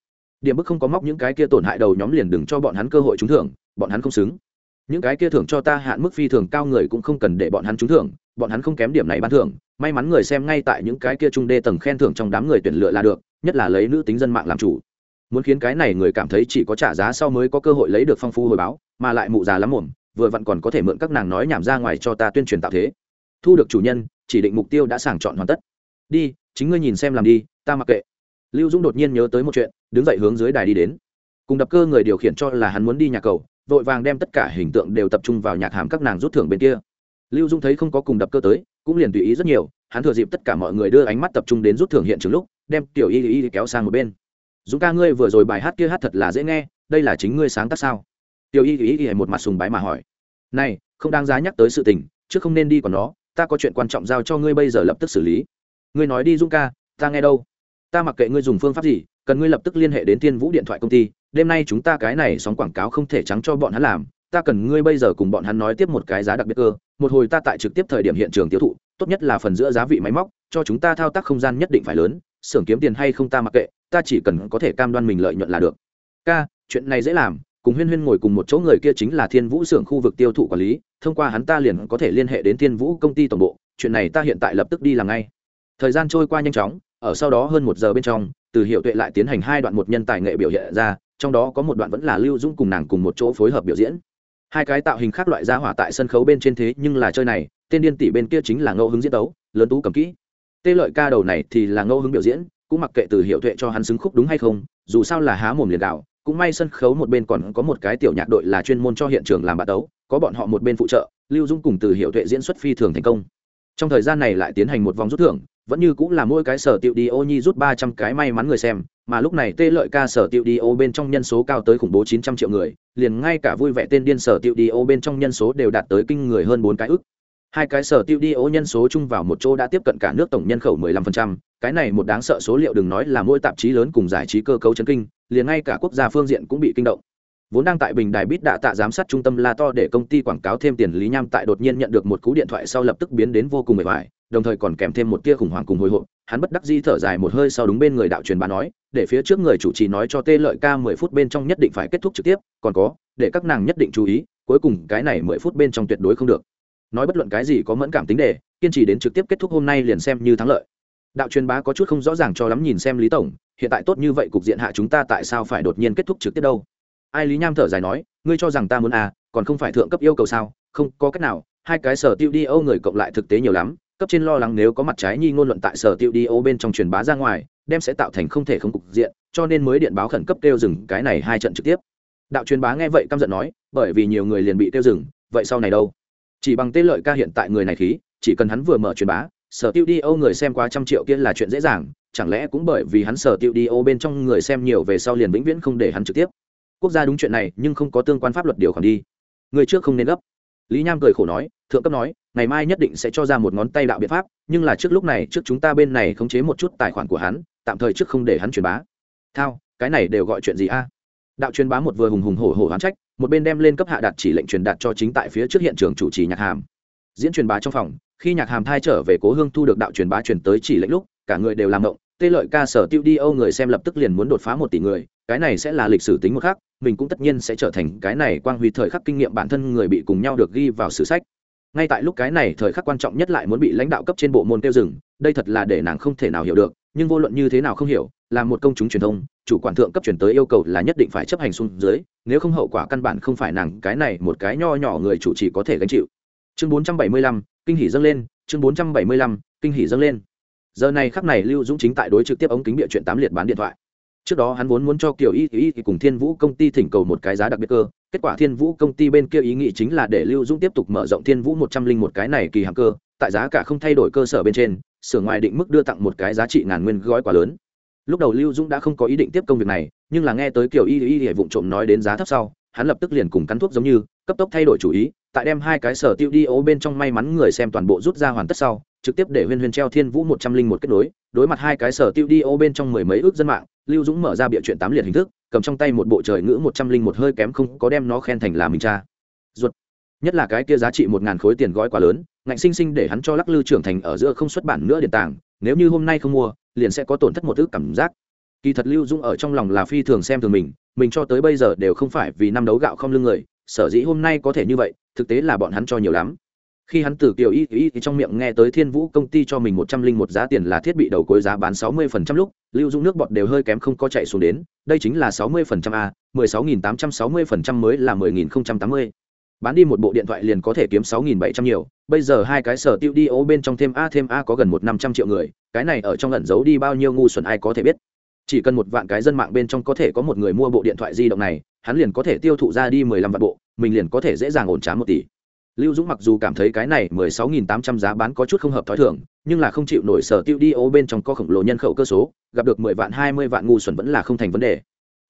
Điểm bức không có móc những cái kia tổn hại đầu nhóm liền đừng cho bọn hắn cơ hội trúng thưởng, bọn hắn không xứng những cái kia thưởng cho ta hạn mức phi thường cao người cũng không cần để bọn hắn trúng thưởng, bọn hắn không kém điểm này ban thưởng. May mắn người xem ngay tại những cái kia trung đê tầng khen thưởng trong đám người tuyển lựa là được, nhất là lấy nữ tính dân mạng làm chủ. Muốn khiến cái này người cảm thấy chỉ có trả giá sau mới có cơ hội lấy được phong phú hồi báo, mà lại mụ già lắm mồm, vừa vặn còn có thể mượn các nàng nói nhảm ra ngoài cho ta tuyên truyền tạo thế. Thu được chủ nhân, chỉ định mục tiêu đã sàng chọn hoàn tất. Đi, chính ngươi nhìn xem làm đi, ta mặc kệ. Lưu dũng đột nhiên nhớ tới một chuyện, đứng dậy hướng dưới đài đi đến. Cùng đập cơ người điều khiển cho là hắn muốn đi nhà cầu vội vàng đem tất cả hình tượng đều tập trung vào nhạc hàm các nàng rút thưởng bên kia. Lưu dung thấy không có cùng đập cơ tới, cũng liền tùy ý rất nhiều, hắn thừa dịp tất cả mọi người đưa ánh mắt tập trung đến rút thưởng hiện trường lúc, đem tiểu y y kéo sang một bên. Dũng ca ngươi vừa rồi bài hát kia hát thật là dễ nghe, đây là chính ngươi sáng tác sao? Tiểu y y y một mặt sùng bái mà hỏi. Này, không đáng giá nhắc tới sự tình, chứ không nên đi còn nó, ta có chuyện quan trọng giao cho ngươi bây giờ lập tức xử lý. Ngươi nói đi dũng ca, ta nghe đâu? Ta mặc kệ ngươi dùng phương pháp gì, cần ngươi lập tức liên hệ đến tiên vũ điện thoại công ty đêm nay chúng ta cái này sóng quảng cáo không thể trắng cho bọn hắn làm, ta cần ngươi bây giờ cùng bọn hắn nói tiếp một cái giá đặc biệt cơ, một hồi ta tại trực tiếp thời điểm hiện trường tiêu thụ, tốt nhất là phần giữa giá vị máy móc, cho chúng ta thao tác không gian nhất định phải lớn, xưởng kiếm tiền hay không ta mặc kệ, ta chỉ cần có thể cam đoan mình lợi nhuận là được. Ca, chuyện này dễ làm, cùng huyên huyên ngồi cùng một chỗ người kia chính là thiên vũ xưởng khu vực tiêu thụ quản lý, thông qua hắn ta liền có thể liên hệ đến thiên vũ công ty tổng bộ, chuyện này ta hiện tại lập tức đi làm ngay. Thời gian trôi qua nhanh chóng, ở sau đó hơn một giờ bên trong, từ hiệu tuệ lại tiến hành hai đoạn một nhân tài nghệ biểu hiện ra trong đó có một đoạn vẫn là lưu dũng cùng nàng cùng một chỗ phối hợp biểu diễn. Hai cái tạo hình khác loại ra hỏa tại sân khấu bên trên thế nhưng là chơi này, tên điên tỷ bên kia chính là ngẫu hứng diễn tấu lớn tú cầm kỹ. Tê lợi ca đầu này thì là ngẫu hứng biểu diễn, cũng mặc kệ từ hiệu tuệ cho hắn xứng khúc đúng hay không, dù sao là há mồm liền đạo cũng may sân khấu một bên còn có một cái tiểu nhạc đội là chuyên môn cho hiện trường làm bạn đấu, có bọn họ một bên phụ trợ, lưu dung cùng từ hiệu tuệ diễn xuất phi thường thành công. Trong thời gian này lại tiến hành một vòng rút thưởng vẫn như cũng là mỗi cái sở tiệu đi ô nhi rút ba trăm cái may mắn người xem, mà lúc này tê lợi ca sở tiệu đi ô bên trong nhân số cao tới khủng bố chín trăm triệu người, liền ngay cả vui vẻ tên điên sở tiệu đi ô bên trong nhân số đều đạt tới kinh người hơn bốn cái ức. Hai cái sở tiệu đi ô nhân số chung vào một chỗ đã tiếp cận cả nước tổng nhân khẩu mười lăm phần trăm, cái này một đáng sợ số liệu đừng nói là mỗi tạp chí lớn cùng giải trí cơ cấu chấn kinh, liền ngay cả quốc gia phương diện cũng bị kinh động. Vốn đang tại bình đài bít đạ tạ giám sát trung tâm la to để công ty quảng cáo thêm tiền, lý nham tại đột nhiên nhận được một cú điện thoại sau lập tức biến đến vô cùng mệt mỏi đồng thời còn kèm thêm một tia khủng hoảng cùng hồi hộp, hắn bất đắc di thở dài một hơi sau đúng bên người đạo truyền bá nói, để phía trước người chủ trì nói cho tê lợi ca mười phút bên trong nhất định phải kết thúc trực tiếp, còn có, để các nàng nhất định chú ý, cuối cùng cái này mười phút bên trong tuyệt đối không được. Nói bất luận cái gì có mẫn cảm tính đề, kiên trì đến trực tiếp kết thúc hôm nay liền xem như thắng lợi. Đạo truyền bá có chút không rõ ràng cho lắm nhìn xem lý tổng, hiện tại tốt như vậy cục diện hạ chúng ta tại sao phải đột nhiên kết thúc trực tiếp đâu? Ai lý nham thở dài nói, ngươi cho rằng ta muốn à còn không phải thượng cấp yêu cầu sao? Không, có cách nào, hai cái sở tiêu đi âu người cộng lại thực tế nhiều lắm cấp trên lo lắng nếu có mặt trái nhi ngôn luận tại sở tiêu đi ô bên trong truyền bá ra ngoài, đem sẽ tạo thành không thể không cục diện, cho nên mới điện báo khẩn cấp kêu dừng cái này hai trận trực tiếp. Đạo truyền bá nghe vậy căm giận nói, bởi vì nhiều người liền bị kêu dừng, vậy sau này đâu? Chỉ bằng tên lợi ca hiện tại người này khí, chỉ cần hắn vừa mở truyền bá, sở tiêu đi ô người xem quá trăm triệu kia là chuyện dễ dàng, chẳng lẽ cũng bởi vì hắn sở tiêu đi ô bên trong người xem nhiều về sau liền vĩnh viễn không để hắn trực tiếp? Quốc gia đúng chuyện này, nhưng không có tương quan pháp luật điều khoản đi. Người trước không nên gấp. Lý nham cười khổ nói, thượng cấp nói ngày mai nhất định sẽ cho ra một ngón tay đạo biện pháp, nhưng là trước lúc này, trước chúng ta bên này khống chế một chút tài khoản của hắn, tạm thời trước không để hắn truyền bá. Thao, cái này đều gọi chuyện gì a? Đạo truyền bá một vừa hùng hùng hổ hổ hắn trách, một bên đem lên cấp hạ đạt chỉ lệnh truyền đạt cho chính tại phía trước hiện trường chủ trì nhạc hàm. Diễn truyền bá trong phòng, khi nhạc hàm thai trở về cố hương thu được đạo truyền bá truyền tới chỉ lệnh lúc, cả người đều làm động, tê lợi ca sở tiêu đi âu người xem lập tức liền muốn đột phá một tỷ người, cái này sẽ là lịch sử tính một khác mình cũng tất nhiên sẽ trở thành cái này quang huy thời khắc kinh nghiệm bản thân người bị cùng nhau được ghi vào sử sách ngay tại lúc cái này thời khắc quan trọng nhất lại muốn bị lãnh đạo cấp trên bộ môn tiêu dừng đây thật là để nàng không thể nào hiểu được nhưng vô luận như thế nào không hiểu là một công chúng truyền thông chủ quản thượng cấp chuyển tới yêu cầu là nhất định phải chấp hành xuống dưới nếu không hậu quả căn bản không phải nàng cái này một cái nho nhỏ người chủ chỉ có thể gánh chịu. Chương 475, kinh hỉ dâng lên chương 475, kinh hỉ dâng lên. Giờ này khắc này lưu dũng chính tại đối trực tiếp ống kính bịa chuyện tám liệt bán điện thoại. Trước đó hắn vốn muốn cho kiểu y y cùng thiên vũ công ty thỉnh cầu một cái giá đặc biệt cơ kết quả thiên vũ công ty bên kia ý nghĩ chính là để lưu dũng tiếp tục mở rộng thiên vũ một trăm linh một cái này kỳ hàng cơ, tại giá cả không thay đổi cơ sở bên trên sửa ngoài định mức đưa tặng một cái giá trị ngàn nguyên gói quá lớn. Lúc đầu lưu dũng đã không có ý định tiếp công việc này, nhưng là nghe tới kiểu y y y vụng trộm nói đến giá thấp sau, hắn lập tức liền cùng cắn thuốc giống như, cấp tốc thay đổi chủ ý tại đem hai cái sở tiêu đi ố bên trong may mắn người xem toàn bộ rút ra hoàn tất sau, trực tiếp để huyên huyên treo thiên vũ một trăm linh một kết nối, đối mặt hai cái sở tiêu đi ố bên trong mười mấy ước dân mạng, lưu dũng mở ra bịa chuyện tám liệt hình thức, cầm trong tay một bộ trời ngữ một trăm linh một hơi kém không có đem nó khen thành là mình cha. Ruột. Nhất là cái kia giá trị một ngàn khối tiền gói quá lớn, ngạnh sinh sinh để hắn cho lắc lư trưởng thành ở giữa không xuất bản nữa điện tàng, nếu như hôm nay không mua, liền sẽ có tổn thất một ước cảm giác. Kỳ thật lưu dũng ở trong lòng là phi thường xem thường mình mình cho tới bây giờ đều không phải vì năm đấu gạo không lưng người, sở dĩ hôm nay có thể như vậy thực tế là bọn hắn cho nhiều lắm. Khi hắn từ kiểu y y trong miệng nghe tới thiên vũ công ty cho mình một trăm linh một giá tiền là thiết bị đầu cuối giá bán sáu mươi phần trăm lúc, lưu dung nước bọt đều hơi kém không có chạy xuống đến, đây chính là sáu mươi phần trăm a, mười sáu nghìn tám trăm sáu mươi phần trăm mới là mười nghìn không trăm tám mươi. Bán đi một bộ điện thoại liền có thể kiếm sáu nghìn bảy trăm nhiều, bây giờ hai cái sở tiêu đi ố bên trong thêm a thêm a có gần một năm trăm triệu người, cái này ở trong ẩn giấu đi bao nhiêu ngu xuẩn ai có thể biết. Chỉ cần một vạn cái dân mạng bên trong có thể có một người mua bộ điện thoại di động này, hắn liền có thể tiêu thụ ra đi mười lăm vạn bộ mình liền có thể dễ dàng ổn trả một tỷ. Lưu dũng mặc dù cảm thấy cái này mười sáu nghìn tám trăm giá bán có chút không hợp t h ó i thường, nhưng là không chịu nổi sở tiêu đi ô bên trong có khổng lồ nhân khẩu cơ số, gặp được mười vạn, hai mươi vạn ngu xuẩn vẫn là không thành vấn đề.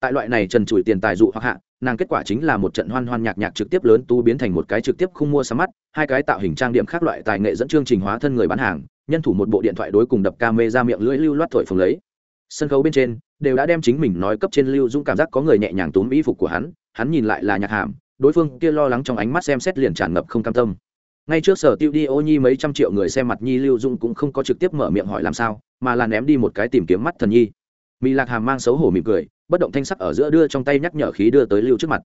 Tại loại này trần trụi tiền tài dụ hoặc hạ, nàng kết quả chính là một trận hoan hoan nhạc nhạc trực tiếp lớn tu biến thành một cái trực tiếp không mua sắm mắt, hai cái tạo hình trang điểm khác loại tài nghệ dẫn chương trình hóa thân người bán hàng, nhân thủ một bộ điện thoại đối cùng đập ca mê ra miệng lưỡi lưu loát thổi phồng lấy. Sân khấu bên trên, đều đã đem chính mình nói cấp trên lưu dũng cảm giác có người nhẹ nhàng túm y phục của hắn hắn nhìn lại là nhạc hàm đối phương kia lo lắng trong ánh mắt xem xét liền tràn ngập không cam tâm. Ngay trước sở tiêu đi ô nhi mấy trăm triệu người xem mặt nhi lưu dung cũng không có trực tiếp mở miệng hỏi làm sao, mà là ném đi một cái tìm kiếm mắt thần nhi. Mỹ lạc hàm mang xấu hổ mỉm cười, bất động thanh sắc ở giữa đưa trong tay nhắc nhở khí đưa tới lưu trước mặt.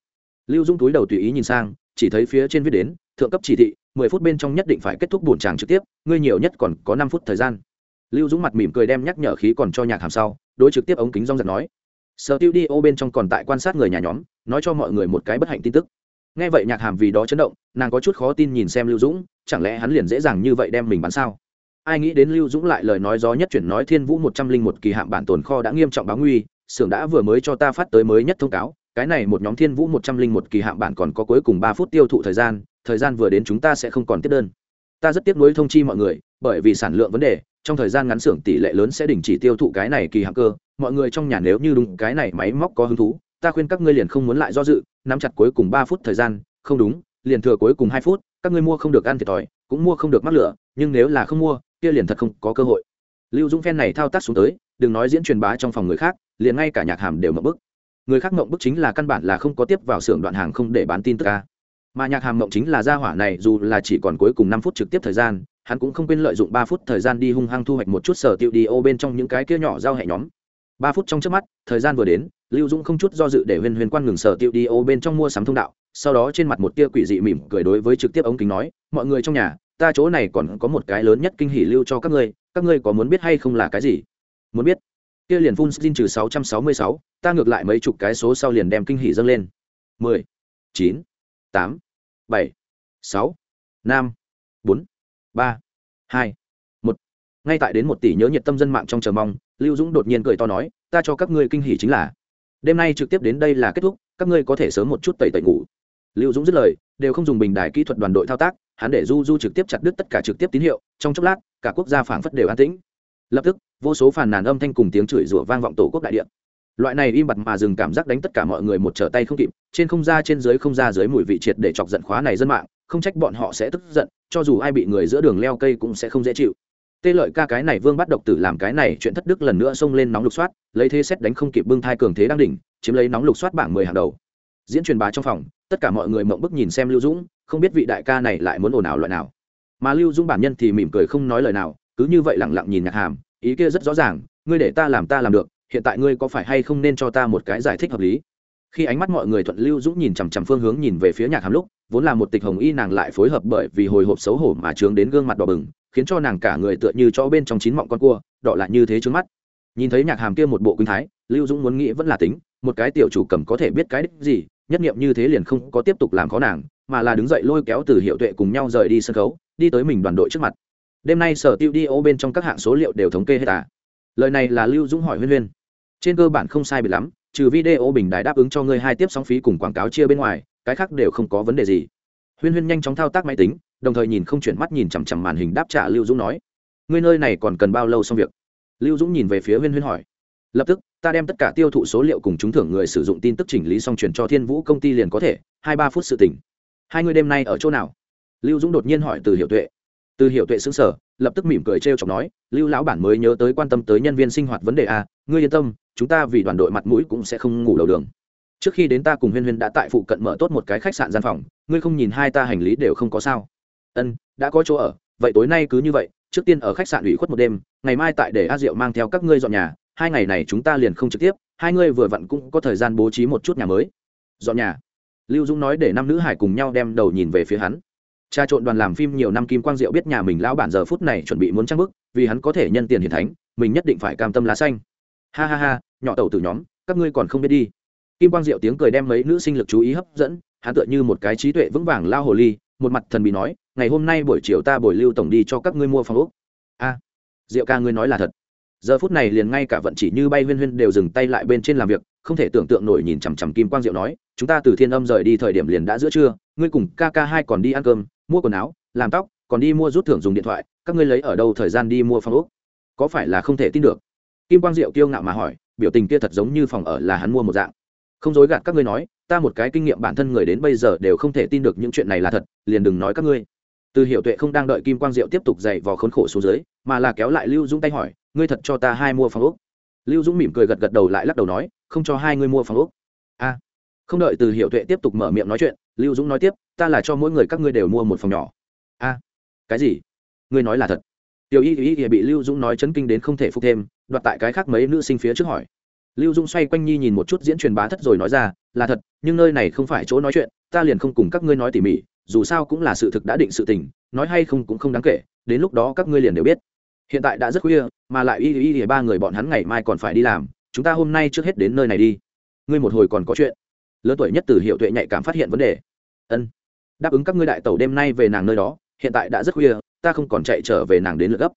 Lưu dung túi đầu tùy ý nhìn sang, chỉ thấy phía trên viết đến, thượng cấp chỉ thị, mười phút bên trong nhất định phải kết thúc bổn tràng trực tiếp, ngươi nhiều nhất còn có năm phút thời gian. Lưu dũng mặt mỉm cười đem nhắc nhở khí còn cho nhạc hàm sau, đối trực tiếp ống kính rong giật nói. Sở tiêu đi ô bên trong còn tại quan sát người nhà nhóm, nói cho mọi người một cái bất hạnh tin tức nghe vậy nhạc hàm vì đó chấn động, nàng có chút khó tin nhìn xem lưu dũng, chẳng lẽ hắn liền dễ dàng như vậy đem mình bắn sao? Ai nghĩ đến lưu dũng lại lời nói gió nhất chuyển nói thiên vũ một trăm linh một kỳ hạm bản tồn kho đã nghiêm trọng báo nguy, xưởng đã vừa mới cho ta phát tới mới nhất thông cáo, cái này một nhóm thiên vũ một trăm linh một kỳ hạm bản còn có cuối cùng ba phút tiêu thụ thời gian thời gian vừa đến chúng ta sẽ không còn tiếp đơn. Ta rất tiếc nuối thông chi mọi người, bởi vì sản lượng vấn đề, trong thời gian ngắn xưởng tỷ lệ lớn sẽ đình chỉ tiêu thụ cái này kỳ hạm cơ, mọi người trong nhà nếu như đúng cái này máy móc có hứng thú ta khuyên các ngươi liền không muốn lại do dự, nắm chặt cuối cùng ba phút thời gian, không đúng, liền thừa cuối cùng hai phút, các ngươi mua không được ăn thiệt thòi, cũng mua không được mắc lửa, nhưng nếu là không mua, kia liền thật không có cơ hội. Lưu dũng phen này thao tác xuống tới, đừng nói diễn truyền bá trong phòng người khác, liền ngay cả nhạc hàm đều mộng bức. Người khác mộng bức chính là căn bản là không có tiếp vào xưởng đoạn hàng không để bán tin tức ca mà nhạc hàm mộng chính là gia hỏa này, dù là chỉ còn cuối cùng năm phút trực tiếp thời gian, hắn cũng không quên lợi dụng ba phút thời gian đi hung hăng thu hoạch một chút sở tiêu đi ô bên trong những cái kia nhỏ giao hệ nhóm ba phút trong trước mắt, thời gian vừa đến, lưu dũng không chút do dự để huyền huyền quan ngừng sở tiệu đi ô bên trong mua sắm thông đạo, sau đó trên mặt một tia quỷ dị mỉm cười đối với trực tiếp ống kính nói, mọi người trong nhà, ta chỗ này còn có một cái lớn nhất kinh hỉ lưu cho các ngươi các ngươi có muốn biết hay không là cái gì? Muốn biết? Kia liền phun xin trừ sáu trăm sáu mươi sáu, ta ngược lại mấy chục cái số sau liền đem kinh hỉ dâng lên. mười, chín, tám, bảy, sáu, năm, bốn, ba, hai, một. Ngay tại đến một tỷ nhớ nhiệt tâm dân mạng trong chờ mong lưu dũng đột nhiên cười to nói, ta cho các ngươi kinh hỉ chính là, đêm nay trực tiếp đến đây là kết thúc, các ngươi có thể sớm một chút tẩy tẩy ngủ. Lưu dũng dứt lời, đều không dùng bình đài kỹ thuật đoàn đội thao tác, hắn để du du trực tiếp chặt đứt tất cả trực tiếp tín hiệu, trong chốc lát, cả quốc gia phảng phất đều an tĩnh. Lập tức, vô số phàn nàn âm thanh cùng tiếng chửi rủa vang vọng tổ quốc đại điện loại này im bặt mà dừng cảm giác đánh tất cả mọi người một trở tay không kịp, trên không ra trên dưới không ra dưới mùi vị triệt để chọc giận khóa này dân mạng, không trách bọn họ sẽ tức giận, cho dù ai bị người giữa đường leo cây cũng sẽ không dễ chịu tê lợi ca cái này vương bắt độc tử làm cái này chuyện thất đức lần nữa xông lên nóng lục soát, lấy thế xét đánh không kịp bưng thai cường thế đang đỉnh, chiếm lấy nóng lục soát bảng mười hàng đầu. Diễn truyền bá trong phòng, tất cả mọi người mộng bức nhìn xem lưu dũng, không biết vị đại ca này lại muốn ồn ào loại nào. Mà lưu dũng bản nhân thì mỉm cười không nói lời nào, cứ như vậy lẳng lặng nhìn nhạc hàm, ý kia rất rõ ràng, ngươi để ta làm ta làm được, hiện tại ngươi có phải hay không nên cho ta một cái giải thích hợp lý? Khi ánh mắt mọi người thuận lưu dũng nhìn chằm chằm phương hướng nhìn về phía nhạc hàm lúc, vốn là một tịch hồng y nàng lại phối hợp bởi vì hồi hộp xấu hổ mà trướng đến gương mặt đỏ bừng, khiến cho nàng cả người tựa như cho bên trong chín mọng con cua, đỏ lại như thế trước mắt. Nhìn thấy nhạc hàm kia một bộ quynh thái, lưu dũng muốn nghĩ vẫn là tính, một cái tiểu chủ cầm có thể biết cái đích gì, nhất nghiệm như thế liền không có tiếp tục làm khó nàng, mà là đứng dậy lôi kéo từ hiệu tuệ cùng nhau rời đi sân khấu, đi tới mình đoàn đội trước mặt. Đêm nay sở tiêu đi ô bên trong các hạng số liệu đều thống kê hết à. Lời này là lưu dũng hỏi huyên huyên. Trên cơ bản không sai bị lắm trừ video bình đài đáp ứng cho ngươi hai tiếp sóng phí cùng quảng cáo chia bên ngoài, cái khác đều không có vấn đề gì. Huyên huyên nhanh chóng thao tác máy tính, đồng thời nhìn không chuyển mắt nhìn chằm chằm màn hình đáp trả lưu dũng nói, ngươi nơi này còn cần bao lâu xong việc? Lưu dũng nhìn về phía huyên huyên hỏi. Lập tức, ta đem tất cả tiêu thụ số liệu cùng trúng thưởng người sử dụng tin tức chỉnh lý xong chuyển cho thiên vũ công ty liền có thể, hai ba phút sự tỉnh hai người đêm nay ở chỗ nào? Lưu dũng đột nhiên hỏi từ hiệu tuệ. Từ hiệu tuệ xứng sở lập tức mỉm cười trêu chọc nói, lưu lão bản mới nhớ tới quan tâm tới nhân viên sinh hoạt vấn đề a ngươi yên tâm chúng ta vì đoàn đội mặt mũi cũng sẽ không ngủ đầu đường. Trước khi đến ta cùng huyên huyên đã tại phụ cận mở tốt một cái khách sạn gian phòng, ngươi không nhìn hai ta hành lý đều không có sao? Ân, đã có chỗ ở, vậy tối nay cứ như vậy, trước tiên ở khách sạn ủy khuất một đêm, ngày mai tại để a diệu mang theo các ngươi dọn nhà, hai ngày này chúng ta liền không trực tiếp, hai ngươi vừa vặn cũng có thời gian bố trí một chút nhà mới. Dọn nhà? Lưu dũng nói để năm nữ hải cùng nhau đem đầu nhìn về phía hắn. Cha trộn đoàn làm phim nhiều năm kim quang diệu biết nhà mình lão bản giờ phút này chuẩn bị muốn trang bức, vì hắn có thể nhân tiền hiền thánh, mình nhất định phải cam tâm lá xanh ha ha ha, nhỏ tàu từ nhóm, các ngươi còn không biết đi. Kim quang diệu tiếng cười đem mấy nữ sinh lực chú ý hấp dẫn, hắn tựa như một cái trí tuệ vững vàng lao hồ ly, một mặt thần bị nói, ngày hôm nay buổi chiều ta buổi lưu tổng đi cho các ngươi mua phòng úc a, diệu ca ngươi nói là thật. Giờ phút này liền ngay cả vận chỉ như bay huyên huyên đều dừng tay lại bên trên làm việc, không thể tưởng tượng nổi nhìn chằm chằm kim quang diệu nói, chúng ta từ thiên âm rời đi thời điểm liền đã giữa trưa, ngươi cùng ca ca hai còn đi ăn cơm, mua quần áo, làm tóc, còn đi mua rút thưởng dùng điện thoại, các ngươi lấy ở đâu thời gian đi mua phòng úc có phải là không thể tin được? Kim quang diệu kiêu ngạo mà hỏi, biểu tình kia thật giống như phòng ở là hắn mua một dạng. Không dối gạt các ngươi nói, ta một cái kinh nghiệm bản thân người đến bây giờ đều không thể tin được những chuyện này là thật, liền đừng nói các ngươi. Từ hiệu tuệ không đang đợi kim quang diệu tiếp tục dạy vò khốn khổ xuống dưới, mà là kéo lại lưu dũng tay hỏi, ngươi thật cho ta hai mua phòng ốc? Lưu dũng mỉm cười gật gật đầu lại lắc đầu nói, không cho hai ngươi mua phòng ốc. A. Không đợi từ hiệu tuệ tiếp tục mở miệng nói chuyện, lưu dũng nói tiếp, ta là cho mỗi người các ngươi đều mua một phòng nhỏ. A. Cái gì? Ngươi nói là thật. Tiểu y y y bị lưu dũng nói chấn kinh đến không thể phục thêm đoạt tại cái khác mấy nữ sinh phía trước hỏi. Lưu Dung xoay quanh nhi nhìn một chút diễn truyền bá thất rồi nói ra, là thật, nhưng nơi này không phải chỗ nói chuyện, ta liền không cùng các ngươi nói tỉ mỉ, dù sao cũng là sự thực đã định sự tình, nói hay không cũng không đáng kể, đến lúc đó các ngươi liền đều biết. Hiện tại đã rất khuya, mà lại y y y ba người bọn hắn ngày mai còn phải đi làm, chúng ta hôm nay trước hết đến nơi này đi. Ngươi một hồi còn có chuyện. Lớn tuổi nhất từ hiệu tuệ nhạy cảm phát hiện vấn đề. Ân, đáp ứng các ngươi đại tẩu đêm nay về nàng nơi đó, hiện tại đã rất khuya, ta không còn chạy trở về nàng đến lượt gấp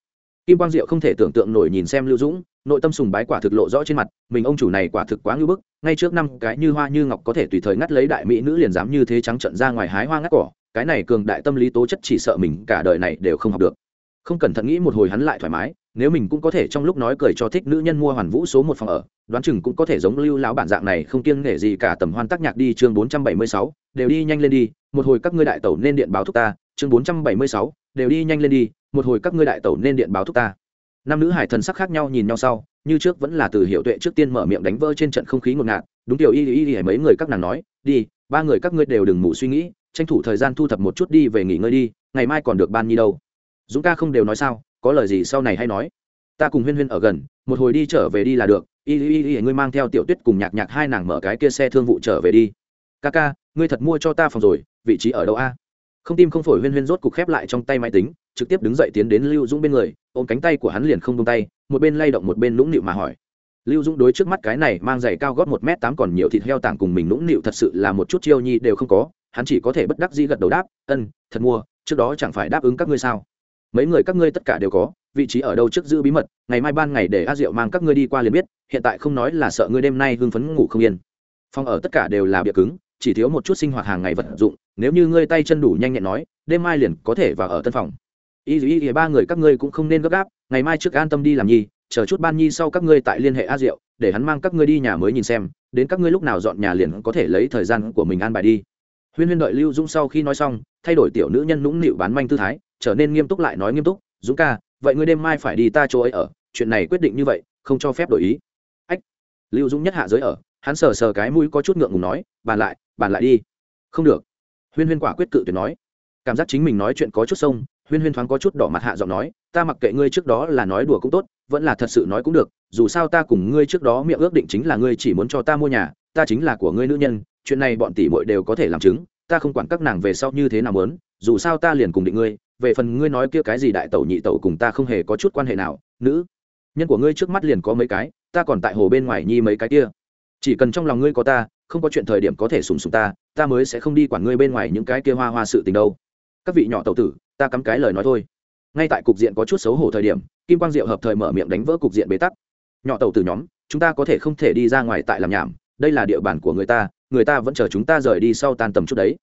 kim quang diệu không thể tưởng tượng nổi nhìn xem lưu dũng, nội tâm sùng bái quả thực lộ rõ trên mặt, mình ông chủ này quả thực quá ngưỡng bức, ngay trước năm cái như hoa như ngọc có thể tùy thời ngắt lấy đại mỹ nữ liền dám như thế trắng trận ra ngoài hái hoa ngắt cỏ, cái này cường đại tâm lý tố chất chỉ sợ mình cả đời này đều không học được. Không cẩn thận nghĩ một hồi hắn lại thoải mái, nếu mình cũng có thể trong lúc nói cười cho thích nữ nhân mua hoàn vũ số một phòng ở, đoán chừng cũng có thể giống lưu lão bản dạng này không kiêng nể gì cả tầm hoan tác nhạc đi chương bốn trăm bảy mươi sáu, đều đi nhanh lên đi, một hồi các ngươi đại tẩu nên điện báo thúc ta chương bốn trăm bảy mươi sáu, đều đi nhanh lên đi, một hồi các ngươi đại tẩu nên điện báo thúc ta. Năm nữ hải thần sắc khác nhau nhìn nhau sau, như trước vẫn là từ hiệu tuệ trước tiên mở miệng đánh vỡ trên trận không khí ngột ngạt, đúng tiểu y y y mấy người các nàng nói, đi, ba người các ngươi đều đừng ngủ suy nghĩ, tranh thủ thời gian thu thập một chút đi về nghỉ ngơi đi, ngày mai còn được ban nhi đâu. Dũng ca không đều nói sao, có lời gì sau này hay nói. Ta cùng huyên huyên ở gần, một hồi đi trở về đi là được y y y, ngươi mang theo tiểu tuyết cùng nhạc nhạc hai nàng mở cái kia xe thương vụ trở về đi. Ca ca, ngươi thật mua cho ta phòng rồi, vị trí ở đâu a? Không tim không phổi huyên huyên rốt cục khép lại trong tay máy tính, trực tiếp đứng dậy tiến đến lưu dũng bên người, ôm cánh tay của hắn liền không tung tay, một bên lay động một bên nũng nịu mà hỏi. Lưu dũng đối trước mắt cái này mang giày cao gót một m tám còn nhiều thịt heo tảng cùng mình nũng nịu thật sự là một chút chiêu nhi đều không có, hắn chỉ có thể bất đắc dĩ gật đầu đáp, ân, thật mua, trước đó chẳng phải đáp ứng các ngươi sao? Mấy người các ngươi tất cả đều có, vị trí ở đâu trước giữ bí mật, ngày mai ban ngày để a diệu mang các ngươi đi qua liền biết, hiện tại không nói là sợ ngươi đêm nay hưng phấn ngủ không yên. Phòng ở tất cả đều là bịa cứng chỉ thiếu một chút sinh hoạt hàng ngày vật dụng, nếu như ngươi tay chân đủ nhanh nhẹn nói, đêm mai liền có thể vào ở tân phòng. Y y y ba người các ngươi cũng không nên gấp gáp, ngày mai trước an tâm đi làm nhi, chờ chút ban nhi sau các ngươi tại liên hệ a diệu, để hắn mang các ngươi đi nhà mới nhìn xem, đến các ngươi lúc nào dọn nhà liền có thể lấy thời gian của mình an bài đi. Huyên huyên đợi lưu dũng sau khi nói xong, thay đổi tiểu nữ nhân nũng nịu bán manh tư thái, trở nên nghiêm túc lại nói nghiêm túc, dũng ca, vậy ngươi đêm mai phải đi ta chỗ ấy ở, chuyện này quyết định như vậy, không cho phép đổi ý. Ách, lưu dũng nhất hạ giới ở, hắn sờ sờ cái mũi có chút ngượng ngùng nói, bàn lại bàn lại đi. Không được. Huyên huyên quả quyết cự tuyệt nói. Cảm giác chính mình nói chuyện có chút sông, huyên huyên thoáng có chút đỏ mặt hạ giọng nói, ta mặc kệ ngươi trước đó là nói đùa cũng tốt, vẫn là thật sự nói cũng được, dù sao ta cùng ngươi trước đó miệng ước định chính là ngươi chỉ muốn cho ta mua nhà, ta chính là của ngươi nữ nhân, chuyện này bọn tỷ muội đều có thể làm chứng, ta không quản các nàng về sau như thế nào muốn, dù sao ta liền cùng định ngươi, về phần ngươi nói kia cái gì đại tẩu nhị tẩu cùng ta không hề có chút quan hệ nào, nữ nhân của ngươi trước mắt liền có mấy cái, ta còn tại hồ bên ngoài nhi mấy cái kia, chỉ cần trong lòng ngươi có ta không có chuyện thời điểm có thể sùng sùng ta ta mới sẽ không đi quản ngươi bên ngoài những cái kia hoa hoa sự tình đâu. Các vị nhỏ tẩu tử, ta cắm cái lời nói thôi. Ngay tại cục diện có chút xấu hổ thời điểm, kim quang diệu hợp thời mở miệng đánh vỡ cục diện bế tắc. Nhỏ tẩu tử nhóm, chúng ta có thể không thể đi ra ngoài tại làm nhảm, đây là địa bàn của người ta người ta vẫn chờ chúng ta rời đi sau tan tầm chút đấy.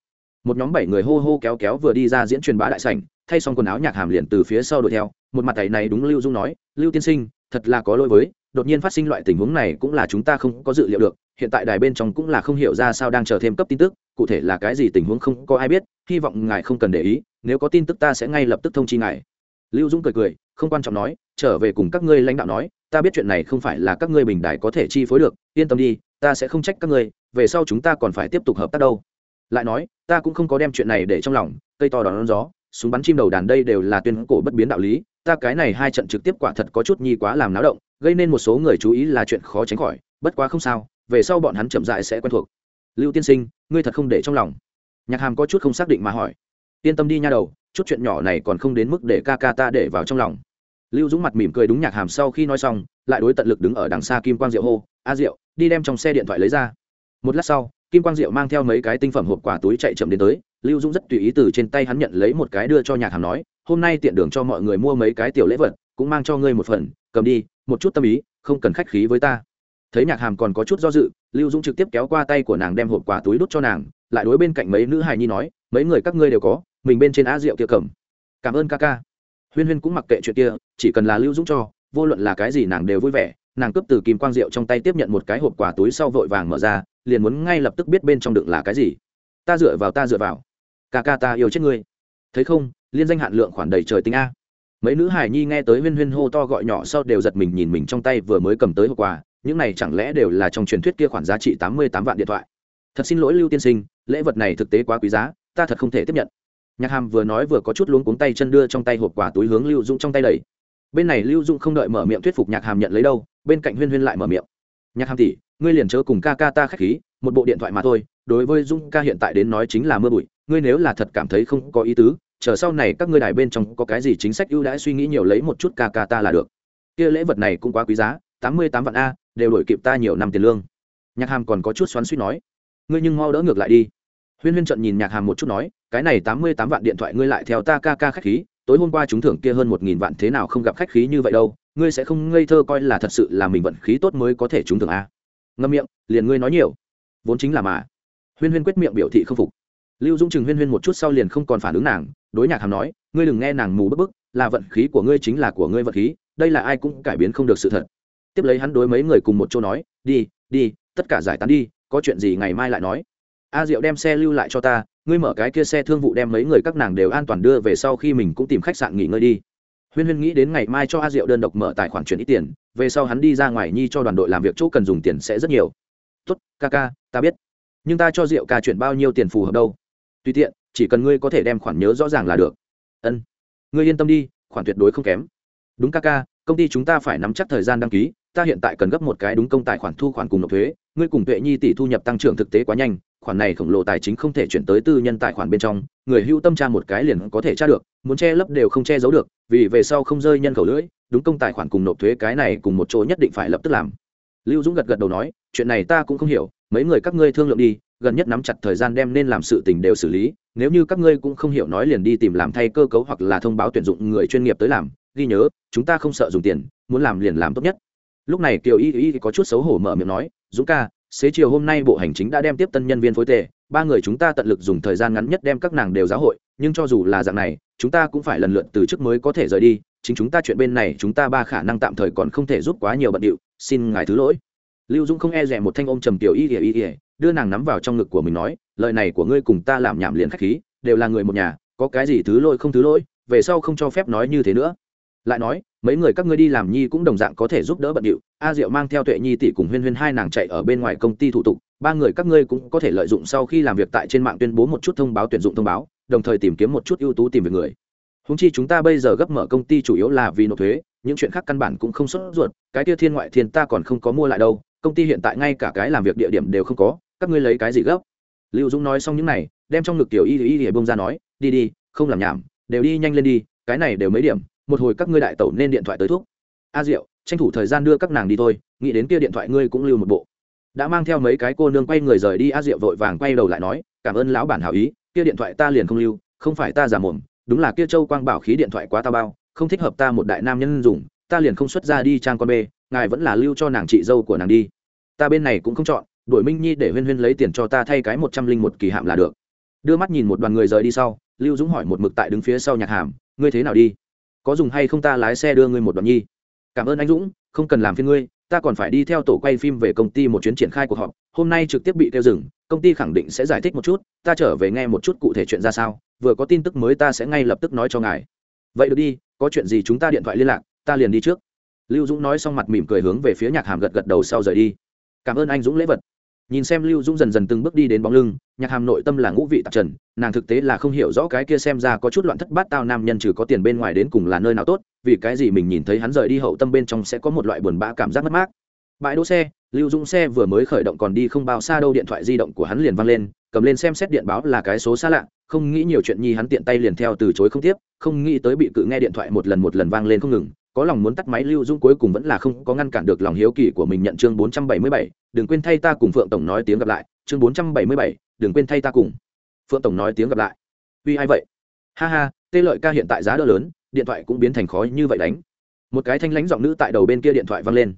Một nhóm bảy người hô hô kéo kéo vừa đi ra diễn truyền bá đại sảnh, thay xong quần áo nhạc hàm liền từ phía sau đuổi theo, một mặt thầy này đúng lưu dung nói, lưu tiên sinh, thật là có lỗi với, đột nhiên phát sinh loại tình huống này cũng là chúng ta không có dự liệu được hiện tại đài bên trong cũng là không hiểu ra sao đang chờ thêm cấp tin tức, cụ thể là cái gì tình huống không có ai biết, hy vọng ngài không cần để ý, nếu có tin tức ta sẽ ngay lập tức thông chi ngài. Lưu dũng cười cười, không quan trọng nói, trở về cùng các ngươi lãnh đạo nói, ta biết chuyện này không phải là các ngươi bình đài có thể chi phối được, yên tâm đi, ta sẽ không trách các ngươi, về sau chúng ta còn phải tiếp tục hợp tác đâu. Lại nói, ta cũng không có đem chuyện này để trong lòng, cây to đón gió, súng bắn chim đầu đàn đây đều là tuyên cổ bất biến đạo lý, ta cái này hai trận trực tiếp quả thật có chút nhi quá làm náo động, gây nên một số người chú ý là chuyện khó tránh khỏi, bất quá không sao về sau bọn hắn chậm dại sẽ quen thuộc. Lưu tiên sinh, ngươi thật không để trong lòng. Nhạc hàm có chút không xác định mà hỏi. Yên tâm đi nha đầu, chút chuyện nhỏ này còn không đến mức để ca ca ta để vào trong lòng. Lưu dũng mặt mỉm cười đúng nhạc hàm sau khi nói xong, lại đối tận lực đứng ở đằng xa kim quang diệu hô, a diệu, đi đem trong xe điện thoại lấy ra. Một lát sau, kim quang diệu mang theo mấy cái tinh phẩm hộp quà túi chạy chậm đến tới. Lưu dũng rất tùy ý từ trên tay hắn nhận lấy một cái đưa cho nhạc hàm nói, hôm nay tiện đường cho mọi người mua mấy cái tiểu lễ vật, cũng mang cho ngươi một phần, cầm đi, một chút tâm ý, không cần khách khí với ta thấy nhạc hàm còn có chút do dự, lưu dũng trực tiếp kéo qua tay của nàng đem hộp quà túi đút cho nàng, lại đối bên cạnh mấy nữ hài nhi nói, mấy người các ngươi đều có, mình bên trên á rượu kia cầm. Cảm ơn ca ca. Huyên huyên cũng mặc kệ chuyện kia, chỉ cần là lưu dũng cho, vô luận là cái gì nàng đều vui vẻ, nàng cướp từ kim quang rượu trong tay tiếp nhận một cái hộp quà túi sau vội vàng mở ra, liền muốn ngay lập tức biết bên trong đựng là cái gì. Ta dựa vào, ta dựa vào. Ca ca, ta yêu chết ngươi. Thấy không, liên danh hạn lượng khoản đầy trời tính a. Mấy nữ hài nhi nghe tới huyên huyên hô to gọi nhỏ sau đều giật mình nhìn mình trong tay vừa mới cầm tới hộp quà những này chẳng lẽ đều là trong truyền thuyết kia khoản giá trị tám mươi tám vạn điện thoại? Thật xin lỗi lưu tiên sinh, lễ vật này thực tế quá quý giá, ta thật không thể tiếp nhận. Nhạc hàm vừa nói vừa có chút luống cuống tay chân đưa trong tay hộp quà túi hướng lưu dũng trong tay đầy bên này lưu dũng không đợi mở miệng thuyết phục nhạc hàm nhận lấy đâu, bên cạnh huyên huyên lại mở miệng. Nhạc hàm tỷ, ngươi liền chớ cùng ca ca ta k h á c h khí, một bộ điện thoại mà thôi, đối với dung ca hiện tại đến nói chính là mưa bụi, ngươi nếu là thật cảm thấy không có ý tứ, chờ sau này các ngươi đài bên trong có cái gì chính sách ưu đãi suy nghĩ nhiều lấy một chút ca ca ta là được. Kia lễ vật này cũng quá quý giá, tám mươi tám vạn a đều đổi kịp ta nhiều năm tiền lương. Nhạc hàm còn có chút xoắn suýt nói, ngươi nhưng mau đỡ ngược lại đi. Huyên huyên trận nhìn nhạc hàm một chút nói, cái này tám mươi tám vạn điện thoại ngươi lại theo ta ca ca khách khí, tối hôm qua chúng thưởng kia hơn một nghìn vạn thế nào không gặp khách khí như vậy đâu, ngươi sẽ không ngây thơ coi là thật sự là mình vận khí tốt mới có thể trúng thưởng a. Ngâm miệng, liền ngươi nói nhiều. Vốn chính là mà. Huyên huyên quyết miệng biểu thị không phục. Lưu dũng chừng huyên huyên một chút sau liền không còn phản ứng nàng, đối nhạc hàm nói, ngươi đừng nghe nàng mù bức bức, là vận khí của ngươi chính là của ngươi vận khí, đây là ai cũng cải biến không được sự thật tiếp lấy hắn đối mấy người cùng một chỗ nói, đi đi, tất cả giải tán đi, có chuyện gì ngày mai lại nói. A diệu đem xe lưu lại cho ta, ngươi mở cái kia xe thương vụ đem mấy người các nàng đều an toàn đưa về sau khi mình cũng tìm khách sạn nghỉ ngơi đi. Huyên huyên nghĩ đến ngày mai cho a diệu đơn độc mở tài khoản chuyển ít tiền, về sau hắn đi ra ngoài nhi cho đoàn đội làm việc chỗ cần dùng tiền sẽ rất nhiều. Tốt, ca ca, ta biết. Nhưng ta cho diệu ca chuyển bao nhiêu tiền phù hợp đâu? Tùy tiện, chỉ cần ngươi có thể đem khoản nhớ rõ ràng là được. Ân, ngươi yên tâm đi, khoản tuyệt đối không kém. Đúng ca ca, công ty chúng ta phải nắm chắc thời gian đăng ký ta hiện tại cần gấp một cái đúng công tài khoản thu khoản cùng nộp thuế, ngươi cùng tuệ nhi tỷ thu nhập tăng trưởng thực tế quá nhanh, khoản này khổng lồ tài chính không thể chuyển tới tư nhân tài khoản bên trong, người hưu tâm tra một cái liền có thể tra được, muốn che lấp đều không che giấu được, vì về sau không rơi nhân khẩu lưỡi, đúng công tài khoản cùng nộp thuế cái này cùng một chỗ nhất định phải lập tức làm. Lưu dũng gật gật đầu nói, chuyện này ta cũng không hiểu, mấy người các ngươi thương lượng đi, gần nhất nắm chặt thời gian đem nên làm sự tình đều xử lý, nếu như các ngươi cũng không hiểu nói liền đi tìm làm thay cơ cấu hoặc là thông báo tuyển dụng người chuyên nghiệp tới làm, ghi nhớ, chúng ta không sợ dùng tiền, muốn làm liền làm tốt nhất lúc này kiều y y có chút xấu hổ mở miệng nói, dũng ca, xế chiều hôm nay bộ hành chính đã đem tiếp tân nhân viên phối tệ ba người chúng ta tận lực dùng thời gian ngắn nhất đem các nàng đều giáo hội, nhưng cho dù là dạng này, chúng ta cũng phải lần lượt từ chức mới có thể rời đi, chính chúng ta chuyện bên này chúng ta ba khả năng tạm thời còn không thể giúp quá nhiều bận điệu, xin ngài thứ lỗi. Lưu dũng không e rẻ một thanh ôm trầm tiểu y ỉa y ỉa đưa nàng nắm vào trong ngực của mình nói, lời này của ngươi cùng ta làm nhảm liền khách khí, đều là người một nhà, có cái gì thứ lỗi không thứ lỗi, về sau không cho phép nói như thế nữa lại nói, mấy người các ngươi đi làm nhi cũng đồng dạng có thể giúp đỡ bận điệu. A diệu mang theo tuệ nhi tỷ cùng huyên huyên hai nàng chạy ở bên ngoài công ty thủ tục. Ba người các ngươi cũng có thể lợi dụng sau khi làm việc tại trên mạng tuyên bố một chút thông báo tuyển dụng thông báo, đồng thời tìm kiếm một chút ưu tú tìm việc người. Húng chi chúng ta bây giờ gấp mở công ty chủ yếu là vì nộp thuế, những chuyện khác căn bản cũng không xuất ruột. Cái tia thiên ngoại thiên ta còn không có mua lại đâu, công ty hiện tại ngay cả cái làm việc địa điểm đều không có, các ngươi lấy cái gì gấp? Lưu dũng nói xong những này, đem trong ngực tiểu y y y bông ra nói, đi đi, không làm nhảm, đều đi nhanh lên đi, cái này đều mấy điểm một hồi các ngươi đại tẩu nên điện thoại tới thuốc a diệu, tranh thủ thời gian đưa các nàng đi thôi, nghĩ đến kia điện thoại ngươi cũng lưu một bộ. Đã mang theo mấy cái cô nương quay người rời đi, a diệu vội vàng quay đầu lại nói, cảm ơn lão bản hảo ý, kia điện thoại ta liền không lưu, không phải ta giả mồm, đúng là kia châu quang bảo khí điện thoại quá tao bao, không thích hợp ta một đại nam nhân dùng, ta liền không xuất ra đi trang con bê, ngài vẫn là lưu cho nàng chị dâu của nàng đi. Ta bên này cũng không chọn, đổi minh nhi để huyên huyên lấy tiền cho ta thay cái một trăm linh một kỳ hạm là được. Đưa mắt nhìn một đoàn người rời đi sau, lưu dũng hỏi một mực tại đứng phía sau nhạc hàm, ngươi thế nào đi? Có dùng hay không ta lái xe đưa ngươi một đoạn nhi? Cảm ơn anh dũng, không cần làm phiên ngươi, ta còn phải đi theo tổ quay phim về công ty một chuyến triển khai cuộc họp, hôm nay trực tiếp bị kêu dừng, công ty khẳng định sẽ giải thích một chút, ta trở về nghe một chút cụ thể chuyện ra sao, vừa có tin tức mới ta sẽ ngay lập tức nói cho ngài. Vậy được đi, có chuyện gì chúng ta điện thoại liên lạc, ta liền đi trước. Lưu dũng nói xong mặt mỉm cười hướng về phía nhạc hàm gật gật đầu sau rời đi. Cảm ơn anh dũng lễ vật nhìn xem lưu dũng dần dần từng bước đi đến bóng lưng, nhạc hàm nội tâm là ngũ vị tạp trần, nàng thực tế là không hiểu rõ cái kia xem ra có chút loạn thất bát tao nam nhân trừ có tiền bên ngoài đến cùng là nơi nào tốt, vì cái gì mình nhìn thấy hắn rời đi hậu tâm bên trong sẽ có một loại buồn bã cảm giác mất mát. Bãi đỗ xe, lưu dũng xe vừa mới khởi động còn đi không bao xa đâu, điện thoại di động của hắn liền văng lên, cầm lên xem xét điện báo là cái số xa lạ, không nghĩ nhiều chuyện nhi hắn tiện tay liền theo từ chối không tiếp, không nghĩ tới bị cự nghe điện thoại một lần một lần vang lên không ngừng có lòng muốn tắt máy lưu Dung cuối cùng vẫn là không có ngăn cản được lòng hiếu kỳ của mình nhận chương 477, đừng quên thay ta cùng phượng tổng nói tiếng gặp lại. Chương 477, đừng quên thay ta cùng phượng tổng nói tiếng gặp lại. Vì ai vậy? Ha ha tê lợi ca hiện tại giá đỡ lớn điện thoại cũng biến thành khói như vậy đánh. Một cái thanh lãnh giọng nữ tại đầu bên kia điện thoại vang lên.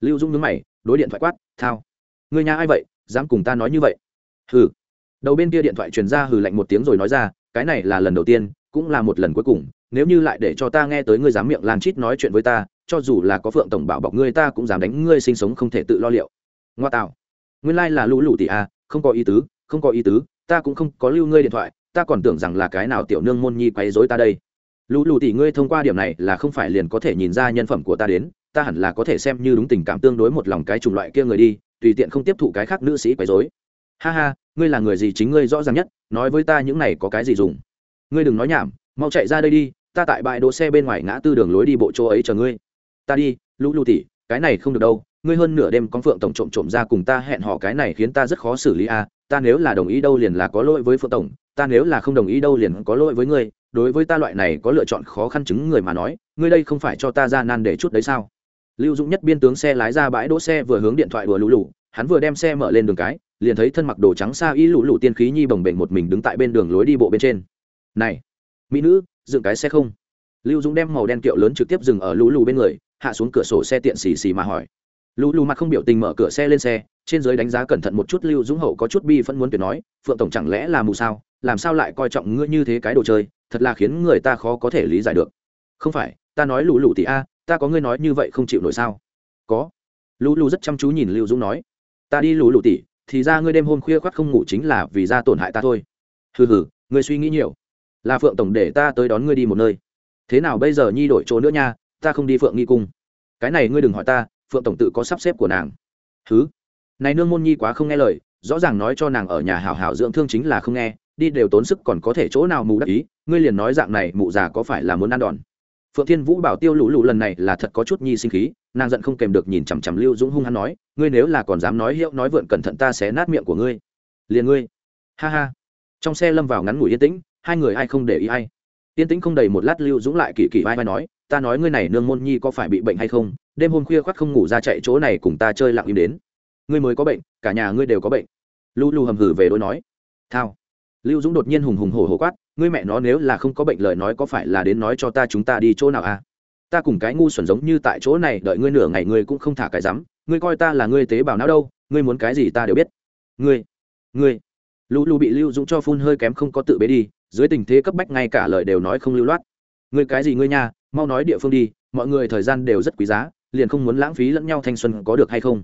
Lưu dung nhướng mày đối điện thoại quát thao người nhà ai vậy? Dám cùng ta nói như vậy? Hừ. Đầu bên kia điện thoại truyền ra hừ lạnh một tiếng rồi nói ra cái này là lần đầu tiên cũng là một lần cuối cùng nếu như lại để cho ta nghe tới ngươi dám miệng lan chít nói chuyện với ta cho dù là có phượng tổng bảo bọc ngươi ta cũng dám đánh ngươi sinh sống không thể tự lo liệu. Ngoa tạo. Nguyên lai、like、là lũ lũ tỷ a à, không có ý tứ không có ý tứ ta cũng không có lưu ngươi điện thoại ta còn tưởng rằng là cái nào tiểu nương môn nhi quấy dối ta đây. Lũ lũ tỷ ngươi thông qua điểm này là không phải liền có thể nhìn ra nhân phẩm của ta đến ta hẳn là có thể xem như đúng tình cảm tương đối một lòng cái chủng loại kia người đi tùy tiện không tiếp thụ cái khác nữ sĩ quấy dối ha ha ngươi là người gì chính ngươi rõ ràng nhất nói với ta những này có cái gì dùng. Ngươi đừng nói nhảm mau chạy ra đây đi ta tại bãi đỗ xe bên ngoài ngã tư đường lối đi bộ chỗ ấy chờ ngươi ta đi, lũ lũ tỉ, cái này không được đâu, ngươi hơn nửa đêm con phượng tổng trộm trộm ra cùng ta hẹn hò cái này khiến ta rất khó xử lý a à. ta nếu là đồng ý đâu liền là có lỗi với phượng tổng, ta nếu là không đồng ý đâu liền có lỗi với ngươi, đối với ta loại này có lựa chọn khó khăn chứng người mà nói, ngươi đây không phải cho ta ra nan để chút đấy sao lưu dũng nhất biên tướng xe lái ra bãi đỗ xe vừa hướng điện thoại đùa lũ lũ hắn vừa đem xe mở lên đường cái, liền thấy thân mặc đồ trắng xa y lũ lũ tiên khí nhi bồng bềnh một mình đứng tại bên đường lối đi bộ bên trên này, mỹ nữ dựng cái xe không? Lưu dũng đem màu đen kiệu lớn trực tiếp dừng ở lũ lù bên người, hạ xuống cửa sổ xe tiện xì xì mà hỏi. Lũ lù mặt không biểu tình mở cửa xe lên xe, trên giới đánh giá cẩn thận một chút lưu dũng hậu có chút bi vẫn muốn tuyệt nói, phượng tổng chẳng lẽ là mù sao? Làm sao lại coi trọng ngươi như thế cái đồ chơi? Thật là khiến người ta khó có thể lý giải được. Không phải, ta nói lũ lù tỷ a, ta có ngươi nói như vậy không chịu nổi sao? Có. Lũ lù rất chăm chú nhìn lưu dũng nói. Ta đi lũ lù tỷ, thì ra ngươi đêm hôm khuya khoác không ngủ chính là vì ra tổn hại ta thôi. Hừ hừ, ngươi suy nghĩ nhiều là phượng tổng để ta tới đón ngươi đi một nơi. Thế nào bây giờ nhi đổi chỗ nữa nha, ta không đi phượng nghi cung. Cái này ngươi đừng hỏi ta, phượng tổng tự có sắp xếp của nàng. Thứ này nương môn nhi quá không nghe lời, rõ ràng nói cho nàng ở nhà hảo hảo dưỡng thương chính là không nghe, đi đều tốn sức còn có thể chỗ nào mù đắc ý, ngươi liền nói dạng này, mụ già có phải là muốn ăn đòn? Phượng thiên vũ bảo tiêu lũ lụ lần này là thật có chút nhi sinh khí, nàng giận không kèm được nhìn chằm chằm lưu dũng hung hắn nói, ngươi nếu là còn dám nói hiệu nói vượn cẩn thận ta sẽ nát miệng của ngươi. Liền ngươi. Ha ha. Trong xe lâm vào ngắn ngủi yên tĩnh hai người ai không để ý ai. Yên tĩnh không đầy một lát lưu dũng lại kỳ kỳ vai vai nói, ta nói ngươi này nương môn nhi có phải bị bệnh hay không? Đêm hôm khuya khoác không ngủ ra chạy chỗ này cùng ta chơi lặng im đến. Ngươi mới có bệnh, cả nhà ngươi đều có bệnh. Lu lu hầm hử về đôi nói, thao. Lưu dũng đột nhiên hùng hùng hổ hổ quát, ngươi mẹ nó nếu là không có bệnh lời nói có phải là đến nói cho ta chúng ta đi chỗ nào à? Ta cùng cái ngu xuẩn giống như tại chỗ này, đợi ngươi nửa ngày ngươi cũng không thả cái rắm. Ngươi coi ta là ngươi tế bào não đâu, ngươi muốn cái gì ta đều biết. Ngươi ngươi. Lu lu bị lưu dũng cho phun hơi kém không có tự bế đi dưới tình thế cấp bách ngay cả lời đều nói không lưu loát. Ngươi cái gì ngươi nha, mau nói địa phương đi, mọi người thời gian đều rất quý giá, liền không muốn lãng phí lẫn nhau thanh xuân có được hay không?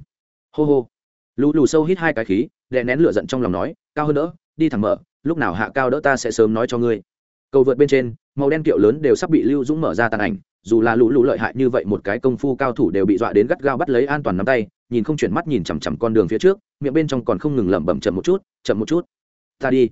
Hô hô. Lù lù sâu hít hai cái khí, đè nén lửa giận trong lòng nói, cao hơn nữa, đi thẳng mở, lúc nào hạ cao đỡ ta sẽ sớm nói cho ngươi. Cầu vượt bên trên, màu đen kiệu lớn đều sắp bị lưu dũng mở ra tàn ảnh, dù là lũ lũ lợi hại như vậy một cái công phu cao thủ đều bị dọa đến gắt gao bắt lấy an toàn nắm tay, nhìn không chuyển mắt nhìn chằm chằm con đường phía trước, miệng bên trong còn không ngừng lẩm bẩm chậm một chút, chậm một chút, ta đi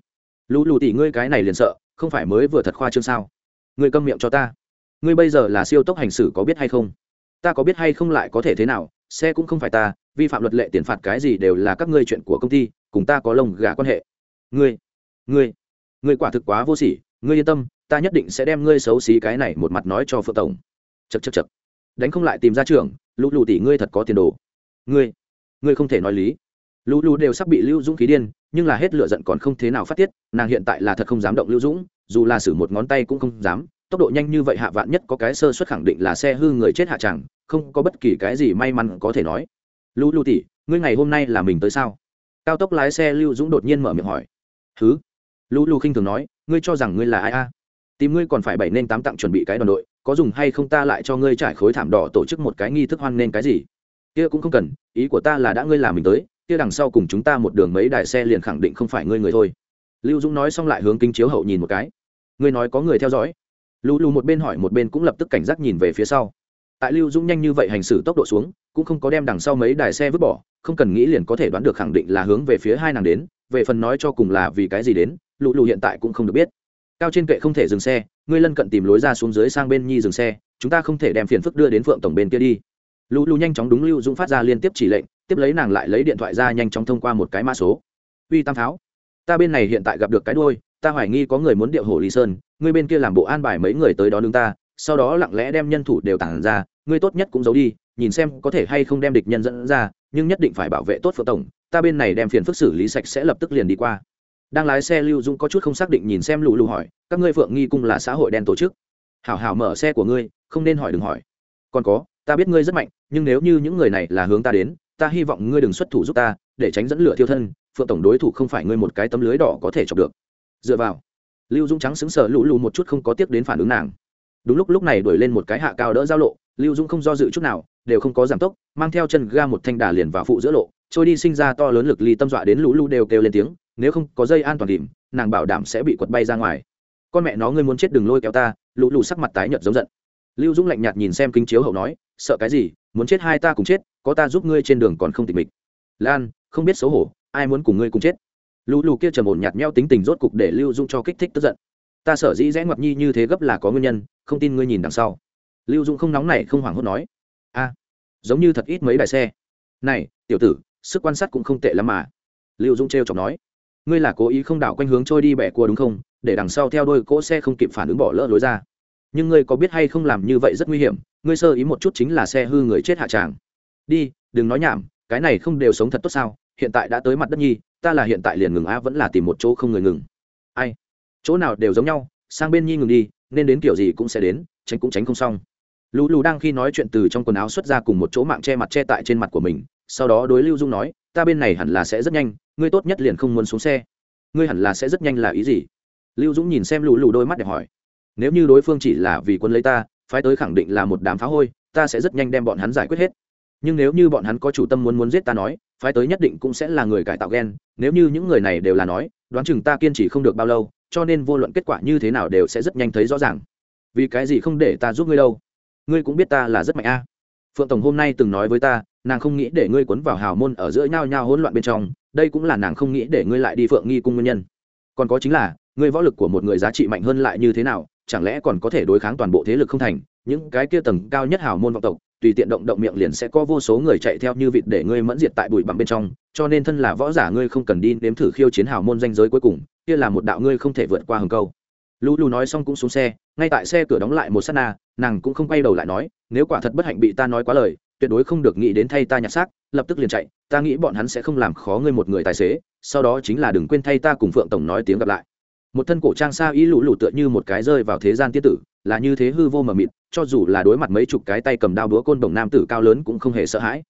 lũ lù tỉ ngươi cái này liền sợ, không phải mới vừa thật khoa trương sao? Ngươi câm miệng cho ta. Ngươi bây giờ là siêu tốc hành xử có biết hay không? Ta có biết hay không lại có thể thế nào, xe cũng không phải ta, vi phạm luật lệ tiền phạt cái gì đều là các ngươi chuyện của công ty, cùng ta có lông gà quan hệ. Ngươi ngươi ngươi quả thực quá vô sỉ, ngươi yên tâm, ta nhất định sẽ đem ngươi xấu xí cái này một mặt nói cho phượng tổng. Chật chật chật đánh không lại tìm ra trường lũ lù tỷ ngươi thật có tiền đồ. Ngươi ngươi không thể nói lý. Lũ lù đều sắp bị lưu dũng khí điên nhưng là hết lựa giận còn không thế nào phát tiết, nàng hiện tại là thật không dám động lưu dũng, dù là xử một ngón tay cũng không dám, tốc độ nhanh như vậy hạ vạn nhất có cái sơ suất khẳng định là xe hư người chết hạ chẳng, không có bất kỳ cái gì may mắn có thể nói. Lưu lưu tỷ, ngươi ngày hôm nay là mình tới sao? Cao tốc lái xe lưu dũng đột nhiên mở miệng hỏi. Thứ lưu lưu khinh thường nói, ngươi cho rằng ngươi là ai a? Tìm ngươi còn phải bảy nên tám tặng chuẩn bị cái đoàn đội, có dùng hay không ta lại cho ngươi trải khối thảm đỏ tổ chức một cái nghi thức hoan nên cái gì? Kia cũng không cần, ý của ta là đã ngươi làm mình tới kia đằng sau cùng chúng ta một đường mấy đài xe liền khẳng định không phải ngươi người thôi. Lưu dũng nói xong lại hướng kính chiếu hậu nhìn một cái. Ngươi nói có người theo dõi? Lù lù một bên hỏi một bên cũng lập tức cảnh giác nhìn về phía sau. Tại lưu dũng nhanh như vậy hành xử tốc độ xuống, cũng không có đem đằng sau mấy đài xe vứt bỏ, không cần nghĩ liền có thể đoán được khẳng định là hướng về phía hai nàng đến, về phần nói cho cùng là vì cái gì đến, lù lù hiện tại cũng không được biết. Cao trên kệ không thể dừng xe, ngươi lân cận tìm lối ra xuống dưới sang bên nhi dừng xe, chúng ta không thể đem phiền phức đưa đến phượng tổng bên kia đi. Lù lù nhanh chóng đúng lưu dũng phát ra liên tiếp chỉ lệnh tiếp lấy nàng lại lấy điện thoại ra nhanh chóng thông qua một cái mã số. Uy tam pháo ta bên này hiện tại gặp được cái đôi ta hoài nghi có người muốn điệu hồ lý sơn ngươi bên kia làm bộ an bài mấy người tới đó đứng ta, sau đó lặng lẽ đem nhân thủ đều tản ra ngươi tốt nhất cũng giấu đi, nhìn xem có thể hay không đem địch nhân dẫn ra, nhưng nhất định phải bảo vệ tốt phượng tổng, ta bên này đem phiền phức xử lý sạch sẽ lập tức liền đi qua. Đang lái xe lưu dũng có chút không xác định nhìn xem lù lù hỏi, các ngươi phượng nghi cung là xã hội đen tổ chức. Hảo hảo mở xe của ngươi, không nên hỏi đừng hỏi. Còn có, ta biết ngươi rất mạnh, nhưng nếu như những người này là hướng ta đến ta hy vọng ngươi đừng xuất thủ giúp ta, để tránh dẫn lửa thiêu thân, phượng tổng đối thủ không phải ngươi một cái tấm lưới đỏ có thể chọc được. Dựa vào, lưu dũng trắng xứng sở lũ lù một chút không có tiếc đến phản ứng nàng. Đúng lúc lúc này đuổi lên một cái hạ cao đỡ giao lộ, lưu dũng không do dự chút nào, đều không có giảm tốc, mang theo chân ga một thanh đà liền vào phụ giữa lộ, trôi đi sinh ra to lớn lực ly tâm dọa đến lũ lũ đều kêu lên tiếng, nếu không có dây an toàn tìm nàng bảo đảm sẽ bị quật bay ra ngoài. Con mẹ nó ngươi muốn chết đừng lôi kéo ta lũ lũ sắc mặt tái nhợt giống giận. Lưu dũng lạnh nhạt nhìn xem kính chiếu hậu nói, sợ cái gì, muốn chết hai ta cùng chết có ta giúp ngươi trên đường còn không tịch mịch. Lan, không biết xấu hổ, ai muốn cùng ngươi cùng chết? Lũ lù kia trầm ổn nhạt nhẽo tính tình rốt cục để lưu Dung cho kích thích tức giận. Ta sợ dĩ rẽ ngoặt nhi như thế gấp là có nguyên nhân, không tin ngươi nhìn đằng sau. Lưu Dung không nóng này không hoảng hốt nói. A, giống như thật ít mấy đài xe. Này, tiểu tử, sức quan sát cũng không tệ lắm mà. Lưu dung trêu chọc nói. Ngươi là cố ý không đảo quanh hướng trôi đi bẻ cua đúng không? Để đằng sau theo đôi cỗ xe không kịp phản ứng bỏ lỡ lối ra. Nhưng ngươi có biết hay không làm như vậy rất nguy hiểm. Ngươi sơ ý một chút chính là xe hư người chết hạ tràng đi, đừng nói nhảm, cái này không đều sống thật tốt sao? Hiện tại đã tới mặt đất nhi, ta là hiện tại liền ngừng a vẫn là tìm một chỗ không người ngừng. Ai? Chỗ nào đều giống nhau, sang bên nhi ngừng đi, nên đến kiểu gì cũng sẽ đến, tránh cũng tránh không xong. Lù lù đang khi nói chuyện từ trong quần áo xuất ra cùng một chỗ mạng che mặt che tại trên mặt của mình, sau đó đối lưu dung nói, ta bên này hẳn là sẽ rất nhanh, ngươi tốt nhất liền không muốn xuống xe. Ngươi hẳn là sẽ rất nhanh là ý gì? Lưu dũng nhìn xem lù lù đôi mắt để hỏi. Nếu như đối phương chỉ là vì quân lấy ta, phái tới khẳng định là một đám phá hôi, ta sẽ rất nhanh đem bọn hắn giải quyết hết nhưng nếu như bọn hắn có chủ tâm muốn muốn giết ta nói, phái tới nhất định cũng sẽ là người cải tạo ghen nếu như những người này đều là nói, đoán chừng ta kiên trì không được bao lâu, cho nên vô luận kết quả như thế nào đều sẽ rất nhanh thấy rõ ràng. Vì cái gì không để ta giúp ngươi đâu? Ngươi cũng biết ta là rất mạnh a. Phượng tổng hôm nay từng nói với ta, nàng không nghĩ để ngươi quấn vào hào môn ở giữa nhau nhau hỗn loạn bên trong, đây cũng là nàng không nghĩ để ngươi lại đi phượng nghi cung nguyên nhân. Còn có chính là, ngươi võ lực của một người giá trị mạnh hơn lại như thế nào, chẳng lẽ còn có thể đối kháng toàn bộ thế lực không thành, những cái kia tầng cao nhất hào môn vọng tộc tùy tiện động động miệng liền sẽ có vô số người chạy theo như vịt để ngươi mẫn diệt tại bụi bặm bên trong, cho nên thân là võ giả ngươi không cần đi nếm thử khiêu chiến hào môn danh giới cuối cùng, kia là một đạo ngươi không thể vượt qua hừng câu. Lũ lù nói xong cũng xuống xe, ngay tại xe cửa đóng lại một sát na, nàng cũng không quay đầu lại nói, nếu quả thật bất hạnh bị ta nói quá lời, tuyệt đối không được nghĩ đến thay ta nhặt xác, lập tức liền chạy, ta nghĩ bọn hắn sẽ không làm khó ngươi một người tài xế, sau đó chính là đừng quên thay ta cùng phượng tổng nói tiếng gặp lại. Một thân cổ trang xa ý lũ lụ tựa như một cái rơi vào thế gian tiết tử là như thế hư vô mờ mịt, cho dù là đối mặt mấy chục cái tay cầm đao búa côn đồng nam tử cao lớn cũng không hề sợ hãi.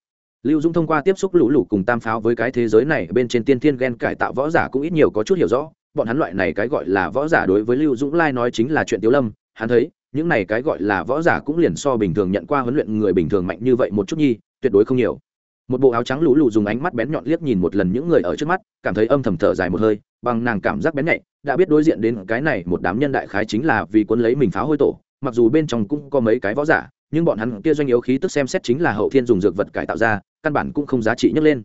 Lưu dung thông qua tiếp xúc lũ lụ cùng tam pháo với cái thế giới này, bên trên tiên thiên ghen cải tạo võ giả cũng ít nhiều có chút hiểu rõ. Bọn hắn loại này cái gọi là võ giả đối với lưu dũng lai nói chính là chuyện tiếu lâm. Hắn thấy, những này cái gọi là võ giả cũng liền so bình thường nhận qua huấn luyện người bình thường mạnh như vậy một chút nhi, tuyệt đối không nhiều. Một bộ áo trắng lũ lụ dùng ánh mắt bén nhọn liếc nhìn một lần những người ở trước mắt, cảm thấy âm thầm thở dài một hơi bằng nàng cảm giác bén nhạy, đã biết đối diện đến cái này một đám nhân đại khái chính là vì quân lấy mình phá hôi tổ, mặc dù bên trong cũng có mấy cái võ giả, nhưng bọn hắn kia doanh yếu khí tức xem xét chính là hậu thiên dùng dược vật cải tạo ra, căn bản cũng không giá trị nhấc lên.